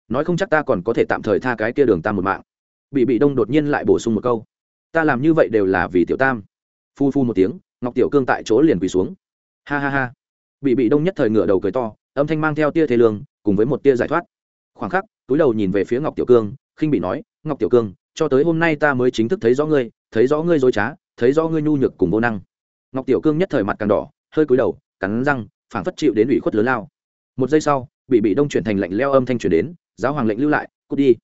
Nói không chắc ta còn có thể tạm thời tha cái kia đường tam một mạng. Bị bị đông đột nhiên lại bổ sung một câu. Ta làm như vậy đều là vì tiểu tam. Phu phu một tiếng, ngọc tiểu cương tại chỗ liền quỳ xuống. Ha ha ha. Bị bị đông nhất thời ngửa đầu cười to, âm thanh mang theo tia thế lương, cùng với một tia giải thoát khoảng khắc, túi đầu nhìn về phía ngọc tiểu cương, khinh bị nói, ngọc tiểu cương, cho tới hôm nay ta mới chính thức thấy rõ ngươi, thấy rõ ngươi dối trá, thấy rõ ngươi nhu nhược cùng vô năng. Ngọc tiểu cương nhất thời mặt càng đỏ, hơi cúi đầu, cắn răng, phảng phất chịu đến ủy khuất lớn lao. Một giây sau, bị bị đông chuyển thành lệnh leo âm thanh chuyển đến, giáo hoàng lệnh lưu lại, cút đi.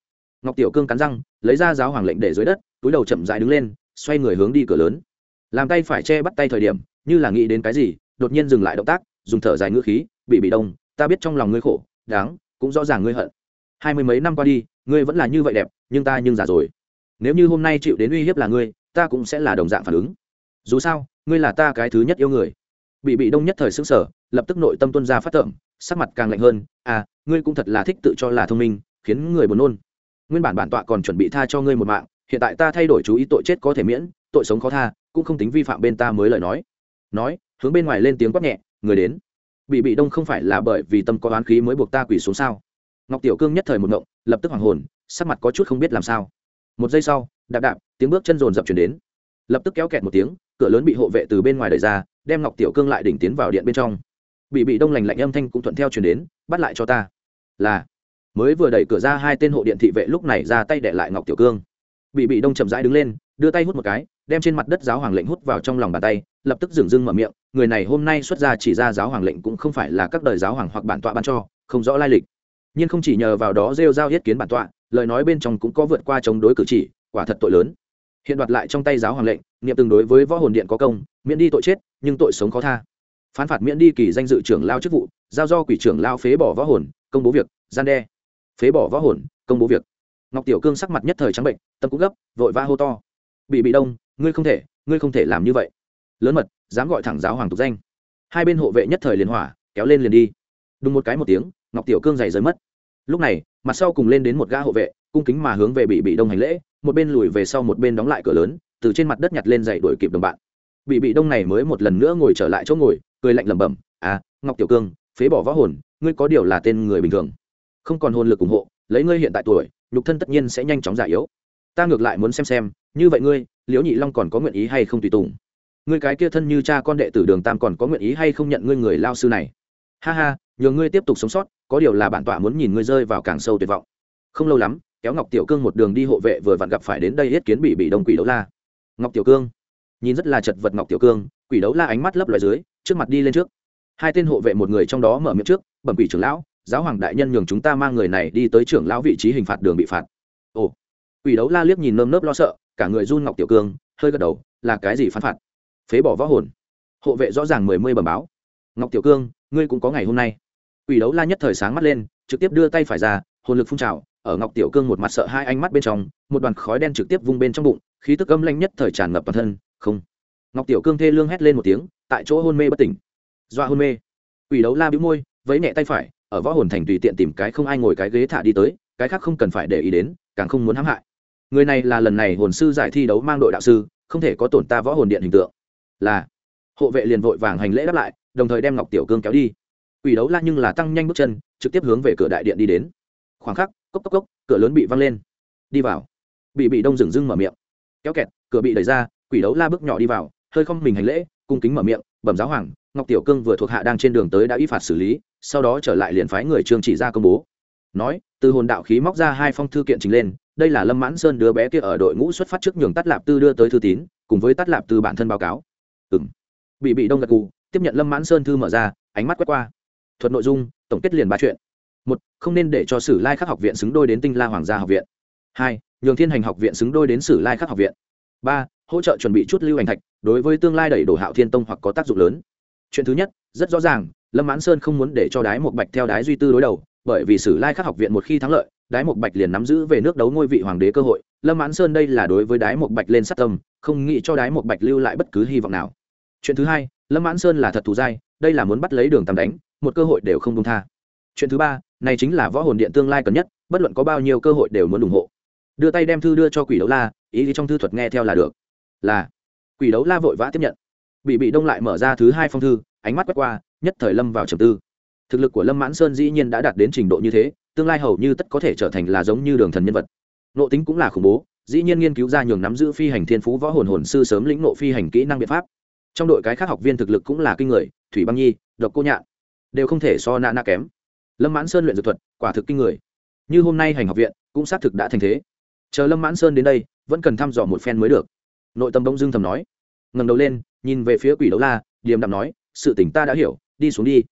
Ngọc tiểu cương cắn răng, lấy ra giáo hoàng lệnh để dưới đất, túi đầu chậm dại đứng lên, xoay người hướng đi cửa lớn. Làm tay phải che bắt tay thời điểm, như là nghĩ đến cái gì, đột nhiên dừng lại động tác, dùng thở dài ngữ khí, bị bị đông, ta biết trong lòng ngươi khổ, đáng, cũng rõ ràng ngươi hận hai mươi mấy năm qua đi ngươi vẫn là như vậy đẹp nhưng ta nhưng già rồi. Nếu như hôm nay chịu đến uy hiếp là ngươi ta cũng sẽ là đồng dạng phản ứng. Dù sao ngươi là ta cái thứ nhất yêu người. Bị bị đông nhất thời xứng sở lập tức nội tâm tuân ra phát tượng, sắc mặt càng lạnh hơn. À ngươi cũng thật là thích tự cho là thông minh khiến người buồn nôn. Nguyên bản bản tọa còn chuẩn bị tha cho ngươi một mạng hiện tại ta thay đổi chú ý tội chết có thể miễn tội sống khó tha cũng không tính vi phạm bên ta mới lời nói. Nói hướng bên ngoài lên tiếng quát nhẹ người đến. Bị bị đông không phải là bởi vì tâm có oán khí mới buộc ta quỳ xuống sao? Ngọc tiểu cương nhất thời một ngộng, lập tức hoàng hồn, sắc mặt có chút không biết làm sao. Một giây sau, đạp đạp, tiếng bước chân rồn rập chuyển đến. Lập tức kéo kẹt một tiếng, cửa lớn bị hộ vệ từ bên ngoài đẩy ra, đem ngọc tiểu cương lại đỉnh tiến vào điện bên trong. Bị bị đông lành lạnh âm thanh cũng thuận theo chuyển đến, bắt lại cho ta. Là, mới vừa đẩy cửa ra hai tên hộ điện thị vệ lúc này ra tay để lại ngọc tiểu cương. Bị bị đông chậm rãi đứng lên, đưa tay hút một cái, đem trên mặt đất giáo hoàng lệnh hút vào trong lòng bàn tay, lập tức dừng dưng mở miệng, người này hôm nay xuất ra chỉ ra giáo hoàng lệnh cũng không phải là các đời giáo hoàng hoặc bản tọa ban cho, không rõ lai lịch nhưng không chỉ nhờ vào đó rêu giao yết kiến bản tọa, lời nói bên trong cũng có vượt qua chống đối cử chỉ, quả thật tội lớn. Hiện đoạt lại trong tay giáo hoàng lệnh, niệm tương đối với võ hồn điện có công, miễn đi tội chết, nhưng tội sống khó tha. Phán phạt miễn đi kỳ danh dự trưởng lao chức vụ, giao do quỷ trưởng lao phế bỏ võ hồn, công bố việc, gian đe. Phế bỏ võ hồn, công bố việc. Ngọc tiểu cương sắc mặt nhất thời trắng bệnh, tâm cũng gấp, vội va hô to. Bị bị đông, ngươi không thể, ngươi không thể làm như vậy. Lớn mật, dám gọi thẳng giáo hoàng tục danh. Hai bên hộ vệ nhất thời liền hỏa, kéo lên liền đi. Đúng một cái một tiếng, ngọc tiểu cương giày rời mất lúc này, mặt sau cùng lên đến một gã hộ vệ, cung kính mà hướng về bị bị đông hành lễ, một bên lùi về sau một bên đóng lại cửa lớn, từ trên mặt đất nhặt lên dậy đuổi kịp đồng bạn. Bị bị đông này mới một lần nữa ngồi trở lại chỗ ngồi, cười lạnh lẩm bẩm à ngọc tiểu cương, phế bỏ võ hồn, ngươi có điều là tên người bình thường. Không còn hồn lực ủng hộ, lấy ngươi hiện tại tuổi, nhục thân tất nhiên sẽ nhanh chóng già yếu. Ta ngược lại muốn xem xem, như vậy ngươi, liễu nhị long còn có nguyện ý hay không tùy tùng? Ngươi cái kia thân như cha con đệ tử đường tam còn có nguyện ý hay không nhận ngươi người lao sư này? Ha ha nhờ ngươi tiếp tục sống sót, có điều là bản tọa muốn nhìn ngươi rơi vào càng sâu tuyệt vọng. Không lâu lắm, kéo ngọc tiểu cương một đường đi hộ vệ vừa vặn gặp phải đến đây hết kiến bị bị đông quỷ đấu la. Ngọc tiểu cương, nhìn rất là chật vật ngọc tiểu cương, quỷ đấu la ánh mắt lấp loài dưới, trước mặt đi lên trước. Hai tên hộ vệ một người trong đó mở miệng trước, bẩm quỷ trưởng lão, giáo hoàng đại nhân nhường chúng ta mang người này đi tới trưởng lão vị trí hình phạt đường bị phạt. Ồ. Quỷ đấu la liếc nhìn nơm nớp lo sợ, cả người run ngọc tiểu cương, hơi gật đầu, là cái gì phán phạt? Phế bỏ võ hồn. Hộ vệ rõ ràng mười mươi bẩm báo. Ngọc tiểu cương, ngươi cũng có ngày hôm nay quỷ đấu la nhất thời sáng mắt lên, trực tiếp đưa tay phải ra, hồn lực phun trào, ở ngọc tiểu cương một mặt sợ hai ánh mắt bên trong, một đoàn khói đen trực tiếp vung bên trong bụng, khí tức âm lanh nhất thời tràn ngập toàn thân. Không. Ngọc tiểu cương thê lương hét lên một tiếng, tại chỗ hôn mê bất tỉnh. Doa hôn mê. Quỷ đấu la bĩu môi, vẫy nhẹ tay phải, ở võ hồn thành tùy tiện tìm cái không ai ngồi cái ghế thả đi tới, cái khác không cần phải để ý đến, càng không muốn hãm hại. Người này là lần này hồn sư giải thi đấu mang đội đạo sư, không thể có tổn ta võ hồn điện hình tượng. Là, hộ vệ liền vội vàng hành lễ đáp lại, đồng thời đem ngọc tiểu cương kéo đi quỷ đấu la nhưng là tăng nhanh bước chân, trực tiếp hướng về cửa đại điện đi đến. Khoảng khắc, cốc cốc cốc, cửa lớn bị văng lên. Đi vào. Bị bị đông dừng dưng mở miệng. Kéo kẹt, cửa bị đẩy ra, quỷ đấu la bước nhỏ đi vào, hơi không mình hành lễ, cung kính mở miệng, bẩm giáo hoàng, ngọc tiểu cương vừa thuộc hạ đang trên đường tới đã y phạt xử lý, sau đó trở lại liền phái người trương chỉ ra công bố. Nói, từ hồn đạo khí móc ra hai phong thư kiện trình lên, đây là lâm mãn sơn đứa bé kia ở đội ngũ xuất phát trước nhường tắt lạp tư đưa tới thư tín, cùng với tắt lạp tư bản thân báo cáo. Ừ m bị bị đông gật gù, tiếp nhận lâm mãn sơn thư mở ra, ánh mắt quét qua thuật nội dung, tổng kết liền ba chuyện. Một, không nên để cho sử lai khắc học viện xứng đôi đến tinh la hoàng gia học viện. Hai, nhường thiên hành học viện xứng đôi đến sử lai khắc học viện. Ba, hỗ trợ chuẩn bị chút lưu hành thạch, đối với tương lai đẩy đổ hạo thiên tông hoặc có tác dụng lớn. Chuyện thứ nhất, rất rõ ràng, lâm mãn sơn không muốn để cho đái một bạch theo đái duy tư đối đầu, bởi vì sử lai khắc học viện một khi thắng lợi, đái một bạch liền nắm giữ về nước đấu ngôi vị hoàng đế cơ hội. Lâm mãn sơn đây là đối với đái một bạch lên sát tâm, không nghĩ cho đái một bạch lưu lại bất cứ hy vọng nào. Chuyện thứ hai, lâm mãn sơn là thật thù dai, đây là muốn bắt lấy đường tầm đánh một cơ hội đều không công tha. Chuyện thứ ba, này chính là võ hồn điện tương lai cần nhất, bất luận có bao nhiêu cơ hội đều muốn ủng hộ. Đưa tay đem thư đưa cho quỷ đấu la, ý trong thư thuật nghe theo là được. Là, quỷ đấu la vội vã tiếp nhận. Bị bị đông lại mở ra thứ hai phong thư, ánh mắt quét qua, nhất thời lâm vào trầm tư. Thực lực của lâm mãn sơn dĩ nhiên đã đạt đến trình độ như thế, tương lai hầu như tất có thể trở thành là giống như đường thần nhân vật. Nộ tính cũng là khủng bố, dĩ nhiên nghiên cứu ra nhường nắm giữ phi hành thiên phú võ hồn hồn sư sớm lĩnh nộ phi hành kỹ năng biện pháp. Trong đội cái khác học viên thực lực cũng là kinh người, thủy băng nhi, độc cô nhạn đều không thể so nạ nạ kém. Lâm mãn sơn luyện dược thuật, quả thực kinh người. Như hôm nay hành học viện, cũng xác thực đã thành thế. Chờ lâm mãn sơn đến đây, vẫn cần thăm dò một phen mới được. Nội tâm bỗng dưng thầm nói. Ngầm đầu lên, nhìn về phía quỷ đấu la, điềm đạm nói, sự tỉnh ta đã hiểu, đi xuống đi.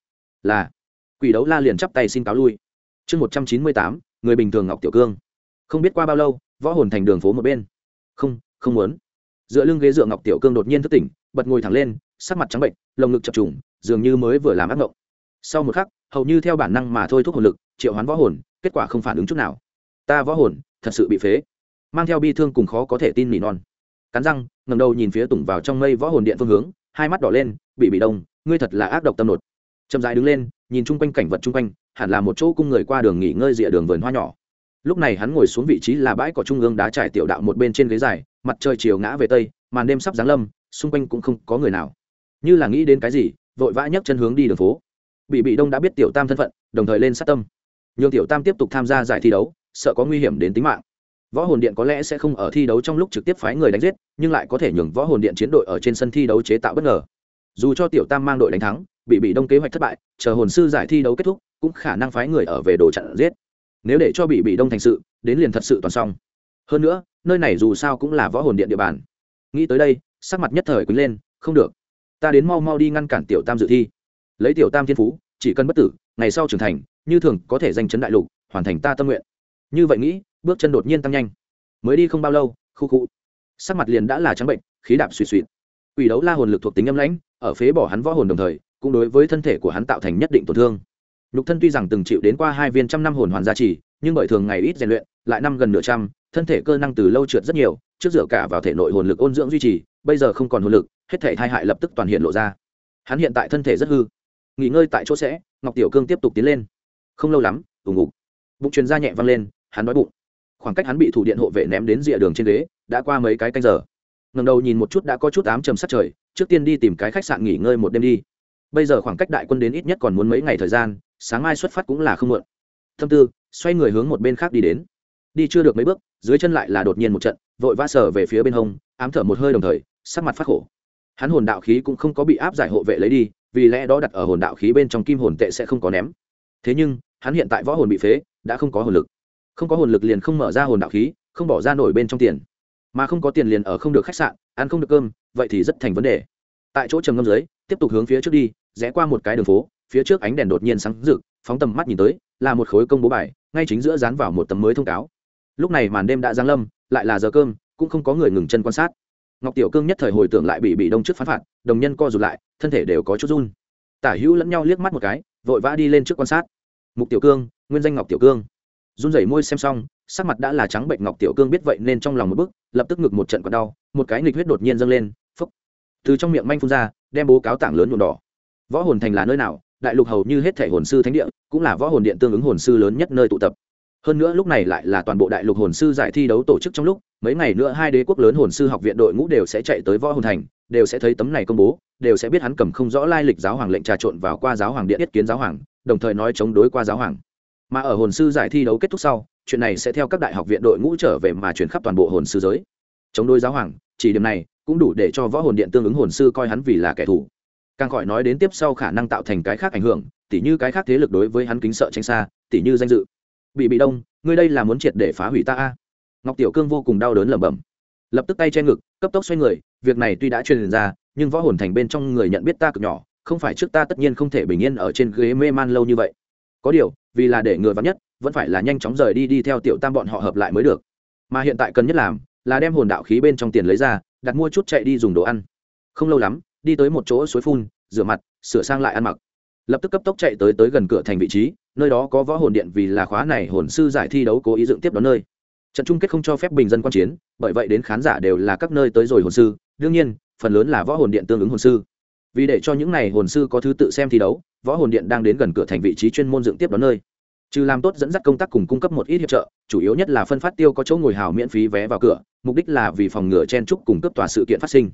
Là. Quỷ đấu la liền chắp tay xin cáo lui. Chương một trăm chín mươi tám, người bình thường ngọc tiểu cương. Không biết qua bao lâu, võ hồn thành đường phố một bên. Không không muốn. Dựa lưng ghế dựa ngọc tiểu cương đột nhiên thức tỉnh, bật ngồi thẳng lên, sắc mặt trắng bệnh, lồng ngực chập trùng, dường như mới vừa làm ác ngộng sau một khắc, hầu như theo bản năng mà thôi thúc hồn lực, triệu hoán võ hồn, kết quả không phản ứng chút nào. Ta võ hồn, thật sự bị phế. Mang theo bi thương cùng khó có thể tin mỉ non. Cắn răng ngầm đầu nhìn phía tủng vào trong mây võ hồn điện phương hướng, hai mắt đỏ lên, bị bị đông, ngươi thật là ác độc tâm nột. Chậm dài đứng lên, nhìn chung quanh cảnh vật chung quanh, hẳn là một chỗ cung người qua đường nghỉ ngơi rìa đường vườn hoa nhỏ. Lúc này hắn ngồi xuống vị trí là bãi cỏ trung ương đá trải tiểu đạo một bên trên ghế dài, mặt trời chiều ngã về tây, màn đêm sắp giáng lâm, xung quanh cũng không có người nào. Như là nghĩ đến cái gì, vội vã nhấc chân hướng đi đường phố bị bị đông đã biết tiểu tam thân phận, đồng thời lên sát tâm. Nhường tiểu tam tiếp tục tham gia giải thi đấu, sợ có nguy hiểm đến tính mạng. Võ hồn điện có lẽ sẽ không ở thi đấu trong lúc trực tiếp phái người đánh giết, nhưng lại có thể nhường võ hồn điện chiến đội ở trên sân thi đấu chế tạo bất ngờ. Dù cho tiểu tam mang đội đánh thắng, bị bị đông kế hoạch thất bại, chờ hồn sư giải thi đấu kết thúc, cũng khả năng phái người ở về đồ chặn giết. Nếu để cho bị bị đông thành sự, đến liền thật sự toàn xong. Hơn nữa, nơi này dù sao cũng là võ hồn điện địa bàn. Nghĩ tới đây, sắc mặt nhất thời quýnh lên, không được. Ta đến mau mau đi ngăn cản tiểu tam dự thi lấy tiểu tam thiên phú, chỉ cần bất tử, ngày sau trưởng thành, như thường có thể danh chấn đại lục, hoàn thành ta tâm nguyện. Như vậy nghĩ, bước chân đột nhiên tăng nhanh. Mới đi không bao lâu, khu khu. Sắc mặt liền đã là trắng bệnh, khí đạp suy suy quỷ đấu la hồn lực thuộc tính âm lãnh, ở phế bỏ hắn võ hồn đồng thời, cũng đối với thân thể của hắn tạo thành nhất định tổn thương. Nhục thân tuy rằng từng chịu đến qua hai viên trăm năm hồn hoàn gia trì, nhưng bởi thường ngày ít rèn luyện, lại năm gần nửa trăm, thân thể cơ năng từ lâu trượt rất nhiều, trước dựa cả vào thể nội hồn lực ôn dưỡng duy trì, bây giờ không còn hồn lực, hết thể thai hại lập tức toàn hiện lộ ra. Hắn hiện tại thân thể rất hư nghỉ ngơi tại chỗ sẽ, ngọc tiểu cương tiếp tục tiến lên. Không lâu lắm ủng ngục. Bụng truyền ra nhẹ văng lên, hắn đói bụng. Khoảng cách hắn bị thủ điện hộ vệ ném đến rìa đường trên ghế, đã qua mấy cái canh giờ. Ngầm đầu nhìn một chút đã có chút ám trầm sát trời, trước tiên đi tìm cái khách sạn nghỉ ngơi một đêm đi. Bây giờ khoảng cách đại quân đến ít nhất còn muốn mấy ngày thời gian, sáng mai xuất phát cũng là không muộn. Thâm tư, xoay người hướng một bên khác đi đến. Đi chưa được mấy bước, dưới chân lại là đột nhiên một trận, vội vã sở về phía bên hông, ám thở một hơi đồng thời, sắc mặt phát khổ. Hắn hồn đạo khí cũng không có bị áp giải hộ vệ lấy đi vì lẽ đó đặt ở hồn đạo khí bên trong kim hồn tệ sẽ không có ném. Thế nhưng, hắn hiện tại võ hồn bị phế, đã không có hồn lực. Không có hồn lực liền không mở ra hồn đạo khí, không bỏ ra nổi bên trong tiền. Mà không có tiền liền ở không được khách sạn, ăn không được cơm, vậy thì rất thành vấn đề. Tại chỗ trầm ngâm dưới, tiếp tục hướng phía trước đi, rẽ qua một cái đường phố, phía trước ánh đèn đột nhiên sáng rực, phóng tầm mắt nhìn tới, là một khối công bố bài, ngay chính giữa dán vào một tấm mới thông cáo. Lúc này màn đêm đã giáng lâm, lại là giờ cơm, cũng không có người ngừng chân quan sát ngọc tiểu cương nhất thời hồi tưởng lại bị bị đông trước phán phạt, đồng nhân co rụt lại, thân thể đều có chút run. Tả hữu lẫn nhau liếc mắt một cái, vội vã đi lên trước quan sát. Mục tiểu cương, nguyên danh ngọc tiểu cương. Run rẩy môi xem xong, sắc mặt đã là trắng bệnh, ngọc tiểu cương biết vậy nên trong lòng một bức lập tức ngực một trận còn đau, một cái nghịch huyết đột nhiên dâng lên phúc từ trong miệng manh phun ra, đem bố cáo tảng lớn nhuộm đỏ. Võ hồn thành là nơi nào? Đại lục hầu như hết thể hồn sư thánh địa, cũng là võ hồn điện tương ứng hồn sư lớn nhất nơi tụ tập hơn nữa lúc này lại là toàn bộ đại lục hồn sư giải thi đấu tổ chức trong lúc, mấy ngày nữa hai đế quốc lớn hồn sư học viện đội ngũ đều sẽ chạy tới võ hồn thành, đều sẽ thấy tấm này công bố, đều sẽ biết hắn cầm không rõ lai lịch giáo hoàng lệnh trà trộn vào qua giáo hoàng điện yết kiến giáo hoàng, đồng thời nói chống đối qua giáo hoàng. Mà ở hồn sư giải thi đấu kết thúc sau, chuyện này sẽ theo các đại học viện đội ngũ trở về mà chuyển khắp toàn bộ hồn sư giới. Chống đối giáo hoàng, chỉ điểm này cũng đủ để cho võ hồn điện tương ứng hồn sư coi hắn vì là kẻ thù. Càng khỏi nói đến tiếp sau khả năng tạo thành cái khác ảnh hưởng, tỉ như cái khác thế lực đối với hắn kính sợ tránh xa, tỉ như danh dự bị bị đông, ngươi đây là muốn triệt để phá hủy ta a? Ngọc tiểu cương vô cùng đau đớn lẩm bẩm. Lập tức tay che ngực, cấp tốc xoay người, việc này tuy đã truyền ra, nhưng võ hồn thành bên trong người nhận biết ta cực nhỏ, không phải trước ta tất nhiên không thể bình yên ở trên ghế mê man lâu như vậy. Có điều, vì là để người vắn nhất, vẫn phải là nhanh chóng rời đi đi theo tiểu tam bọn họ hợp lại mới được. Mà hiện tại cần nhất làm, là đem hồn đạo khí bên trong tiền lấy ra, đặt mua chút chạy đi dùng đồ ăn. Không lâu lắm, đi tới một chỗ suối phun, rửa mặt, sửa sang lại ăn mặc. Lập tức cấp tốc chạy tới tới gần cửa thành vị trí nơi đó có võ hồn điện vì là khóa này hồn sư giải thi đấu cố ý dựng tiếp đón nơi. Trận chung kết không cho phép bình dân quan chiến, bởi vậy đến khán giả đều là các nơi tới rồi hồn sư. Đương nhiên, phần lớn là võ hồn điện tương ứng hồn sư. Vì để cho những này hồn sư có thứ tự xem thi đấu, võ hồn điện đang đến gần cửa thành vị trí chuyên môn dựng tiếp đón nơi. Trừ làm tốt dẫn dắt công tác cùng cung cấp một ít hiệp trợ, chủ yếu nhất là phân phát tiêu có chỗ ngồi hào miễn phí vé vào cửa, mục đích là vì phòng ngừa chen trúc cùng cấp tòa sự kiện phát sinh.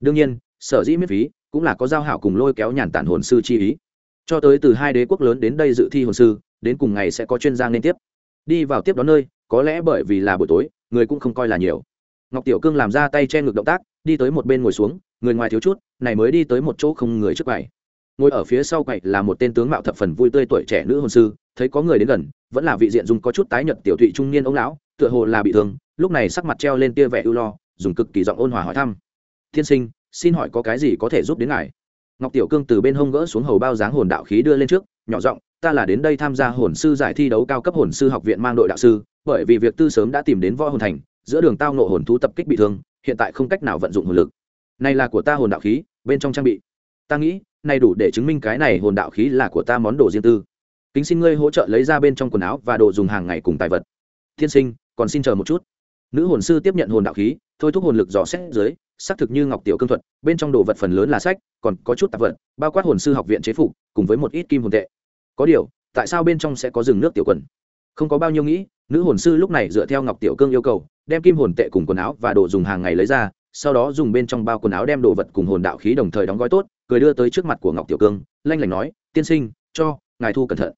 Đương nhiên, sở dĩ miễn phí cũng là có giao hảo cùng lôi kéo nhàn tản hồn sư chi ý cho tới từ hai đế quốc lớn đến đây dự thi hồn sư, đến cùng ngày sẽ có chuyên gia liên tiếp. Đi vào tiếp đón nơi, có lẽ bởi vì là buổi tối, người cũng không coi là nhiều. Ngọc tiểu cương làm ra tay che ngực động tác, đi tới một bên ngồi xuống, người ngoài thiếu chút, này mới đi tới một chỗ không người trước quầy. Ngồi ở phía sau quầy là một tên tướng mạo thập phần vui tươi tuổi trẻ nữ hồn sư, thấy có người đến gần, vẫn là vị diện dùng có chút tái nhợt tiểu thụy trung niên ông lão, tựa hồ là bị thương, lúc này sắc mặt treo lên tia vẻ ưu lo, dùng cực kỳ giọng ôn hòa hỏi thăm. Thiên sinh, xin hỏi có cái gì có thể giúp đến ngài? Ngọc tiểu cương từ bên hông gỡ xuống hầu bao dáng hồn đạo khí đưa lên trước, nhỏ giọng, ta là đến đây tham gia hồn sư giải thi đấu cao cấp hồn sư học viện mang đội đạo sư, bởi vì việc tư sớm đã tìm đến võ hồn thành, giữa đường tao nộ hồn thú tập kích bị thương, hiện tại không cách nào vận dụng hồn lực. Này là của ta hồn đạo khí, bên trong trang bị. Ta nghĩ, này đủ để chứng minh cái này hồn đạo khí là của ta món đồ riêng tư. Kính xin ngươi hỗ trợ lấy ra bên trong quần áo và đồ dùng hàng ngày cùng tài vật. Thiên sinh, còn xin chờ một chút. Nữ hồn sư tiếp nhận hồn đạo khí, thôi thúc hồn lực dò xét dưới xác thực như ngọc tiểu cương thuật, bên trong đồ vật phần lớn là sách, còn có chút tạp vật, bao quát hồn sư học viện chế phục, cùng với một ít kim hồn tệ. Có điều, tại sao bên trong sẽ có rừng nước tiểu quần? Không có bao nhiêu nghĩ, nữ hồn sư lúc này dựa theo ngọc tiểu cương yêu cầu, đem kim hồn tệ cùng quần áo và đồ dùng hàng ngày lấy ra, sau đó dùng bên trong bao quần áo đem đồ vật cùng hồn đạo khí đồng thời đóng gói tốt, cười đưa tới trước mặt của ngọc tiểu cương, lanh lảnh nói, tiên sinh, cho, ngài thu cẩn thận.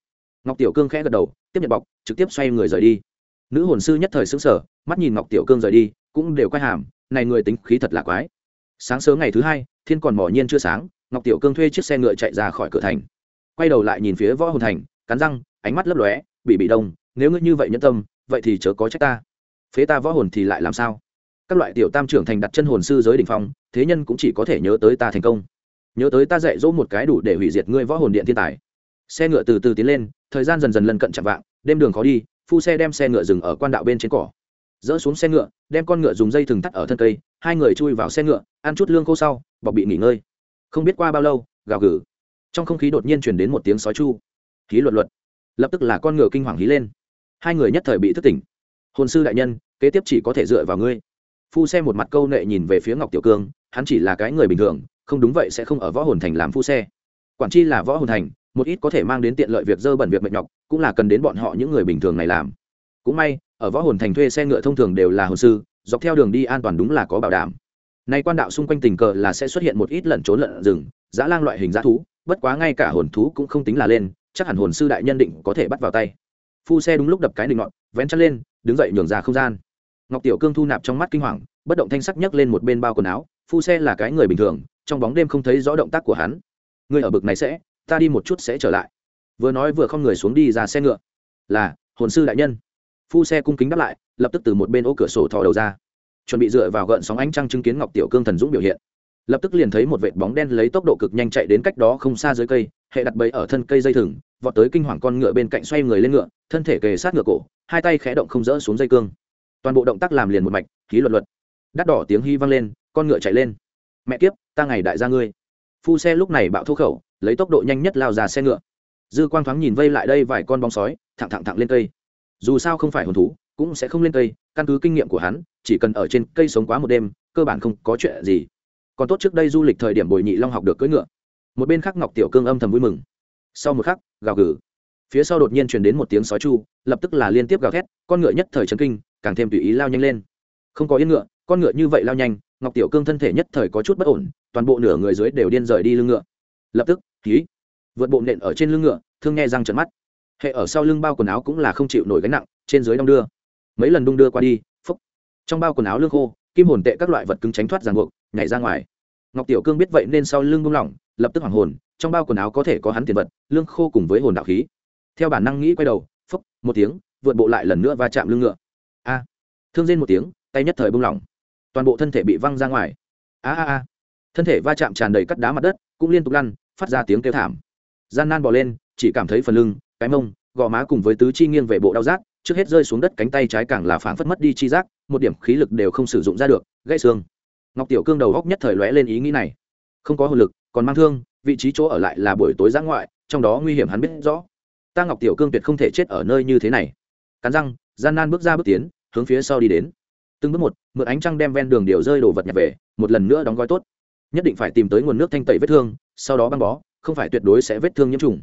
Ngọc tiểu cương khẽ gật đầu, tiếp nhận bọc, trực tiếp xoay người rời đi. Nữ hồn sư nhất thời xứng sở mắt nhìn ngọc tiểu cương rời đi, cũng đều quay hàm này người tính khí thật là quái. Sáng sớm ngày thứ hai, thiên còn mỏ nhiên chưa sáng, ngọc tiểu cương thuê chiếc xe ngựa chạy ra khỏi cửa thành. Quay đầu lại nhìn phía võ hồn thành, cắn răng, ánh mắt lấp lóe, bị bị đông, nếu ngươi như vậy nhẫn tâm, vậy thì chớ có trách ta. Phế ta võ hồn thì lại làm sao? Các loại tiểu tam trưởng thành đặt chân hồn sư giới đỉnh phong, thế nhân cũng chỉ có thể nhớ tới ta thành công. Nhớ tới ta dạy dỗ một cái đủ để hủy diệt ngươi võ hồn điện thiên tài. Xe ngựa từ từ tiến lên, thời gian dần dần lân cận chạm vạng, đêm đường khó đi, phu xe đem xe ngựa dừng ở quan đạo bên trên cỏ dỡ xuống xe ngựa, đem con ngựa dùng dây thừng tắt ở thân cây, hai người chui vào xe ngựa, ăn chút lương khô sau, bọc bị nghỉ ngơi. Không biết qua bao lâu, gào gừ. Trong không khí đột nhiên chuyển đến một tiếng sói chu. Khí luật luật lập tức là con ngựa kinh hoàng hí lên. Hai người nhất thời bị thức tỉnh. Hồn sư đại nhân, kế tiếp chỉ có thể dựa vào ngươi. Phu xe một mặt câu nệ nhìn về phía ngọc tiểu cương, hắn chỉ là cái người bình thường, không đúng vậy sẽ không ở võ hồn thành làm phu xe. Quản chi là võ hồn thành, một ít có thể mang đến tiện lợi việc dơ bẩn việc mệt nhọc, cũng là cần đến bọn họ những người bình thường này làm. Cũng may ở võ hồn thành thuê xe ngựa thông thường đều là hồn sư, dọc theo đường đi an toàn đúng là có bảo đảm. Nay quan đạo xung quanh tình cờ là sẽ xuất hiện một ít lẩn trốn lợn rừng, dã lang loại hình dã thú, bất quá ngay cả hồn thú cũng không tính là lên, chắc hẳn hồn sư đại nhân định có thể bắt vào tay. Phu xe đúng lúc đập cái đình ngọn vén chân lên, đứng dậy nhường ra không gian. Ngọc tiểu cương thu nạp trong mắt kinh hoàng, bất động thanh sắc nhấc lên một bên bao quần áo, phu xe là cái người bình thường, trong bóng đêm không thấy rõ động tác của hắn. Người ở bực này sẽ, ta đi một chút sẽ trở lại. Vừa nói vừa không người xuống đi ra xe ngựa. Là, hồn sư đại nhân phu xe cung kính đáp lại, lập tức từ một bên ô cửa sổ thò đầu ra. Chuẩn bị dựa vào gợn sóng ánh trăng chứng kiến ngọc tiểu cương thần dũng biểu hiện. Lập tức liền thấy một vệt bóng đen lấy tốc độ cực nhanh chạy đến cách đó không xa dưới cây, hệ đặt bẫy ở thân cây dây thừng, vọt tới kinh hoàng con ngựa bên cạnh xoay người lên ngựa, thân thể kề sát ngựa cổ, hai tay khẽ động không dỡ xuống dây cương. Toàn bộ động tác làm liền một mạch, khí luật luật đắt đỏ tiếng hy vang lên, con ngựa chạy lên. Mẹ kiếp, ta ngày đại gia ngươi. Phu xe lúc này bạo thô khẩu, lấy tốc độ nhanh nhất lao ra xe ngựa. Dư quang thoáng nhìn vây lại đây vài con bóng sói, thẳng thẳng thẳng lên cây dù sao không phải hồn thú, cũng sẽ không lên cây, căn cứ kinh nghiệm của hắn, chỉ cần ở trên cây sống quá một đêm, cơ bản không có chuyện gì. Còn tốt trước đây du lịch thời điểm bồi nhị long học được cưỡi ngựa. Một bên khác ngọc tiểu cương âm thầm vui mừng. Sau một khắc, gào gừ. Phía sau đột nhiên truyền đến một tiếng sói chu, lập tức là liên tiếp gào thét, con ngựa nhất thời chấn kinh, càng thêm tùy ý lao nhanh lên. Không có yên ngựa, con ngựa như vậy lao nhanh, ngọc tiểu cương thân thể nhất thời có chút bất ổn, toàn bộ nửa người dưới đều điên rời đi lưng ngựa. Lập tức khí vượt bộ nện ở trên lưng ngựa, thương nghe răng trận mắt hệ ở sau lưng bao quần áo cũng là không chịu nổi gánh nặng, trên dưới đong đưa. Mấy lần đung đưa qua đi, phúc. Trong bao quần áo lương khô, kim hồn tệ các loại vật cứng tránh thoát ràng buộc, nhảy ra ngoài. Ngọc tiểu cương biết vậy nên sau lưng buông lỏng, lập tức hoảng hồn, trong bao quần áo có thể có hắn tiền vật, lương khô cùng với hồn đạo khí. Theo bản năng nghĩ quay đầu, phúc, một tiếng, vượt bộ lại lần nữa va chạm lưng ngựa. A. À. Thương rên một tiếng, tay nhất thời buông lỏng. Toàn bộ thân thể bị văng ra ngoài. A a a. Thân thể va chạm tràn đầy cắt đá mặt đất, cũng liên tục lăn, phát ra tiếng kêu thảm. Gian nan bỏ lên, chỉ cảm thấy phần lưng cái mông, gò má cùng với tứ chi nghiêng về bộ đau rát, trước hết rơi xuống đất cánh tay trái càng là phảng phất mất đi chi giác, một điểm khí lực đều không sử dụng ra được, gãy xương. Ngọc tiểu cương đầu góc nhất thời lóe lên ý nghĩ này. Không có hồn lực, còn mang thương, vị trí chỗ ở lại là buổi tối giã ngoại, trong đó nguy hiểm hắn biết rõ. Ta ngọc tiểu cương tuyệt không thể chết ở nơi như thế này. Cắn răng, gian nan bước ra bước tiến, hướng phía sau đi đến. Từng bước một, mượn ánh trăng đem ven đường điều rơi đồ vật nhặt về, một lần nữa đóng gói tốt. Nhất định phải tìm tới nguồn nước thanh tẩy vết thương, sau đó băng bó, không phải tuyệt đối sẽ vết thương nhiễm trùng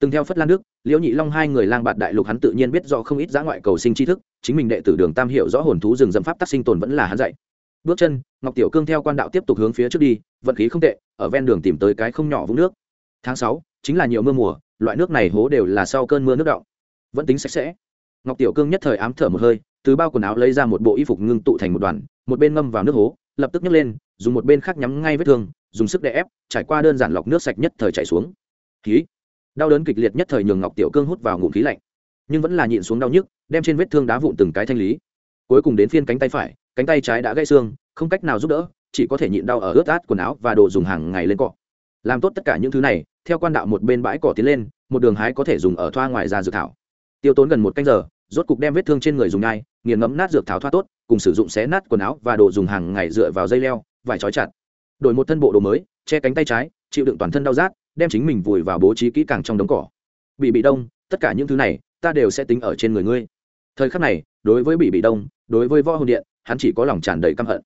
từng theo phất lan đức, liễu nhị long hai người lang bạt đại lục hắn tự nhiên biết rõ không ít giã ngoại cầu sinh tri thức, chính mình đệ tử đường tam hiệu rõ hồn thú rừng dâm pháp tác sinh tồn vẫn là hắn dạy. Bước chân, ngọc tiểu cương theo quan đạo tiếp tục hướng phía trước đi, vận khí không tệ, ở ven đường tìm tới cái không nhỏ vũng nước. Tháng sáu, chính là nhiều mưa mùa, loại nước này hố đều là sau cơn mưa nước đọng. Vẫn tính sạch sẽ. Ngọc tiểu cương nhất thời ám thở một hơi, từ bao quần áo lấy ra một bộ y phục ngưng tụ thành một đoàn, một bên ngâm vào nước hố, lập tức nhấc lên, dùng một bên khác nhắm ngay vết thương, dùng sức đè ép, trải qua đơn giản lọc nước sạch nhất thời chảy xuống. Khí đau đớn kịch liệt nhất thời nhường ngọc tiểu cương hút vào ngụm khí lạnh, nhưng vẫn là nhịn xuống đau nhức, đem trên vết thương đá vụn từng cái thanh lý. Cuối cùng đến phiên cánh tay phải, cánh tay trái đã gãy xương, không cách nào giúp đỡ, chỉ có thể nhịn đau ở ướt át quần áo và đồ dùng hàng ngày lên cọ. Làm tốt tất cả những thứ này, theo quan đạo một bên bãi cỏ tiến lên, một đường hái có thể dùng ở thoa ngoài ra dược thảo. Tiêu tốn gần một canh giờ, rốt cục đem vết thương trên người dùng nhai nghiền ngẫm nát dược thảo thoa tốt, cùng sử dụng xé nát quần áo và đồ dùng hàng ngày dựa vào dây leo, vải trói chặt. Đổi một thân bộ đồ mới, che cánh tay trái, chịu đựng toàn thân đau rát đem chính mình vùi vào bố trí kỹ càng trong đống cỏ. Bị bị đông, tất cả những thứ này, ta đều sẽ tính ở trên người ngươi. Thời khắc này, đối với bị bị đông, đối với võ hồn điện, hắn chỉ có lòng tràn đầy căm hận.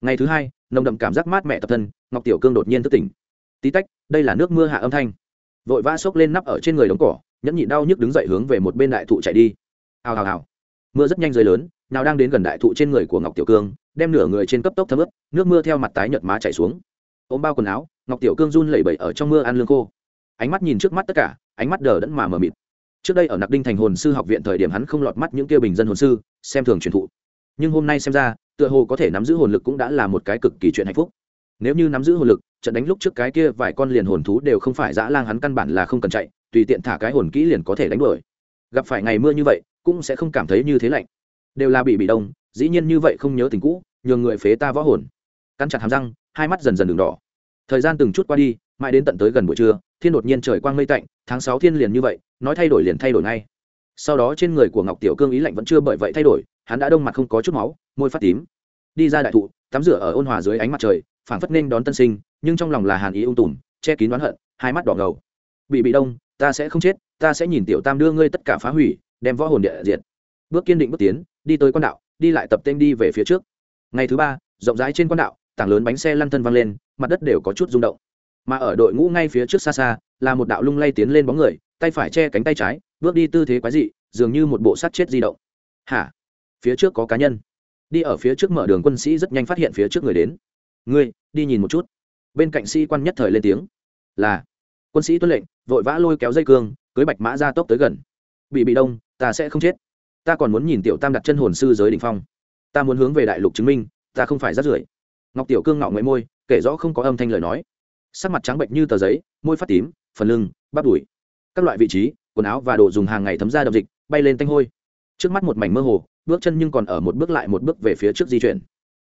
Ngày thứ hai, nồng đậm cảm giác mát mẹ tập thân, ngọc tiểu cương đột nhiên thức tỉnh. Tí tách, đây là nước mưa hạ âm thanh. Vội vã xốc lên nắp ở trên người đống cỏ, nhẫn nhị đau nhức đứng dậy hướng về một bên đại thụ chạy đi. Hào hào hào. Mưa rất nhanh rơi lớn, nào đang đến gần đại thụ trên người của ngọc tiểu cương, đem nửa người trên cấp tốc thấm ướt, nước mưa theo mặt tái nhợt má chảy xuống. Ôm bao quần áo ngọc tiểu cương run lẩy bẩy ở trong mưa ăn lương khô. Ánh mắt nhìn trước mắt tất cả, ánh mắt đờ đẫn mà mờ mịt. Trước đây ở nặc đinh thành hồn sư học viện thời điểm hắn không lọt mắt những kia bình dân hồn sư, xem thường truyền thụ. Nhưng hôm nay xem ra, tựa hồ có thể nắm giữ hồn lực cũng đã là một cái cực kỳ chuyện hạnh phúc. Nếu như nắm giữ hồn lực, trận đánh lúc trước cái kia vài con liền hồn thú đều không phải dã lang hắn căn bản là không cần chạy, tùy tiện thả cái hồn kỹ liền có thể đánh đuổi. Gặp phải ngày mưa như vậy, cũng sẽ không cảm thấy như thế lạnh. Đều là bị bị đông, dĩ nhiên như vậy không nhớ tình cũ, nhường người phế ta võ hồn. Căn chặt hàm răng, hai mắt dần dần đường đỏ thời gian từng chút qua đi, mãi đến tận tới gần buổi trưa, thiên đột nhiên trời quang mây tạnh, tháng sáu thiên liền như vậy, nói thay đổi liền thay đổi ngay. Sau đó trên người của ngọc tiểu cương ý lạnh vẫn chưa bởi vậy thay đổi, hắn đã đông mặt không có chút máu, môi phát tím. Đi ra đại thụ, tắm rửa ở ôn hòa dưới ánh mặt trời, phảng phất nên đón tân sinh, nhưng trong lòng là hàn ý ung tùm, che kín đoán hận, hai mắt đỏ ngầu. Bị bị đông, ta sẽ không chết, ta sẽ nhìn tiểu tam đưa ngươi tất cả phá hủy, đem võ hồn địa diệt. Bước kiên định bước tiến, đi tới quan đạo, đi lại tập tên đi về phía trước. Ngày thứ ba, rộng rãi trên quan đạo, tảng lớn bánh xe lăn thân văng lên mặt đất đều có chút rung động. Mà ở đội ngũ ngay phía trước xa xa, là một đạo lung lay tiến lên bóng người, tay phải che cánh tay trái, bước đi tư thế quái dị, dường như một bộ sát chết di động. Hả? Phía trước có cá nhân. Đi ở phía trước mở đường quân sĩ rất nhanh phát hiện phía trước người đến. Ngươi, đi nhìn một chút. Bên cạnh sĩ quan nhất thời lên tiếng. Là. Quân sĩ tuân lệnh, vội vã lôi kéo dây cương, cưới bạch mã ra tốc tới gần. Bị bị đông, ta sẽ không chết. Ta còn muốn nhìn tiểu tam đặt chân hồn sư giới đ ỉ n h phong. Ta muốn hướng về đại lục chứng minh, ta không phải rát rưởi. Ngọc tiểu cương ngạo ngoại môi kể rõ không có âm thanh lời nói. Sắc mặt trắng bệnh như tờ giấy, môi phát tím, phần lưng, bắp đùi. Các loại vị trí, quần áo và đồ dùng hàng ngày thấm ra đập dịch, bay lên tanh hôi. Trước mắt một mảnh mơ hồ, bước chân nhưng còn ở một bước lại một bước về phía trước di chuyển.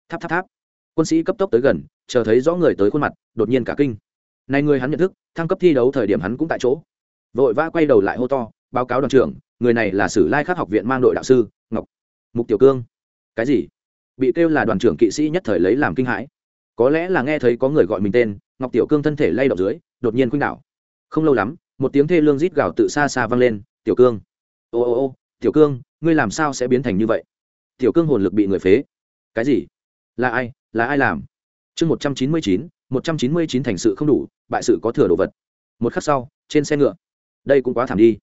Tháp tháp tháp. Quân sĩ cấp tốc tới gần, chờ thấy rõ người tới khuôn mặt, đột nhiên cả kinh. Này người hắn nhận thức, thăng cấp thi đấu thời điểm hắn cũng tại chỗ. Vội vã quay đầu lại hô to, báo cáo đoàn trưởng, người này là sử lai khắc học viện mang đội đạo sư, ngọc. Mục tiểu cương. Cái gì? Bị kêu là đoàn trưởng kỵ sĩ nhất thời lấy làm kinh hãi có lẽ là nghe thấy có người gọi mình tên, ngọc tiểu cương thân thể lay động dưới, đột nhiên khuynh đảo. Không lâu lắm, một tiếng thê lương rít gào tự xa xa vang lên, tiểu cương, ô ô ô, tiểu cương, ngươi làm sao sẽ biến thành như vậy? Tiểu cương hồn lực bị người phế. Cái gì? Là ai? Là ai làm? Chương một trăm chín mươi chín, một trăm chín mươi chín thành sự không đủ, bại sự có thừa đồ vật. Một khắc sau, trên xe ngựa. Đây cũng quá thảm đi.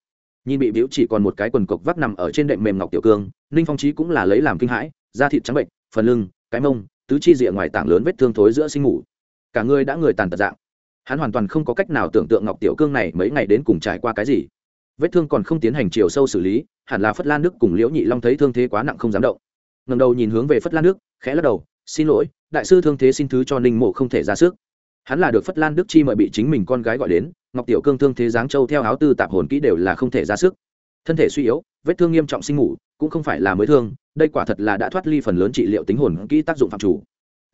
Nhìn bị biểu chỉ còn một cái quần cộc vắt nằm ở trên đệm mềm ngọc tiểu cương, ninh phong trí cũng là lấy làm kinh hãi, da thịt trắng bệnh phần lưng, cái mông tứ chi rìa ngoài tảng lớn vết thương thối giữa sinh ngủ cả người đã người tàn tật dạng. Hắn hoàn toàn không có cách nào tưởng tượng ngọc tiểu cương này mấy ngày đến cùng trải qua cái gì. Vết thương còn không tiến hành chiều sâu xử lý, hẳn là phất lan đức cùng liễu nhị long thấy thương thế quá nặng không dám động. Ngầm đầu nhìn hướng về phất lan đức, khẽ lắc đầu, xin lỗi, đại sư thương thế xin thứ cho ninh mộ không thể ra sức. Hắn là được phất lan đức chi mời bị chính mình con gái gọi đến, ngọc tiểu cương thương thế giáng châu theo áo tư tạp hồn kỹ đều là không thể ra sức thân thể suy yếu, vết thương nghiêm trọng sinh ngủ cũng không phải là mới thương, đây quả thật là đã thoát ly phần lớn trị liệu tính hồn kỹ tác dụng phạm chủ.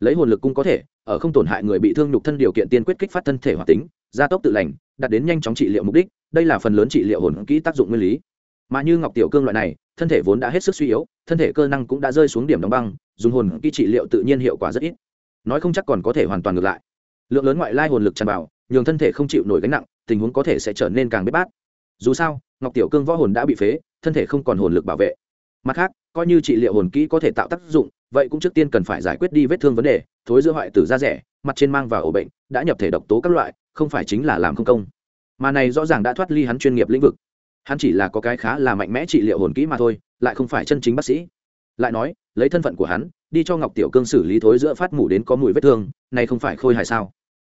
Lấy hồn lực cũng có thể, ở không tổn hại người bị thương nhục thân điều kiện tiên quyết kích phát thân thể hoạt tính, gia tốc tự lành, đạt đến nhanh chóng trị liệu mục đích, đây là phần lớn trị liệu hồn kỹ tác dụng nguyên lý. Mà như ngọc tiểu cương loại này, thân thể vốn đã hết sức suy yếu, thân thể cơ năng cũng đã rơi xuống điểm đóng băng, dùng hồn kỹ trị liệu tự nhiên hiệu quả rất ít. Nói không chắc còn có thể hoàn toàn ngược lại. Lượng lớn ngoại lai hồn lực tràn vào, nhường thân thể không chịu nổi gánh nặng, tình huống có thể sẽ trở nên càng bế bát dù sao, ngọc tiểu cương võ hồn đã bị phế, thân thể không còn hồn lực bảo vệ. Mặt khác, coi như trị liệu hồn kỹ có thể tạo tác dụng, vậy cũng trước tiên cần phải giải quyết đi vết thương vấn đề, thối giữa hoại tử da rẻ, mặt trên mang vào ổ bệnh, đã nhập thể độc tố các loại, không phải chính là làm không công. Mà này rõ ràng đã thoát ly hắn chuyên nghiệp lĩnh vực. Hắn chỉ là có cái khá là mạnh mẽ trị liệu hồn kỹ mà thôi, lại không phải chân chính bác sĩ. Lại nói, lấy thân phận của hắn, đi cho ngọc tiểu cương xử lý thối giữa phát mủ đến có mùi vết thương, này không phải khôi hài sao?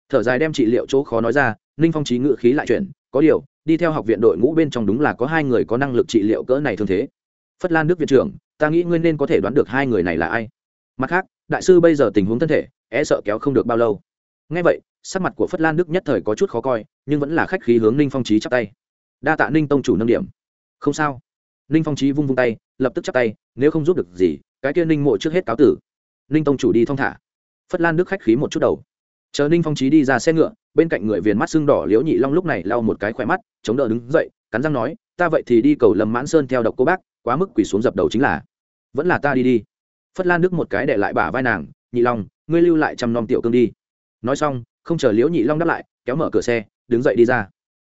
Thở dài đem trị liệu chỗ khó nói ra, ninh phong trí ngự khí lại chuyển, có điều đi theo học viện đội ngũ bên trong đúng là có hai người có năng lực trị liệu cỡ này thương thế. Phất lan đức viện trưởng, ta nghĩ ngươi nên có thể đoán được hai người này là ai. Mặt khác, đại sư bây giờ tình huống thân thể e sợ kéo không được bao lâu. Ngay vậy, sắc mặt của phất lan đức nhất thời có chút khó coi, nhưng vẫn là khách khí hướng ninh phong trí chắp tay. Đa tạ ninh tông chủ nâng điểm. Không sao. Ninh phong trí vung vung tay, lập tức chắp tay, nếu không giúp được gì, cái kia ninh mộ trước hết cáo tử. Ninh tông chủ đi thong thả. Phất lan đức khách khí một chút đầu chờ ninh phong trí đi ra xe ngựa, bên cạnh người viền mắt xương đỏ liễu nhị long lúc này lau một cái khỏe mắt, chống đỡ đứng dậy, cắn răng nói, ta vậy thì đi cầu lâm mãn sơn theo độc cô bác, quá mức quỳ xuống dập đầu chính là. Vẫn là ta đi đi. Phất lan đức một cái để lại bả vai nàng, nhị long, ngươi lưu lại chăm nom tiểu cương đi. Nói xong, không chờ liễu nhị long đáp lại, kéo mở cửa xe, đứng dậy đi ra.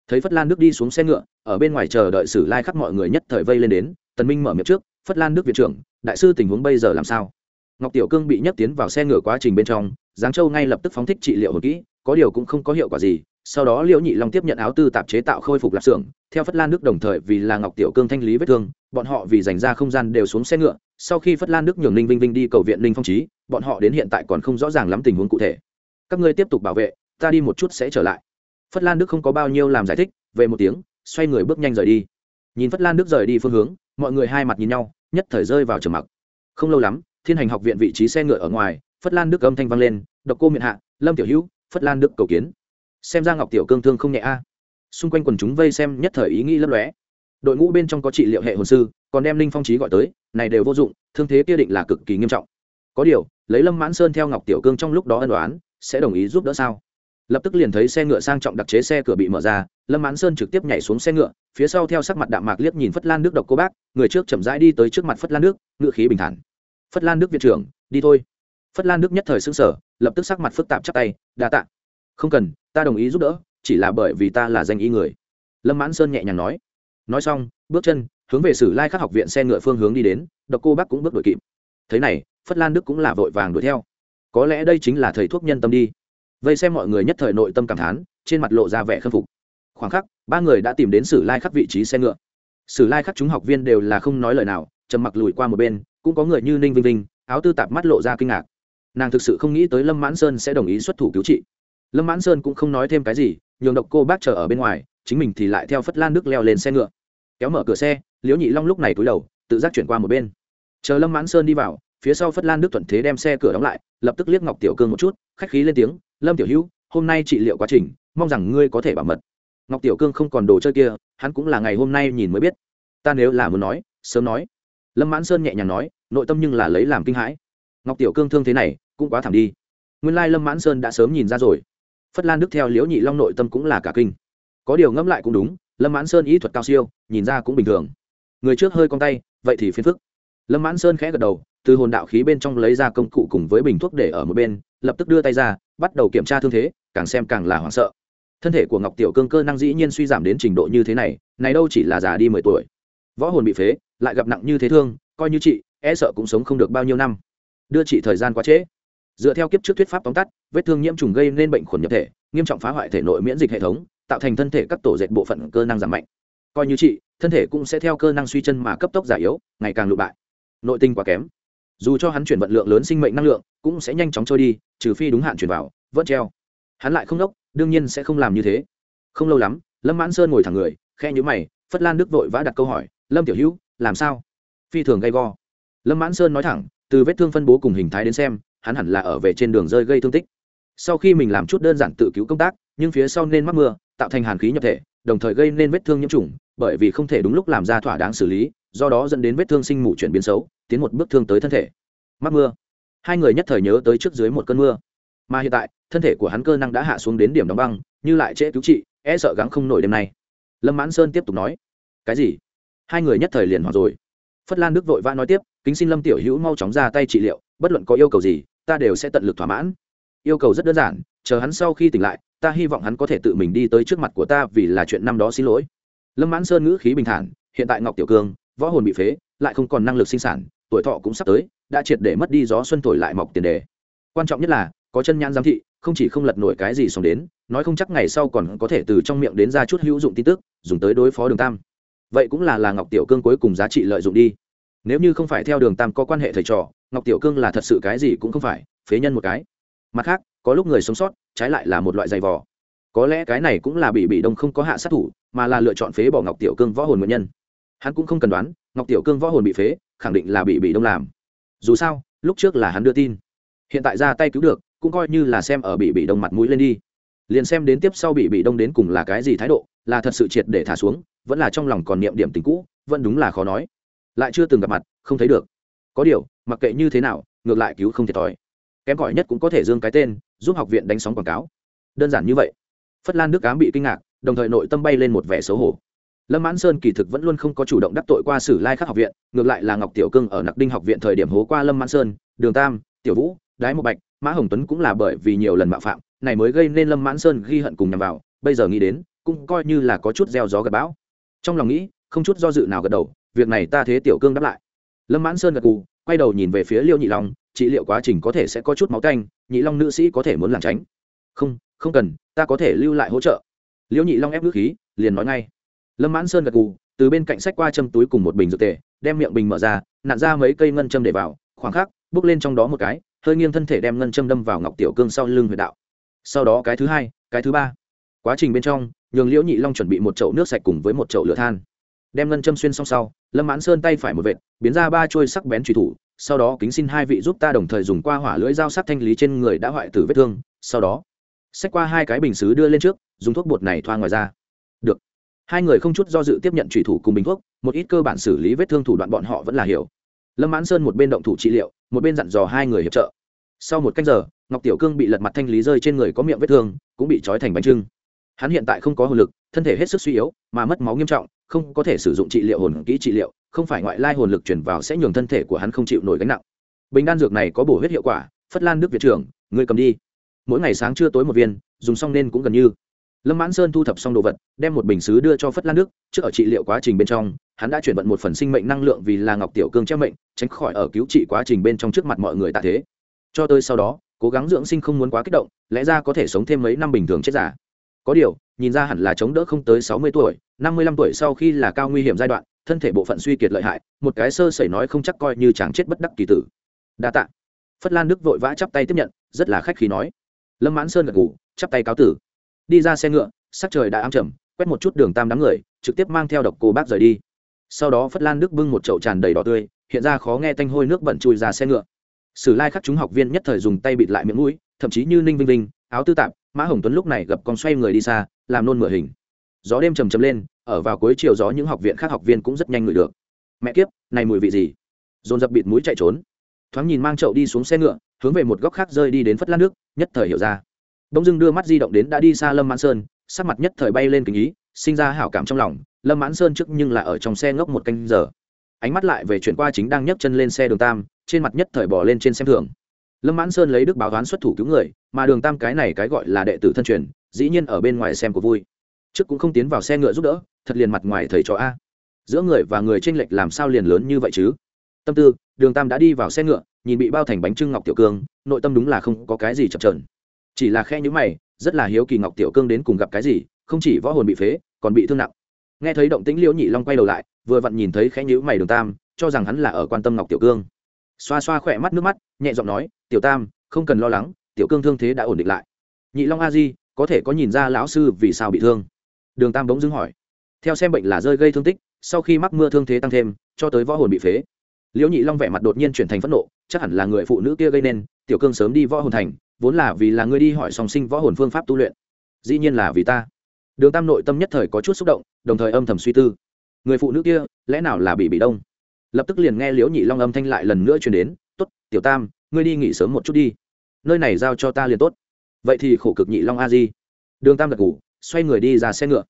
Thấy phất lan đức đi xuống xe ngựa, ở bên ngoài chờ đợi sử lai khắc mọi người nhất thời vây lên đến, tần minh mở miệng trước, phất lan đức viện trưởng, đại sư tình huống bây giờ làm sao? Ngọc tiểu cương bị nhấc tiến vào xe ngựa quá trình bên trong giáng châu ngay lập tức phóng thích trị liệu hồn kỹ, có điều cũng không có hiệu quả gì. Sau đó liễu nhị long tiếp nhận áo tư tạp chế tạo khôi phục lạp xưởng, theo phất lan đức đồng thời vì là ngọc tiểu cương thanh lý vết thương, bọn họ vì dành ra không gian đều xuống xe ngựa. Sau khi phất lan đức nhường ninh vinh vinh đi cầu viện ninh phong trí bọn họ đến hiện tại còn không rõ ràng lắm tình huống cụ thể. Các ngươi tiếp tục bảo vệ, ta đi một chút sẽ trở lại. Phất lan đức không có bao nhiêu làm giải thích, về một tiếng, xoay người bước nhanh rời đi. Nhìn phất lan đức rời đi phương hướng, mọi người hai mặt nhìn nhau, nhất thời rơi vào trầm mặc. Không lâu lắm, thiên hành học viện vị trí xe ngựa ở ngoài phất lan đức âm thanh vang lên, độc cô miệng hạ, lâm tiểu hữu, phất lan đức cầu kiến. Xem ra ngọc tiểu cương thương không nhẹ a. Xung quanh quần chúng vây xem nhất thời ý nghĩ lấp lóe. Đội ngũ bên trong có trị liệu hệ hồn sư, còn đem linh phong trí gọi tới, này đều vô dụng, thương thế kia định là cực kỳ nghiêm trọng. Có điều, lấy lâm mãn sơn theo ngọc tiểu cương trong lúc đó ân đoán sẽ đồng ý giúp đỡ sao? Lập tức liền thấy xe ngựa sang trọng đặc chế xe cửa bị mở ra, lâm mãn sơn trực tiếp nhảy xuống xe ngựa, phía sau theo sắc mặt đạm mạc liếc nhìn phất lan nước độc cô bác, người trước chậm rãi đi tới trước mặt phất lan nước ngựa khí bình thản. Phất lan nước viện trưởng, đi thôi phất lan Đức nhất thời xứng sở lập tức sắc mặt phức tạp chắc tay, đa tạ. Không cần, ta đồng ý giúp đỡ, chỉ là bởi vì ta là danh ý người. Lâm mãn sơn nhẹ nhàng nói. Nói xong, bước chân, hướng về sử lai khắc học viện xe ngựa phương hướng đi đến, độc cô bác cũng bước đuổi kịp. Thế này, phất lan đức cũng là vội vàng đuổi theo. Có lẽ đây chính là thầy thuốc nhân tâm đi. Vây xem mọi người nhất thời nội tâm cảm thán, trên mặt lộ ra vẻ khâm phục. Khoảng khắc, ba người đã tìm đến sử lai khắc vị trí xe ngựa. Sử lai khắc chúng học viên đều là không nói lời nào, trầm mặc lùi qua một bên, cũng có người như ninh vinh vinh, áo tư tạp mắt lộ ra kinh ngạc nàng thực sự không nghĩ tới lâm mãn sơn sẽ đồng ý xuất thủ cứu trị. Lâm mãn sơn cũng không nói thêm cái gì, nhường độc cô bác chờ ở bên ngoài, chính mình thì lại theo phất lan đức leo lên xe ngựa. Kéo mở cửa xe, liễu nhị long lúc này cúi đầu, tự giác chuyển qua một bên. Chờ lâm mãn sơn đi vào, phía sau phất lan đức thuận thế đem xe cửa đóng lại, lập tức liếc ngọc tiểu cương một chút, khách khí lên tiếng, lâm tiểu hữu, hôm nay trị liệu quá trình, mong rằng ngươi có thể bảo mật. Ngọc tiểu cương không còn đồ chơi kia, hắn cũng là ngày hôm nay nhìn mới biết. Ta nếu là muốn nói, sớm nói. Lâm mãn sơn nhẹ nhàng nói, nội tâm nhưng là lấy làm kinh hãi. Ngọc tiểu cương thương thế này cũng quá thảm đi. Nguyên lai lâm mãn sơn đã sớm nhìn ra rồi. Phất lan đức theo liễu nhị long nội tâm cũng là cả kinh. Có điều ngẫm lại cũng đúng, lâm mãn sơn ý thuật cao siêu, nhìn ra cũng bình thường. Người trước hơi con tay, vậy thì phiền phức. Lâm mãn sơn khẽ gật đầu, từ hồn đạo khí bên trong lấy ra công cụ cùng với bình thuốc để ở một bên, lập tức đưa tay ra, bắt đầu kiểm tra thương thế, càng xem càng là hoảng sợ. Thân thể của ngọc tiểu cương cơ năng dĩ nhiên suy giảm đến trình độ như thế này này đâu chỉ là già đi mười tuổi. Võ hồn bị phế, lại gặp nặng như thế thương, coi như chị e sợ cũng sống không được bao nhiêu năm. Đưa chị thời gian quá trễ dựa theo kiếp trước thuyết pháp tóm tắt, vết thương nhiễm trùng gây nên bệnh khuẩn nhập thể, nghiêm trọng phá hoại thể nội miễn dịch hệ thống, tạo thành thân thể các tổ dệt bộ phận cơ năng giảm mạnh. Coi như chị thân thể cũng sẽ theo cơ năng suy chân mà cấp tốc giả yếu, ngày càng lụ bại. Nội tinh quá kém. Dù cho hắn chuyển vận lượng lớn sinh mệnh năng lượng, cũng sẽ nhanh chóng trôi đi, trừ phi đúng hạn chuyển vào, vẫn treo. Hắn lại không đốc, đương nhiên sẽ không làm như thế. Không lâu lắm, lâm mãn sơn ngồi thẳng người khe nhữ mày, phất lan đức vội vã đặt câu hỏi, lâm tiểu hữu, làm sao? Phi thường gay go. Lâm mãn sơn nói thẳng, từ vết thương phân bố cùng hình thái đến xem hắn hẳn là ở về trên đường rơi gây thương tích. Sau khi mình làm chút đơn giản tự cứu công tác, nhưng phía sau nên mắc mưa, tạo thành hàn khí nhập thể, đồng thời gây nên vết thương nhiễm trùng, bởi vì không thể đúng lúc làm ra thỏa đáng xử lý, do đó dẫn đến vết thương sinh mù chuyển biến xấu, tiến một bước thương tới thân thể. Mắc mưa. Hai người nhất thời nhớ tới trước dưới một cơn mưa. Mà hiện tại, thân thể của hắn cơ năng đã hạ xuống đến điểm đóng băng, như lại trễ cứu trị e sợ gắng không nổi đêm nay. Lâm mãn sơn tiếp tục nói. Cái gì? Hai người nhất thời liền hoặc rồi phất lan đức vội vã nói tiếp, kính xin lâm tiểu hữu mau chóng ra tay trị liệu, bất luận có yêu cầu gì, ta đều sẽ tận lực thỏa mãn. Yêu cầu rất đơn giản, chờ hắn sau khi tỉnh lại, ta hy vọng hắn có thể tự mình đi tới trước mặt của ta vì là chuyện năm đó xin lỗi. Lâm mãn sơn ngữ khí bình thản, hiện tại ngọc tiểu cương, võ hồn bị phế, lại không còn năng lực sinh sản, tuổi thọ cũng sắp tới, đã triệt để mất đi gió xuân thổi lại mọc tiền đề. Quan trọng nhất là, có chân nhãn giám thị, không chỉ không lật nổi cái gì xong đến, nói không chắc ngày sau còn có thể từ trong miệng đến ra chút hữu dụng tin tức, dùng tới đối phó đường tam vậy cũng là là ngọc tiểu cương cuối cùng giá trị lợi dụng đi. Nếu như không phải theo đường tam có quan hệ thầy trò, ngọc tiểu cương là thật sự cái gì cũng không phải, phế nhân một cái. Mặt khác, có lúc người sống sót, trái lại là một loại giày vò. Có lẽ cái này cũng là bị bị đông không có hạ sát thủ, mà là lựa chọn phế bỏ ngọc tiểu cương võ hồn nguyên nhân. Hắn cũng không cần đoán, ngọc tiểu cương võ hồn bị phế, khẳng định là bị bị đông làm. Dù sao, lúc trước là hắn đưa tin. Hiện tại ra tay cứu được, cũng coi như là xem ở bị bị đông mặt mũi lên đi. Liền xem đến tiếp sau bị bị đông đến cùng là cái gì thái độ, là thật sự triệt để thả xuống vẫn là trong lòng còn niệm điểm tình cũ, vẫn đúng là khó nói. Lại chưa từng gặp mặt, không thấy được. Có điều, mặc kệ như thế nào, ngược lại cứu không thiệt thòi. Kém cỏi nhất cũng có thể dương cái tên, giúp học viện đánh sóng quảng cáo. Đơn giản như vậy. Phất lan nước cám bị kinh ngạc, đồng thời nội tâm bay lên một vẻ xấu hổ. Lâm mãn sơn kỳ thực vẫn luôn không có chủ động đắc tội qua sử lai khắc học viện, ngược lại là ngọc tiểu cưng ở nặc đinh học viện thời điểm hố qua lâm mãn sơn, đường tam, tiểu vũ, đái một bạch, mã hồng tuấn cũng là bởi vì nhiều lần mạo phạm, này mới gây nên lâm mãn sơn ghi hận cùng nhằm vào. Bây giờ nghĩ đến, cũng coi như là có chút gieo gió gặp bão trong lòng nghĩ, không chút do dự nào gật đầu, việc này ta thế tiểu cương đáp lại. Lâm mãn sơn gật cù quay đầu nhìn về phía liêu nhị long trị liệu quá trình có thể sẽ có chút máu canh nhị long nữ sĩ có thể muốn làm tránh? Không không cần, ta có thể lưu lại hỗ trợ. Liêu nhị long ép nước khí, liền nói ngay. Lâm mãn sơn gật cù từ bên cạnh sách qua châm túi cùng một bình dược tề, đem miệng bình mở ra, nặn ra mấy cây ngân châm để vào, khoảng khắc, bước lên trong đó một cái, hơi nghiêng thân thể đem ngân châm đâm vào ngọc tiểu cương sau lưng huyệt đạo. Sau đó cái thứ hai, cái thứ ba. Quá trình bên trong nhường liễu nhị long chuẩn bị một chậu nước sạch cùng với một chậu lửa than. Đem ngân châm xuyên xong sau, lâm mãn sơn tay phải một vệt, biến ra ba trôi sắc bén truy thủ, sau đó kính xin hai vị giúp ta đồng thời dùng qua hỏa lưỡi dao sắc thanh lý trên người đã hoại tử vết thương, sau đó, xách qua hai cái bình xứ đưa lên trước, dùng thuốc bột này thoa ngoài ra. Được. Hai người không chút do dự tiếp nhận truy thủ cùng bình thuốc, một ít cơ bản xử lý vết thương thủ đoạn bọn họ vẫn là hiểu. Lâm mãn sơn một bên động thủ trị liệu, một bên dặn dò hai người hiệp trợ. Sau một cách giờ, ngọc tiểu cương bị lật mặt thanh lý rơi trên người có miệng vết thương, cũng bị trói thành bánh trưng hắn hiện tại không có hồn lực, thân thể hết sức suy yếu, mà mất máu nghiêm trọng, không có thể sử dụng trị liệu hồn kỹ trị liệu, không phải ngoại lai hồn lực chuyển vào sẽ nhường thân thể của hắn không chịu nổi gánh nặng. Bình đan dược này có bổ huyết hiệu quả, phất lan đức việt trưởng người cầm đi. Mỗi ngày sáng trưa tối một viên, dùng xong nên cũng gần như. Lâm mãn sơn thu thập xong đồ vật, đem một bình xứ đưa cho phất lan đức, trước ở trị liệu quá trình bên trong, hắn đã chuyển vận một phần sinh mệnh năng lượng vì là ngọc tiểu cương treo mệnh, tránh khỏi ở cứu trị quá trình bên trong trước mặt mọi người tạ thế. Cho tới sau đó, cố gắng dưỡng sinh không muốn quá kích động, lẽ ra có thể sống thêm mấy năm bình thường chết giả có điều, nhìn ra hẳn là chống đỡ không tới sáu mươi tuổi, năm mươi lăm tuổi sau khi là cao nguy hiểm giai đoạn, thân thể bộ phận suy kiệt lợi hại, một cái sơ sẩy nói không chắc coi như chàng chết bất đắc kỳ tử. Đa tạ. Phất lan đức vội vã chắp tay tiếp nhận, rất là khách khí nói. Lâm mãn sơn gật ngủ chắp tay cáo tử. Đi ra xe ngựa, sắc trời đã ám trầm, quét một chút đường tam đám người, trực tiếp mang theo độc cô bác rời đi. Sau đó phất lan đức bưng một chậu tràn đầy đỏ tươi, hiện ra khó nghe tanh hôi nước bẩn chui ra xe ngựa. Sử lai khắc chúng học viên nhất thời dùng tay bịt lại miệng mũi, thậm chí như ninh vinh vinh, áo tư tạp mã hồng tuấn lúc này gặp con xoay người đi xa, làm nôn mửa hình. Gió đêm trầm trầm lên, ở vào cuối chiều gió những học viện khác học viên cũng rất nhanh ngửi được. Mẹ kiếp, này mùi vị gì? Dồn dập bịt mũi chạy trốn. Thoáng nhìn mang chậu đi xuống xe ngựa, hướng về một góc khác rơi đi đến phất lát nước, nhất thời hiểu ra. Đông dưng đưa mắt di động đến đã đi xa lâm mãn sơn, sắc mặt nhất thời bay lên kính ý, sinh ra hảo cảm trong lòng. Lâm mãn sơn trước nhưng là ở trong xe ngốc một canh giờ. Ánh mắt lại về chuyển qua chính đang nhấc chân lên xe đường tam, trên mặt nhất thời bỏ lên trên xem thường lâm mãn sơn lấy đức báo toán xuất thủ cứu người, mà đường tam cái này cái gọi là đệ tử thân truyền, dĩ nhiên ở bên ngoài xem có vui. Trước cũng không tiến vào xe ngựa giúp đỡ, thật liền mặt ngoài thầy cho a. Giữa người và người tranh lệch làm sao liền lớn như vậy chứ? Tâm tư, đường tam đã đi vào xe ngựa, nhìn bị bao thành bánh trưng ngọc tiểu cương, nội tâm đúng là không có cái gì chập trờn chỉ là khe nhữ mày, rất là hiếu kỳ ngọc tiểu cương đến cùng gặp cái gì, không chỉ võ hồn bị phế, còn bị thương nặng. Nghe thấy động tĩnh liễu nhị long quay đầu lại, vừa vặn nhìn thấy khẽ nhữ mày đường tam, cho rằng hắn là ở quan tâm ngọc tiểu cương. Xoa xoa khỏe mắt nước mắt, nhẹ giọng nói tiểu tam, không cần lo lắng, tiểu cương thương thế đã ổn định lại. Nhị long a di, có thể có nhìn ra lão sư vì sao bị thương? Đường tam bỗng dưng hỏi. Theo xem bệnh là rơi gây thương tích, sau khi mắc mưa thương thế tăng thêm, cho tới võ hồn bị phế. Liễu nhị long vẻ mặt đột nhiên chuyển thành phẫn nộ, chắc hẳn là người phụ nữ kia gây nên, tiểu cương sớm đi võ hồn thành, vốn là vì là người đi hỏi song sinh võ hồn phương pháp tu luyện. Dĩ nhiên là vì ta. Đường tam nội tâm nhất thời có chút xúc động, đồng thời âm thầm suy tư. Người phụ nữ kia, lẽ nào là bị bị đông? Lập tức liền nghe liễu nhị long âm thanh lại lần nữa chuyển đến t ố t tiểu tam ngươi đi nghỉ sớm một chút đi. Nơi này giao cho ta liền tốt. Vậy thì khổ cực nhị long a di. Đường tam gật ngủ xoay người đi ra xe ngựa.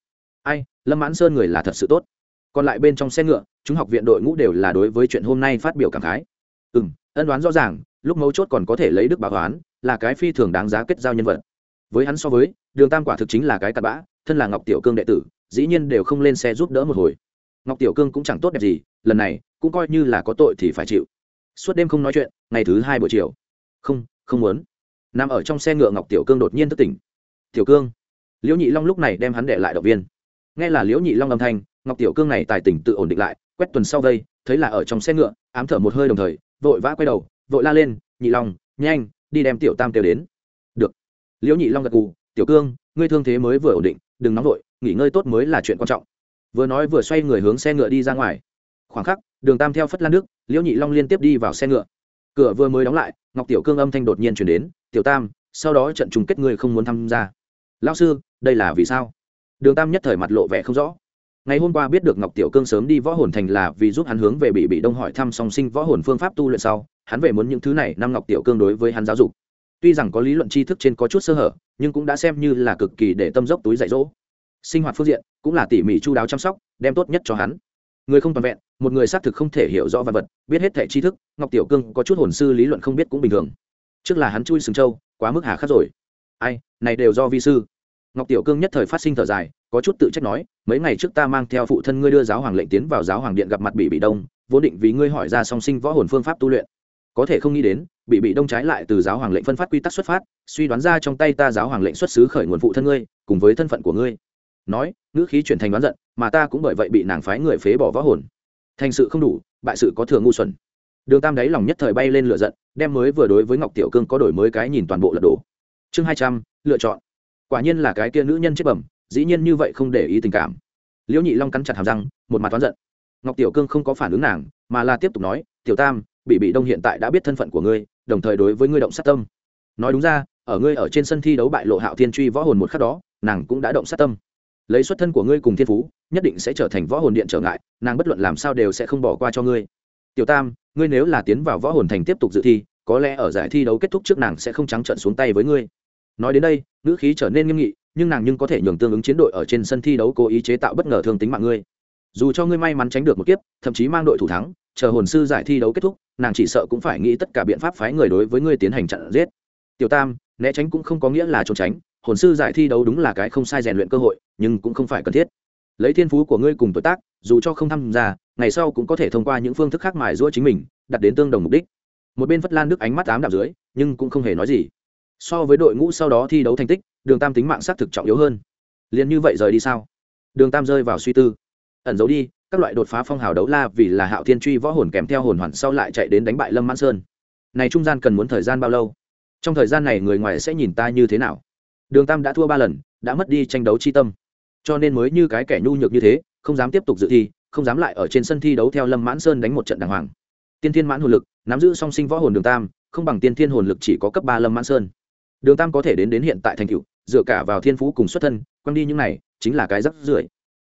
Ai, lâm mãn sơn người là thật sự tốt. Còn lại bên trong xe ngựa, chúng học viện đội ngũ đều là đối với chuyện hôm nay phát biểu cảm khái. Ừ m ân đoán rõ ràng, lúc mấu chốt còn có thể lấy đức bà toán là cái phi thường đáng giá kết giao nhân vật. Với hắn so với, đường tam quả thực chính là cái cặp bã, thân là ngọc tiểu cương đệ tử, dĩ nhiên đều không lên xe giúp đỡ một hồi. Ngọc tiểu cương cũng chẳng tốt đẹp gì, lần này, cũng coi như là có tội thì phải chịu suốt đêm không nói chuyện, ngày thứ hai buổi chiều. Không không muốn. Nằm ở trong xe ngựa ngọc tiểu cương đột nhiên thức tỉnh. Tiểu cương. Liễu nhị long lúc này đem hắn để lại động viên. Nghe là liễu nhị long âm thanh, ngọc tiểu cương này tài tỉnh tự ổn định lại, quét tuần sau vây thấy là ở trong xe ngựa, ám thở một hơi đồng thời, vội vã quay đầu, vội la lên, nhị long, nhanh, đi đem tiểu tam kêu đến. Được. Liễu nhị long gật cù tiểu cương, ngươi thương thế mới vừa ổn định, đừng nóng vội, nghỉ ngơi tốt mới là chuyện quan trọng. Vừa nói vừa xoay người hướng xe ngựa đi ra ngoài. Khoảng khắc đường tam theo phất lan nước, liễu nhị long liên tiếp đi vào xe ngựa. Cửa vừa mới đóng lại, ngọc tiểu cương âm thanh đột nhiên chuyển đến, tiểu tam, sau đó trận chung kết ngươi không muốn tham gia. Lao sư, đây là vì sao? Đường tam nhất thời mặt lộ vẻ không rõ. Ngày hôm qua biết được ngọc tiểu cương sớm đi võ hồn thành là vì giúp hắn hướng về bị bị đông hỏi thăm song sinh võ hồn phương pháp tu luyện sau, hắn về muốn những thứ này năm ngọc tiểu cương đối với hắn giáo dục. Tuy rằng có lý luận tri thức trên có chút sơ hở, nhưng cũng đã xem như là cực kỳ để tâm dốc túi dạy dỗ. Sinh hoạt phương diện, cũng là tỉ mỉ chu đáo chăm sóc, đem tốt nhất cho hắn người không toàn vẹn, một người xác thực không thể hiểu rõ vật vật, biết hết thẻ tri thức, ngọc tiểu cương có chút hồn sư lý luận không biết cũng bình thường. Trước là hắn chui sừng châu quá mức hà khắc rồi. Ai, này đều do vi sư. Ngọc tiểu cương nhất thời phát sinh thở dài, có chút tự trách nói, mấy ngày trước ta mang theo phụ thân ngươi đưa giáo hoàng lệnh tiến vào giáo hoàng điện gặp mặt bị bị đông vô định vì ngươi hỏi ra song sinh võ hồn phương pháp tu luyện. Có thể không nghĩ đến bị bị đông trái lại từ giáo hoàng lệnh phân phát quy tắc xuất phát, suy đoán ra trong tay ta giáo hoàng lệnh xuất xứ khởi nguồn phụ thân ngươi, cùng với thân phận của ngươi nói, ngữ khí chuyển thành đoán giận, mà ta cũng bởi vậy bị nàng phái người phế bỏ võ hồn. Thành sự không đủ, bại sự có thừa ngu xuẩn. Đường tam đáy lòng nhất thời bay lên lựa giận, đem mới vừa đối với ngọc tiểu cương có đổi mới cái nhìn toàn bộ lật đổ. Chương hai trăm, lựa chọn. Quả nhiên là cái kia nữ nhân chết bẩm, dĩ nhiên như vậy không để ý tình cảm. Liễu nhị long cắn chặt hàm răng, một mặt toán giận. Ngọc tiểu cương không có phản ứng nàng, mà là tiếp tục nói, tiểu tam bị bị đông hiện tại đã biết thân phận của ngươi, đồng thời đối với ngươi động sát tâm. Nói đúng ra, ở ngươi ở trên sân thi đấu bại lộ hạo thiên truy võ hồn một khắc đó, nàng cũng đã động sát tâm lấy xuất thân của ngươi cùng thiên phú, nhất định sẽ trở thành võ hồn điện trở ngại, nàng bất luận làm sao đều sẽ không bỏ qua cho ngươi. Tiểu tam, ngươi nếu là tiến vào võ hồn thành tiếp tục dự thi, có lẽ ở giải thi đấu kết thúc trước nàng sẽ không trắng trận xuống tay với ngươi. Nói đến đây, ngữ khí trở nên nghiêm nghị, nhưng nàng nhưng có thể nhường tương ứng chiến đội ở trên sân thi đấu cố ý chế tạo bất ngờ thương tính mạng ngươi. Dù cho ngươi may mắn tránh được một kiếp, thậm chí mang đội thủ thắng, chờ hồn sư giải thi đấu kết thúc, nàng chỉ sợ cũng phải nghĩ tất cả biện pháp phái người đối với ngươi tiến hành chặn giết. Tiểu tam, né tránh cũng không có nghĩa là trốn tránh hồn sư giải thi đấu đúng là cái không sai rèn luyện cơ hội, nhưng cũng không phải cần thiết. Lấy thiên phú của ngươi cùng tuổi tác, dù cho không tham gia, ngày sau cũng có thể thông qua những phương thức khác mài giũa chính mình đặt đến tương đồng mục đích. Một bên phất lan đức ánh mắt ám đạp dưới, nhưng cũng không hề nói gì. So với đội ngũ sau đó thi đấu thành tích, đường tam tính mạng xác thực trọng yếu hơn. Liền như vậy rời đi sao? Đường tam rơi vào suy tư. Ẩn giấu đi, các loại đột phá phong hào đấu la vì là hạo thiên truy võ hồn kèm theo hồn hoàn sau lại chạy đến đánh bại lâm mãn sơn. Này trung gian cần muốn thời gian bao lâu? Trong thời gian này người ngoài sẽ nhìn ta như thế nào? Đường tam đã thua ba lần, đã mất đi tranh đấu chi tâm. Cho nên mới như cái kẻ nhu nhược như thế, không dám tiếp tục dự thi, không dám lại ở trên sân thi đấu theo lâm mãn sơn đánh một trận đàng hoàng. Tiên thiên mãn hồn lực, nắm giữ song sinh võ hồn đường tam, không bằng tiên thiên hồn lực chỉ có cấp ba lâm mãn sơn. Đường tam có thể đến đến hiện tại thành cựu dựa cả vào thiên phú cùng xuất thân, quăng đi những này, chính là cái rắc rưởi.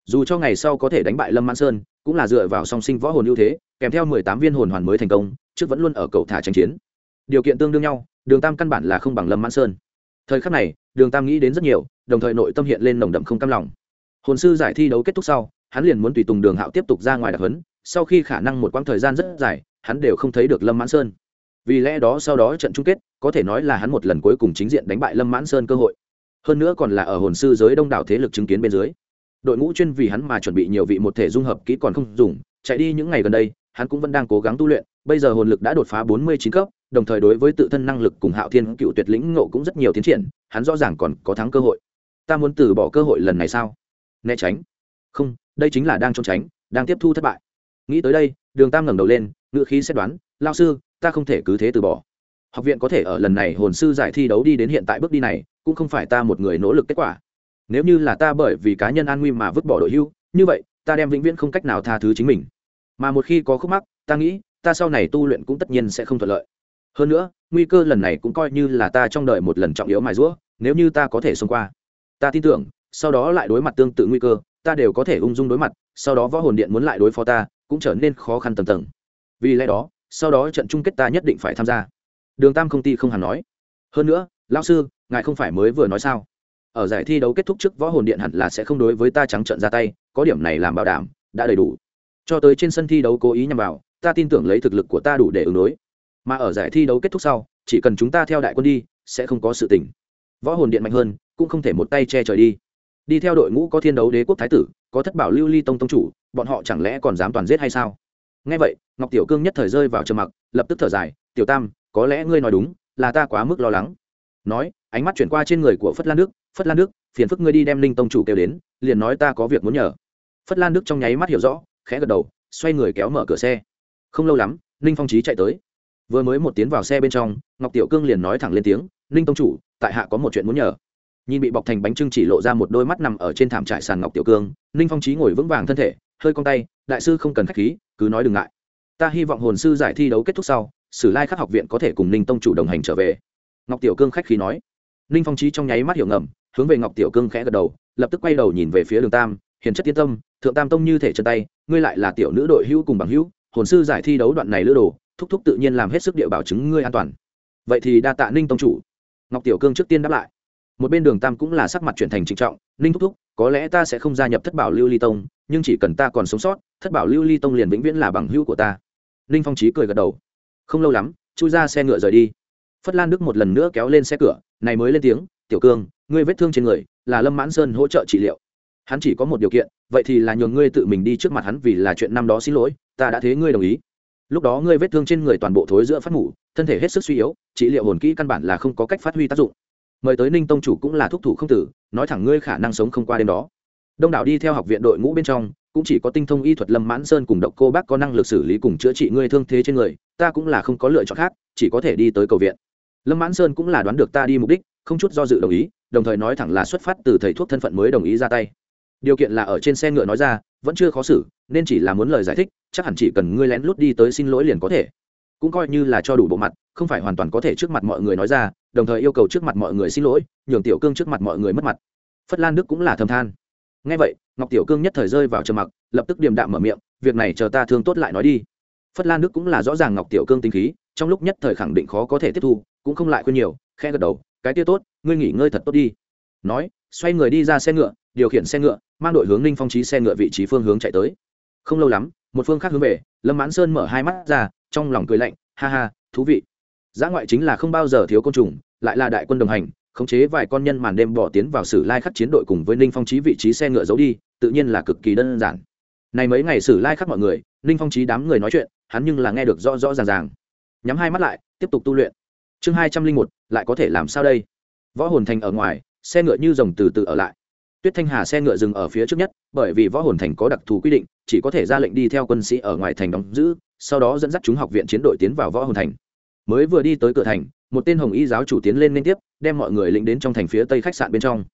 Dù cho ngày sau có thể đánh bại lâm mãn sơn, cũng là dựa vào song sinh võ hồn ưu thế, kèm theo mười tám viên hồn hoàn mới thành công, trước vẫn luôn ở cầu thả tranh chiến. Điều kiện tương đương nhau, đường tam căn bản là không bằng lâm mãn sơn thời khắc này, đường tam nghĩ đến rất nhiều, đồng thời nội tâm hiện lên nồng đậm không cam lòng. Hồn sư giải thi đấu kết thúc sau, hắn liền muốn tùy tùng đường hạo tiếp tục ra ngoài đặc hấn sau khi khả năng một quãng thời gian rất dài, hắn đều không thấy được lâm mãn sơn. Vì lẽ đó sau đó trận chung kết, có thể nói là hắn một lần cuối cùng chính diện đánh bại lâm mãn sơn cơ hội. Hơn nữa còn là ở hồn sư giới đông đảo thế lực chứng kiến bên dưới. Đội ngũ chuyên vì hắn mà chuẩn bị nhiều vị một thể dung hợp kỹ còn không dùng, chạy đi những ngày gần đây hắn cũng vẫn đang cố gắng tu luyện, bây giờ hồn lực đã đột phá bốn mươi chín cấp, đồng thời đối với tự thân năng lực cùng hạo thiên cựu tuyệt lĩnh ngộ cũng rất nhiều tiến triển, hắn rõ ràng còn có thắng cơ hội. Ta muốn từ bỏ cơ hội lần này sao? Né tránh. Không, đây chính là đang trốn tránh, đang tiếp thu thất bại. Nghĩ tới đây, đường tam ngẩng đầu lên ngự khí xét đoán lao sư, ta không thể cứ thế từ bỏ. Học viện có thể ở lần này hồn sư giải thi đấu đi đến hiện tại bước đi này, cũng không phải ta một người nỗ lực kết quả. Nếu như là ta bởi vì cá nhân an nguy mà vứt bỏ đội hưu, như vậy, ta đem vĩnh viễn không cách nào tha thứ chính mình mà một khi có khúc mắc, ta nghĩ, ta sau này tu luyện cũng tất nhiên sẽ không thuận lợi. Hơn nữa, nguy cơ lần này cũng coi như là ta trong đời một lần trọng yếu mài rũa nếu như ta có thể xông qua. Ta tin tưởng, sau đó lại đối mặt tương tự nguy cơ, ta đều có thể ung dung đối mặt, sau đó võ hồn điện muốn lại đối phó ta, cũng trở nên khó khăn tầm tầng. Vì lẽ đó, sau đó trận chung kết ta nhất định phải tham gia. Đường tam công ty không hẳn nói. Hơn nữa, lão sư, ngài không phải mới vừa nói sao? Ở giải thi đấu kết thúc trước võ hồn điện hẳn là sẽ không đối với ta trắng trận ra tay, có điểm này làm bảo đảm, đã đầy đủ cho tới trên sân thi đấu cố ý nhằm vào, ta tin tưởng lấy thực lực của ta đủ để ứng đối. Mà ở giải thi đấu kết thúc sau, chỉ cần chúng ta theo đại quân đi, sẽ không có sự tỉnh võ hồn điện mạnh hơn, cũng không thể một tay che trời đi. Đi theo đội ngũ có thiên đấu đế quốc thái tử, có thất bảo lưu ly tông tông chủ, bọn họ chẳng lẽ còn dám toàn giết hay sao? Nghe vậy, ngọc tiểu cương nhất thời rơi vào trầm mặc, lập tức thở dài, tiểu tam, có lẽ ngươi nói đúng, là ta quá mức lo lắng. Nói, ánh mắt chuyển qua trên người của phất lan đức, phất lan đức, phiền phức ngươi đi đem linh tông chủ kêu đến, liền nói ta có việc muốn nhờ. Phất lan đức trong nháy mắt hiểu rõ khẽ gật đầu, xoay người kéo mở cửa xe. Không lâu lắm, ninh phong trí chạy tới. Vừa mới một tiến vào xe bên trong, ngọc tiểu cương liền nói thẳng lên tiếng, ninh tông chủ, tại hạ có một chuyện muốn nhờ. Nhìn bị bọc thành bánh trưng chỉ lộ ra một đôi mắt nằm ở trên thảm trải sàn ngọc tiểu cương, ninh phong trí ngồi vững vàng thân thể, hơi cong tay, đại sư không cần k h á c h khí, cứ nói đừng ngại. Ta hy vọng hồn sư giải thi đấu kết thúc sau, sử lai khắc học viện có thể cùng ninh tông chủ đồng hành trở về. Ngọc tiểu cương khách khí nói. Ninh phong trí trong nháy mắt hiểu ngầm, hướng về ngọc tiểu cương khẽ gật đầu, lập tức quay đầu nhìn về phía đường tam, hiền chất tiến tâm thượng tam tông như thể chân tay, ngươi lại là tiểu nữ đội hữu cùng bằng hữu, hồn sư giải thi đấu đoạn này lữ đồ, thúc thúc tự nhiên làm hết sức địa bảo chứng ngươi an toàn. Vậy thì đa tạ ninh tông chủ. Ngọc tiểu cương trước tiên đáp lại. Một bên đường tam cũng là sắc mặt chuyển thành trịnh trọng, ninh thúc thúc, có lẽ ta sẽ không gia nhập thất bảo lưu ly tông, nhưng chỉ cần ta còn sống sót, thất bảo lưu ly tông liền vĩnh viễn là bằng hữu của ta. Ninh phong trí cười gật đầu. Không lâu lắm, chui ra xe ngựa rời đi. Phất lan đức một lần nữa kéo lên xe cửa, này mới lên tiếng, tiểu cương, ngươi vết thương trên người, là lâm mãn sơn hỗ trợ trị liệu hắn chỉ có một điều kiện, vậy thì là nhường ngươi tự mình đi trước mặt hắn vì là chuyện năm đó xin lỗi, ta đã thế ngươi đồng ý. Lúc đó ngươi vết thương trên người toàn bộ thối giữa phát ngủ thân thể hết sức suy yếu, trị liệu hồn kỹ căn bản là không có cách phát huy tác dụng. Mời tới ninh tông chủ cũng là thúc thủ không tử, nói thẳng ngươi khả năng sống không qua đêm đó. Đông đảo đi theo học viện đội ngũ bên trong, cũng chỉ có tinh thông y thuật lâm mãn sơn cùng độc cô bác có năng lực xử lý cùng chữa trị ngươi thương thế trên người, ta cũng là không có lựa chọn khác, chỉ có thể đi tới cầu viện. Lâm mãn sơn cũng là đoán được ta đi mục đích, không chút do dự đồng ý, đồng thời nói thẳng là xuất phát từ thầy thuốc thân phận mới đồng ý ra tay điều kiện là ở trên xe ngựa nói ra, vẫn chưa khó xử, nên chỉ là muốn lời giải thích, chắc hẳn chỉ cần ngươi lén lút đi tới xin lỗi liền có thể. Cũng coi như là cho đủ bộ mặt, không phải hoàn toàn có thể trước mặt mọi người nói ra, đồng thời yêu cầu trước mặt mọi người xin lỗi, nhường tiểu cương trước mặt mọi người mất mặt. Phất lan đức cũng là thầm than. Ngay vậy, ngọc tiểu cương nhất thời rơi vào trầm mặc, lập tức điềm đạm mở miệng, việc này chờ ta thương tốt lại nói đi. Phất lan đức cũng là rõ ràng ngọc tiểu cương tinh khí, trong lúc nhất thời khẳng định khó có thể tiếp thu, cũng không lại khuyên nhiều khe gật đầu, cái tia tốt, ngươi nghỉ ngơi thật tốt đi. Nói, xoay người đi ra xe ngựa, điều khiển xe ngựa mang đội hướng ninh phong trí xe ngựa vị trí phương hướng chạy tới. Không lâu lắm, một phương khác hướng về, lâm mãn sơn mở hai mắt ra, trong lòng cười lạnh, ha ha, thú vị. Giã ngoại chính là không bao giờ thiếu côn trùng, lại là đại quân đồng hành, khống chế vài con nhân màn đêm bỏ tiến vào sử lai khắc chiến đội cùng với ninh phong trí vị trí xe ngựa giấu đi, tự nhiên là cực kỳ đơn giản. Này mấy ngày sử lai khắc mọi người, ninh phong trí đám người nói chuyện, hắn nhưng là nghe được rõ rõ ràng ràng. Nhắm hai mắt lại, tiếp tục tu luyện. Chương hai trăm linh một, lại có thể làm sao đây? Võ hồn thành ở ngoài, xe ngựa như rồng từ từ ở lại tuyết thanh hà xe ngựa dừng ở phía trước nhất, bởi vì võ hồn thành có đặc thù quy định, chỉ có thể ra lệnh đi theo quân sĩ ở ngoài thành đóng giữ, sau đó dẫn dắt chúng học viện chiến đội tiến vào võ hồn thành. Mới vừa đi tới cửa thành, một tên hồng y giáo chủ tiến lên liên tiếp, đem mọi người lĩnh đến trong thành phía tây khách sạn bên trong.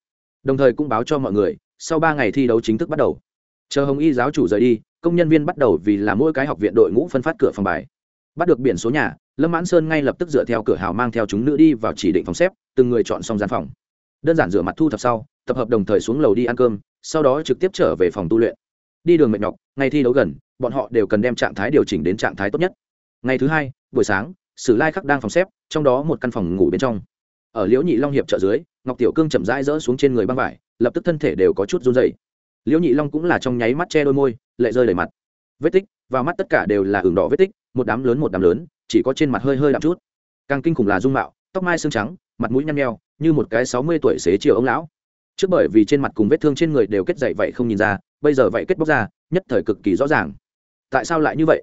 Đồng thời cũng báo cho mọi người, sau ba ngày thi đấu chính thức bắt đầu. Chờ hồng y giáo chủ rời đi, công nhân viên bắt đầu vì là mỗi cái học viện đội ngũ phân phát cửa phòng bài. Bắt được biển số nhà, lâm mãn sơn ngay lập tức dựa theo cửa hào mang theo chúng nữ đi vào chỉ định phòng xếp, từng người chọn xong gian phòng. Đơn giản rửa mặt thu thập sau tập hợp đồng thời xuống lầu đi ăn cơm, sau đó trực tiếp trở về phòng tu luyện. Đi đường mệt nhọc, ngày thi đấu gần, bọn họ đều cần đem trạng thái điều chỉnh đến trạng thái tốt nhất. Ngày thứ hai, buổi sáng, sử lai khắc đang phòng xếp, trong đó một căn phòng ngủ bên trong. Ở liễu nhị long hiệp trợ dưới, ngọc tiểu cương chậm rãi rỡ xuống trên người băng vải, lập tức thân thể đều có chút run dày liễu nhị long cũng là trong nháy mắt che đôi môi, lệ rơi đầy mặt. Vết tích, vào mắt tất cả đều là ửng đỏ vết tích, một đám lớn một đám lớn, chỉ có trên mặt hơi hơi đậm chút. Càng kinh khủng là dung mạo, tóc mai xương trắng, mặt mũi nhăn nheo, như một cái sáu mươi tuổi xế chiều ông lão trước bởi vì trên mặt cùng vết thương trên người đều kết dậy vậy không nhìn ra, bây giờ vậy kết bóc ra, nhất thời cực kỳ rõ ràng. Tại sao lại như vậy?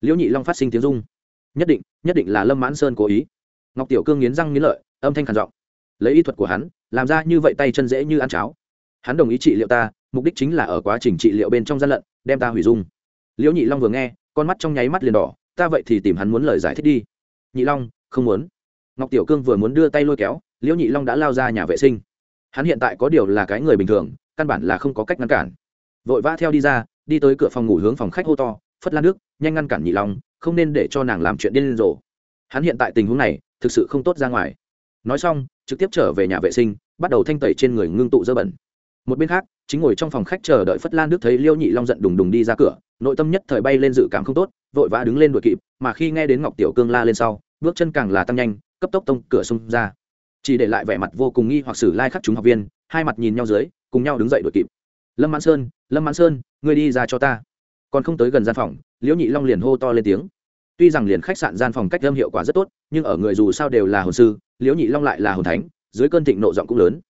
Liễu nhị long phát sinh tiếng dung nhất định nhất định là lâm mãn sơn cố ý. Ngọc tiểu cương nghiến răng nghiến lợi, âm thanh khản giọng. Lấy y thuật của hắn, làm ra như vậy tay chân dễ như ăn cháo. Hắn đồng ý trị liệu ta, mục đích chính là ở quá trình trị liệu bên trong gian lận, đem ta hủy dung. Liễu nhị long vừa nghe, con mắt trong nháy mắt liền đỏ, ta vậy thì tìm hắn muốn lời giải thích đi. Nhị long, không muốn. Ngọc tiểu cương vừa muốn đưa tay lôi kéo, liễu nhị long đã lao ra nhà vệ sinh hắn hiện tại có điều là cái người bình thường, căn bản là không có cách ngăn cản. Vội vã theo đi ra, đi tới cửa phòng ngủ hướng phòng khách hô to, phất lan nước nhanh ngăn cản nhị long, không nên để cho nàng làm chuyện điên rồ. Hắn hiện tại tình huống này, thực sự không tốt ra ngoài. Nói xong, trực tiếp trở về nhà vệ sinh, bắt đầu thanh tẩy trên người ngưng tụ dơ bẩn. Một bên khác, chính ngồi trong phòng khách chờ đợi phất lan nước thấy liêu nhị long giận đùng đùng đi ra cửa, nội tâm nhất thời bay lên dự cảm không tốt, vội vã đứng lên đuổi kịp, mà khi nghe đến ngọc tiểu cương la lên sau, bước chân càng là tăng nhanh, cấp tốc tông cửa xông ra chỉ để lại vẻ mặt vô cùng nghi hoặc xử lai khắc chúng học viên, hai mặt nhìn nhau dưới, cùng nhau đứng dậy đuổi kịp. Lâm mãn sơn, lâm mãn sơn, ngươi đi ra cho ta. Còn không tới gần gian phòng, liễu nhị long liền hô to lên tiếng. Tuy rằng liền khách sạn gian phòng cách âm hiệu quả rất tốt, nhưng ở người dù sao đều là hồn sư, liễu nhị long lại là hồn thánh, dưới cơn thịnh nộ giọng cũng lớn.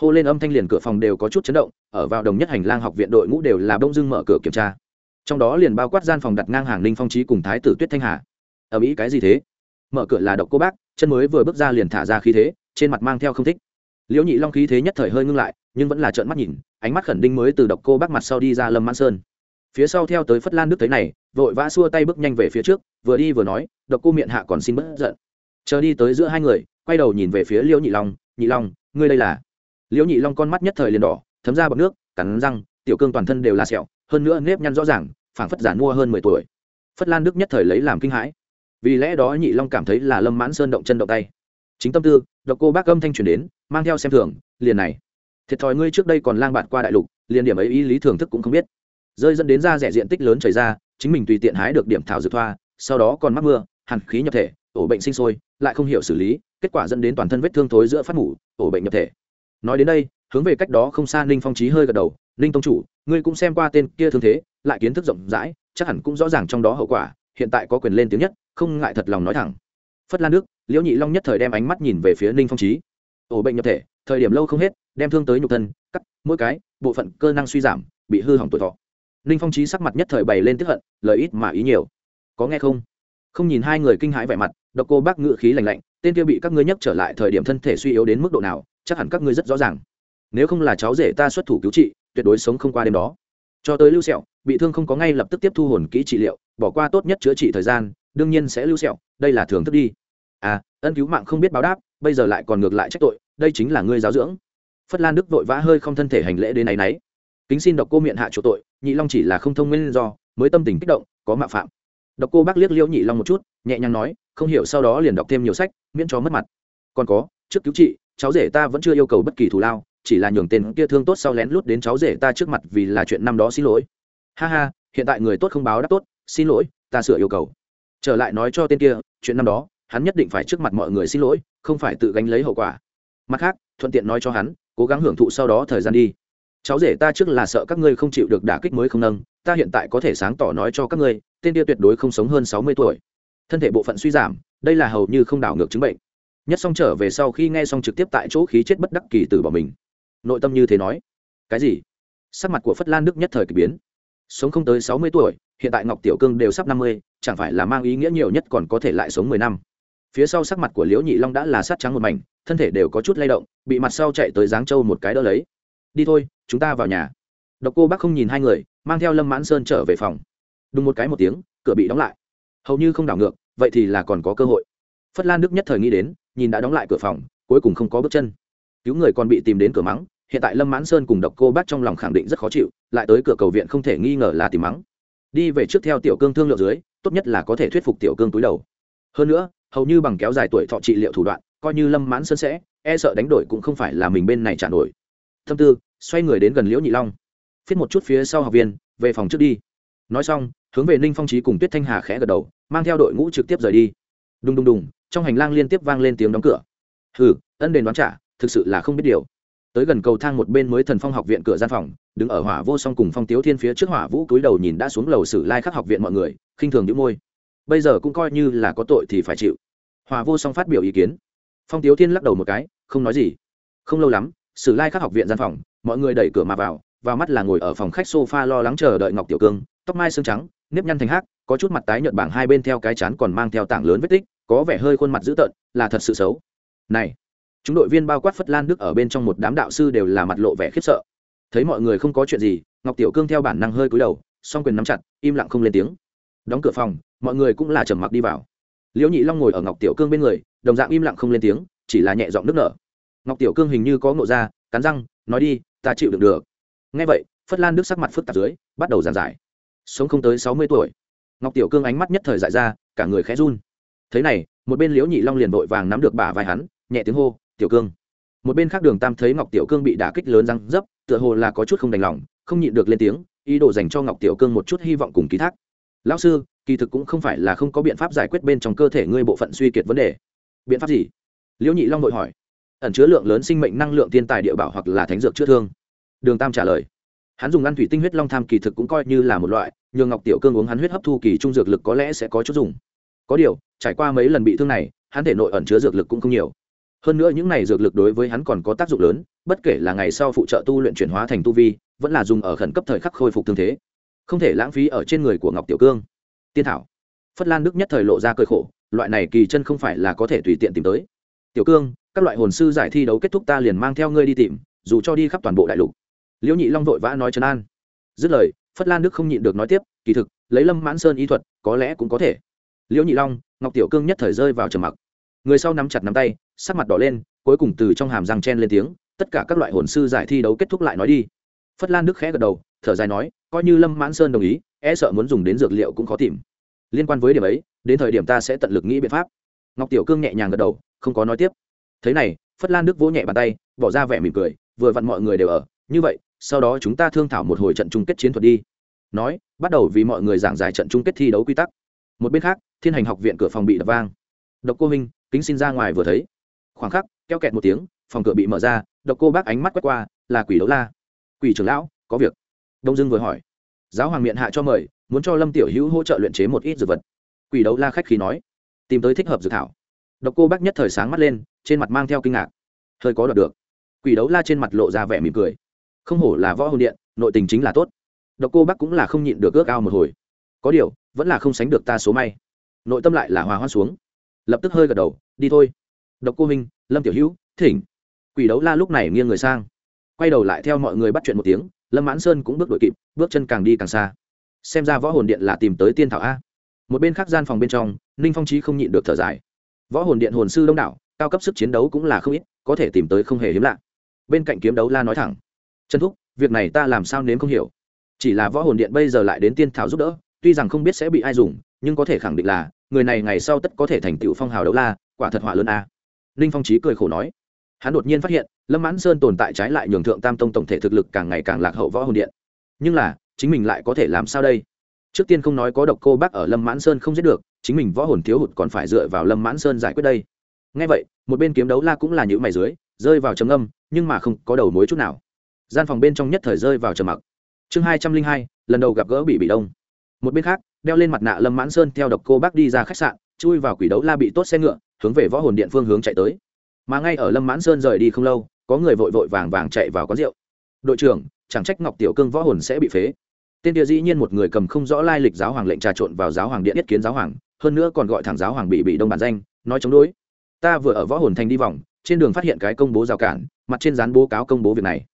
Hô lên âm thanh liền cửa phòng đều có chút chấn động, ở vào đồng nhất hành lang học viện đội ngũ đều là bông dưng mở cửa kiểm tra. Trong đó liền bao quát gian phòng đặt ngang hàng ninh phong trí cùng thái tử tuyết thanh hà. Ở mỹ cái gì thế? Mở cửa là độc cô bác, chân mới vừa bước ra liền thả ra khí thế trên mặt mang theo không thích. Liễu nhị long khí thế nhất thời hơi ngưng lại, nhưng vẫn là trợn mắt nhìn, ánh mắt khẩn đinh mới từ độc cô bác mặt sau đi ra lâm mãn sơn. Phía sau theo tới phất lan đức thấy này, vội vã xua tay bước nhanh về phía trước, vừa đi vừa nói, độc cô miệng hạ còn xin bất giận. Chờ đi tới giữa hai người, quay đầu nhìn về phía liễu nhị long nhị long, ngươi đây là? Liễu nhị long con mắt nhất thời liền đỏ, thấm ra bọc nước, cắn răng, tiểu cương toàn thân đều là sẹo, hơn nữa nếp nhăn rõ ràng, phảng phất giản mua hơn mười tuổi. Phất lan đức nhất thời lấy làm kinh hãi. Vì lẽ đó nhị long cảm thấy là lâm mãn sơn động chân động tay chính tâm tư, độc cô bác âm thanh truyền đến, mang theo xem thường, liền này, thiệt thòi ngươi trước đây còn lang bạt qua đại lục, liền điểm ấy ý lý thưởng thức cũng không biết. Rơi dẫn đến ra rẻ diện tích lớn chảy ra, chính mình tùy tiện hái được điểm thảo dược thoa, sau đó còn mắc mưa, hàn khí nhập thể, ổ bệnh sinh sôi, lại không hiểu xử lý, kết quả dẫn đến toàn thân vết thương thối giữa phát mủ, ổ bệnh nhập thể. Nói đến đây, hướng về cách đó không xa ninh phong trí hơi gật đầu, ninh tông chủ, ngươi cũng xem qua tên kia thương thế, lại kiến thức rộng rãi, chắc hẳn cũng rõ ràng trong đó hậu quả, hiện tại có quyền lên tiếng nhất, không ngại thật lòng nói thẳng. Phất lan nước liễu nhị long nhất thời đem ánh mắt nhìn về phía ninh phong trí ổ bệnh nhập thể, thời điểm lâu không hết, đem thương tới nhục thân, cắt, mỗi cái, bộ phận cơ năng suy giảm, bị hư hỏng tuổi thọ. Ninh phong trí sắc mặt nhất thời bày lên tức hận, lời ít mà ý nhiều. Có nghe không? Không nhìn hai người kinh hãi vẻ mặt, độc cô bác ngự khí lành lạnh, tên kia bị các ngươi nhấc trở lại thời điểm thân thể suy yếu đến mức độ nào, chắc hẳn các ngươi rất rõ ràng. Nếu không là cháu rể ta xuất thủ cứu trị, tuyệt đối sống không qua đêm đó. Cho tới lưu sẹo, bị thương không có ngay lập tức tiếp thu hồn kỹ trị liệu, bỏ qua tốt nhất chữa trị thời gian, đương nhiên sẽ lưu sẹo, đây là thường thức đi à ân cứu mạng không biết báo đáp, bây giờ lại còn ngược lại trách tội, đây chính là ngươi giáo dưỡng. Phất lan đức vội vã hơi không thân thể hành lễ đến này nấy. Kính xin độc cô miệng hạ chỗ tội, nhị long chỉ là không thông nguyên do, mới tâm tình kích động, có mạo phạm. Độc cô bác liếc liễu nhị long một chút, nhẹ nhàng nói, không hiểu sau đó liền đọc thêm nhiều sách, miễn cho mất mặt. Còn có, trước cứu trị, cháu rể ta vẫn chưa yêu cầu bất kỳ thù lao, chỉ là nhường tên kia thương tốt sau lén lút đến cháu rể ta trước mặt vì là chuyện năm đó xin lỗi. Ha ha, hiện tại người tốt không báo đáp tốt, xin lỗi, ta sửa yêu cầu. Trở lại nói cho tên kia, chuyện năm đó hắn nhất định phải trước mặt mọi người xin lỗi, không phải tự gánh lấy hậu quả. Mặt khác, thuận tiện nói cho hắn, cố gắng hưởng thụ sau đó thời gian đi. Cháu rể ta trước là sợ các ngươi không chịu được đả kích mới không nâng, ta hiện tại có thể sáng tỏ nói cho các ngươi, tên kia tuyệt đối không sống hơn sáu mươi tuổi. Thân thể bộ phận suy giảm, đây là hầu như không đảo ngược chứng bệnh. Nhất xong trở về sau khi nghe xong trực tiếp tại chỗ khí chết bất đắc kỳ từ bỏ mình. Nội tâm như thế nói. Cái gì? Sắc mặt của phất lan đức nhất thời kỳ biến. Sống không tới sáu mươi tuổi, hiện tại ngọc tiểu cương đều sắp năm mươi, chẳng phải là mang ý nghĩa nhiều nhất còn có thể lại sống mười năm phía sau sắc mặt của liễu nhị long đã là sát trắng một mảnh, thân thể đều có chút lay động, bị mặt sau chạy tới giáng châu một cái đỡ lấy. Đi thôi, chúng ta vào nhà. Độc cô bác không nhìn hai người, mang theo lâm mãn sơn trở về phòng. Đúng một cái một tiếng, cửa bị đóng lại. Hầu như không đảo ngược, vậy thì là còn có cơ hội. Phất lan đức nhất thời nghĩ đến, nhìn đã đóng lại cửa phòng, cuối cùng không có bước chân. Cứu người còn bị tìm đến cửa mắng, hiện tại lâm mãn sơn cùng độc cô bác trong lòng khẳng định rất khó chịu, lại tới cửa cầu viện không thể nghi ngờ là tìm mắng. Đi về trước theo tiểu cương thương lượng dưới, tốt nhất là có thể thuyết phục tiểu cương túi đầu hơn nữa, hầu như bằng kéo dài tuổi thọ trị liệu thủ đoạn, coi như lâm mãn sơn sẽ e sợ đánh đổi cũng không phải là mình bên này trả nổi. Thâm tư, xoay người đến gần liễu nhị long. Viết một chút phía sau học viên, về phòng trước đi. Nói xong, hướng về ninh phong trí cùng tuyết thanh hà khẽ gật đầu, mang theo đội ngũ trực tiếp rời đi. Đùng đùng đùng, trong hành lang liên tiếp vang lên tiếng đóng cửa. Hừ, ân đền đoán trả, thực sự là không biết điều. Tới gần cầu thang một bên mới thần phong học viện cửa gian phòng, đứng ở hỏa vô song cùng phong tiếu thiên phía trước hỏa vũ cúi đầu nhìn đã xuống lầu sử lai khắc học viện mọi người, khinh thường những môi bây giờ cũng coi như là có tội thì phải chịu. Hòa vô song phát biểu ý kiến. Phong tiếu thiên lắc đầu một cái, không nói gì. Không lâu lắm, sử lai khắc học viện gian phòng, mọi người đẩy cửa mà vào vào mắt là ngồi ở phòng khách sofa lo lắng chờ đợi ngọc tiểu cương, tóc mai xương trắng, nếp nhăn thành hát có chút mặt tái nhợt bảng hai bên theo cái chán còn mang theo tảng lớn vết tích, có vẻ hơi khuôn mặt dữ tợn, là thật sự xấu. Này, chúng đội viên bao quát phất lan đức ở bên trong một đám đạo sư đều là mặt lộ vẻ khiếp sợ. Thấy mọi người không có chuyện gì, ngọc tiểu cương theo bản năng hơi cúi đầu, song quyền nắm chặt, im lặng không lên tiếng. Đóng cửa phòng mọi người cũng là trầm mặc đi vào. Liễu nhị long ngồi ở ngọc tiểu cương bên người, đồng dạng im lặng không lên tiếng, chỉ là nhẹ giọng nước nở. Ngọc tiểu cương hình như có ngộ ra, cắn răng, nói đi, ta chịu được được. Ngay vậy, phất lan đức sắc mặt phức tạp dưới, bắt đầu giàn giải. Sống không tới sáu mươi tuổi. Ngọc tiểu cương ánh mắt nhất thời dại ra, cả người khẽ run. Thế này, một bên liễu nhị long liền vội vàng nắm được bả vai hắn, nhẹ tiếng hô, tiểu cương. Một bên khác đường tam thấy ngọc tiểu cương bị đả kích lớn răng dấp, tựa hồ là có chút không đành lòng, không nhịn được lên tiếng, ý đồ dành cho ngọc tiểu cương một chút hy vọng cùng ký thác lão sư, kỳ thực cũng không phải là không có biện pháp giải quyết bên trong cơ thể ngươi bộ phận suy kiệt vấn đề. Biện pháp gì? Liễu nhị long vội hỏi. Ẩn chứa lượng lớn sinh mệnh năng lượng thiên tài địa bảo hoặc là thánh dược chữa thương. Đường tam trả lời. Hắn dùng ăn thủy tinh huyết long tham kỳ thực cũng coi như là một loại nhường ngọc tiểu cương uống hắn huyết hấp thu kỳ trung dược lực có lẽ sẽ có chút dùng. Có điều, trải qua mấy lần bị thương này, hắn thể nội ẩn chứa dược lực cũng không nhiều. Hơn nữa những này dược lực đối với hắn còn có tác dụng lớn, bất kể là ngày sau phụ trợ tu luyện chuyển hóa thành tu vi, vẫn là dùng ở khẩn cấp thời khắc khôi phục thương thế không thể lãng phí ở trên người của ngọc tiểu cương. Tiên thảo. Phất lan đức nhất thời lộ ra cơi khổ, loại này kỳ chân không phải là có thể tùy tiện tìm tới. Tiểu cương, các loại hồn sư giải thi đấu kết thúc ta liền mang theo ngươi đi tìm, dù cho đi khắp toàn bộ đại lục. Liễu nhị long vội vã nói trấn an. Dứt lời, phất lan đức không nhịn được nói tiếp, kỳ thực, lấy lâm mãn sơn y thuật, có lẽ cũng có thể. Liễu nhị long, ngọc tiểu cương nhất thời rơi vào trầm mặc. Người sau nắm chặt nắm tay, sắc mặt đỏ lên, cuối cùng từ trong hàm răng chen lên tiếng, tất cả các loại hồn sư giải thi đấu kết thúc lại nói đi. Phất lan đức khẽ gật đầu, thở dài nói coi như lâm mãn sơn đồng ý e sợ muốn dùng đến dược liệu cũng khó tìm. Liên quan với điểm ấy, đến thời điểm ta sẽ tận lực nghĩ biện pháp. Ngọc tiểu cương nhẹ nhàng gật đầu, không có nói tiếp. Thế này, phất lan đức vỗ nhẹ bàn tay, bỏ ra vẻ mỉm cười, vừa vặn mọi người đều ở. Như vậy, sau đó chúng ta thương thảo một hồi trận chung kết chiến thuật đi. Nói, bắt đầu vì mọi người giảng giải trận chung kết thi đấu quy tắc. Một bên khác, thiên hành học viện cửa phòng bị đập vang. Độc cô minh, kính xin ra ngoài vừa thấy. Khoảng khắc, keo kẹt một tiếng, phòng cửa bị mở ra, độc cô bác ánh mắt quét qua, là quỷ đấu la. Quỷ trưởng lão, có việc đông dương vừa hỏi. Giáo hoàng miệng hạ cho mời, muốn cho lâm tiểu hữu hỗ trợ luyện chế một ít dược vật. Quỷ đấu la khách khí nói. Tìm tới thích hợp dược thảo. Độc cô bác nhất thời sáng mắt lên, trên mặt mang theo kinh ngạc. Hơi có đoạt được. Quỷ đấu la trên mặt lộ ra vẻ mỉm cười. Không hổ là võ hồn điện, nội tình chính là tốt. Độc cô bác cũng là không nhịn được ước ao một hồi. Có điều, vẫn là không sánh được ta số may. Nội tâm lại là hòa hoan xuống. Lập tức hơi gật đầu, đi thôi. Độc cô minh lâm tiểu hữu, thỉnh. Quỷ đấu la lúc này nghiêng người sang. Quay đầu lại theo mọi người bắt chuyện một tiếng lâm mãn sơn cũng bước đội kịp bước chân càng đi càng xa xem ra võ hồn điện là tìm tới tiên thảo a một bên khác gian phòng bên trong ninh phong trí không nhịn được thở dài võ hồn điện hồn sư đông đảo cao cấp sức chiến đấu cũng là không ít có thể tìm tới không hề hiếm lạ bên cạnh kiếm đấu la nói thẳng trần thúc việc này ta làm sao nếm không hiểu chỉ là võ hồn điện bây giờ lại đến tiên thảo giúp đỡ tuy rằng không biết sẽ bị ai dùng nhưng có thể khẳng định là người này ngày sau tất có thể thành tựu phong hào đấu la quả thật hỏa lớn a ninh phong trí cười khổ nói hắn đột nhiên phát hiện, lâm mãn sơn tồn tại trái lại nhường thượng tam tông tổng thể thực lực càng ngày càng lạc hậu võ hồn điện. Nhưng là, chính mình lại có thể làm sao đây? Trước tiên không nói có độc cô bác ở lâm mãn sơn không giết được, chính mình võ hồn thiếu hụt còn phải dựa vào lâm mãn sơn giải quyết đây. Ngay vậy, một bên kiếm đấu la cũng là những mày dưới, rơi vào trầm âm nhưng mà không có đầu mối chút nào. Gian phòng bên trong nhất thời rơi vào trầm mặc. Chương hai trăm linh hai, lần đầu gặp gỡ bị bị đông. Một bên khác, đeo lên mặt nạ lâm mãn sơn theo độc cô bác đi ra khách sạn, chui vào quỷ đấu la bị tốt xe ngựa, hướng về võ hồn điện phương hướng chạy tới mà ngay ở lâm mãn sơn rời đi không lâu, có người vội vội vàng vàng chạy vào quán rượu. Đội trưởng, chẳng trách ngọc tiểu cương võ hồn sẽ bị phế. Tên địa dĩ nhiên một người cầm không rõ lai lịch giáo hoàng lệnh trà trộn vào giáo hoàng điện nhất kiến giáo hoàng, hơn nữa còn gọi thẳng giáo hoàng bị bị đông bản danh, nói chống đối. Ta vừa ở võ hồn thành đi vòng, trên đường phát hiện cái công bố rào cản, mặt trên dán bố cáo công bố việc này.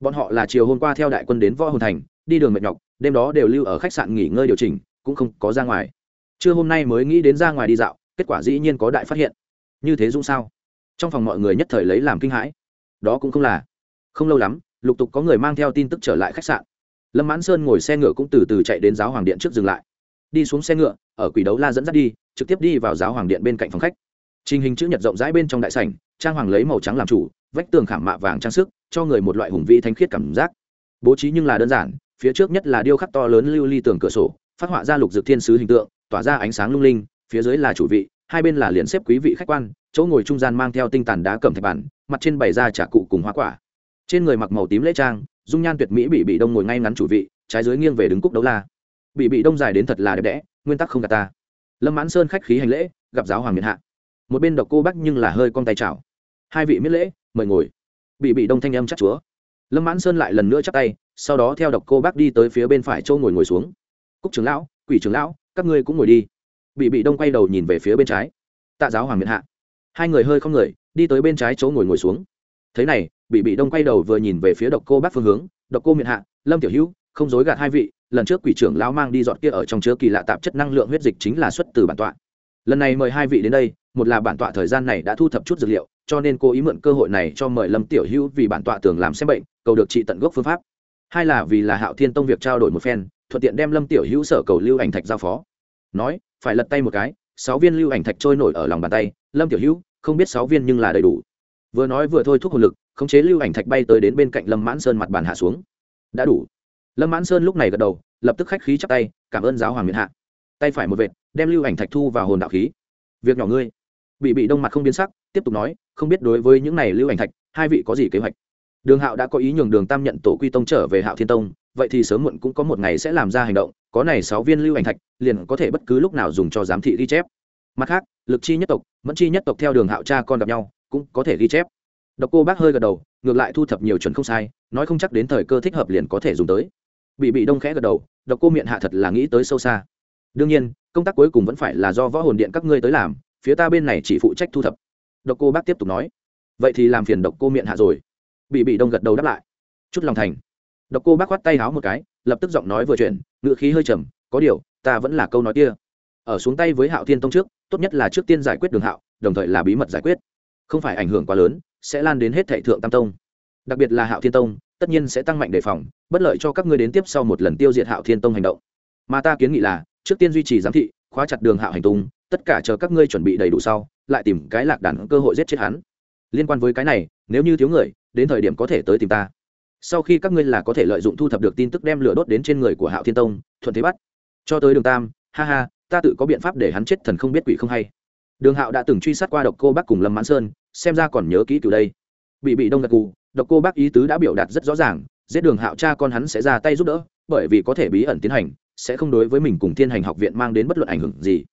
Bọn họ là chiều hôm qua theo đại quân đến võ hồn thành, đi đường mệt nhọc, đêm đó đều lưu ở khách sạn nghỉ ngơi điều chỉnh, cũng không có ra ngoài. Trưa hôm nay mới nghĩ đến ra ngoài đi dạo, kết quả dĩ nhiên có đại phát hiện. Như thế dũng sao? Trong phòng mọi người nhất thời lấy làm kinh hãi. Đó cũng không là. Không lâu lắm, lục tục có người mang theo tin tức trở lại khách sạn. Lâm mãn sơn ngồi xe ngựa cũng từ từ chạy đến giáo hoàng điện trước dừng lại. Đi xuống xe ngựa, ở quỷ đấu la dẫn dắt đi, trực tiếp đi vào giáo hoàng điện bên cạnh phòng khách. Trình hình chữ nhật rộng rãi bên trong đại sảnh, trang hoàng lấy màu trắng làm chủ, vách tường khảm mạ vàng trang sức, cho người một loại hùng vĩ thanh khiết cảm giác. Bố trí nhưng là đơn giản, phía trước nhất là điêu khắc to lớn lưu ly tường cửa sổ, phát họa ra lục dực thiên sứ hình tượng, tỏa ra ánh sáng lung linh, phía dưới là chủ vị, hai bên là liền xếp quý vị khách quan chỗ ngồi trung gian mang theo tinh tàn đá cầm thạch bản, mặt trên bày ra trà cụ cùng hoa quả. Trên người mặc màu tím lễ trang, dung nhan tuyệt mỹ bị bị đông ngồi ngay ngắn chủ vị, trái dưới nghiêng về đứng cúc đấu la. Bị bị đông dài đến thật là đẹp đẽ, nguyên tắc không gạt ta. Lâm mãn sơn khách khí hành lễ, gặp giáo hoàng miền hạ. Một bên độc cô bắc nhưng là hơi con tay chào. Hai vị miết lễ, mời ngồi. Bị bị đông thanh âm chắc chúa. Lâm mãn sơn lại lần nữa chắc tay, sau đó theo độc cô bác đi tới phía bên phải châu ngồi ngồi xuống. Cúc trưởng lão, quỷ trưởng lão, các ngươi cũng ngồi đi. Bị bị đông quay đầu nhìn về phía bên trái. Tạ giáo hoàng miện hạ hai người hơi không người, đi tới bên trái chỗ ngồi ngồi xuống. Thế này bị bị đông quay đầu vừa nhìn về phía độc cô bác phương hướng. Độc cô miệng hạ, lâm tiểu hữu, không dối gạt hai vị, lần trước quỷ trưởng lão mang đi dọn kia ở trong chứa kỳ lạ tạp chất năng lượng huyết dịch chính là xuất từ bản tọa. Lần này mời hai vị đến đây, một là bản tọa thời gian này đã thu thập chút dược liệu, cho nên cô ý mượn cơ hội này cho mời lâm tiểu hữu vì bản tọa tưởng làm xem bệnh, cầu được trị tận gốc phương pháp. Hai là vì là hạo thiên tông việc trao đổi một phen, thuận tiện đem lâm tiểu hữu sở cầu lưu ảnh thạch giao phó. Nói, phải lật tay một cái, sáu viên lưu ảnh thạch trôi nổi ở lòng bàn tay lâm tiểu hữu, không biết sáu viên nhưng là đầy đủ. Vừa nói vừa thôi thúc hồn lực, khống chế lưu ảnh thạch bay tới đến bên cạnh lâm mãn sơn mặt bàn hạ xuống. Đã đủ. Lâm mãn sơn lúc này gật đầu, lập tức khách khí chắp tay, cảm ơn giáo hoàng miền hạ. Tay phải một vệt, đem lưu ảnh thạch thu vào hồn đạo khí. Việc nhỏ ngươi. Bị bị đông mặt không biến sắc, tiếp tục nói, không biết đối với những này lưu ảnh thạch, hai vị có gì kế hoạch? Đường hạo đã có ý nhường đường tam nhận tổ quy tông trở về hạo thiên tông, vậy thì sớm muộn cũng có một ngày sẽ làm ra hành động, có này sáu viên lưu ảnh thạch, liền có thể bất cứ lúc nào dùng cho giám thị ghi chép mặt khác, lực chi nhất tộc, mẫn chi nhất tộc theo đường hạo cha con gặp nhau, cũng có thể ghi chép. Độc cô bác hơi gật đầu, ngược lại thu thập nhiều chuẩn không sai, nói không chắc đến thời cơ thích hợp liền có thể dùng tới. Bị bị đông khẽ gật đầu, độc cô miệng hạ thật là nghĩ tới sâu xa. Đương nhiên, công tác cuối cùng vẫn phải là do võ hồn điện các ngươi tới làm, phía ta bên này chỉ phụ trách thu thập. Độc cô bác tiếp tục nói. Vậy thì làm phiền độc cô miệng hạ rồi. Bị bị đông gật đầu đáp lại. Chút lòng thành. Độc cô bác khoát tay háo một cái, lập tức giọng nói vừa chuyển ngựa khí hơi trầm, có điều, ta vẫn là câu nói kia. Ở xuống tay với hạo thiên tông trước tốt nhất là trước tiên giải quyết đường hạo, đồng thời là bí mật giải quyết. Không phải ảnh hưởng quá lớn, sẽ lan đến hết thệ thượng tam tông. Đặc biệt là hạo thiên tông, tất nhiên sẽ tăng mạnh đề phòng, bất lợi cho các ngươi đến tiếp sau một lần tiêu diệt hạo thiên tông hành động. Mà ta kiến nghị là, trước tiên duy trì giám thị, khóa chặt đường hạo hành tung, tất cả chờ các ngươi chuẩn bị đầy đủ sau, lại tìm cái lạc đàn cơ hội giết chết hắn. Liên quan với cái này, nếu như thiếu người, đến thời điểm có thể tới tìm ta. Sau khi các ngươi là có thể lợi dụng thu thập được tin tức đem lửa đốt đến trên người của hạo thiên tông, thuận thế bắt. Cho tới đường tam, ha ha ta tự có biện pháp để hắn chết thần không biết quỷ không hay. Đường hạo đã từng truy sát qua độc cô bác cùng lâm mãn sơn, xem ra còn nhớ kỹ từ đây. Bị bị đông gật cù độc cô bác ý tứ đã biểu đạt rất rõ ràng, giết đường hạo cha con hắn sẽ ra tay giúp đỡ, bởi vì có thể bí ẩn tiến hành, sẽ không đối với mình cùng thiên hành học viện mang đến bất luận ảnh hưởng gì.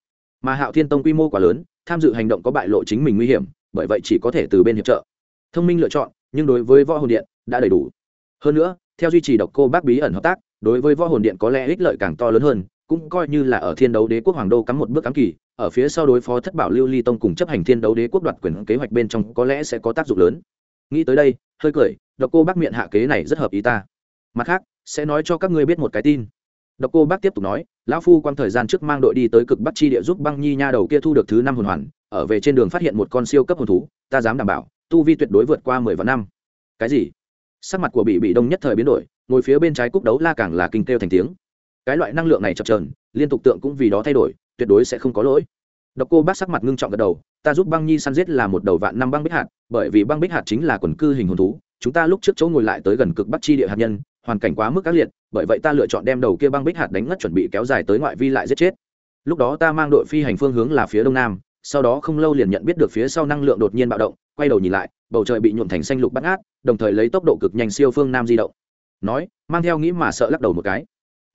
Mà hạo thiên tông quy mô quá lớn, tham dự hành động có bại lộ chính mình nguy hiểm, bởi vậy chỉ có thể từ bên hiệp trợ. Thông minh lựa chọn, nhưng đối với võ hồn điện, đã đầy đủ. Hơn nữa, theo duy trì độc cô bác bí ẩn hợp tác, đối với võ hồn điện có lẽ ích lợi càng to lớn hơn cũng coi như là ở thiên đấu đế quốc hoàng đô cắm một bước cắm kỳ, ở phía sau đối phó thất bảo lưu ly tông cùng chấp hành thiên đấu đế quốc đoạt quyền kế hoạch bên trong có lẽ sẽ có tác dụng lớn. Nghĩ tới đây, hơi cười, độc cô bác miệng hạ kế này rất hợp ý ta. Mặt khác, sẽ nói cho các ngươi biết một cái tin. Độc cô bác tiếp tục nói, lão phu quang thời gian trước mang đội đi tới cực bắc chi địa giúp băng nhi nha đầu kia thu được thứ năm hồn hoàn, ở về trên đường phát hiện một con siêu cấp hồn thú, ta dám đảm bảo, tu vi tuyệt đối vượt qua mười vạn năm. Cái gì? Sắc mặt của bị bị đông nhất thời biến đổi, ngồi phía bên trái cúc đấu la càng là kinh kêu thành tiếng cái loại năng lượng này chập trờn liên tục tượng cũng vì đó thay đổi, tuyệt đối sẽ không có lỗi. Độc cô bác sắc mặt ngưng trọng gật đầu, ta giúp băng nhi săn giết là một đầu vạn năm băng bích hạt, bởi vì băng bích hạt chính là quần cư hình hồn thú, chúng ta lúc trước chỗ ngồi lại tới gần cực bắc chi địa hạt nhân, hoàn cảnh quá mức ác liệt, bởi vậy ta lựa chọn đem đầu kia băng bích hạt đánh ngất chuẩn bị kéo dài tới ngoại vi lại giết chết. Lúc đó ta mang đội phi hành phương hướng là phía đông nam, sau đó không lâu liền nhận biết được phía sau năng lượng đột nhiên bạo động, quay đầu nhìn lại, bầu trời bị nhuộm thành xanh lục bắt ngát, đồng thời lấy tốc độ cực nhanh siêu phương nam di động. Nói, mang theo nghĩ mà sợ lắc đầu một cái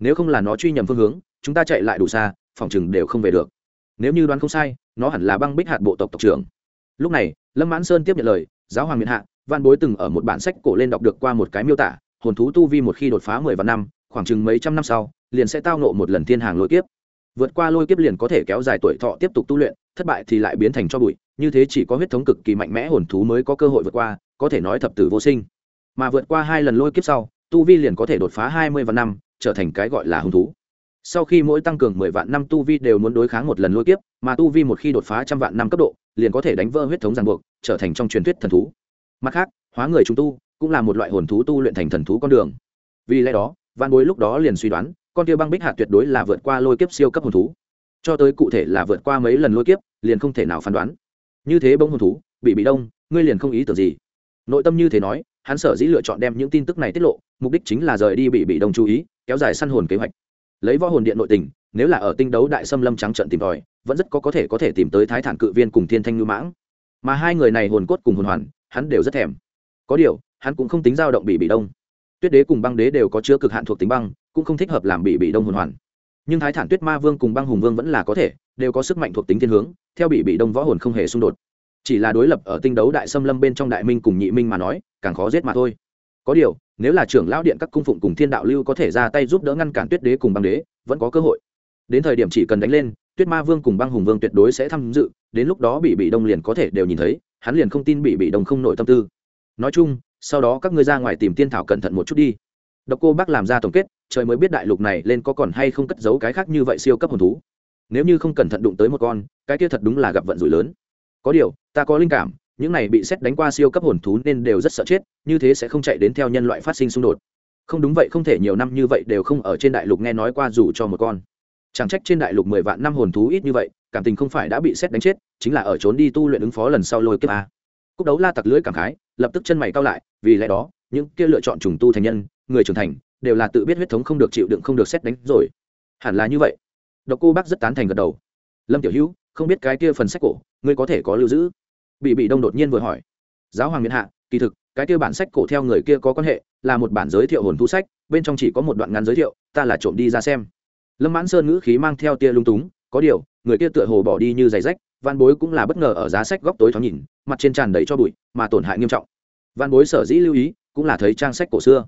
nếu không là nó truy nhầm phương hướng, chúng ta chạy lại đủ xa, phòng chừng đều không về được. Nếu như đoán không sai, nó hẳn là băng bích hạt bộ tộc tộc trưởng. Lúc này, lâm mãn sơn tiếp nhận lời, giáo hoàng miền hạ văn bối từng ở một bản sách cổ lên đọc được qua một cái miêu tả, hồn thú tu vi một khi đột phá mười vạn năm, khoảng chừng mấy trăm năm sau, liền sẽ tao nộ một lần thiên hàng lôi kiếp. Vượt qua lôi kiếp liền có thể kéo dài tuổi thọ tiếp tục tu luyện, thất bại thì lại biến thành cho bụi, như thế chỉ có huyết thống cực kỳ mạnh mẽ hồn thú mới có cơ hội vượt qua, có thể nói thập tử vô sinh. Mà vượt qua hai lần lôi kiếp sau, tu vi liền có thể đột phá hai mươi vạn năm trở thành cái gọi là hung thú. Sau khi mỗi tăng cường mười vạn năm tu vi đều muốn đối kháng một lần lôi kiếp, mà tu vi một khi đột phá trăm vạn năm cấp độ, liền có thể đánh vỡ huyết thống ràng buộc, trở thành trong truyền thuyết thần thú. Mặt khác, hóa người chúng tu cũng là một loại hồn thú tu luyện thành thần thú con đường. Vì lẽ đó văn bối lúc đó liền suy đoán, con kia băng bích hạt tuyệt đối là vượt qua lôi kiếp siêu cấp hồn thú. Cho tới cụ thể là vượt qua mấy lần lôi kiếp, liền không thể nào phán đoán. Như thế bông hồn thú, bị bị đông, ngươi liền không ý tưởng gì. Nội tâm như thế nói hắn sở dĩ lựa chọn đem những tin tức này tiết lộ, mục đích chính là rời đi bị bị đông chú ý, kéo dài săn hồn kế hoạch. Lấy võ hồn điện nội tình, nếu là ở tinh đấu đại xâm lâm trắng trận tìm tòi, vẫn rất có có thể có thể tìm tới thái thản cự viên cùng thiên thanh ngư mãng. Mà hai người này hồn cốt cùng hồn hoàn, hắn đều rất thèm. Có điều, hắn cũng không tính dao động bị bị đông. Tuyết đế cùng băng đế đều có chứa cực hạn thuộc tính băng, cũng không thích hợp làm bị bị đông hồn hoàn. Nhưng thái thản tuyết ma vương cùng băng hùng vương vẫn là có thể, đều có sức mạnh thuộc tính thiên hướng, theo bị bị đông võ hồn không hề xung đột chỉ là đối lập ở tinh đấu đại xâm lâm bên trong đại minh cùng nhị minh mà nói, càng khó giết mà thôi. Có điều, nếu là trưởng lão điện các cung phụng cùng thiên đạo lưu có thể ra tay giúp đỡ ngăn cản tuyết đế cùng băng đế, vẫn có cơ hội. Đến thời điểm chỉ cần đánh lên, tuyết ma vương cùng băng hùng vương tuyệt đối sẽ tham dự, đến lúc đó bị bị đông liền có thể đều nhìn thấy, hắn liền không tin bị bị đông không nội tâm tư. Nói chung, sau đó các ngươi ra ngoài tìm tiên thảo cẩn thận một chút đi. Độc cô bác làm ra tổng kết, trời mới biết đại lục này lên có còn hay không cất giấu cái khác như vậy siêu cấp hồn thú. Nếu như không cẩn thận đụng tới một con, cái kia thật đúng là gặp vận rủi lớn có điều, ta có linh cảm, những này bị xét đánh qua siêu cấp hồn thú nên đều rất sợ chết, như thế sẽ không chạy đến theo nhân loại phát sinh xung đột. Không đúng vậy, không thể nhiều năm như vậy đều không ở trên đại lục nghe nói qua dù cho một con. Chẳng trách trên đại lục mười vạn năm hồn thú ít như vậy, cảm tình không phải đã bị xét đánh chết, chính là ở trốn đi tu luyện ứng phó lần sau lôi kiếp a. Cúc đấu la tặc lưỡi cảm khái, lập tức chân mày cao lại, vì lẽ đó, những kia lựa chọn trùng tu thành nhân, người trưởng thành, đều là tự biết huyết thống không được chịu đựng không được xét đánh rồi. Hẳn là như vậy. Độc cô bác rất tán thành gật đầu. Lâm tiểu hữu, không biết cái kia phần sách cổ ngươi có thể có lưu giữ? Bị bị đông đột nhiên vừa hỏi. Giáo hoàng miền hạ, kỳ thực, cái kia bản sách cổ theo người kia có quan hệ, là một bản giới thiệu hồn thu sách, bên trong chỉ có một đoạn ngắn giới thiệu, ta là trộm đi ra xem. Lâm mãn sơn ngữ khí mang theo tia lung túng, có điều, người kia tựa hồ bỏ đi như giày rách, văn bối cũng là bất ngờ ở giá sách góc tối thoáng nhìn, mặt trên tràn đầy cho bụi, mà tổn hại nghiêm trọng. Văn bối sở dĩ lưu ý, cũng là thấy trang sách cổ xưa.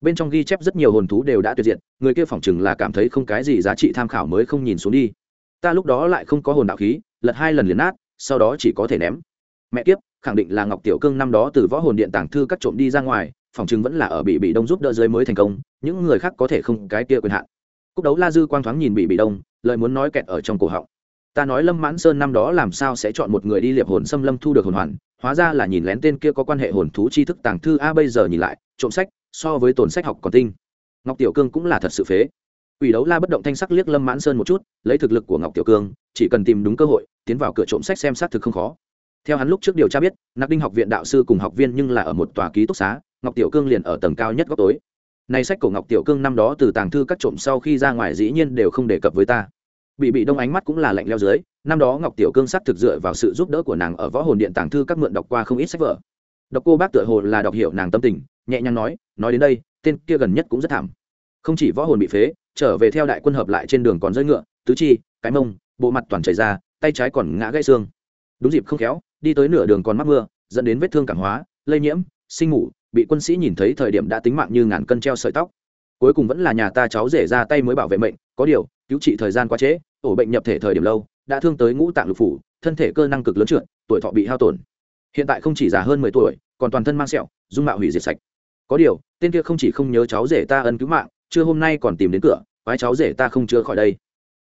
Bên trong ghi chép rất nhiều hồn thú đều đã tuyệt diện người kia phỏng chừng là cảm thấy không cái gì giá trị tham khảo mới không nhìn xuống đi. Ta lúc đó lại không có hồn đạo khí, lật hai lần liền nát sau đó chỉ có thể ném. Mẹ kiếp khẳng định là ngọc tiểu cương năm đó từ võ hồn điện tàng thư cắt trộm đi ra ngoài phòng trưng vẫn là ở bị bị đông giúp đỡ dưới mới thành công những người khác có thể không cái kia quyền hạn. Cúc đấu la dư quang thoáng nhìn bị bị đông lời muốn nói kẹt ở trong cổ họng. Ta nói lâm mãn sơn năm đó làm sao sẽ chọn một người đi liệp hồn xâm lâm thu được hồn hoàn hóa ra là nhìn lén tên kia có quan hệ hồn thú tri thức tàng thư a bây giờ nhìn lại trộm sách so với tồn sách học còn tinh. Ngọc tiểu cương cũng là thật sự phế. Quỷ đấu la bất động thanh sắc liếc Lâm Mãn Sơn một chút, lấy thực lực của Ngọc Tiểu Cương, chỉ cần tìm đúng cơ hội, tiến vào cửa trộm sách xem sát thực không khó. Theo hắn lúc trước điều tra biết, Nặc Đinh học viện đạo sư cùng học viên nhưng là ở một tòa ký túc xá, Ngọc Tiểu Cương liền ở tầng cao nhất góc tối. Này sách của Ngọc Tiểu Cương năm đó từ tàng thư các trộm sau khi ra ngoài dĩ nhiên đều không đề cập với ta. Bị bị đông ánh mắt cũng là lạnh leo dưới, năm đó Ngọc Tiểu Cương sát thực dựa vào sự giúp đỡ của nàng ở võ hồn điện tàng thư các mượn đọc qua không ít sách vở. Độc cô bác tựa hồ là đọc hiểu nàng tâm tình, nhẹ nhàng nói, nói đến đây, tên kia gần nhất cũng rất thảm. Không chỉ võ hồn bị phế, trở về theo đại quân hợp lại trên đường còn rơi ngựa tứ chi cái mông bộ mặt toàn chảy ra tay trái còn ngã gãy xương. Đúng dịp không khéo, đi tới nửa đường còn mắc mưa, dẫn đến vết thương cảm hóa, lây nhiễm, sinh ngủ bị quân sĩ nhìn thấy thời điểm đã tính mạng như ngàn cân treo sợi tóc. Cuối cùng vẫn là nhà ta cháu rể ra tay mới bảo vệ mệnh, có điều, cứu trị thời gian quá trễ, ổ bệnh nhập thể thời điểm lâu, đã thương tới ngũ tạng lục phủ, thân thể cơ năng cực lớn trượt, tuổi thọ bị hao tổn. Hiện tại không chỉ già hơn mười tuổi, còn toàn thân mang sẹo, dung mạo hủy diệt sạch. Có điều, tên kia không chỉ không nhớ cháu rể ta ân cứu mạng chưa hôm nay còn tìm đến cửa, quái cháu rể ta không chữa khỏi đây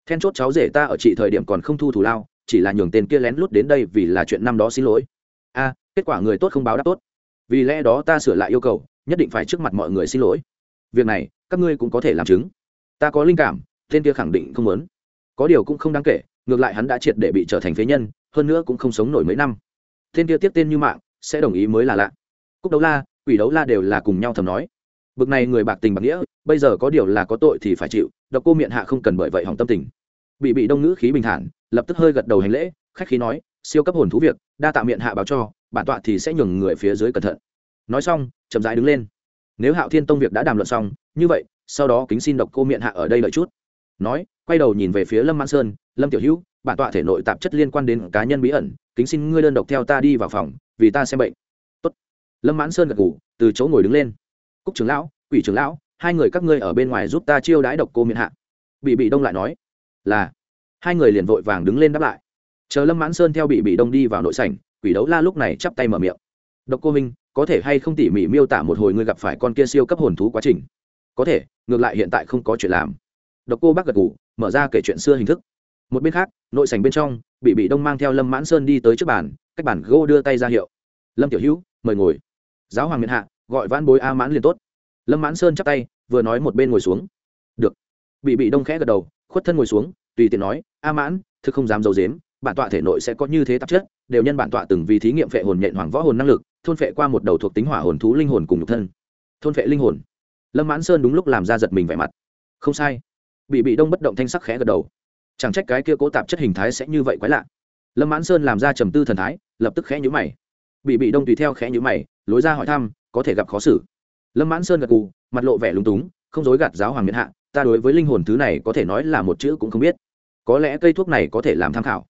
then chốt cháu rể ta ở chị thời điểm còn không thu thủ lao, chỉ là nhường tên kia lén lút đến đây vì là chuyện năm đó xin lỗi. A, kết quả người tốt không báo đáp tốt. Vì lẽ đó ta sửa lại yêu cầu, nhất định phải trước mặt mọi người xin lỗi. Việc này, các ngươi cũng có thể làm chứng. Ta có linh cảm, tên kia khẳng định không muốn. Có điều cũng không đáng kể, ngược lại hắn đã triệt để bị trở thành phế nhân, hơn nữa cũng không sống nổi mấy năm. Tên kia tiếp tên như mạng, sẽ đồng ý mới là lạ. Cúc đấu la, quỷ đấu la đều là cùng nhau thầm nói. Bực này người bạc tình bạc nghĩa, bây giờ có điều là có tội thì phải chịu, độc cô miệng hạ không cần bởi vậy hỏng tâm tình bị bị đông ngữ khí bình thản, lập tức hơi gật đầu hành lễ, khách khí nói, siêu cấp hồn thú việc, đa tạ miệng hạ báo cho, bản tọa thì sẽ nhường người phía dưới cẩn thận. Nói xong, chậm rãi đứng lên. Nếu hạo thiên tông việc đã đàm luận xong, như vậy, sau đó kính xin độc cô miệng hạ ở đây đợi chút. Nói, quay đầu nhìn về phía lâm mãn sơn, lâm tiểu hữu, bản tọa thể nội tạp chất liên quan đến cá nhân bí ẩn, kính xin ngươi đơn độc theo ta đi vào phòng, vì ta xem bệnh. Tốt. lâm mãn sơn gật ngủ từ chỗ ngồi đứng lên. Cúc trưởng lão, quỷ trưởng lão, hai người các ngươi ở bên ngoài giúp ta chiêu đãi độc cô miệng hạ. Bị bị đông lại nói là hai người liền vội vàng đứng lên đáp lại. Chờ lâm mãn sơn theo bị bị đông đi vào nội sảnh, quỷ đấu la lúc này chắp tay mở miệng. Độc cô minh có thể hay không tỉ mỉ miêu tả một hồi ngươi gặp phải con kia siêu cấp hồn thú quá trình? Có thể, ngược lại hiện tại không có chuyện làm. Độc cô bác gật ngủ mở ra kể chuyện xưa hình thức. Một bên khác, nội sảnh bên trong, bị bị đông mang theo lâm mãn sơn đi tới trước bàn, cách bàn gô đưa tay ra hiệu. Lâm tiểu hữu, mời ngồi. Giáo hoàng miền hạ, gọi vãn bối a mãn liền tốt. Lâm mãn sơn chắp tay, vừa nói một bên ngồi xuống. Được. Bị bị đông khẽ gật đầu khuất thân ngồi xuống, tùy tiện nói, a mãn, thực không dám d i ấ u dếm bản tọa thể nội sẽ có như thế tạp chất, đều nhân bản tọa từng vì thí nghiệm phệ hồn nhện hoàng võ hồn năng lực, thôn phệ qua một đầu thuộc tính hỏa hồn thú linh hồn cùng nhục thân. Thôn phệ linh hồn. Lâm mãn sơn đúng lúc làm ra giật mình vẻ mặt. Không sai. Bị bị đông bất động thanh sắc khẽ gật đầu. Chẳng trách cái kia cố tạp chất hình thái sẽ như vậy quái lạ. Lâm mãn sơn làm ra trầm tư thần thái, lập tức khẽ nhữ mày. Bị bị đông tùy theo khẽ nhữ mày, lối ra hỏi thăm, có thể gặp khó xử. Lâm mãn sơn gật cù mặt lộ vẻ lúng túng, không dối gạt giáo hoàng miễn hạ ta đối với linh hồn thứ này có thể nói là một chữ cũng không biết. Có lẽ cây thuốc này có thể làm tham khảo.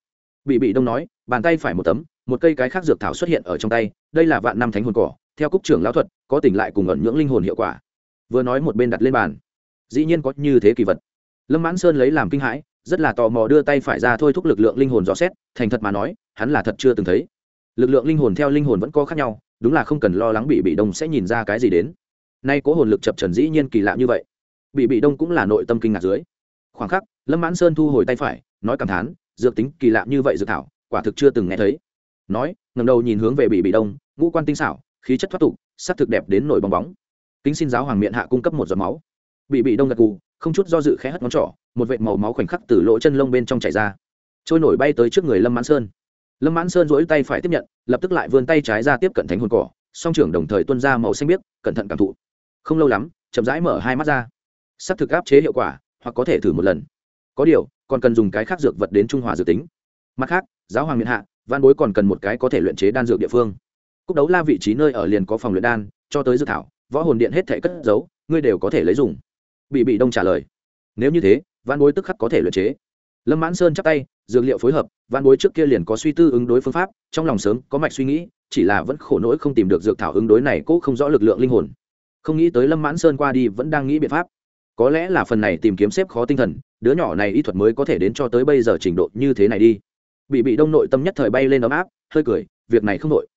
Bị bị đông nói, bàn tay phải một tấm, một cây cái khác dược thảo xuất hiện ở trong tay, đây là vạn năm thánh hồn cỏ, theo cúc trưởng lão thuật, có tỉnh lại cùng ẩn nhưỡng linh hồn hiệu quả. Vừa nói một bên đặt lên bàn. Dĩ nhiên có như thế kỳ vật. Lâm mãn sơn lấy làm kinh hãi, rất là tò mò đưa tay phải ra thôi thúc lực lượng linh hồn dò xét, thành thật mà nói, hắn là thật chưa từng thấy. Lực lượng linh hồn theo linh hồn vẫn có khác nhau, đúng là không cần lo lắng bị bị đông sẽ nhìn ra cái gì đến. Nay cố hồn lực chập trần dĩ nhiên kỳ lạ như vậy bị bị đông cũng là nội tâm kinh ngạc dưới. Khoảng khắc, lâm mãn sơn thu hồi tay phải, nói cảm thán, dược tính kỳ lạ như vậy dược thảo, quả thực chưa từng nghe thấy. Nói ngầm đầu nhìn hướng về bị bị đông, ngũ quan tinh xảo, khí chất thoát tục, sắc thực đẹp đến nổi bong bóng. Kính xin giáo hoàng miệng hạ cung cấp một giọt máu. Bị bị đông gật cù không chút do dự khẽ hất ngón trỏ, một vệt màu máu khoảnh khắc từ lỗ chân lông bên trong chảy ra. Trôi nổi bay tới trước người lâm mãn sơn. Lâm mãn sơn dỗi tay phải tiếp nhận, lập tức lại vươn tay trái ra tiếp cận thánh hồn cỏ, song trưởng đồng thời tuân ra màu xanh biếc, cẩn thận cảm thụ. Không lâu lắm, chậm rãi mở hai mắt ra sắp thực áp chế hiệu quả, hoặc có thể thử một lần. Có điều, còn cần dùng cái khác dược vật đến trung hòa dược tính. Mặt khác, giáo hoàng miền hạ, văn bối còn cần một cái có thể luyện chế đan dược địa phương. Cúc đấu la vị trí nơi ở liền có phòng luyện đan, cho tới dược thảo, võ hồn điện hết thể cất giấu, ngươi đều có thể lấy dùng. Bị bị đông trả lời. Nếu như thế, văn bối tức khắc có thể luyện chế. Lâm mãn sơn chắp tay, dược liệu phối hợp, văn bối trước kia liền có suy tư ứng đối phương pháp, trong lòng sớm có mạch suy nghĩ, chỉ là vẫn khổ nỗi không tìm được dược thảo ứng đối này cố không rõ lực lượng linh hồn. Không nghĩ tới lâm mãn sơn qua đi vẫn đang nghĩ biện pháp có lẽ là phần này tìm kiếm xếp khó tinh thần, đứa nhỏ này y thuật mới có thể đến cho tới bây giờ trình độ như thế này đi. Bị bị đông nội tâm nhất thời bay lên ấm áp, hơi cười, việc này không đội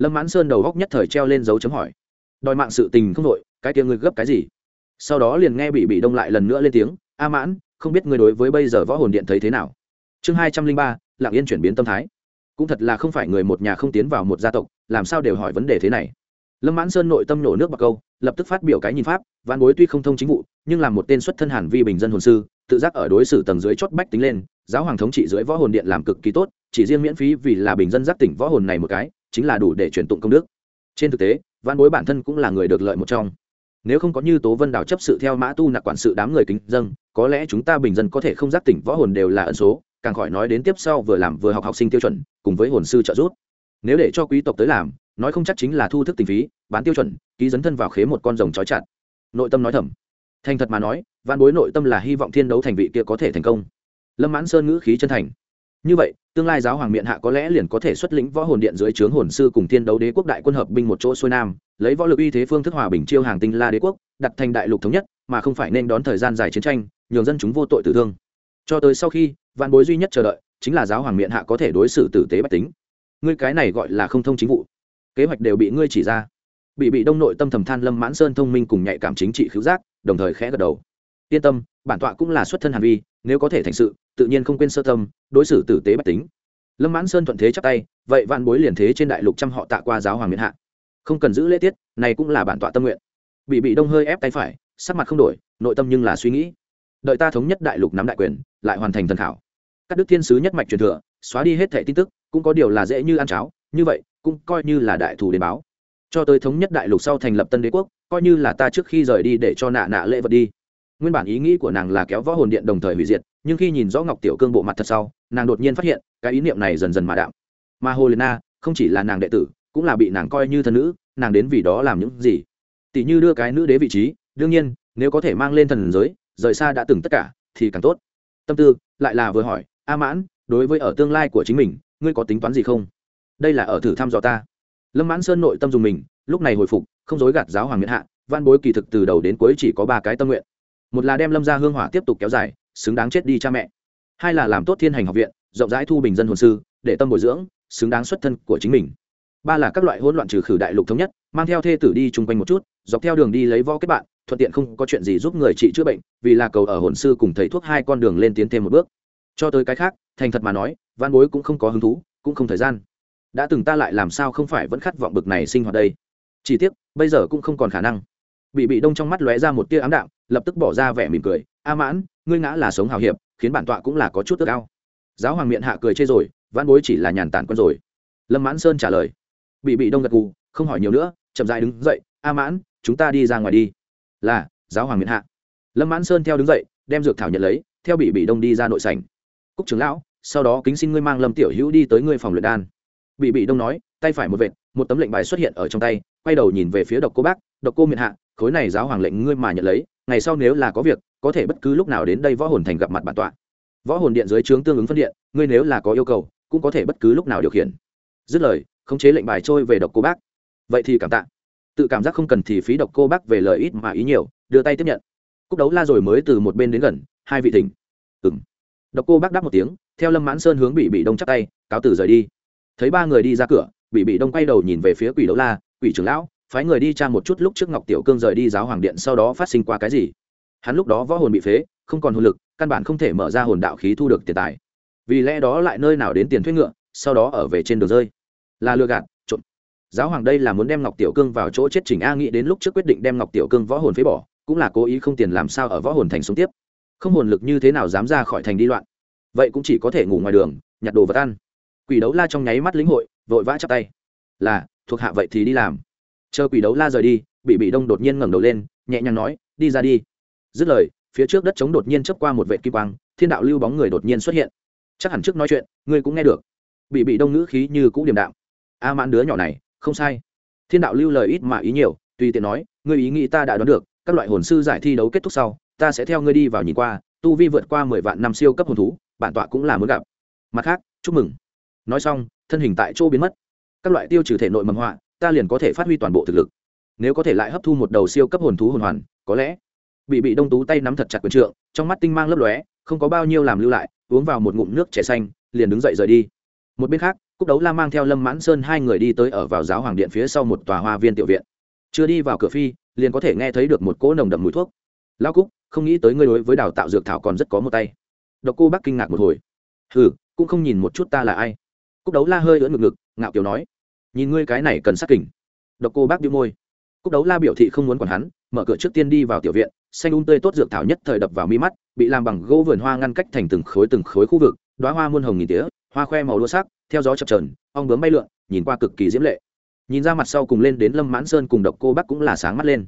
lâm mãn sơn đầu góc nhất thời treo lên dấu chấm hỏi. Đòi mạng sự tình không đội cái tiếng ngươi gấp cái gì? Sau đó liền nghe bị bị đông lại lần nữa lên tiếng, a mãn, không biết ngươi đối với bây giờ võ hồn điện thấy thế nào? Chương hai trăm linh ba, lạng yên chuyển biến tâm thái. Cũng thật là không phải người một nhà không tiến vào một gia tộc, làm sao đều hỏi vấn đề thế này lâm mãn sơn nội tâm nổ nước bạc câu, lập tức phát biểu cái nhìn pháp văn bối tuy không thông chính vụ, nhưng là một tên xuất thân hàn vi bình dân hồn sư, tự giác ở đối xử tầng dưới chót bách tính lên, giáo hoàng thống trị dưới võ hồn điện làm cực kỳ tốt, chỉ riêng miễn phí vì là bình dân giác tỉnh võ hồn này một cái, chính là đủ để truyền tụng công đức. Trên thực tế văn bối bản thân cũng là người được lợi một trong. Nếu không có như tố vân đào chấp sự theo mã tu nặc quản sự đám người kính dân, có lẽ chúng ta bình dân có thể không giác tỉnh võ hồn đều là ẩn số, càng khỏi nói đến tiếp sau vừa làm vừa học học sinh tiêu chuẩn, cùng với hồn sư trợ giúp. Nếu để cho quý tộc tới làm nói không chắc chính là thu thức tình phí, bán tiêu chuẩn, ký dấn thân vào khế một con rồng trói chặt. Nội tâm nói thầm. Thành thật mà nói văn bối nội tâm là hy vọng thiên đấu thành vị kia có thể thành công. Lâm mãn sơn ngữ khí chân thành. Như vậy, tương lai giáo hoàng miện hạ có lẽ liền có thể xuất lĩnh võ hồn điện dưới trướng hồn sư cùng thiên đấu đế quốc đại quân hợp binh một chỗ xuôi nam, lấy võ lực uy thế phương thức hòa bình chiêu hàng tinh la đế quốc, đặt thành đại lục thống nhất, mà không phải nên đón thời gian dài chiến tranh, nhường dân chúng vô tội tử thương. Cho tới sau khi, vạn bối duy nhất chờ đợi, chính là giáo hoàng miện hạ có thể đối xử tử tế bách tính. Ngươi cái này gọi là không thông chính vụ kế hoạch đều bị ngươi chỉ ra. Bị bị đông nội tâm thầm than lâm mãn sơn thông minh cùng nhạy cảm chính trị khứu giác, đồng thời khẽ gật đầu. Yên tâm, bản tọa cũng là xuất thân hàn vi, nếu có thể thành sự, tự nhiên không quên sơ tâm, đối xử tử tế bách tính. Lâm mãn sơn thuận thế chắp tay, vậy vạn bối liền thế trên đại lục trăm họ tạ qua giáo hoàng miền hạ. Không cần giữ lễ tiết, này cũng là bản tọa tâm nguyện. Bị bị đông hơi ép tay phải, sắc mặt không đổi, nội tâm nhưng là suy nghĩ. Đợi ta thống nhất đại lục nắm đại quyền, lại hoàn thành thần thảo. các đức thiên sứ nhất mạch truyền thừa, xóa đi hết thẻ tin tức, cũng có điều là dễ như ăn cháo. Như vậy cũng coi như là đại thù đến báo. Cho tới thống nhất đại lục sau thành lập tân đế quốc, coi như là ta trước khi rời đi để cho nạ nạ lễ vật đi. Nguyên bản ý nghĩ của nàng là kéo võ hồn điện đồng thời hủy diệt, nhưng khi nhìn rõ ngọc tiểu cương bộ mặt thật sau, nàng đột nhiên phát hiện, cái ý niệm này dần dần mà đạo mà hồ lena không chỉ là nàng đệ tử, cũng là bị nàng coi như thân nữ, nàng đến vì đó làm những gì? Tỷ như đưa cái nữ đế vị trí, đương nhiên, nếu có thể mang lên thần giới, rời xa đã từng tất cả, thì càng tốt. Tâm tư lại là vừa hỏi, a mãn, đối với ở tương lai của chính mình, ngươi có tính toán gì không? Đây là ở thử thăm dò ta. Lâm mãn sơn nội tâm dùng mình, lúc này hồi phục, không dối gạt giáo hoàng miễn hạ, văn bối kỳ thực từ đầu đến cuối chỉ có ba cái tâm nguyện. Một là đem lâm ra hương hỏa tiếp tục kéo dài, xứng đáng chết đi cha mẹ. Hai là làm tốt thiên hành học viện, rộng rãi thu bình dân hồn sư, để tâm bồi dưỡng, xứng đáng xuất thân của chính mình. Ba là các loại hỗn loạn trừ khử đại lục thống nhất, mang theo thê tử đi chung quanh một chút, dọc theo đường đi lấy võ kết bạn, thuận tiện không có chuyện gì giúp người trị chữa bệnh, vì là cầu ở hồn sư cùng thầy thuốc hai con đường lên tiến thêm một bước. Cho tới cái khác, thành thật mà nói, văn bối cũng không có hứng thú, cũng không thời gian đã từng ta lại làm sao không phải vẫn khát vọng bực này sinh hoạt đây? Chỉ tiếc, bây giờ cũng không còn khả năng. Bị bị đông trong mắt lóe ra một tia ám đạm lập tức bỏ ra vẻ mỉm cười. A mãn, ngươi ngã là sống hào hiệp, khiến bản tọa cũng là có chút tức ao. Giáo hoàng miệng hạ cười chê rồi văn bối chỉ là nhàn tản con rồi. Lâm mãn sơn trả lời. Bị bị đông gật gù, không hỏi nhiều nữa, chậm dại đứng dậy. A mãn, chúng ta đi ra ngoài đi. Là, giáo hoàng miệng hạ. Lâm mãn sơn theo đứng dậy, đem dược thảo nhận lấy, theo bị bị đông đi ra nội sảnh. Cúc trưởng lão, sau đó kính xin ngươi mang lâm tiểu hữu đi tới ngươi phòng luyện đan bị bị đông nói, tay phải một vệt, một tấm lệnh bài xuất hiện ở trong tay, quay đầu nhìn về phía độc cô bác, độc cô miệng hạ, khối này giáo hoàng lệnh ngươi mà nhận lấy, ngày sau nếu là có việc, có thể bất cứ lúc nào đến đây võ hồn thành gặp mặt bản tọa. Võ hồn điện dưới trướng tương ứng phân điện, ngươi nếu là có yêu cầu, cũng có thể bất cứ lúc nào điều khiển. Dứt lời, khống chế lệnh bài trôi về độc cô bác. Vậy thì cảm tạ. Tự cảm giác không cần thì phí độc cô bác về lời ít mà ý nhiều, đưa tay tiếp nhận. Cúc đấu la rồi mới từ một bên đến gần, hai vị thỉnh. Ừng độc cô bác đáp một tiếng, theo lâm mãn sơn hướng bị bị đông chắc tay, cáo tử rời đi thấy ba người đi ra cửa bị bị đông quay đầu nhìn về phía quỷ đấu la, quỷ trưởng lão, phái người đi tra một chút lúc trước ngọc tiểu cương rời đi giáo hoàng điện sau đó phát sinh qua cái gì? Hắn lúc đó võ hồn bị phế, không còn hồn lực, căn bản không thể mở ra hồn đạo khí thu được tiền tài. Vì lẽ đó lại nơi nào đến tiền thuê ngựa, sau đó ở về trên đường rơi. Là lừa gạt trộn giáo hoàng đây là muốn đem ngọc tiểu cương vào chỗ chết chỉnh a nghĩ đến lúc trước quyết định đem ngọc tiểu cương võ hồn phế bỏ, cũng là cố ý không tiền làm sao ở võ hồn thành sống tiếp. Không hồn lực như thế nào dám ra khỏi thành đi loạn. Vậy cũng chỉ có thể ngủ ngoài đường, nhặt đồ vật ăn quỷ đấu la trong nháy mắt lĩnh hội, vội vã chắp tay. Là, thuộc hạ vậy thì đi làm. Chờ quỷ đấu la rời đi bị bị đông đột nhiên ngẩng đầu lên, nhẹ nhàng nói, đi ra đi. Dứt lời, phía trước đất trống đột nhiên chấp qua một vệ kim quang, thiên đạo lưu bóng người đột nhiên xuất hiện. Chắc hẳn trước nói chuyện, ngươi cũng nghe được. Bị bị đông ngữ khí như cũ điềm đạm. A mãn đứa nhỏ này, không sai. Thiên đạo lưu lời ít mà ý nhiều, tùy tiện nói, ngươi ý nghĩ ta đã đoán được, các loại hồn sư giải thi đấu kết thúc sau, ta sẽ theo ngươi đi vào nhìn qua, tu vi vượt qua mười vạn năm siêu cấp hồn thú, bản tọa cũng là muốn gặp. Mặt khác, chúc mừng nói xong, thân hình tại chỗ biến mất. Các loại tiêu trừ thể nội mầm họa, ta liền có thể phát huy toàn bộ thực lực. Nếu có thể lại hấp thu một đầu siêu cấp hồn thú hồn hoàn, có lẽ bị bị đông tú tay nắm thật chặt quyền trượng, trong mắt tinh mang lấp lóe, không có bao nhiêu làm lưu lại, uống vào một ngụm nước trẻ xanh, liền đứng dậy rời đi. Một bên khác, cúc đấu la mang theo lâm mãn sơn hai người đi tới ở vào giáo hoàng điện phía sau một tòa hoa viên tiểu viện. Chưa đi vào cửa phi, liền có thể nghe thấy được một cỗ nồng đậm mùi thuốc. Lao cúc, không nghĩ tới ngươi đối với đào tạo dược thảo còn rất có một tay. Độc cô bác kinh ngạc một hồi. Hừ, cũng không nhìn một chút ta là ai cúc đấu la hơi ưỡn ngực ngực, ngạo kiều nói, nhìn ngươi cái này cần sát kình. Độc cô bác đĩu môi. Cúc đấu la biểu thị không muốn còn hắn, mở cửa trước tiên đi vào tiểu viện, xanh un tươi tốt dược thảo nhất thời đập vào mi mắt, bị làm bằng gỗ vườn hoa ngăn cách thành từng khối từng khối khu vực đoá hoa muôn hồng nghìn tía, hoa khoe màu đua sắc, theo gió chập trờn ong bướm bay lượn, nhìn qua cực kỳ diễm lệ. Nhìn ra mặt sau cùng lên đến lâm mãn sơn cùng độc cô bác cũng là sáng mắt lên.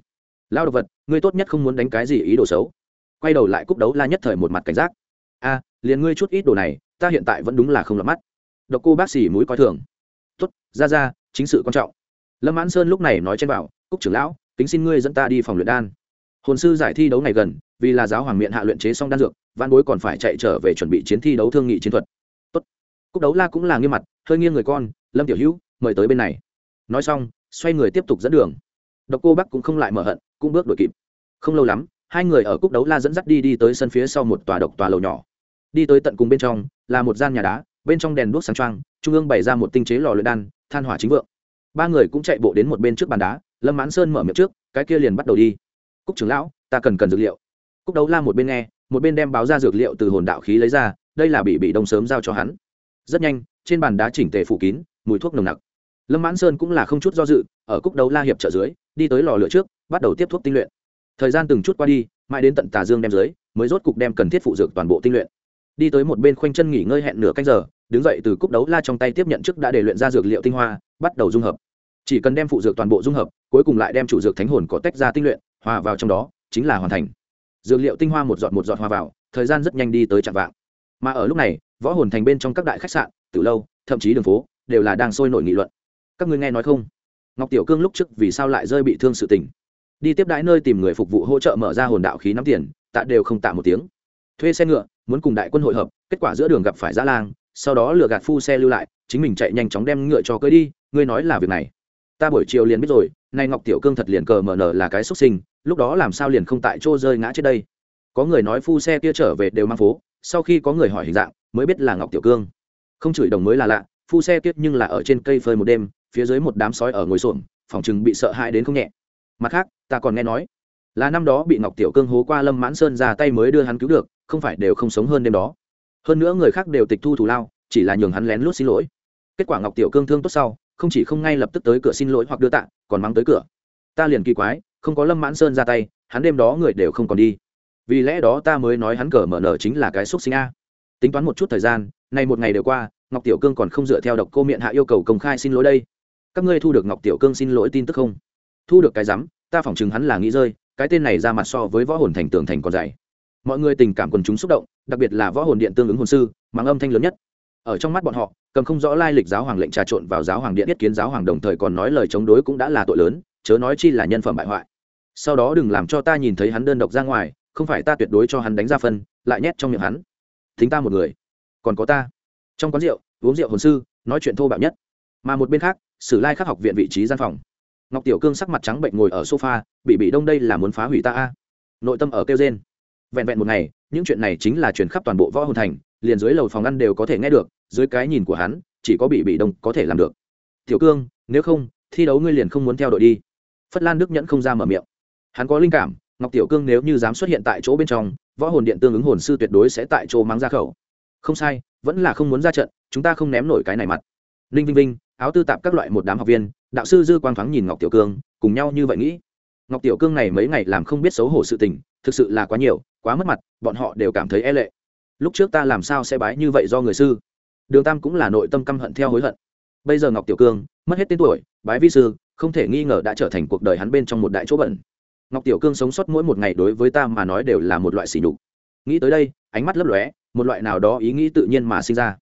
Lao độc vật, ngươi tốt nhất không muốn đánh cái gì ý đồ xấu. Quay đầu lại cúc đấu la nhất thời một mặt cảnh giác. A, liền ngươi chút ít đồ này, ta hiện tại vẫn đúng là không lọt mắt độc cô bác sĩ mũi coi thường. Tốt. ra ra, chính sự quan trọng. Lâm mãn sơn lúc này nói trên bảo, cúc trưởng lão, kính xin ngươi dẫn ta đi phòng luyện đan. Hồn sư giải thi đấu này gần, vì là giáo hoàng miệng hạ luyện chế xong đan dược văn bối còn phải chạy trở về chuẩn bị chiến thi đấu thương nghị chiến thuật. Tốt. cúc đấu la cũng là nghiêm mặt, hơi nghiêng người con, lâm tiểu hữu, mời tới bên này. Nói xong, xoay người tiếp tục dẫn đường. Độc cô bắc cũng không lại mở hận, cũng bước đuổi kịp. Không lâu lắm, hai người ở cúc đấu la dẫn dắt đi đi tới sân phía sau một tòa độc tòa lầu nhỏ. Đi tới tận cùng bên trong, là một gian nhà đá bên trong đèn đuốc sáng trăng trung ương bày ra một tinh chế lò luyện đan, than hỏa chính vượng. Ba người cũng chạy bộ đến một bên trước bàn đá, lâm mãn sơn mở miệng trước, cái kia liền bắt đầu đi. Cúc trưởng lão, ta cần cần dược liệu. Cúc đấu la một bên nghe, một bên đem báo ra dược liệu từ hồn đạo khí lấy ra, đây là bị bị đông sớm giao cho hắn. Rất nhanh, trên bàn đá chỉnh tề phủ kín, mùi thuốc nồng nặc. Lâm mãn sơn cũng là không chút do dự, ở cúc đấu la hiệp trợ dưới, đi tới lò lửa trước, bắt đầu tiếp thuốc tinh luyện. Thời gian từng chút qua đi, mãi đến tận tà dương đem dưới, mới rốt cục đem cần thiết phụ dược toàn bộ tinh luyện đi tới một bên khoanh chân nghỉ ngơi hẹn nửa canh giờ, đứng dậy từ cúp đấu la trong tay tiếp nhận trước đã để luyện ra dược liệu tinh hoa, bắt đầu dung hợp. Chỉ cần đem phụ dược toàn bộ dung hợp, cuối cùng lại đem chủ dược thánh hồn có tách ra tinh luyện, hòa vào trong đó, chính là hoàn thành. Dược liệu tinh hoa một giọt một giọt hòa vào, thời gian rất nhanh đi tới chạm vạng. Mà ở lúc này, võ hồn thành bên trong các đại khách sạn từ lâu, thậm chí đường phố, đều là đang sôi nổi nghị luận. Các ngươi nghe nói không? Ngọc tiểu cương lúc trước vì sao lại rơi bị thương sự tình? Đi tiếp đãi nơi tìm người phục vụ hỗ trợ mở ra hồn đạo khí nắm tiền, tạ đều không tạ một tiếng. Thuê xe ngựa muốn cùng đại quân hội hợp, kết quả giữa đường gặp phải giã lang, sau đó lừa gạt phu xe lưu lại, chính mình chạy nhanh chóng đem ngựa cho cưới đi, ngươi nói là việc này. Ta buổi chiều liền biết rồi, nay ngọc tiểu cương thật liền cờ mở nở là cái xuất sinh, lúc đó làm sao liền không tại chỗ rơi ngã trên đây. Có người nói phu xe kia trở về đều mang phố, sau khi có người hỏi hình dạng, mới biết là ngọc tiểu cương. Không chửi đồng mới là lạ, phu xe kia nhưng là ở trên cây phơi một đêm, phía dưới một đám sói ở ngồi xổm, phòng chừng bị sợ hãi đến không nhẹ. Mặt khác, ta còn nghe nói, là năm đó bị ngọc tiểu cương hố qua lâm mãn sơn ra tay mới đưa hắn cứu được không phải đều không sống hơn đêm đó. Hơn nữa người khác đều tịch thu thù lao, chỉ là nhường hắn lén lút xin lỗi. Kết quả ngọc tiểu cương thương tốt sau, không chỉ không ngay lập tức tới cửa xin lỗi hoặc đưa tạ, còn mắng tới cửa. Ta liền kỳ quái, không có lâm mãn sơn ra tay, hắn đêm đó người đều không còn đi. Vì lẽ đó ta mới nói hắn cờ mở nở chính là cái xúc sinh a. Tính toán một chút thời gian, nay một ngày đều qua, ngọc tiểu cương còn không dựa theo độc cô miệng hạ yêu cầu công khai xin lỗi đây. Các ngươi thu được ngọc tiểu cương xin lỗi tin tức không? Thu được cái rắm, ta phỏng chừng hắn là nghĩ rơi, cái tên này ra mặt so với võ hồn thành tường thành còn dày mọi người tình cảm quần chúng xúc động, đặc biệt là võ hồn điện tương ứng hồn sư mang âm thanh lớn nhất. Ở trong mắt bọn họ, cầm không rõ lai lịch giáo hoàng lệnh trà trộn vào giáo hoàng điện yết kiến giáo hoàng đồng thời còn nói lời chống đối cũng đã là tội lớn, chớ nói chi là nhân phẩm bại hoại. Sau đó đừng làm cho ta nhìn thấy hắn đơn độc ra ngoài, không phải ta tuyệt đối cho hắn đánh ra phân, lại nhét trong miệng hắn. Thính ta một người, còn có ta. Trong quán rượu, uống rượu hồn sư, nói chuyện thô bạo nhất. Mà một bên khác, sử lai khắc học viện vị trí gian phòng. Ngọc tiểu cương sắc mặt trắng bệnh ngồi ở sofa, bị bị đông đây là muốn phá hủy ta a. Nội tâm ở kêu trên vẹn vẹn một ngày, những chuyện này chính là chuyển khắp toàn bộ võ hồn thành, liền dưới lầu phòng ăn đều có thể nghe được, dưới cái nhìn của hắn, chỉ có bị bị đông có thể làm được. Tiểu cương, nếu không, thi đấu ngươi liền không muốn theo đội đi. Phất lan đức nhẫn không ra mở miệng. Hắn có linh cảm, ngọc tiểu cương nếu như dám xuất hiện tại chỗ bên trong, võ hồn điện tương ứng hồn sư tuyệt đối sẽ tại chỗ mang ra khẩu. Không sai, vẫn là không muốn ra trận, chúng ta không ném nổi cái này mặt. Ninh vinh vinh, áo tư tạp các loại một đám học viên, đạo sư dư quang thoáng nhìn ngọc tiểu cương, cùng nhau như vậy nghĩ. Ngọc tiểu cương này mấy ngày làm không biết xấu hổ sự tình, thực sự là quá nhiều quá mất mặt, bọn họ đều cảm thấy e lệ. Lúc trước ta làm sao sẽ bái như vậy do người sư? Đường tam cũng là nội tâm căm hận theo hối hận. Bây giờ ngọc tiểu cương, mất hết tên tuổi, bái vi sư, không thể nghi ngờ đã trở thành cuộc đời hắn bên trong một đại chỗ bẩn. Ngọc tiểu cương sống sót mỗi một ngày đối với ta mà nói đều là một loại sỉ nhục. Nghĩ tới đây, ánh mắt lấp lóe, một loại nào đó ý nghĩ tự nhiên mà sinh ra.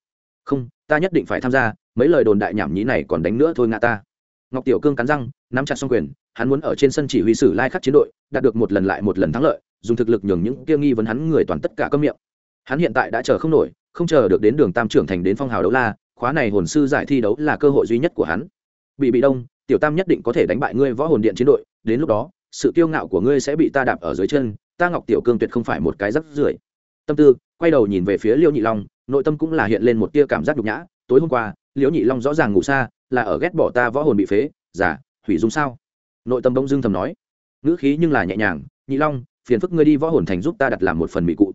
Không, ta nhất định phải tham gia, mấy lời đồn đại nhảm nhí này còn đánh nữa thôi ngã ta. Ngọc tiểu cương cắn răng, nắm chặt xong quyền, hắn muốn ở trên sân chỉ huy sử lai khắc chiến đội, đạt được một lần lại một lần thắng lợi dùng thực lực nhường những kia nghi vấn hắn người toàn tất cả cơ miệng. Hắn hiện tại đã chờ không nổi, không chờ được đến đường tam trưởng thành đến phong hào đấu la, khóa này hồn sư giải thi đấu là cơ hội duy nhất của hắn. Bị bị đông, tiểu tam nhất định có thể đánh bại ngươi võ hồn điện chiến đội, đến lúc đó, sự kiêu ngạo của ngươi sẽ bị ta đạp ở dưới chân, ta ngọc tiểu cương tuyệt không phải một cái rắc rưởi. Tâm tư, quay đầu nhìn về phía liêu nhị long, nội tâm cũng là hiện lên một tia cảm giác nhục nhã. Tối hôm qua liễu nhị long rõ ràng ngủ xa, là ở ghét bỏ ta võ hồn bị phế. Giả hủy dung sao? Nội tâm bỗng dưng thầm nói. Ngữ khí nhưng là nhẹ nhàng, nhị long phiền phức ngươi đi võ hồn thành giúp ta đặt làm một phần mỹ cụ.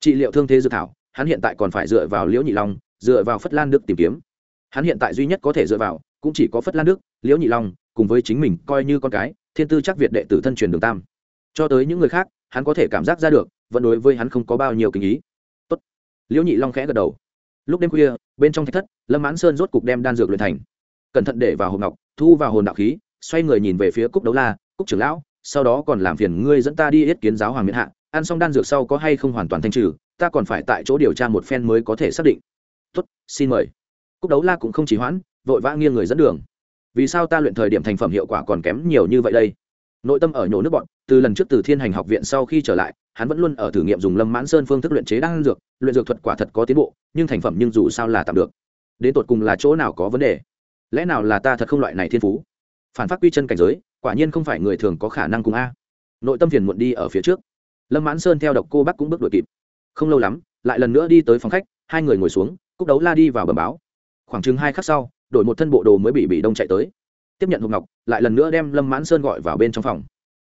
Trị liệu thương thế dự thảo, hắn hiện tại còn phải dựa vào liễu nhị long, dựa vào phất lan đức tìm kiếm. Hắn hiện tại duy nhất có thể dựa vào, cũng chỉ có phất lan đức, liễu nhị long, cùng với chính mình, coi như con cái, thiên tư chắc việt đệ tử thân truyền đường tam. Cho tới những người khác, hắn có thể cảm giác ra được, vẫn đối với hắn không có bao nhiêu kinh ý. Tốt. liễu nhị long khẽ gật đầu. Lúc đêm khuya, bên trong thạch thất, lâm mãn sơn rốt cục đem đan dược luyện thành. Cẩn thận để vào hộp ngọc, thu vào hồn đạo khí, xoay người nhìn về phía cúc đấu la, cúc trưởng lão sau đó còn làm phiền ngươi dẫn ta đi yết kiến giáo hoàng miễn hạ, ăn xong đan dược sau có hay không hoàn toàn thanh trừ, ta còn phải tại chỗ điều tra một phen mới có thể xác định. Tốt, xin mời. Cúc đấu la cũng không chỉ hoãn, vội vã nghiêng người dẫn đường. Vì sao ta luyện thời điểm thành phẩm hiệu quả còn kém nhiều như vậy đây? Nội tâm ở nhổ nước bọn, từ lần trước từ thiên hành học viện sau khi trở lại, hắn vẫn luôn ở thử nghiệm dùng lâm mãn sơn phương thức luyện chế đan dược, luyện dược thuật quả thật có tiến bộ, nhưng thành phẩm nhưng dù sao là tạm được. Đến tột cùng là chỗ nào có vấn đề? Lẽ nào là ta thật không loại này thiên phú? Phản phát quy chân cảnh giới, quả nhiên không phải người thường có khả năng cùng a. Nội tâm phiền muộn đi ở phía trước. Lâm mãn sơn theo độc cô bắc cũng bước đuổi kịp. Không lâu lắm, lại lần nữa đi tới phòng khách, hai người ngồi xuống, cúc đấu la đi vào bờ báo. Khoảng chừng hai khắc sau, đổi một thân bộ đồ mới bị bị đông chạy tới. Tiếp nhận hộp ngọc, lại lần nữa đem lâm mãn sơn gọi vào bên trong phòng.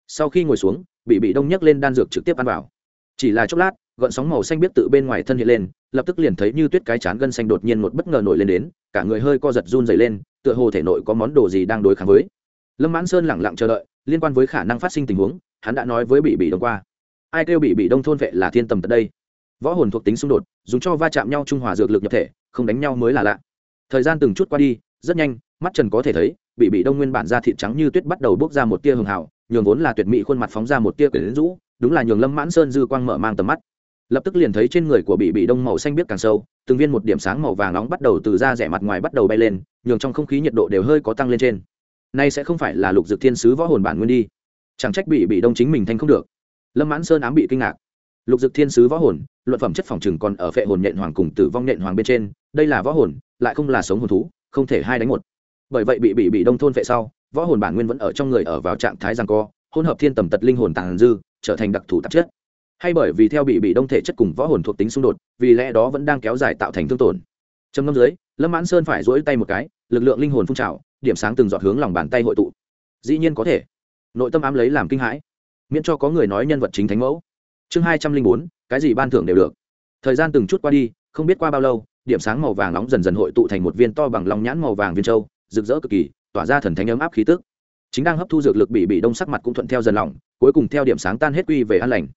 Sau khi ngồi xuống, bị bị đông nhấc lên đan dược trực tiếp ăn vào. Chỉ là chốc lát gợn sóng màu xanh biết tự bên ngoài thân hiện lên, lập tức liền thấy như tuyết cái chán gân xanh đột nhiên một bất ngờ nổi lên đến, cả người hơi co giật run dày lên, tựa hồ thể nội có món đồ gì đang đối kháng với lâm mãn sơn lẳng lặng chờ đợi, liên quan với khả năng phát sinh tình huống, hắn đã nói với bị bị đông qua. Ai kêu bị bị đông thôn vệ là thiên tầm tận đây? Võ hồn thuộc tính xung đột, dùng cho va chạm nhau trung hòa dược lực nhập thể, không đánh nhau mới là lạ. Thời gian từng chút qua đi, rất nhanh, mắt trần có thể thấy bị bị đông nguyên bản da thịt trắng như tuyết bắt đầu bốc ra một tia hường hào, nhường vốn là tuyệt mỹ khuôn mặt phóng ra một tia quyển rũ, đúng là nhường lâm mãn sơn dư quang mở mang tầm mắt. Lập tức liền thấy trên người của bị bị đông màu xanh biết càng sâu, từng viên một điểm sáng màu vàng nóng bắt đầu từ da rẻ mặt ngoài bắt đầu bay lên, nhường trong không khí nhiệt độ đều hơi có tăng lên trên nay sẽ không phải là lục dược thiên sứ võ hồn bản nguyên đi. Chẳng trách bị bị đông chính mình thanh không được. Lâm mãn sơn ám bị kinh ngạc. Lục dược thiên sứ võ hồn, luận phẩm chất phòng chừng còn ở phệ hồn nhện hoàng cùng tử vong nhện hoàng bên trên, đây là võ hồn, lại không là sống hồn thú, không thể hai đánh một. Bởi vậy bị bị bị đông thôn phệ sau, võ hồn bản nguyên vẫn ở trong người ở vào trạng thái rằng co, hỗn hợp thiên tầm tật linh hồn tàn dư, trở thành đặc thù tạp chất. Hay bởi vì theo bị bị đông thể chất cùng võ hồn thuộc tính xung đột, vì lẽ đó vẫn đang kéo dài tạo thành thương tổn. Trầm ngâm dưới, lâm mãn sơn phải dỗi tay một cái, lực lượng linh hồn phun trào điểm sáng từng giọt hướng lòng bàn tay hội tụ. Dĩ nhiên có thể. Nội tâm ám lấy làm kinh hãi. Miễn cho có người nói nhân vật chính thánh mẫu. Chương hai trăm linh bốn, cái gì ban thưởng đều được. Thời gian từng chút qua đi, không biết qua bao lâu, điểm sáng màu vàng nóng dần dần hội tụ thành một viên to bằng lòng nhãn màu vàng viên châu, rực rỡ cực kỳ, tỏa ra thần thánh ấm áp khí tức. Chính đang hấp thu dược lực bị bị đông sắc mặt cũng thuận theo dần lỏng, cuối cùng theo điểm sáng tan hết quy về an lành.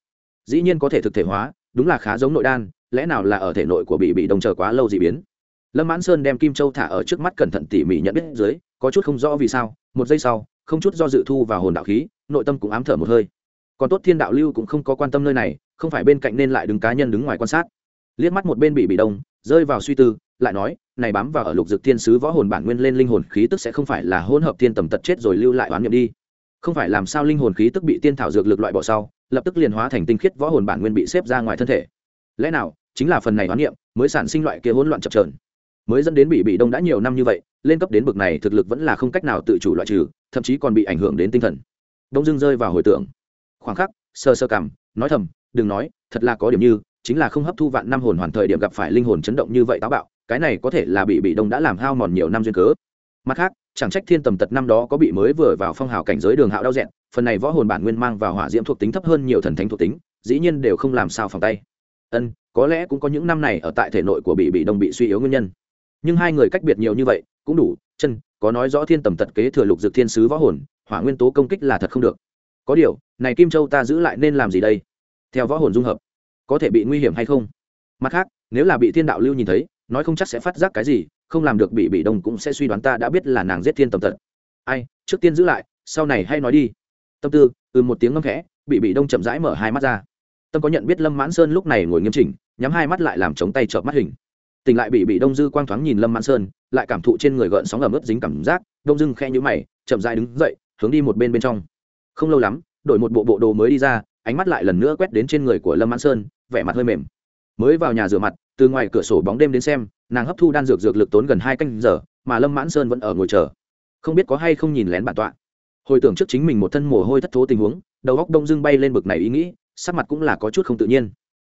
Dĩ nhiên có thể thực thể hóa, đúng là khá giống nội đan, lẽ nào là ở thể nội của bị bị đông chờ quá lâu dị biến? Lâm mãn sơn đem kim châu thả ở trước mắt cẩn thận tỉ mỉ nhận biết dưới có chút không rõ vì sao, một giây sau, không chút do dự thu vào hồn đạo khí, nội tâm cũng ám thở một hơi. Còn tốt thiên đạo lưu cũng không có quan tâm nơi này, không phải bên cạnh nên lại đứng cá nhân đứng ngoài quan sát. Liếc mắt một bên bị bị đông, rơi vào suy tư, lại nói, này bám vào ở lục dực thiên sứ võ hồn bản nguyên lên linh hồn khí tức sẽ không phải là hỗn hợp thiên tầm tật chết rồi lưu lại oán niệm đi. Không phải làm sao linh hồn khí tức bị tiên thảo dược lực loại bỏ sau, lập tức liền hóa thành tinh khiết võ hồn bản nguyên bị xếp ra ngoài thân thể. Lẽ nào, chính là phần này oán niệm mới sản sinh loại kia hỗn loạn chập trờn mới dẫn đến bị bị đông đã nhiều năm như vậy lên cấp đến bực này thực lực vẫn là không cách nào tự chủ loại trừ thậm chí còn bị ảnh hưởng đến tinh thần. Đông dưng rơi vào hồi tưởng. Khoảng khắc sơ sơ cảm nói thầm đừng nói thật là có điểm như chính là không hấp thu vạn năm hồn hoàn thời điểm gặp phải linh hồn chấn động như vậy táo bạo cái này có thể là bị bị đông đã làm hao mòn nhiều năm duyên cớ. Mặt khác chẳng trách thiên tầm tật năm đó có bị mới vừa vào phong hào cảnh giới đường hạo đau rẹn, phần này võ hồn bản nguyên mang vào hỏa diễm thuộc tính thấp hơn nhiều thần thánh thuộc tính dĩ nhiên đều không làm sao phòng tay. Ân có lẽ cũng có những năm này ở tại thể nội của bị bị đông bị suy yếu nguyên nhân nhưng hai người cách biệt nhiều như vậy, cũng đủ, chân, có nói rõ thiên tầm tật kế thừa lục dược thiên sứ võ hồn, hỏa nguyên tố công kích là thật không được. Có điều, này kim châu ta giữ lại nên làm gì đây? Theo võ hồn dung hợp, có thể bị nguy hiểm hay không? Mặt khác, nếu là bị thiên đạo lưu nhìn thấy, nói không chắc sẽ phát giác cái gì, không làm được bị bị đông cũng sẽ suy đoán ta đã biết là nàng giết thiên tầm tật. Ai, trước tiên giữ lại, sau này hay nói đi. Tâm tư từ một tiếng ngâm khẽ, bị bị đông chậm rãi mở hai mắt ra. Tâm có nhận biết lâm mãn sơn lúc này ngồi nghiêm chỉnh, nhắm hai mắt lại làm chống tay chợp mắt hình tỉnh lại bị bị đông dư quang thoáng nhìn lâm mãn sơn, lại cảm thụ trên người gợn sóng ẩm ướt dính cảm giác, đông dưng khe nhũ mày, chậm rãi đứng dậy, hướng đi một bên bên trong. Không lâu lắm, đổi một bộ bộ đồ mới đi ra, ánh mắt lại lần nữa quét đến trên người của lâm mãn sơn, vẻ mặt hơi mềm. Mới vào nhà rửa mặt, từ ngoài cửa sổ bóng đêm đến xem, nàng hấp thu đan dược dược lực tốn gần hai canh giờ, mà lâm mãn sơn vẫn ở ngồi chờ. Không biết có hay không nhìn lén bản tọa. Hồi tưởng trước chính mình một thân mồ hôi thất thố tình huống, đầu góc đông dưng bay lên bực này ý nghĩ, sắc mặt cũng là có chút không tự nhiên.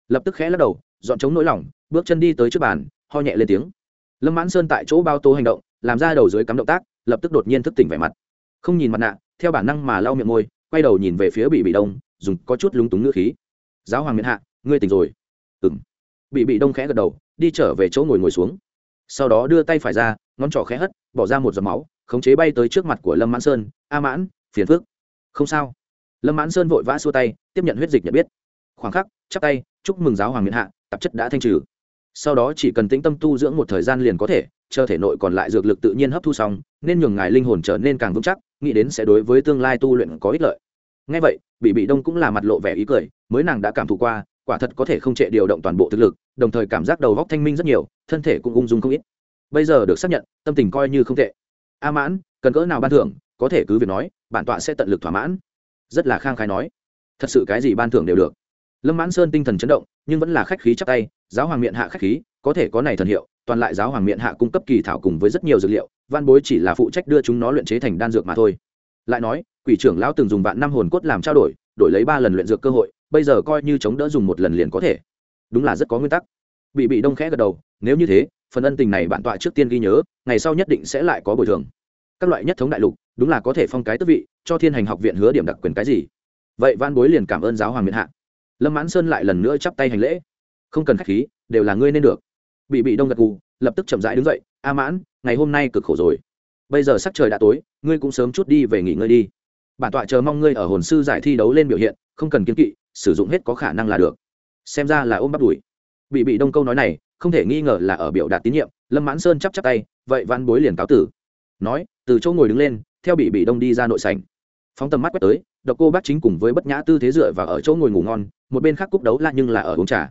Lập tức khẽ lắc đầu, dọn chống nỗi lòng bước chân đi tới trước bàn, ho nhẹ lên tiếng. Lâm mãn sơn tại chỗ bao tố hành động, làm ra đầu dưới cắm động tác, lập tức đột nhiên thức tỉnh vẻ mặt. Không nhìn mặt nạ, theo bản năng mà lau miệng môi, quay đầu nhìn về phía bị bị đông, dùng có chút lúng túng ngữ khí. Giáo hoàng miền hạ, ngươi tỉnh rồi. Ừ m bị bị đông khẽ gật đầu, đi trở về chỗ ngồi ngồi xuống. Sau đó đưa tay phải ra, ngón trỏ khẽ hất, bỏ ra một giọt máu, khống chế bay tới trước mặt của lâm mãn sơn. A mãn, phiền phước không sao. Lâm mãn sơn vội vã xua tay, tiếp nhận huyết dịch nhận biết. Khoảng khắc, chắp tay, chúc mừng giáo hoàng miền hạ, tạp chất đã thanh trừ sau đó chỉ cần tĩnh tâm tu dưỡng một thời gian liền có thể, chờ thể nội còn lại dược lực tự nhiên hấp thu xong, nên nhường ngài linh hồn trở nên càng vững chắc, nghĩ đến sẽ đối với tương lai tu luyện có ích lợi. Ngay vậy bị bị đông cũng là mặt lộ vẻ ý cười, mới nàng đã cảm thụ qua, quả thật có thể không trệ điều động toàn bộ thực lực, đồng thời cảm giác đầu góc thanh minh rất nhiều, thân thể cũng ung dung không ít. Bây giờ được xác nhận, tâm tình coi như không tệ. A mãn, cần cỡ nào ban thưởng, có thể cứ việc nói, bản tọa sẽ tận lực thỏa mãn. Rất là khang khai nói. Thật sự cái gì ban thưởng đều được lâm mãn sơn tinh thần chấn động, nhưng vẫn là khách khí chắc tay, giáo hoàng miệng hạ khách khí, có thể có này thần hiệu, toàn lại giáo hoàng miệng hạ cung cấp kỳ thảo cùng với rất nhiều dược liệu, văn bối chỉ là phụ trách đưa chúng nó luyện chế thành đan dược mà thôi. Lại nói, quỷ trưởng lão từng dùng vạn năm hồn cốt làm trao đổi đổi lấy ba lần luyện dược cơ hội, bây giờ coi như chống đỡ dùng một lần liền có thể. Đúng là rất có nguyên tắc. Bị bị đông khẽ gật đầu, nếu như thế, phần ân tình này bạn tọa trước tiên ghi nhớ, ngày sau nhất định sẽ lại có bồi thường. Các loại nhất thống đại lục, đúng là có thể phong cái tước vị, cho thiên hành học viện hứa điểm đặc quyền cái gì. Vậy văn bối liền cảm ơn giáo hoàng miền hạ lâm mãn sơn lại lần nữa chắp tay hành lễ. Không cần k h á c h khí, đều là ngươi nên được. Bị bị đông gật gù, lập tức chậm rãi đứng dậy. A mãn, ngày hôm nay cực khổ rồi. Bây giờ sắc trời đã tối, ngươi cũng sớm chút đi về nghỉ ngơi đi. Bản tọa chờ mong ngươi ở hồn sư giải thi đấu lên biểu hiện, không cần kiên kỵ, sử dụng hết có khả năng là được. Xem ra là ôm bắt đuổi bị bị đông câu nói này, không thể nghi ngờ là ở biểu đạt tín nhiệm, lâm mãn sơn chắp chắp tay, vậy văn bối liền cáo tử. Nói, từ chỗ ngồi đứng lên, theo bị bị đông đi ra nội sảnh. Phóng tầm mắt quét tới, độc cô bác chính cùng với bất nhã tư thế dựa và ở chỗ ngồi ngủ ngon một bên khác cúc đấu lại nhưng là ở uống trà.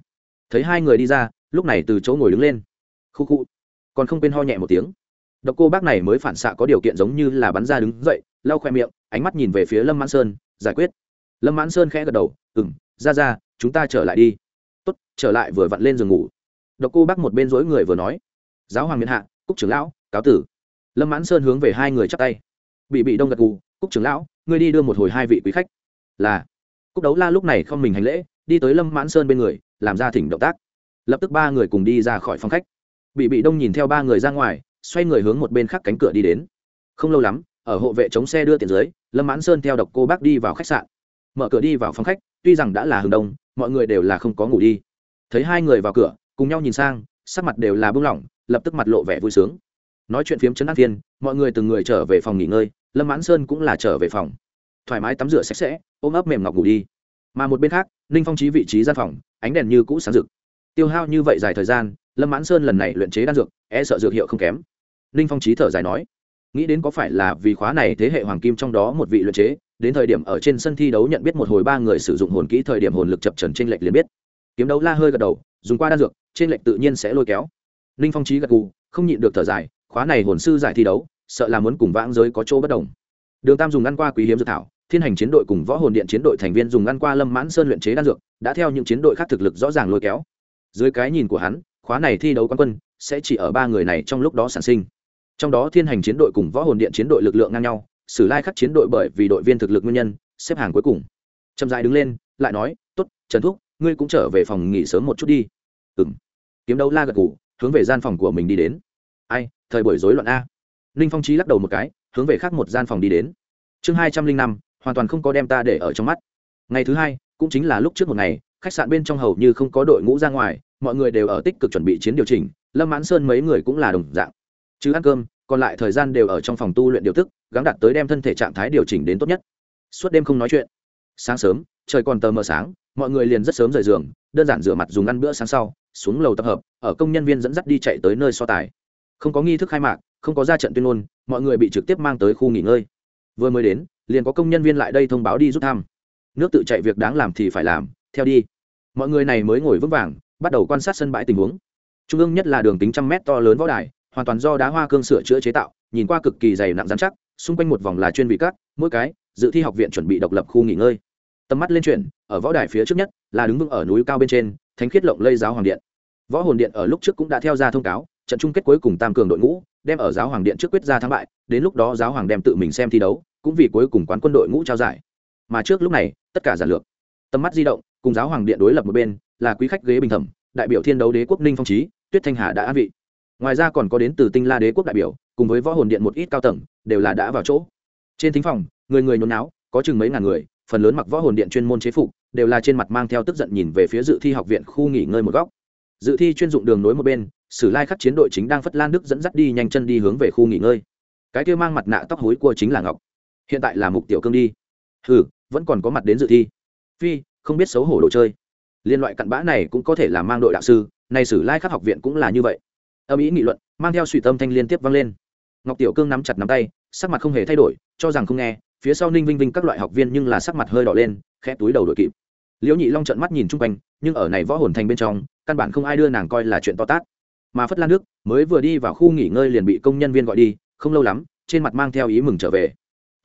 Thấy hai người đi ra, lúc này từ chỗ ngồi đứng lên. Khu khu. Còn không quên ho nhẹ một tiếng. Độc cô bác này mới phản xạ có điều kiện giống như là bắn ra đứng dậy, lau khoe miệng, ánh mắt nhìn về phía lâm mãn sơn, giải quyết. Lâm mãn sơn khẽ gật đầu ừ m ra ra, chúng ta trở lại đi. Tốt, trở lại vừa vặn lên giường ngủ. Độc cô bác một bên dối người vừa nói, giáo hoàng miền hạ, cúc trưởng lão, cáo tử. Lâm mãn sơn hướng về hai người chắp tay. Bị bị đông gật gù, cúc trưởng lão, ngươi đi đưa một hồi hai vị quý khách. Là cúc đấu la lúc này không mình hành lễ, đi tới lâm mãn sơn bên người, làm ra thỉnh động tác. Lập tức ba người cùng đi ra khỏi phòng khách. Bị bị đông nhìn theo ba người ra ngoài, xoay người hướng một bên khác cánh cửa đi đến. Không lâu lắm, ở hộ vệ chống xe đưa tiền dưới, lâm mãn sơn theo độc cô bác đi vào khách sạn. Mở cửa đi vào phòng khách, tuy rằng đã là hừng đông, mọi người đều là không có ngủ đi. Thấy hai người vào cửa, cùng nhau nhìn sang, sắc mặt đều là bưng lỏng, lập tức mặt lộ vẻ vui sướng. Nói chuyện phiếm chấn an thiên, mọi người từng người trở về phòng nghỉ ngơi, lâm mãn sơn cũng là trở về phòng thoải mái tắm rửa sạch sẽ, ôm ấp mềm ngọc ngủ đi. Mà một bên khác, ninh phong trí vị trí gian phòng, ánh đèn như cũ sáng rực. Tiêu hao như vậy dài thời gian, lâm mãn sơn lần này luyện chế đan dược e sợ dược hiệu không kém. Ninh phong trí thở dài nói, nghĩ đến có phải là vì khóa này thế hệ hoàng kim trong đó một vị luyện chế, đến thời điểm ở trên sân thi đấu nhận biết một hồi ba người sử dụng hồn kỹ thời điểm hồn lực chập trần trên lệch liền biết. Kiếm đấu la hơi gật đầu, dùng qua đan dược trên lệch tự nhiên sẽ lôi kéo. Ninh phong trí gật gù, không nhịn được thở dài, khóa này hồn sư giải thi đấu, sợ là muốn cùng vãng giới có chỗ bất đồng. Đường tam dùng ngăn qua quý hiếm dược thảo thiên hành chiến đội cùng võ hồn điện chiến đội thành viên dùng ăn qua lâm mãn sơn luyện chế đan dược, đã theo những chiến đội khác thực lực rõ ràng lôi kéo. Dưới cái nhìn của hắn, khóa này thi đấu quán quân sẽ chỉ ở ba người này trong lúc đó sản sinh. Trong đó thiên hành chiến đội cùng võ hồn điện chiến đội lực lượng ngang nhau, sử lai khắc chiến đội bởi vì đội viên thực lực nguyên nhân, xếp hàng cuối cùng. Trầm dài đứng lên, lại nói t ố t trần thúc, ngươi cũng trở về phòng nghỉ sớm một chút đi. Ừ m kiếm đấu la gật ngủ hướng về gian phòng của mình đi đến. Ai, thời buổi rối loạn a. Ninh phong trí lắc đầu một cái, hướng về khác một gian phòng đi đến. Chương hai trăm linh năm hoàn toàn không có đem ta để ở trong mắt. Ngày thứ hai, cũng chính là lúc trước một ngày, khách sạn bên trong hầu như không có đội ngũ ra ngoài, mọi người đều ở tích cực chuẩn bị chiến điều chỉnh, lâm mãn sơn mấy người cũng là đồng dạng. Chứ ăn cơm, còn lại thời gian đều ở trong phòng tu luyện điều tức, gắng đạt tới đem thân thể trạng thái điều chỉnh đến tốt nhất. Suốt đêm không nói chuyện. Sáng sớm, trời còn tờ mờ sáng, mọi người liền rất sớm rời giường, đơn giản rửa mặt dùng ăn bữa sáng sau, xuống lầu tập hợp, ở công nhân viên dẫn dắt đi chạy tới nơi so tài. Không có nghi thức khai mạc, không có ra trận tuyên ngôn, mọi người bị trực tiếp mang tới khu nghỉ ngơi. Vừa mới đến liền có công nhân viên lại đây thông báo đi rút thăm. Nước tự chạy việc đáng làm thì phải làm, theo đi. Mọi người này mới ngồi vững vàng, bắt đầu quan sát sân bãi tình huống. Trung ương nhất là đường kính trăm mét to lớn võ đài, hoàn toàn do đá hoa cương sửa chữa chế tạo, nhìn qua cực kỳ dày nặng dán chắc, xung quanh một vòng là chuyên vị cắt mỗi cái, dự thi học viện chuẩn bị độc lập khu nghỉ ngơi. Tầm mắt lên chuyển, ở võ đài phía trước nhất, là đứng vững ở núi cao bên trên, thánh khiết lộng lây giáo hoàng điện. Võ hồn điện ở lúc trước cũng đã theo ra thông cáo, trận chung kết cuối cùng tam cường đội ngũ, đem ở giáo hoàng điện trước quyết ra thắng bại, đến lúc đó giáo hoàng đem tự mình xem thi đấu cũng vì cuối cùng quán quân đội ngũ trao giải. Mà trước lúc này, tất cả giản lược, tầm mắt di động, cùng giáo hoàng điện đối lập một bên, là quý khách ghế bình thẩm, đại biểu thiên đấu đế quốc ninh phong trí tuyết thanh hà đã an vị. Ngoài ra còn có đến từ tinh la đế quốc đại biểu, cùng với võ hồn điện một ít cao tầng, đều là đã vào chỗ. Trên thính phòng, người người nhốn náo có chừng mấy ngàn người, phần lớn mặc võ hồn điện chuyên môn chế phục, đều là trên mặt mang theo tức giận nhìn về phía dự thi học viện khu nghỉ ngơi một góc. Dự thi chuyên dụng đường nối một bên, sử lai khắc chiến đội chính đang phất lan đức dẫn dắt đi nhanh chân đi hướng về khu nghỉ ngơi. Cái kia mang mặt nạ tóc hối cua chính là ngọc hiện tại là mục tiểu cương đi. Hừ, vẫn còn có mặt đến dự thi. Phi, không biết xấu hổ đồ chơi. Liên loại cặn bã này cũng có thể là mang đội đạo sư, nay sử lai khắc học viện cũng là như vậy. Âm ý nghị luận, mang theo suy tâm thanh liên tiếp vang lên. Ngọc tiểu cương nắm chặt nắm tay, sắc mặt không hề thay đổi, cho rằng không nghe, phía sau ninh vinh vinh các loại học viên nhưng là sắc mặt hơi đỏ lên, khẽ túi đầu đội kịp. Liễu nhị long trợn mắt nhìn chung quanh, nhưng ở này võ hồn thành bên trong, căn bản không ai đưa nàng coi là chuyện to tát. Mà phất lan nước mới vừa đi vào khu nghỉ ngơi liền bị công nhân viên gọi đi, không lâu lắm, trên mặt mang theo ý mừng trở về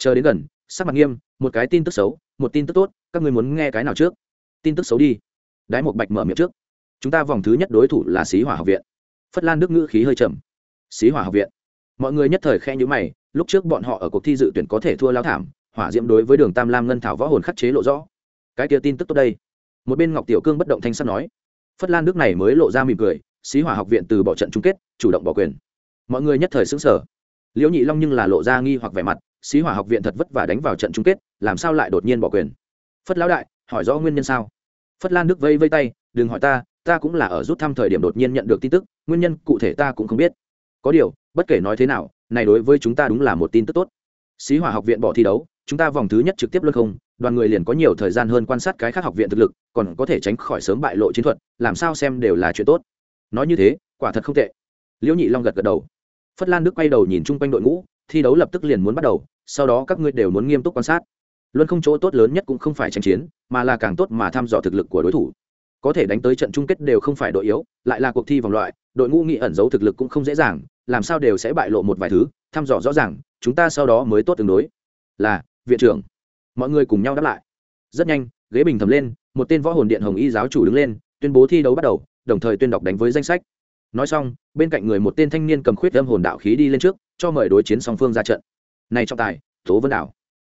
chờ đến gần, sắc mặt nghiêm, một cái tin tức xấu, một tin tức tốt, các người muốn nghe cái nào trước? Tin tức xấu đi. Đái một bạch mở miệng trước. Chúng ta vòng thứ nhất đối thủ là xí hỏa học viện. Phất lan đức ngữ khí hơi chậm xí hỏa học viện. Mọi người nhất thời khe nhữ mày, lúc trước bọn họ ở cuộc thi dự tuyển có thể thua lao thảm, hỏa diễm đối với đường tam lam ngân thảo võ hồn khắc chế lộ rõ. Cái kia tin tức tốt đây. Một bên ngọc tiểu cương bất động thanh sắt nói. Phất lan đức này mới lộ ra mỉm cười, xí hỏa học viện từ bỏ trận chung kết, chủ động bỏ quyền. Mọi người nhất thời xứng sở liễu nhị long nhưng là lộ ra nghi hoặc vẻ mặt xí hỏa học viện thật vất vả đánh vào trận chung kết, làm sao lại đột nhiên bỏ quyền? Phất lão đại, hỏi rõ nguyên nhân sao? Phất lan đức vây vây tay, đừng hỏi ta ta cũng là ở rút thăm thời điểm đột nhiên nhận được tin tức, nguyên nhân cụ thể ta cũng không biết. Có điều, bất kể nói thế nào, này đối với chúng ta đúng là một tin tức tốt. Xí hỏa học viện bỏ thi đấu, chúng ta vòng thứ nhất trực tiếp luân không, đoàn người liền có nhiều thời gian hơn quan sát cái khác học viện thực lực, còn có thể tránh khỏi sớm bại lộ chiến thuật, làm sao xem đều là chuyện tốt. Nói như thế, quả thật không tệ. Liễu nhị long gật gật đầu. Phất lan đức quay đầu nhìn chung quanh đội ngũ thi đấu lập tức liền muốn bắt đầu, sau đó các ngươi đều muốn nghiêm túc quan sát. Luân không chỗ tốt lớn nhất cũng không phải tranh chiến, mà là càng tốt mà thăm dò thực lực của đối thủ. Có thể đánh tới trận chung kết đều không phải đội yếu, lại là cuộc thi vòng loại, đội ngũ nghị ẩn giấu thực lực cũng không dễ dàng, làm sao đều sẽ bại lộ một vài thứ, thăm dò rõ ràng, chúng ta sau đó mới tốt tương đối. Là, viện trưởng. Mọi người cùng nhau đáp lại. Rất nhanh, ghế bình thầm lên, một tên võ hồn điện hồng y giáo chủ đứng lên, tuyên bố thi đấu bắt đầu, đồng thời tuyên đọc đánh với danh sách. Nói xong, bên cạnh người một tên thanh niên cầm khuyết âm hồn đạo khí đi lên trước cho mời đối chiến song phương ra trận. Này trọng tài, tố vân đảo.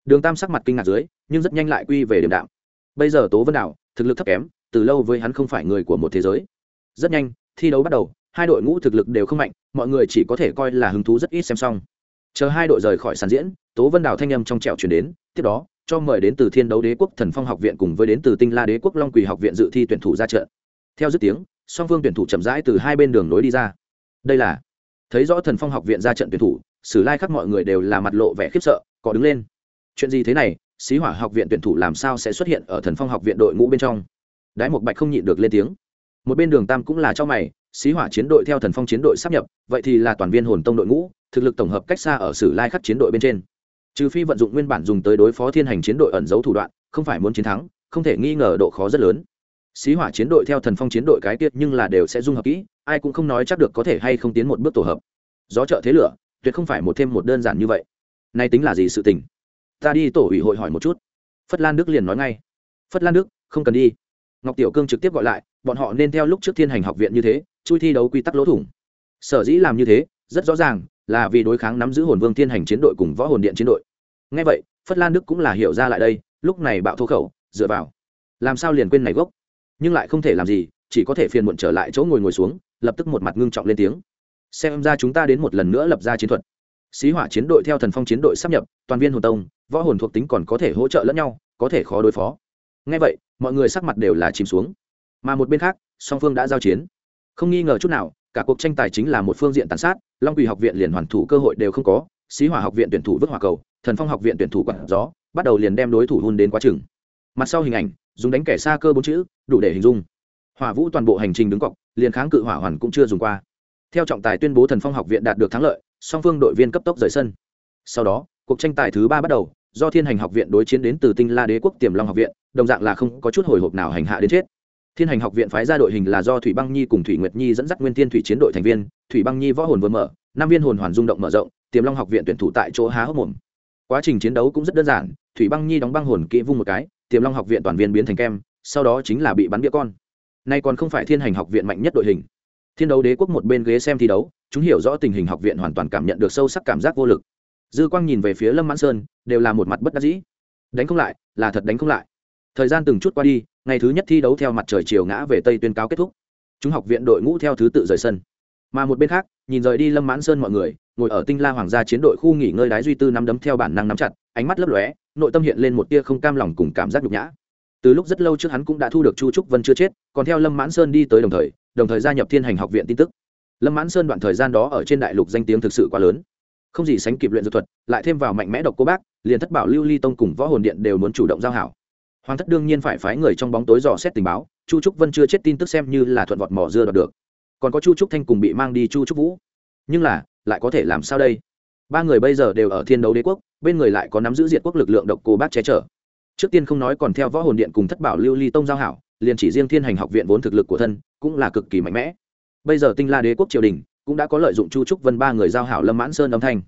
Đường tam sắc mặt kinh ngạc dưới, nhưng rất nhanh lại quy về điểm đạo bây giờ tố vân đảo, thực lực thấp kém, từ lâu với hắn không phải người của một thế giới. Rất nhanh, thi đấu bắt đầu, hai đội ngũ thực lực đều không mạnh, mọi người chỉ có thể coi là hứng thú rất ít xem xong. Chờ hai đội rời khỏi sàn diễn, tố vân đào thanh â m trong trẻo chuyển đến, tiếp đó, cho mời đến từ thiên đấu đế quốc thần phong học viện cùng với đến từ tinh la đế quốc long quỳ học viện dự thi tuyển thủ ra trận. Theo dứt tiếng, song phương tuyển thủ chậm rãi từ hai bên đường nối đi ra. Đây là thấy rõ thần phong học viện ra trận tuyển thủ, sử lai khắc mọi người đều là mặt lộ vẻ khiếp sợ có đứng lên. Chuyện gì thế này? Xí hỏa học viện tuyển thủ làm sao sẽ xuất hiện ở thần phong học viện đội ngũ bên trong? Đái một bạch không nhịn được lên tiếng. Một bên đường tam cũng là cho mày, xí hỏa chiến đội theo thần phong chiến đội sắp nhập, vậy thì là toàn viên hồn tông đội ngũ, thực lực tổng hợp cách xa ở sử lai khắc chiến đội bên trên. Trừ phi vận dụng nguyên bản dùng tới đối phó thiên hành chiến đội ẩn giấu thủ đoạn, không phải muốn chiến thắng, không thể nghi ngờ độ khó rất lớn xí hỏa chiến đội theo thần phong chiến đội cái tiết nhưng là đều sẽ dung hợp kỹ, ai cũng không nói chắc được có thể hay không tiến một bước tổ hợp. Gió trợ thế lửa, tuyệt không phải một thêm một đơn giản như vậy. Nay tính là gì sự tình? Ta đi tổ ủy hội hỏi một chút. Phất lan đức liền nói ngay. Phất lan đức, không cần đi. Ngọc tiểu cương trực tiếp gọi lại, bọn họ nên theo lúc trước thiên hành học viện như thế, chui thi đấu quy tắc lỗ thủng. Sở dĩ làm như thế, rất rõ ràng, là vì đối kháng nắm giữ hồn vương thiên hành chiến đội cùng võ hồn điện chiến đội. Ngay vậy, phất lan đức cũng là hiểu ra lại đây, lúc này bạo thô khẩu, dựa vào. Làm sao liền quên này gốc? Nhưng lại không thể làm gì, chỉ có thể phiền muộn trở lại chỗ ngồi ngồi xuống, lập tức một mặt ngưng trọng lên tiếng. Xem ra chúng ta đến một lần nữa lập ra chiến thuật. Xí hỏa chiến đội theo thần phong chiến đội sắp nhập, toàn viên hồn tông, võ hồn thuộc tính còn có thể hỗ trợ lẫn nhau, có thể khó đối phó. Ngay vậy, mọi người sắc mặt đều là chìm xuống. Mà một bên khác, song phương đã giao chiến. Không nghi ngờ chút nào, cả cuộc tranh tài chính là một phương diện tàn sát, long quỳ học viện liền hoàn thủ cơ hội đều không có, xí hỏa học viện tuyển thủ vứt hỏa cầu, thần phong học viện tuyển thủ quặn gió, bắt đầu liền đem đối thủ hôn đến quá chừng. Mặt sau hình ảnh dùng đánh kẻ xa cơ bốn chữ, đủ để hình dung. Hỏa vũ toàn bộ hành trình đứng cọc, liền kháng cự hỏa hoàn cũng chưa dùng qua. Theo trọng tài tuyên bố thần phong học viện đạt được thắng lợi, song phương đội viên cấp tốc rời sân. Sau đó, cuộc tranh tài thứ ba bắt đầu, do thiên hành học viện đối chiến đến từ tinh la đế quốc tiềm long học viện, đồng dạng là không có chút hồi hộp nào hành hạ đến chết. Thiên hành học viện phái ra đội hình là do thủy băng nhi cùng thủy nguyệt nhi dẫn dắt nguyên thiên thủy chiến đội thành viên, thủy băng nhi võ hồn vừa mở, năm viên hồn hoàn rung động mở rộng, tiềm long học viện tuyển thủ tại chỗ há hốc mồm. Quá trình chiến đấu cũng rất đơn giản, thủy băng nhi đóng băng hồn kỹ vung một cái tiềm long học viện toàn viên biến thành kem, sau đó chính là bị bắn bia con. Nay còn không phải thiên hành học viện mạnh nhất đội hình. Thiên đấu đế quốc một bên ghế xem thi đấu, chúng hiểu rõ tình hình học viện hoàn toàn cảm nhận được sâu sắc cảm giác vô lực. Dư quang nhìn về phía lâm mãn sơn, đều là một mặt bất đắc dĩ. Đánh không lại, là thật đánh không lại. Thời gian từng chút qua đi, ngày thứ nhất thi đấu theo mặt trời chiều ngã về tây tuyên cáo kết thúc. Chúng học viện đội ngũ theo thứ tự rời sân. Mà một bên khác, nhìn rời đi lâm mãn sơn mọi người, ngồi ở tinh la hoàng gia chiến đội khu nghỉ ngơi đái duy tư nắm đấm theo bản năng nắm chặt, ánh mắt lấp lóe nội tâm hiện lên một tia không cam lòng cùng cảm giác nhục nhã. Từ lúc rất lâu trước hắn cũng đã thu được chu trúc vân chưa chết, còn theo lâm mãn sơn đi tới đồng thời đồng thời gia nhập thiên hành học viện tin tức. Lâm mãn sơn đoạn thời gian đó ở trên đại lục danh tiếng thực sự quá lớn. Không gì sánh kịp luyện dược thuật, lại thêm vào mạnh mẽ độc cô bác, liền thất bảo lưu ly tông cùng võ hồn điện đều muốn chủ động giao hảo. Hoàng thất đương nhiên phải phái người trong bóng tối dò xét tình báo, chu trúc vân chưa chết tin tức xem như là thuận vọt mỏ dưa đoạt được. Còn có chu trúc thanh cùng bị mang đi chu trúc vũ. Nhưng là, lại có thể làm sao đây? Ba người bây giờ đều ở thiên đấu đế quốc, bên người lại có nắm giữ diệt quốc lực lượng độc cô bác che chở. Trước tiên không nói còn theo võ hồn điện cùng thất bảo lưu ly tông giao hảo, liền chỉ riêng thiên hành học viện vốn thực lực của thân, cũng là cực kỳ mạnh mẽ. Bây giờ tinh la đế quốc triều đình, cũng đã có lợi dụng chu trúc vân ba người giao hảo lâm mãn sơn âm thanh.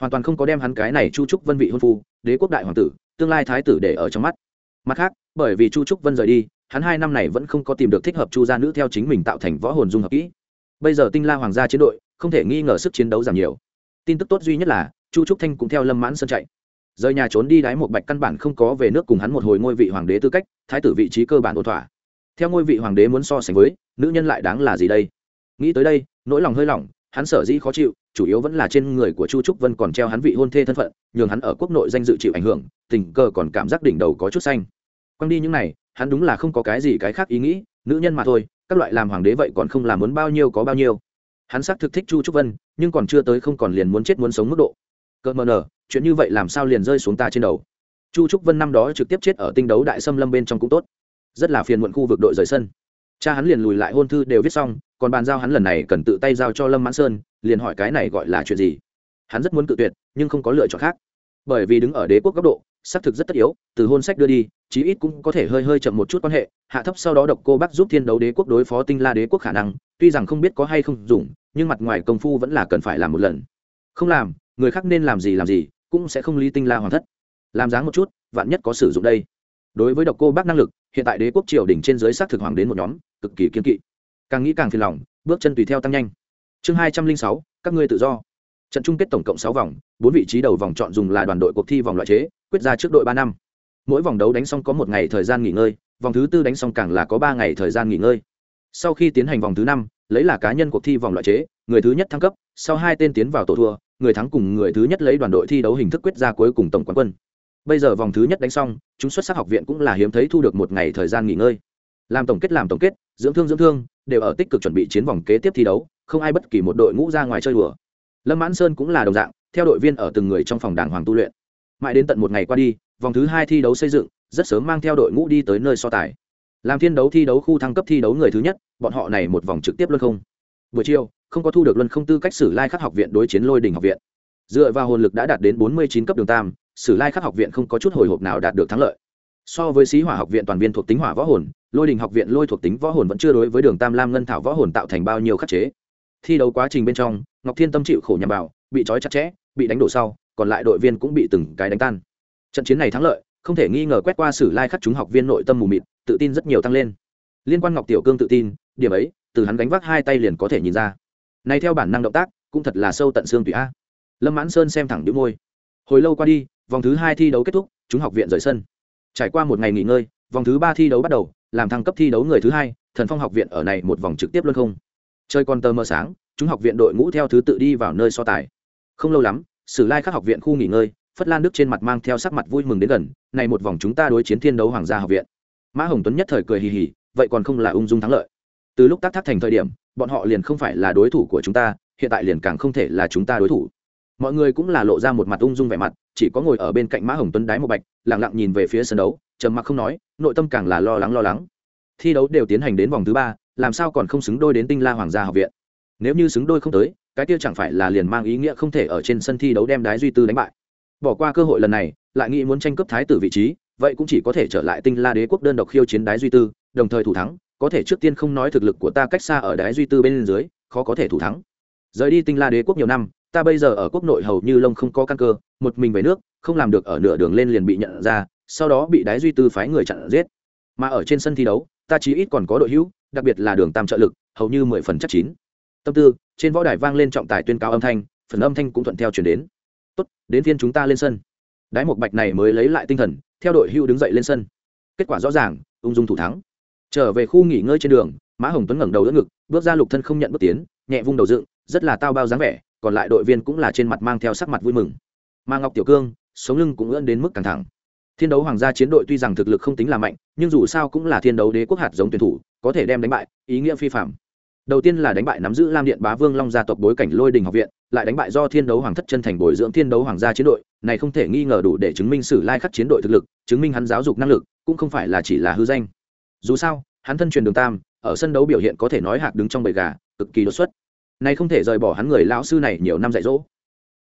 Hoàn toàn không có đem hắn cái này chu trúc vân vị hôn phu, đế quốc đại hoàng tử, tương lai thái tử để ở trong mắt. Mặt khác, bởi vì chu trúc vân rời đi, hắn hai năm này vẫn không có tìm được thích hợp chu gia nữ theo chính mình tạo thành võ hồn dung hợp kỹ. Bây giờ tinh la hoàng gia chiến đội, không thể nghi ngờ sức chiến đấu giảm nhiều tin tức tốt duy nhất là, chu trúc thanh cũng theo lâm mãn sơn chạy. Rời nhà trốn đi đái một bạch căn bản không có về nước cùng hắn một hồi ngôi vị hoàng đế tư cách, thái tử vị trí cơ bản ổn thỏa. Theo ngôi vị hoàng đế muốn so sánh với, nữ nhân lại đáng là gì đây? Nghĩ tới đây, nỗi lòng hơi lỏng, hắn sở dĩ khó chịu, chủ yếu vẫn là trên người của chu trúc vân còn treo hắn vị hôn thê thân phận, nhường hắn ở quốc nội danh dự chịu ảnh hưởng, tình cờ còn cảm giác đỉnh đầu có chút xanh. Quăng đi những này, hắn đúng là không có cái gì cái khác ý nghĩ, nữ nhân mà thôi, các loại làm hoàng đế vậy còn không làm muốn bao nhiêu có bao nhiêu hắn xác thực thích chu trúc vân, nhưng còn chưa tới không còn liền muốn chết muốn sống mức độ. Cợt mờ nở, chuyện như vậy làm sao liền rơi xuống ta trên đầu? Chu trúc vân năm đó trực tiếp chết ở tinh đấu đại xâm lâm bên trong cũng tốt. Rất là phiền muộn khu vực đội rời sân. Cha hắn liền lùi lại hôn thư đều viết xong, còn bàn giao hắn lần này cần tự tay giao cho lâm mãn sơn, liền hỏi cái này gọi là chuyện gì? Hắn rất muốn cự tuyệt, nhưng không có lựa chọn khác. Bởi vì đứng ở đế quốc góc độ, xác thực rất tất yếu, từ hôn sách đưa đi chí ít cũng có thể hơi hơi chậm một chút quan hệ. Hạ thấp sau đó độc cô bác giúp thiên đấu đế quốc đối phó tinh la đế quốc khả năng, tuy rằng không biết có hay không dùng, nhưng mặt ngoài công phu vẫn là cần phải làm một lần. Không làm, người khác nên làm gì làm gì, cũng sẽ không lý tinh la hoàng thất. Làm dáng một chút, vạn nhất có sử dụng đây. Đối với độc cô bác năng lực, hiện tại đế quốc triều đỉnh trên dưới xác thực hoàng đến một nhóm, cực kỳ kiên kỵ. Càng nghĩ càng phiền lòng, bước chân tùy theo tăng nhanh. Chương hai trăm linh sáu, các ngươi tự do. Trận chung kết tổng cộng sáu vòng, bốn vị trí đầu vòng chọn dùng là đoàn đội cuộc thi vòng loại chế, quyết ra trước đội ba năm mỗi vòng đấu đánh xong có một ngày thời gian nghỉ ngơi, vòng thứ tư đánh xong càng là có ba ngày thời gian nghỉ ngơi. Sau khi tiến hành vòng thứ năm, lấy là cá nhân cuộc thi vòng loại chế, người thứ nhất thăng cấp, sau hai tên tiến vào tổ thua, người thắng cùng người thứ nhất lấy đoàn đội thi đấu hình thức quyết ra cuối cùng tổng quán quân. Bây giờ vòng thứ nhất đánh xong, chúng xuất sắc học viện cũng là hiếm thấy thu được một ngày thời gian nghỉ ngơi. Làm tổng kết làm tổng kết, dưỡng thương dưỡng thương, đều ở tích cực chuẩn bị chiến vòng kế tiếp thi đấu, không ai bất kỳ một đội ngũ ra ngoài chơi đùa. Lâm mãn sơn cũng là đồng dạng, theo đội viên ở từng người trong phòng đàng hoàng tu luyện mãi đến tận một ngày qua đi vòng thứ hai thi đấu xây dựng rất sớm mang theo đội ngũ đi tới nơi so tài. Làm thiên đấu thi đấu khu thăng cấp thi đấu người thứ nhất bọn họ này một vòng trực tiếp luân không. Buổi chiều không có thu được luân không tư cách sử lai khắc học viện đối chiến lôi đình học viện. Dựa vào hồn lực đã đạt đến bốn mươi chín cấp đường tam sử lai khắc học viện không có chút hồi hộp nào đạt được thắng lợi. So với sĩ hỏa học viện toàn viên thuộc tính hỏa võ hồn lôi đình học viện lôi thuộc tính võ hồn vẫn chưa đối với đường tam lam ngân thảo võ hồn tạo thành bao nhiêu khắc chế. Thi đấu quá trình bên trong ngọc thiên tâm chịu khổ nhằm bảo, bị trói chặt chẽ bị đánh đổ sau còn lại đội viên cũng bị từng cái đánh tan. Trận chiến này thắng lợi, không thể nghi ngờ quét qua sử lai khắc chúng học viên nội tâm mù mịt, tự tin rất nhiều tăng lên. Liên quan ngọc tiểu cương tự tin, điểm ấy, từ hắn gánh vác hai tay liền có thể nhìn ra. Này theo bản năng động tác, cũng thật là sâu tận xương tùy a. Lâm mãn sơn xem thẳng đĩu môi. Hồi lâu qua đi, vòng thứ hai thi đấu kết thúc, chúng học viện rời sân. Trải qua một ngày nghỉ ngơi, vòng thứ ba thi đấu bắt đầu, làm thăng cấp thi đấu người thứ hai, thần phong học viện ở này một vòng trực tiếp luôn không. Chơi con tơ mơ sáng, chúng học viện đội ngũ theo thứ tự đi vào nơi so tài. Không lâu lắm sử lai khắc học viện khu nghỉ ngơi, phất lan đức trên mặt mang theo sắc mặt vui mừng đến gần, này một vòng chúng ta đối chiến thiên đấu hoàng gia học viện. Mã hồng tuấn nhất thời cười hì hì, vậy còn không là ung dung thắng lợi. Từ lúc tác thác thành thời điểm, bọn họ liền không phải là đối thủ của chúng ta, hiện tại liền càng không thể là chúng ta đối thủ. Mọi người cũng là lộ ra một mặt ung dung vẻ mặt, chỉ có ngồi ở bên cạnh mã hồng tuấn đái một bạch lẳng lặng nhìn về phía sân đấu, trầm mặc không nói, nội tâm càng là lo lắng lo lắng. Thi đấu đều tiến hành đến vòng thứ ba, làm sao còn không xứng đôi đến tinh la hoàng gia học viện? Nếu như xứng đôi không tới cái kia chẳng phải là liền mang ý nghĩa không thể ở trên sân thi đấu đem đái duy tư đánh bại. Bỏ qua cơ hội lần này, lại nghĩ muốn tranh cướp thái tử vị trí, vậy cũng chỉ có thể trở lại tinh la đế quốc đơn độc khiêu chiến đái duy tư, đồng thời thủ thắng, có thể trước tiên không nói thực lực của ta cách xa ở đái duy tư bên dưới, khó có thể thủ thắng. Rời đi tinh la đế quốc nhiều năm, ta bây giờ ở quốc nội hầu như lông không có căn cơ, một mình về nước, không làm được ở nửa đường lên liền bị nhận ra, sau đó bị đái duy tư phái người chặn giết. Mà ở trên sân thi đấu, ta chí ít còn có đội hữu, đặc biệt là đường tam trợ lực, hầu như mười phần chắc chín. Tâm tư trên võ đài vang lên trọng tài tuyên cáo âm thanh, phần âm thanh cũng thuận theo chuyển đến. Tốt, đến phiên chúng ta lên sân. Đái một bạch này mới lấy lại tinh thần, theo đội hưu đứng dậy lên sân. Kết quả rõ ràng, ung dung thủ thắng. Trở về khu nghỉ ngơi trên đường, mã hồng tuấn ngẩng đầu đỡ ngực, bước ra lục thân không nhận bước tiến, nhẹ vung đầu dựng, rất là tao bao dáng vẻ, còn lại đội viên cũng là trên mặt mang theo sắc mặt vui mừng. Mà ngọc tiểu cương, sống lưng cũng ưỡn đến mức căng thẳng. Thiên đấu hoàng gia chiến đội tuy rằng thực lực không tính là mạnh, nhưng dù sao cũng là thiên đấu đế quốc hạt giống tuyển thủ, có thể đem đánh bại, ý nghĩa phi phạm đầu tiên là đánh bại nắm giữ lam điện bá vương long gia tộc bối cảnh lôi đình học viện, lại đánh bại do thiên đấu hoàng thất chân thành bồi dưỡng thiên đấu hoàng gia chiến đội, này không thể nghi ngờ đủ để chứng minh sử lai khắc chiến đội thực lực, chứng minh hắn giáo dục năng lực, cũng không phải là chỉ là hư danh. Dù sao, hắn thân truyền đường tam, ở sân đấu biểu hiện có thể nói hạc đứng trong bầy gà, cực kỳ đột xuất. Này không thể rời bỏ hắn người lão sư này nhiều năm dạy dỗ.